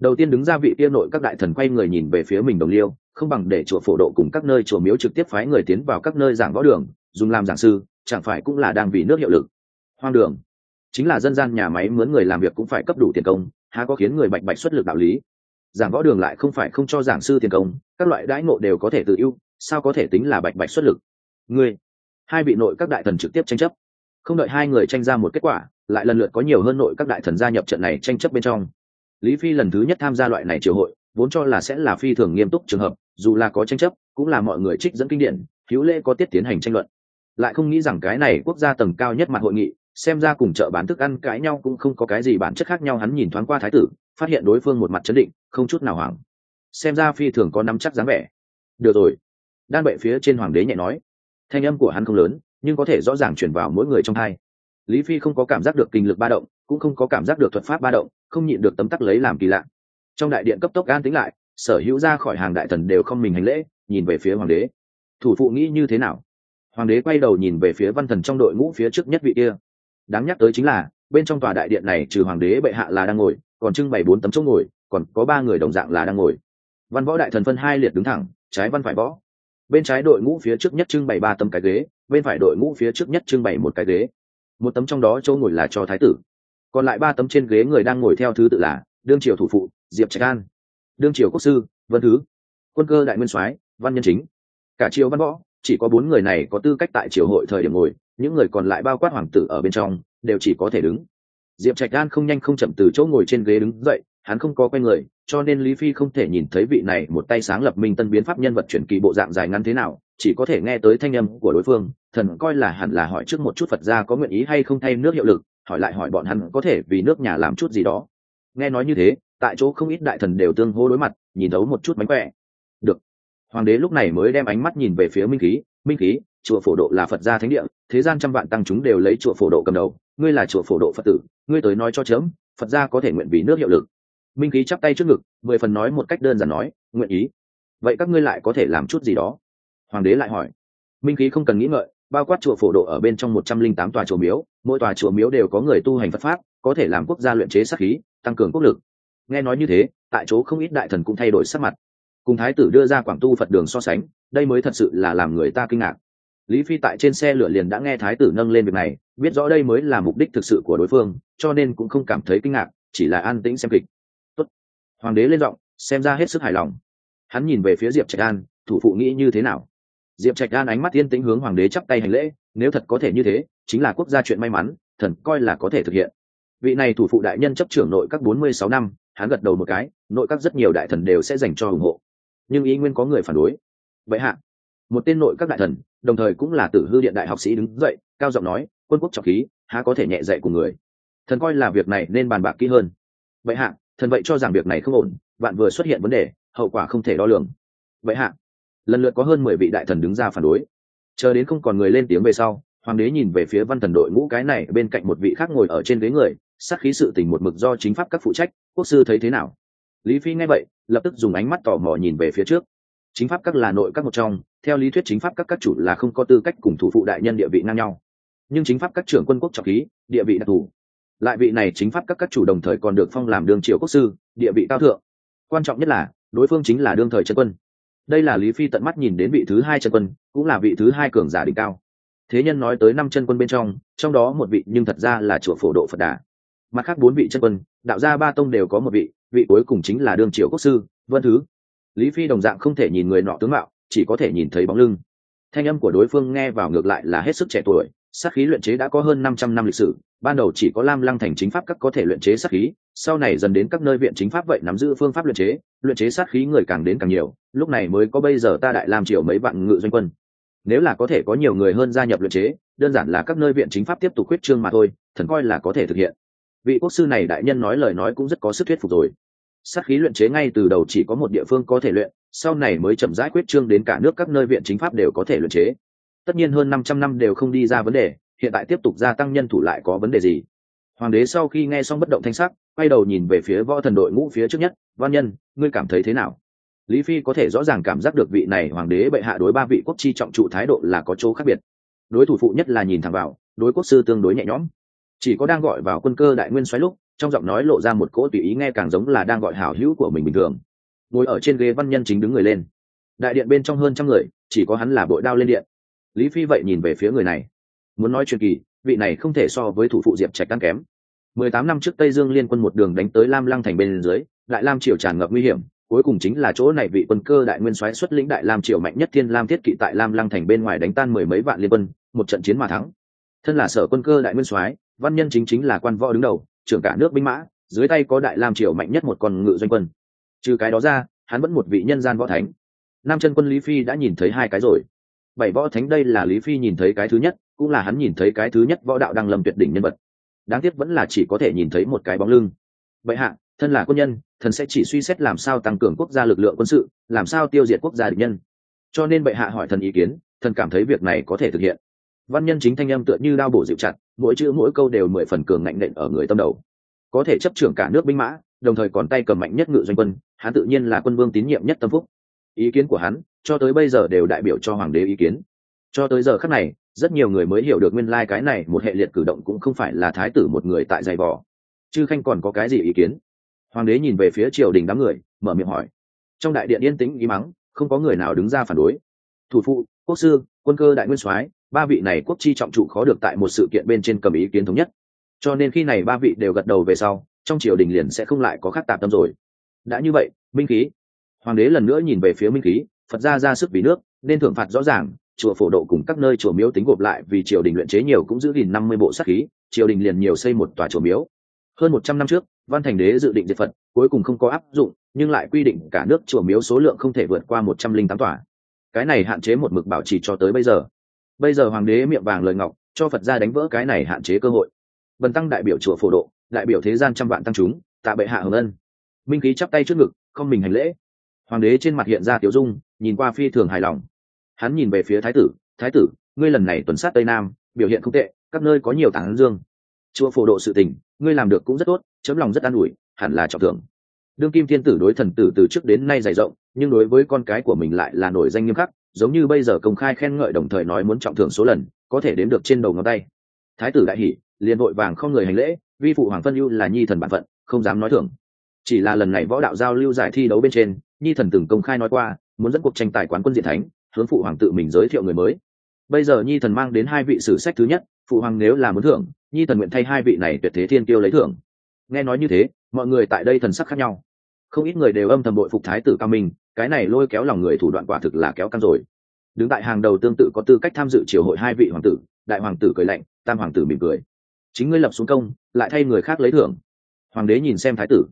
đầu tiên đứng ra vị tiên nội các đại thần quay người nhìn về phía mình đồng liêu, không bằng để chùa phổ độ cùng các nơi chùa miếu trực tiếp phái người tiến vào các nơi giảng võ đường, dùng làm giảng sư, chẳng phải cũng là đang vì nước hiệu lực. Hoang đường. Chính là dân gian nhà máy mướn người làm việc cũng phải cấp đủ tiền công, há có khiến người bạch bạch xuất lực đạo lý. Giảng võ đường lại không phải không cho giảng sư tiền công, các loại đãi ngộ đều có thể tự ưu, sao có thể tính là bạch bạch xuất lực? Người hai vị nội các đại thần trực tiếp tranh chấp. Không đợi hai người tranh ra một kết quả, lại lần lượt có nhiều hơn nội các đại thần gia nhập trận này tranh chấp bên trong lý phi lần thứ nhất tham gia loại này triều hội, vốn cho là sẽ là phi thường nghiêm túc trường hợp, dù là có tranh chấp, cũng là mọi người trích dẫn kinh điển, hữu lễ có tiết tiến hành tranh luận. Lại không nghĩ rằng cái này quốc gia tầng cao nhất mặt hội nghị, xem ra cùng chợ bán thức ăn cãi nhau cũng không có cái gì bản chất khác nhau, hắn nhìn thoáng qua thái tử, phát hiện đối phương một mặt chấn định, không chút nào hoảng. Xem ra phi thường có nắm chắc dáng vẻ. Được rồi. Đan bệ phía trên hoàng đế nhẹ nói. Thanh âm của hắn không lớn, nhưng có thể rõ ràng chuyển vào mỗi người trong hai. Lý phi không có cảm giác được kinh lực ba động, cũng không có cảm giác được thuật pháp ba động không nhịn được tấm tắc lấy làm kỳ lạ. Trong đại điện cấp tốc gan tính lại, sở hữu ra khỏi hàng đại thần đều không mình hành lễ, nhìn về phía hoàng đế. Thủ phụ nghĩ như thế nào? Hoàng đế quay đầu nhìn về phía văn thần trong đội ngũ phía trước nhất vị kia. Đáng nhắc tới chính là, bên trong tòa đại điện này trừ hoàng đế bệ hạ là đang ngồi, còn trưng bày bốn tấm chỗ ngồi, còn có ba người đồng dạng là đang ngồi. Văn võ đại thần phân hai liệt đứng thẳng, trái văn phải võ. Bên trái đội ngũ phía trước nhất trưng bày ba tấm cái ghế, bên phải đội ngũ phía trước nhất trưng bày một cái ghế. Một tấm trong đó chỗ ngồi là cho thái tử còn lại ba tấm trên ghế người đang ngồi theo thứ tự là đương triều thủ phụ, diệp trạch an, đương triều quốc sư, vân thứ, quân cơ đại nguyên soái, văn nhân chính. Cả triều văn võ, chỉ có bốn người này có tư cách tại triều hội thời điểm ngồi, những người còn lại bao quát hoàng tử ở bên trong, đều chỉ có thể đứng. Diệp trạch an không nhanh không chậm từ chỗ ngồi trên ghế đứng dậy, hắn không có quen người, cho nên lý phi không thể nhìn thấy vị này một tay sáng lập minh tân biến pháp nhân vật chuyển kỳ bộ dạng dài ngắn thế nào, chỉ có thể nghe tới thanh âm của đối phương, thần coi là hẳn là hỏi trước một chút phật gia có nguyện ý hay không thay nước hiệu lực hỏi lại hỏi bọn hắn có thể vì nước nhà làm chút gì đó. Nghe nói như thế, tại chỗ không ít đại thần đều tương hô đối mặt, nhìn thấu một chút mánh khỏe. Được. Hoàng đế lúc này mới đem ánh mắt nhìn về phía minh khí. Minh khí, chùa phổ độ là phật gia thánh địa, thế gian trăm vạn tăng chúng đều lấy chùa phổ độ cầm đầu. Ngươi là chùa phổ độ phật tử, ngươi tới nói cho chớm, phật gia có thể nguyện vì nước hiệu lực. Minh khí chắp tay trước ngực, mười phần nói một cách đơn giản nói, nguyện ý. Vậy các ngươi lại có thể làm chút gì đó? Hoàng đế lại hỏi. Minh khí không cần nghĩ ngợi, bao quát chùa phổ độ ở bên trong một trăm linh tám tòa chùa miếu mỗi tòa chùa miếu đều có người tu hành phật pháp, có thể làm quốc gia luyện chế sắc khí, tăng cường quốc lực. Nghe nói như thế, tại chỗ không ít đại thần cũng thay đổi sắc mặt. Cùng thái tử đưa ra quảng tu phật đường so sánh, đây mới thật sự là làm người ta kinh ngạc. Lý phi tại trên xe lửa liền đã nghe thái tử nâng lên việc này, biết rõ đây mới là mục đích thực sự của đối phương, cho nên cũng không cảm thấy kinh ngạc, chỉ là an tĩnh xem kịch. Tốt. hoàng đế lên giọng, xem ra hết sức hài lòng. Hắn nhìn về phía diệp trạch an, thủ phụ nghĩ như thế nào? Diệp trạch an ánh mắt yên tĩnh hướng hoàng đế chắp tay hành lễ, nếu thật có thể như thế chính là quốc gia chuyện may mắn, thần coi là có thể thực hiện. Vị này thủ phụ đại nhân chấp trưởng nội các bốn mươi sáu năm, hắn gật đầu một cái, nội các rất nhiều đại thần đều sẽ dành cho ủng hộ. Nhưng ý nguyên có người phản đối. Vậy hạ, một tên nội các đại thần, đồng thời cũng là tử hư điện đại học sĩ đứng dậy, cao giọng nói, quân quốc trọng khí, há có thể nhẹ dạy của người? Thần coi là việc này nên bàn bạc kỹ hơn. Vậy hạ, thần vậy cho rằng việc này không ổn bạn vừa xuất hiện vấn đề, hậu quả không thể đo lường. Vậy hạ, lần lượt có hơn mười vị đại thần đứng ra phản đối. Chờ đến không còn người lên tiếng về sau hoàng đế nhìn về phía văn thần đội ngũ cái này, bên cạnh một vị khác ngồi ở trên ghế người, sát khí sự tình một mực do chính pháp các phụ trách, quốc sư thấy thế nào? Lý phi nghe vậy, lập tức dùng ánh mắt tò mò nhìn về phía trước. Chính pháp các là nội các một trong, theo lý thuyết chính pháp các các chủ là không có tư cách cùng thủ phụ đại nhân địa vị ngang nhau. Nhưng chính pháp các trưởng quân quốc trọng khí, địa vị đặc thù. Lại vị này chính pháp các các chủ đồng thời còn được phong làm đương triều quốc sư, địa vị cao thượng. Quan trọng nhất là, đối phương chính là đương thời chân quân. Đây là lý phi tận mắt nhìn đến vị thứ hai chân quân, cũng là vị thứ hai cường giả đỉnh cao thế nhân nói tới năm chân quân bên trong trong đó một vị nhưng thật ra là chùa phổ độ phật đà. Mặt khác bốn vị chân quân, đạo gia ba tông đều có một vị vị cuối cùng chính là đương triều quốc sư, vân thứ. Lý phi đồng dạng không thể nhìn người nọ tướng mạo, chỉ có thể nhìn thấy bóng lưng. Thanh âm của đối phương nghe vào ngược lại là hết sức trẻ tuổi, sát khí luyện chế đã có hơn năm trăm năm lịch sử, ban đầu chỉ có lam lăng thành chính pháp các có thể luyện chế sát khí, sau này dần đến các nơi viện chính pháp vậy nắm giữ phương pháp luyện chế luyện chế sát khí người càng đến càng nhiều, lúc này mới có bây giờ ta đại làm triều mấy vạn ngự doanh quân nếu là có thể có nhiều người hơn gia nhập luyện chế, đơn giản là các nơi viện chính pháp tiếp tục khuyết trương mà thôi, thần coi là có thể thực hiện. Vị quốc sư này đại nhân nói lời nói cũng rất có sức thuyết phục rồi. Sát khí luyện chế ngay từ đầu chỉ có một địa phương có thể luyện, sau này mới chậm rãi quyết trương đến cả nước các nơi viện chính pháp đều có thể luyện chế. Tất nhiên hơn năm trăm năm đều không đi ra vấn đề, hiện tại tiếp tục gia tăng nhân thủ lại có vấn đề gì? Hoàng đế sau khi nghe xong bất động thanh sắc, quay đầu nhìn về phía võ thần đội ngũ phía trước nhất, văn nhân, ngươi cảm thấy thế nào? Lý phi có thể rõ ràng cảm giác được vị này hoàng đế bệ hạ đối ba vị quốc chi trọng trụ thái độ là có chỗ khác biệt. Đối thủ phụ nhất là nhìn thẳng vào, đối quốc sư tương đối nhẹ nhõm. Chỉ có đang gọi vào quân cơ đại nguyên xoáy lúc, trong giọng nói lộ ra một cỗ tùy ý nghe càng giống là đang gọi hảo hữu của mình bình thường. Ngồi ở trên ghế văn nhân chính đứng người lên. Đại điện bên trong hơn trăm người, chỉ có hắn là bội đao lên điện. Lý phi vậy nhìn về phía người này. Muốn nói chuyện kỳ, vị này không thể so với thủ phụ diệp trạch đang kém. Mười tám năm trước tây dương liên quân một đường đánh tới lam lăng thành bên dưới, đại lam triều tràn ngập nguy hiểm cuối cùng chính là chỗ này vị quân cơ đại nguyên soái xuất lĩnh đại lam triều mạnh nhất thiên lam thiết kỵ tại lam lăng thành bên ngoài đánh tan mười mấy vạn liên quân, một trận chiến mà thắng. Thân là sở quân cơ đại nguyên soái, văn nhân chính chính là quan võ đứng đầu, trưởng cả nước binh mã, dưới tay có đại lam triều mạnh nhất một con ngự doanh quân. Trừ cái đó ra, hắn vẫn một vị nhân gian võ thánh. Nam chân quân lý phi đã nhìn thấy hai cái rồi. Bảy võ thánh đây là lý phi nhìn thấy cái thứ nhất, cũng là hắn nhìn thấy cái thứ nhất võ đạo đang lầm tuyệt đỉnh nhân vật. Đáng tiếc vẫn là chỉ có thể nhìn thấy một cái bóng lưng. Vậy hạ thân là quân nhân, thần sẽ chỉ suy xét làm sao tăng cường quốc gia lực lượng quân sự, làm sao tiêu diệt quốc gia địch nhân. Cho nên bệ hạ hỏi thần ý kiến, thần cảm thấy việc này có thể thực hiện. Văn nhân chính thanh âm tựa như đao bổ dịu chặt, mỗi chữ mỗi câu đều mười phần cường ngạnh nện ở người tâm đầu. Có thể chấp trưởng cả nước binh mã, đồng thời còn tay cầm mạnh nhất ngự doanh quân, hắn tự nhiên là quân vương tín nhiệm nhất tâm phúc. Ý kiến của hắn, cho tới bây giờ đều đại biểu cho hoàng đế ý kiến. Cho tới giờ khắc này, rất nhiều người mới hiểu được nguyên lai cái này một hệ liệt cử động cũng không phải là thái tử một người tại giày vò. Chư khanh còn có cái gì ý kiến? Hoàng đế nhìn về phía triều đình đám người, mở miệng hỏi. Trong đại điện yên tĩnh ý mắng không có người nào đứng ra phản đối. Thủ phụ, quốc sư, quân cơ đại nguyên soái, ba vị này quốc chi trọng trụ khó được tại một sự kiện bên trên cầm ý kiến thống nhất. Cho nên khi này ba vị đều gật đầu về sau, trong triều đình liền sẽ không lại có khác tạp tâm rồi. Đã như vậy, minh khí. Hoàng đế lần nữa nhìn về phía minh khí, phật ra ra sức vì nước, nên thưởng phạt rõ ràng, chùa phổ độ cùng các nơi chùa miếu tính gộp lại vì triều đình luyện chế nhiều cũng giữ gìn năm mươi bộ sát khí, triều đình liền nhiều xây một tòa chùa miếu. Hơn một trăm năm trước văn thành đế dự định diệt phật, cuối cùng không có áp dụng, nhưng lại quy định cả nước chùa miếu số lượng không thể vượt qua một trăm linh tám tòa. Cái này hạn chế một mực bảo trì cho tới bây giờ. Bây giờ hoàng đế miệng vàng lời ngọc, cho phật ra đánh vỡ cái này hạn chế cơ hội. Bần tăng đại biểu chùa phổ độ, đại biểu thế gian trăm vạn tăng chúng, tạ bệ hạ hồng ân. Minh khí chắp tay trước ngực, không mình hành lễ. Hoàng đế trên mặt hiện ra tiểu dung, nhìn qua phi thường hài lòng. Hắn nhìn về phía thái tử thái tử, ngươi lần này tuần sát tây nam, biểu hiện không tệ, các nơi có nhiều tảng dương. Chùa phổ độ sự tình, ngươi làm được cũng rất tốt chấm lòng rất an ủi, hẳn là trọng thưởng. Đương kim thiên tử đối thần tử từ trước đến nay dày rộng, nhưng đối với con cái của mình lại là nổi danh nghiêm khắc, giống như bây giờ công khai khen ngợi đồng thời nói muốn trọng thưởng số lần, có thể đếm được trên đầu ngón tay. Thái tử đại hỷ, liền vội vàng không người hành lễ, vi phụ hoàng phân ưu là nhi thần bản phận, không dám nói thưởng. Chỉ là lần này võ đạo giao lưu giải thi đấu bên trên, nhi thần từng công khai nói qua, muốn dẫn cuộc tranh tài quán quân diện thánh, hướng phụ hoàng tự mình giới thiệu người mới. Bây giờ nhi thần mang đến hai vị sử sách thứ nhất, phụ hoàng nếu là muốn thưởng, nhi thần nguyện thay hai vị này tuyệt thế thiên tiêu lấy thưởng nghe nói như thế, mọi người tại đây thần sắc khác nhau. Không ít người đều âm thầm bội phục thái tử cao minh, cái này lôi kéo lòng người thủ đoạn quả thực là kéo căng rồi. Đứng tại hàng đầu tương tự có tư cách tham dự triều hội hai vị hoàng tử, đại hoàng tử cười lạnh, tam hoàng tử mỉm cười. Chính ngươi lập xuống công, lại thay người khác lấy thưởng. Hoàng đế nhìn xem thái tử.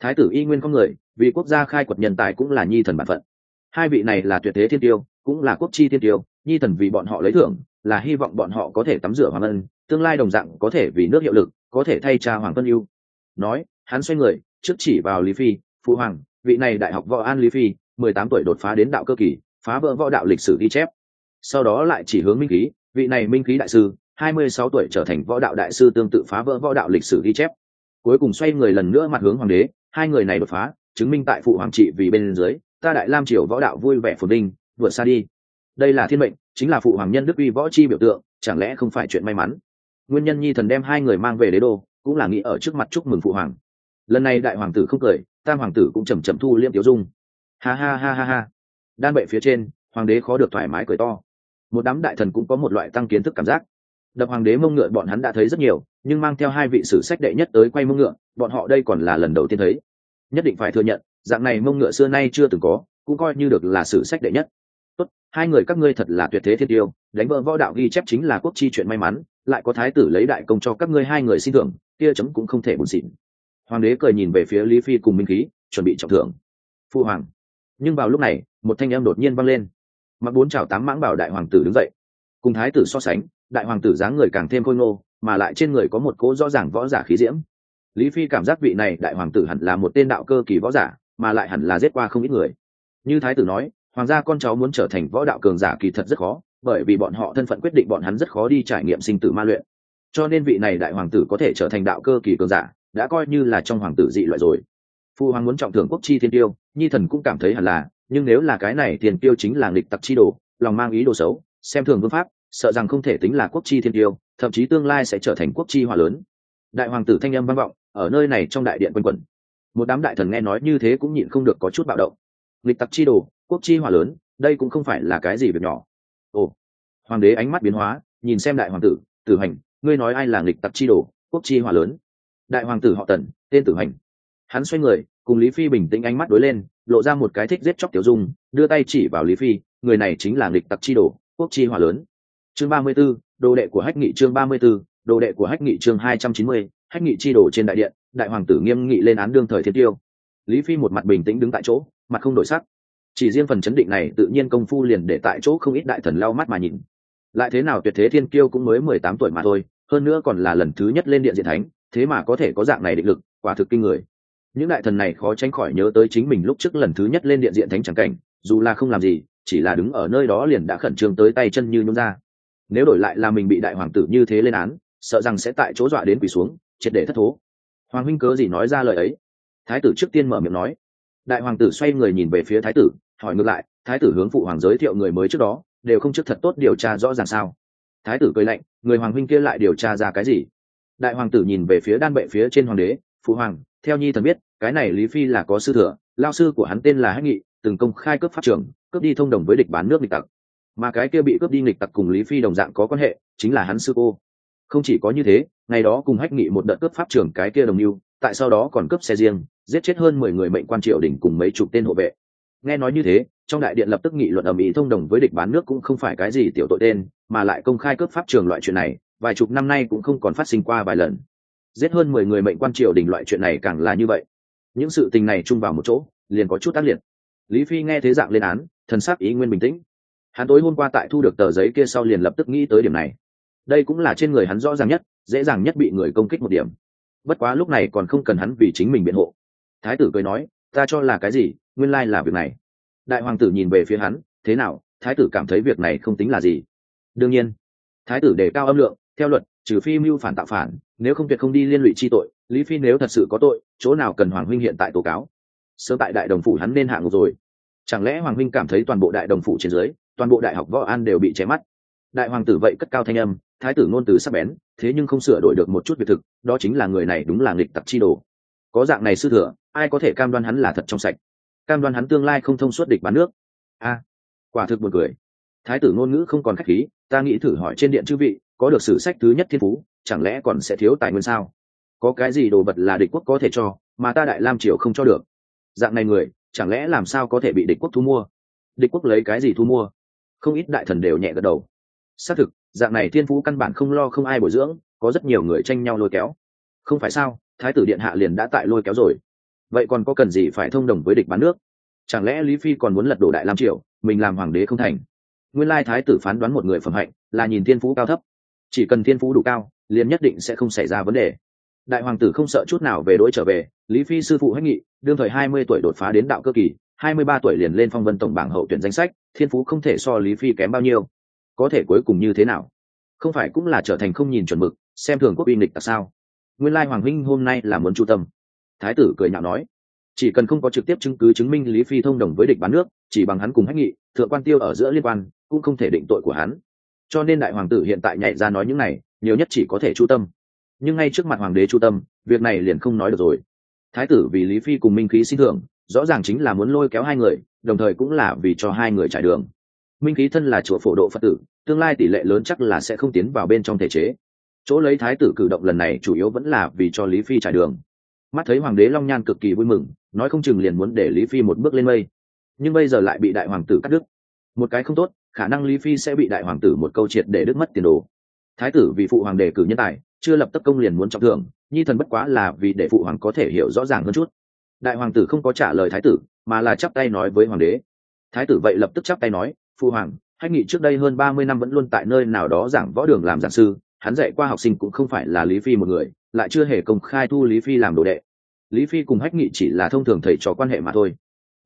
Thái tử y nguyên con người, vì quốc gia khai quật nhân tài cũng là nhi thần bản phận. Hai vị này là tuyệt thế thiên tiêu, cũng là quốc chi thiên tiêu, nhi thần vì bọn họ lấy thưởng, là hy vọng bọn họ có thể tắm rửa hoàng ân, tương lai đồng dạng có thể vì nước hiệu lực, có thể thay cha hoàng vân yêu nói, hắn xoay người, trước chỉ vào lý phi, phụ hoàng, vị này đại học võ an lý phi, mười tám tuổi đột phá đến đạo cơ kỳ, phá vỡ võ đạo lịch sử ghi chép. Sau đó lại chỉ hướng minh khí, vị này minh khí đại sư, hai mươi sáu tuổi trở thành võ đạo đại sư tương tự phá vỡ võ đạo lịch sử ghi chép. Cuối cùng xoay người lần nữa mặt hướng hoàng đế, hai người này đột phá, chứng minh tại phụ hoàng trị vì bên dưới, ta đại lam triều võ đạo vui vẻ phồn vinh, vượt xa đi. Đây là thiên mệnh, chính là phụ hoàng nhân đức uy võ chi biểu tượng, chẳng lẽ không phải chuyện may mắn? Nguyên nhân nhi thần đem hai người mang về đế đô cũng là nghĩ ở trước mặt chúc mừng phụ hoàng. Lần này đại hoàng tử không cười, tam hoàng tử cũng chầm chậm thu liêm tiểu dung. Ha ha ha ha ha. Đan bệ phía trên, hoàng đế khó được thoải mái cười to. Một đám đại thần cũng có một loại tăng kiến thức cảm giác. Đập hoàng đế mông ngựa bọn hắn đã thấy rất nhiều, nhưng mang theo hai vị sử sách đệ nhất tới quay mông ngựa, bọn họ đây còn là lần đầu tiên thấy. Nhất định phải thừa nhận, dạng này mông ngựa xưa nay chưa từng có, cũng coi như được là sử sách đệ nhất hai người các ngươi thật là tuyệt thế thiên tiêu, đánh vỡ võ đạo ghi chép chính là quốc chi chuyện may mắn, lại có thái tử lấy đại công cho các ngươi hai người xin thưởng, kia chấm cũng không thể buồn xịn. Hoàng đế cười nhìn về phía lý phi cùng minh khí, chuẩn bị trọng thưởng. Phu hoàng. Nhưng vào lúc này, một thanh em đột nhiên văng lên. Mặc bốn chào tám mãng bảo đại hoàng tử đứng dậy. Cùng thái tử so sánh, đại hoàng tử dáng người càng thêm khôi ngô, mà lại trên người có một cố rõ ràng võ giả khí diễm. Lý phi cảm giác vị này đại hoàng tử hẳn là một tên đạo cơ kỳ võ giả, mà lại hẳn là giết qua không ít người. Như thái tử nói hoàng gia con cháu muốn trở thành võ đạo cường giả kỳ thật rất khó, bởi vì bọn họ thân phận quyết định bọn hắn rất khó đi trải nghiệm sinh tử ma luyện. Cho nên vị này đại hoàng tử có thể trở thành đạo cơ kỳ cường giả, đã coi như là trong hoàng tử dị loại rồi. Phu hoàng muốn trọng thưởng quốc chi thiên tiêu, nhi thần cũng cảm thấy hẳn là, nhưng nếu là cái này tiền tiêu chính là nghịch tặc chi đồ, lòng mang ý đồ xấu, xem thường vương pháp, sợ rằng không thể tính là quốc chi thiên tiêu, thậm chí tương lai sẽ trở thành quốc chi hòa lớn. Đại hoàng tử thanh âm vang vọng, ở nơi này trong đại điện quân quẩn. Một đám đại thần nghe nói như thế cũng nhịn không được có chút bạo động. Nghịch tặc chi đồ quốc chi hòa lớn đây cũng không phải là cái gì việc nhỏ. Ồ hoàng đế ánh mắt biến hóa nhìn xem đại hoàng tử tử hành ngươi nói ai là nghịch tặc chi đồ quốc chi hòa lớn? Đại hoàng tử họ tần tên tử hành. Hắn xoay người cùng lý phi bình tĩnh ánh mắt đối lên lộ ra một cái thích giết chóc tiểu dung đưa tay chỉ vào lý phi người này chính là nghịch tặc chi đồ quốc chi hòa lớn. Chương ba mươi 34, đồ đệ của hách nghị chương ba mươi 34, đồ đệ của hách nghị chương hai trăm chín mươi hách nghị chi đồ trên đại điện đại hoàng tử nghiêm nghị lên án đương thời thiên tiêu. Lý phi một mặt bình tĩnh đứng tại chỗ mặt không đổi sắc chỉ riêng phần chấn định này tự nhiên công phu liền để tại chỗ không ít đại thần lau mắt mà nhìn. Lại thế nào tuyệt thế thiên kiêu cũng mới mười tám tuổi mà thôi, hơn nữa còn là lần thứ nhất lên điện diện thánh, thế mà có thể có dạng này định lực, quả thực kinh người. Những đại thần này khó tránh khỏi nhớ tới chính mình lúc trước lần thứ nhất lên điện diện thánh chẳng cảnh, dù là không làm gì, chỉ là đứng ở nơi đó liền đã khẩn trương tới tay chân như nhún ra. Nếu đổi lại là mình bị đại hoàng tử như thế lên án, sợ rằng sẽ tại chỗ dọa đến quỳ xuống, triệt để thất thố. Hoàng huynh cớ gì nói ra lời ấy? Thái tử trước tiên mở miệng nói. Đại hoàng tử xoay người nhìn về phía thái tử hỏi ngược lại, thái tử hướng phụ hoàng giới thiệu người mới trước đó, đều không trước thật tốt điều tra rõ ràng sao? Thái tử cười lạnh, người hoàng huynh kia lại điều tra ra cái gì? Đại hoàng tử nhìn về phía đan bệ phía trên hoàng đế, phụ hoàng, theo nhi thần biết, cái này lý phi là có sư thừa, lao sư của hắn tên là hách nghị, từng công khai cướp pháp trường, cướp đi thông đồng với địch bán nước địch tặc. Mà cái kia bị cướp đi nghịch tặc cùng lý phi đồng dạng có quan hệ, chính là hắn sư cô. Không chỉ có như thế, ngày đó cùng hách nghị một đợt cướp pháp trưởng cái kia đồng mưu, tại sau đó còn cướp xe riêng, giết chết hơn mười người mệnh quan triệu đỉnh cùng mấy chục tên hộ vệ nghe nói như thế, trong đại điện lập tức nghị luận ầm ĩ thông đồng với địch bán nước cũng không phải cái gì tiểu tội tên, mà lại công khai cướp pháp trường loại chuyện này, vài chục năm nay cũng không còn phát sinh qua vài lần. Giết hơn mười người mệnh quan triều đình loại chuyện này càng là như vậy. Những sự tình này chung vào một chỗ, liền có chút tác liệt. Lý phi nghe thế dạng lên án, thần sắc ý nguyên bình tĩnh. Hắn tối hôm qua tại thu được tờ giấy kia sau liền lập tức nghĩ tới điểm này. Đây cũng là trên người hắn rõ ràng nhất, dễ dàng nhất bị người công kích một điểm. Bất quá lúc này còn không cần hắn vì chính mình biện hộ. Thái tử cười nói, ta cho là cái gì? Nguyên lai là việc này. Đại hoàng tử nhìn về phía hắn, thế nào, thái tử cảm thấy việc này không tính là gì? Đương nhiên, thái tử đề cao âm lượng, theo luật, trừ phi mưu phản tạo phản, nếu không tuyệt không đi liên lụy chi tội, lý phi nếu thật sự có tội, chỗ nào cần hoàng huynh hiện tại tố cáo? Sớm tại đại đồng phủ hắn nên hạ ngục rồi. Chẳng lẽ hoàng huynh cảm thấy toàn bộ đại đồng phủ trên dưới, toàn bộ đại học võ an đều bị chém mắt? Đại hoàng tử vậy cất cao thanh âm, thái tử ngôn từ sắp bén, thế nhưng không sửa đổi được một chút việc thực, đó chính là người này đúng là nghịch tặc chi đồ. Có dạng này sư thừa, ai có thể cam đoan hắn là thật trong sạch? Cam đoan hắn tương lai không thông suốt địch bán nước. A, quả thực buồn cười. Thái tử ngôn ngữ không còn khách khí, ta nghĩ thử hỏi trên điện chư vị, có được sử sách thứ nhất thiên phú, chẳng lẽ còn sẽ thiếu tài nguyên sao? Có cái gì đồ vật là địch quốc có thể cho, mà ta đại lam triều không cho được? Dạng này người, chẳng lẽ làm sao có thể bị địch quốc thu mua? Địch quốc lấy cái gì thu mua? Không ít đại thần đều nhẹ gật đầu. Xác thực, dạng này thiên phú căn bản không lo không ai bồi dưỡng, có rất nhiều người tranh nhau lôi kéo. Không phải sao, thái tử điện hạ liền đã tại lôi kéo rồi vậy còn có cần gì phải thông đồng với địch bán nước? Chẳng lẽ lý phi còn muốn lật đổ đại lam triều, mình làm hoàng đế không thành? Nguyên lai thái tử phán đoán một người phẩm hạnh là nhìn thiên phú cao thấp. Chỉ cần thiên phú đủ cao, liền nhất định sẽ không xảy ra vấn đề. Đại hoàng tử không sợ chút nào về đỗi trở về, lý phi sư phụ hách nghị, đương thời hai mươi tuổi đột phá đến đạo cơ kỳ, hai mươi ba tuổi liền lên phong vân tổng bảng hậu tuyển danh sách, thiên phú không thể so lý phi kém bao nhiêu. Có thể cuối cùng như thế nào? Không phải cũng là trở thành không nhìn chuẩn mực, xem thường quốc uy nghịch tại sao? Nguyên lai hoàng huynh hôm nay là muốn chu tâm thái tử cười nhạo nói, chỉ cần không có trực tiếp chứng cứ chứng minh lý phi thông đồng với địch bán nước, chỉ bằng hắn cùng hách nghị, thượng quan tiêu ở giữa liên quan, cũng không thể định tội của hắn. Cho nên đại hoàng tử hiện tại nhảy ra nói những này, nhiều nhất chỉ có thể chu tâm. Nhưng ngay trước mặt hoàng đế chu tâm, việc này liền không nói được rồi. Thái tử vì lý phi cùng minh khí xin thưởng, rõ ràng chính là muốn lôi kéo hai người, đồng thời cũng là vì cho hai người trải đường. Minh khí thân là chùa phổ độ phật tử, tương lai tỷ lệ lớn chắc là sẽ không tiến vào bên trong thể chế. Chỗ lấy thái tử cử động lần này chủ yếu vẫn là vì cho lý phi trải đường mắt thấy hoàng đế long nhan cực kỳ vui mừng, nói không chừng liền muốn để lý phi một bước lên mây. Nhưng bây giờ lại bị đại hoàng tử cắt đứt. Một cái không tốt, khả năng lý phi sẽ bị đại hoàng tử một câu triệt để đứt mất tiền đồ. Thái tử vì phụ hoàng đề cử nhân tài, chưa lập tất công liền muốn trọng thưởng, nhi thần bất quá là vì để phụ hoàng có thể hiểu rõ ràng hơn chút. Đại hoàng tử không có trả lời thái tử, mà là chắp tay nói với hoàng đế. Thái tử vậy lập tức chắp tay nói phụ hoàng, hãy nghị trước đây hơn ba mươi năm vẫn luôn tại nơi nào đó giảng võ đường làm giảng sư, hắn dạy qua học sinh cũng không phải là lý phi một người lại chưa hề công khai thu lý phi làm đồ đệ. Lý phi cùng hách nghị chỉ là thông thường thầy trò quan hệ mà thôi.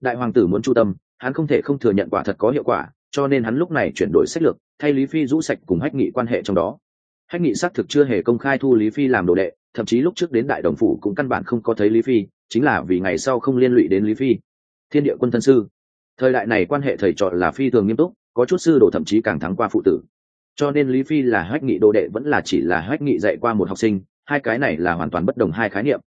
Đại hoàng tử muốn chu tâm, hắn không thể không thừa nhận quả thật có hiệu quả, cho nên hắn lúc này chuyển đổi sách lược, thay lý phi rũ sạch cùng hách nghị quan hệ trong đó. Hách nghị xác thực chưa hề công khai thu lý phi làm đồ đệ, thậm chí lúc trước đến đại đồng phủ cũng căn bản không có thấy lý phi, chính là vì ngày sau không liên lụy đến lý phi. Thiên địa quân thân sư. Thời đại này quan hệ thầy trò là phi thường nghiêm túc, có chút sư đồ thậm chí càng thắng qua phụ tử. Cho nên lý phi là hách nghị đồ đệ vẫn là chỉ là hách nghị dạy qua một học sinh hai cái này là hoàn toàn bất đồng hai khái niệm.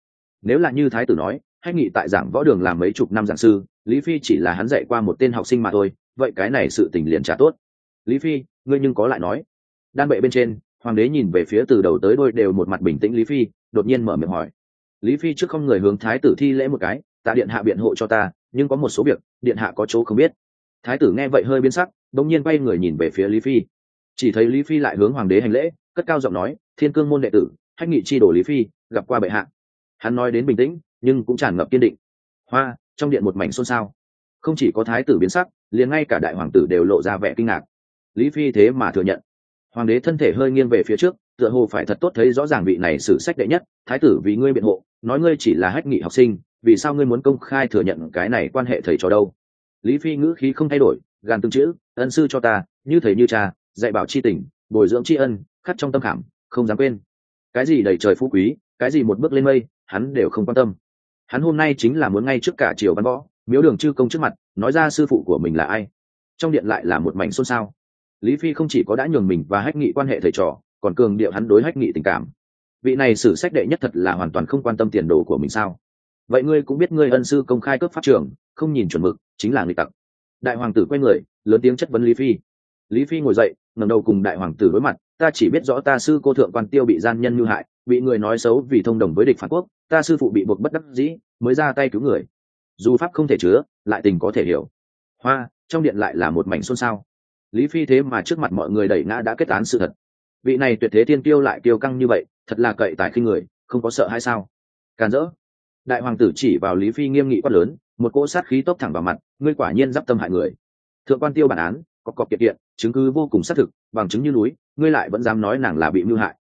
Nếu là như thái tử nói hách nghị tại giảng võ đường làm mấy chục năm giảng sư, lý phi chỉ là hắn dạy qua một tên học sinh mà thôi, vậy cái này sự tình liền trả tốt. Lý phi, ngươi nhưng có lại nói. Đan bệ bên trên, hoàng đế nhìn về phía từ đầu tới đôi đều một mặt bình tĩnh lý phi, đột nhiên mở miệng hỏi. Lý phi trước không người hướng thái tử thi lễ một cái, tạ điện hạ biện hộ cho ta, nhưng có một số việc, điện hạ có chỗ không biết. Thái tử nghe vậy hơi biến sắc đông nhiên bay người nhìn về phía lý phi. Chỉ thấy lý phi lại hướng hoàng đế hành lễ, cất cao giọng nói, thiên cương môn đệ tử hách nghị chi đổ lý phi, gặp qua bệ hạ. Hắn nói đến bình tĩnh, nhưng cũng tràn ngập kiên định. Hoa, trong điện một mảnh xôn xao. Không chỉ có thái tử biến sắc, liền ngay cả đại hoàng tử đều lộ ra vẻ kinh ngạc. Lý phi thế mà thừa nhận. Hoàng đế thân thể hơi nghiêng về phía trước, tựa hồ phải thật tốt thấy rõ ràng vị này xử sách đệ nhất, thái tử, vì ngươi biện hộ, nói ngươi chỉ là hách nghị học sinh, vì sao ngươi muốn công khai thừa nhận cái này quan hệ thầy trò đâu? Lý phi ngữ khí không thay đổi, gàn từng chữ, ân sư cho ta, như thầy như cha, dạy bảo c h i tình, bồi dưỡng tri ân, khắc trong tâm khảm, không dám quên cái gì đầy trời phú quý, cái gì một bước lên mây, hắn đều không quan tâm. Hắn hôm nay chính là muốn ngay trước cả triều văn võ, miếu đường chư công trước mặt, nói ra sư phụ của mình là ai. Trong điện lại là một mảnh xôn xao. Lý phi không chỉ có đã nhường mình và hách nghị quan hệ thầy trò, còn cường điệu hắn đối hách nghị tình cảm. Vị này sử sách đệ nhất thật là hoàn toàn không quan tâm tiền đồ của mình sao? Vậy ngươi cũng biết ngươi ân sư công khai cấp pháp trường, không nhìn chuẩn mực, chính là người tặc. Đại hoàng tử quay người, lớn tiếng chất vấn lý phi. Lý phi ngồi dậy ngẩng đầu cùng đại hoàng tử đối mặt, ta chỉ biết rõ ta sư cô thượng quan tiêu bị gian nhân như hại, bị người nói xấu vì thông đồng với địch phản quốc, ta sư phụ bị buộc bất đắc dĩ, mới ra tay cứu người. Dù pháp không thể chứa, lại tình có thể hiểu. Hoa, trong điện lại là một mảnh xôn xao. Lý phi thế mà trước mặt mọi người đẩy ngã đã kết án sự thật. Vị này tuyệt thế tiên tiêu lại kiêu căng như vậy, thật là cậy tài khi người, không có sợ hay sao? Càn rỡ. Đại hoàng tử chỉ vào lý phi nghiêm nghị quát lớn, một cỗ sát khí tốc thẳng vào mặt, ngươi quả nhiên d i p tâm hại người. Thượng quan tiêu bản án, có cọc kiệt kiện chứng cứ vô cùng xác thực, bằng chứng như núi, ngươi lại vẫn dám nói nàng là bị mưu hại.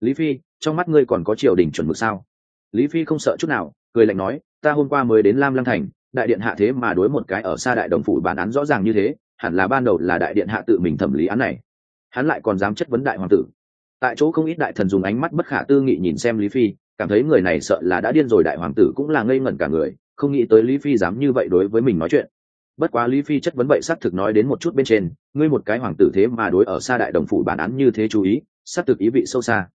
Lý phi, trong mắt ngươi còn có triều đình chuẩn mực sao? Lý phi không sợ chút nào, cười lạnh nói, ta hôm qua mới đến lam lăng thành, đại điện hạ thế mà đối một cái ở xa đại đồng phủ bản án rõ ràng như thế, hẳn là ban đầu là đại điện hạ tự mình thẩm lý án này. Hắn lại còn dám chất vấn đại hoàng tử. Tại chỗ không ít đại thần dùng ánh mắt bất khả tư nghị nhìn xem lý phi, cảm thấy người này sợ là đã điên rồi, đại hoàng tử cũng là ngây ngẩn cả người, không nghĩ tới lý phi dám như vậy đối với mình nói chuyện bất quá lý phi chất vấn vậy xác thực nói đến một chút bên trên, ngươi một cái hoàng tử thế mà đối ở xa đại đồng phủ bản án như thế chú ý, xác thực ý vị sâu xa.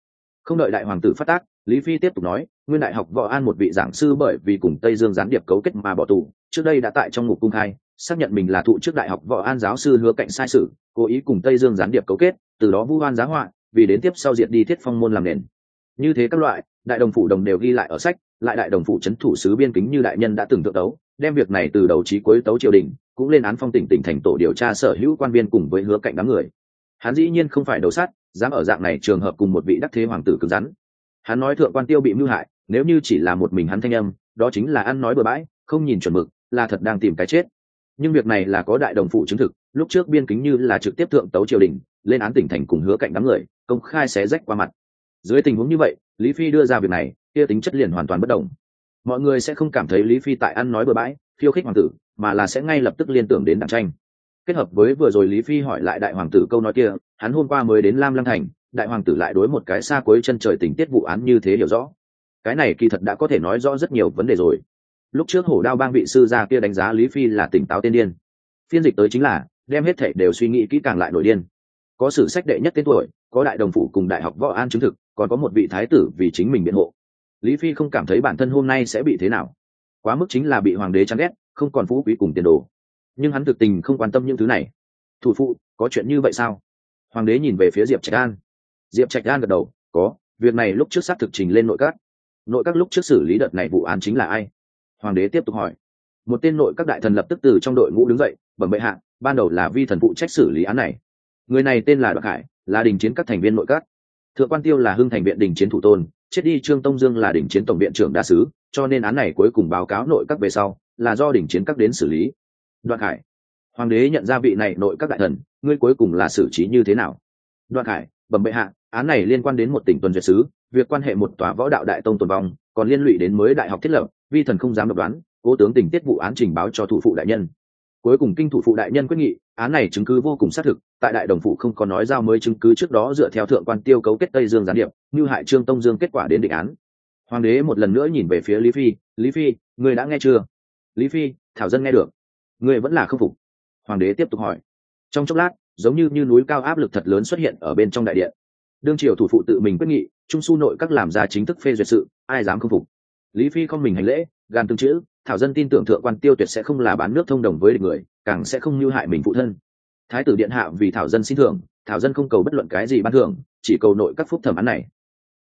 Không đợi đại hoàng tử phát tác, lý phi tiếp tục nói, nguyên đại học võ an một vị giảng sư bởi vì cùng tây dương gián điệp cấu kết mà bỏ tù, trước đây đã tại trong ngục cung khai, xác nhận mình là thụ trước đại học võ an giáo sư hứa cạnh sai sự, cố ý cùng tây dương gián điệp cấu kết, từ đó vu oan giá họa, vì đến tiếp sau diệt đi thiết phong môn làm nền. Như thế các loại, đại đồng phủ đồng đều ghi lại ở sách, lại đại đồng phủ c h ấ n thủ sứ biên kính như đại nhân đã từng tự tấu đem việc này từ đầu trí cuối tấu triều đình, cũng lên án phong tỉnh tỉnh thành tổ điều tra sở hữu quan viên cùng với hứa cạnh đám người. Hắn dĩ nhiên không phải đấu sát, dám ở dạng này trường hợp cùng một vị đắc thế hoàng tử cứng rắn. Hắn nói thượng quan tiêu bị mưu hại, nếu như chỉ là một mình hắn thanh âm, đó chính là ăn nói bừa bãi, không nhìn chuẩn mực, là thật đang tìm cái chết. Nhưng việc này là có đại đồng phụ chứng thực, lúc trước biên kính như là trực tiếp thượng tấu triều đình, lên án tỉnh thành cùng hứa cạnh đám người, công khai xé rách qua mặt. Dưới tình huống như vậy, lý phi đưa ra việc này, kia tính chất liền hoàn toàn bất đồng mọi người sẽ không cảm thấy lý phi tại ăn nói bừa bãi, khiêu khích hoàng tử, mà là sẽ ngay lập tức liên tưởng đến đảng tranh. Kết hợp với vừa rồi lý phi hỏi lại đại hoàng tử câu nói kia, hắn hôm qua mới đến lam lăng thành, đại hoàng tử lại đối một cái xa cuối chân trời tình tiết vụ án như thế hiểu rõ. Cái này kỳ thật đã có thể nói rõ rất nhiều vấn đề rồi. Lúc trước hổ đao bang vị sư gia kia đánh giá lý phi là tỉnh táo tiên điên. Phiên dịch tới chính là, đem hết thảy đều suy nghĩ kỹ càng lại nổi điên. Có sử sách đệ nhất tên tuổi, có đại đồng phủ cùng đại học võ an chứng thực, còn có một vị thái tử vì chính mình biện hộ lý phi không cảm thấy bản thân hôm nay sẽ bị thế nào. Quá mức chính là bị hoàng đế chán ghét, không còn phú quý cùng tiền đồ. Nhưng hắn thực tình không quan tâm những thứ này. Thủ phụ, có chuyện như vậy sao? Hoàng đế nhìn về phía diệp trạch an. Diệp trạch an gật đầu, có, việc này lúc trước xác thực trình lên nội các. Nội các lúc trước xử lý đợt này vụ án chính là ai? Hoàng đế tiếp tục hỏi. Một tên nội các đại thần lập tức từ trong đội ngũ đứng dậy, bẩm bệ hạ, ban đầu là vi thần phụ trách xử lý án này. Người này tên là đoạn hải, là đình chiến các thành viên nội các. Thượng quan tiêu là hưng thành viện đình chiến thủ tôn chết đi trương tông dương là đỉnh chiến tổng viện trưởng đa sứ cho nên án này cuối cùng báo cáo nội các về sau, là do đỉnh chiến các đến xử lý. Đoạn hải hoàng đế nhận ra vị này nội các đại thần, ngươi cuối cùng là xử trí như thế nào? Đoạn hải bẩm bệ hạ, án này liên quan đến một tỉnh tuần duyệt sứ việc quan hệ một tòa võ đạo đại tông tồn vong, còn liên lụy đến mới đại học thiết lập, vi thần không dám độc đoán, cố tướng tình tiết vụ án trình báo cho thủ phụ đại nhân. Cuối cùng kinh thủ phụ đại nhân quyết nghị án này chứng cứ vô cùng xác thực, tại đại đồng phụ không có nói giao mới chứng cứ trước đó dựa theo thượng quan tiêu cấu kết tây dương gián điệp, như hại trương tông dương kết quả đến định án. Hoàng đế một lần nữa nhìn về phía lý phi lý phi, người đã nghe chưa? Lý phi, thảo dân nghe được. Người vẫn là không phục. Hoàng đế tiếp tục hỏi. Trong chốc lát, giống như như núi cao áp lực thật lớn xuất hiện ở bên trong đại điện. Đương triều thủ phụ tự mình quyết nghị, trung su nội các làm ra chính thức phê duyệt sự, ai dám không phục? Lý phi không mình hành lễ gan tương chữ, thảo dân tin tưởng thượng quan tiêu tuyệt sẽ không là bán nước thông đồng với địch người, càng sẽ không mưu hại mình phụ thân. Thái tử điện hạ vì thảo dân xin thưởng, thảo dân không cầu bất luận cái gì ban thưởng, chỉ cầu nội các phúc thẩm án này.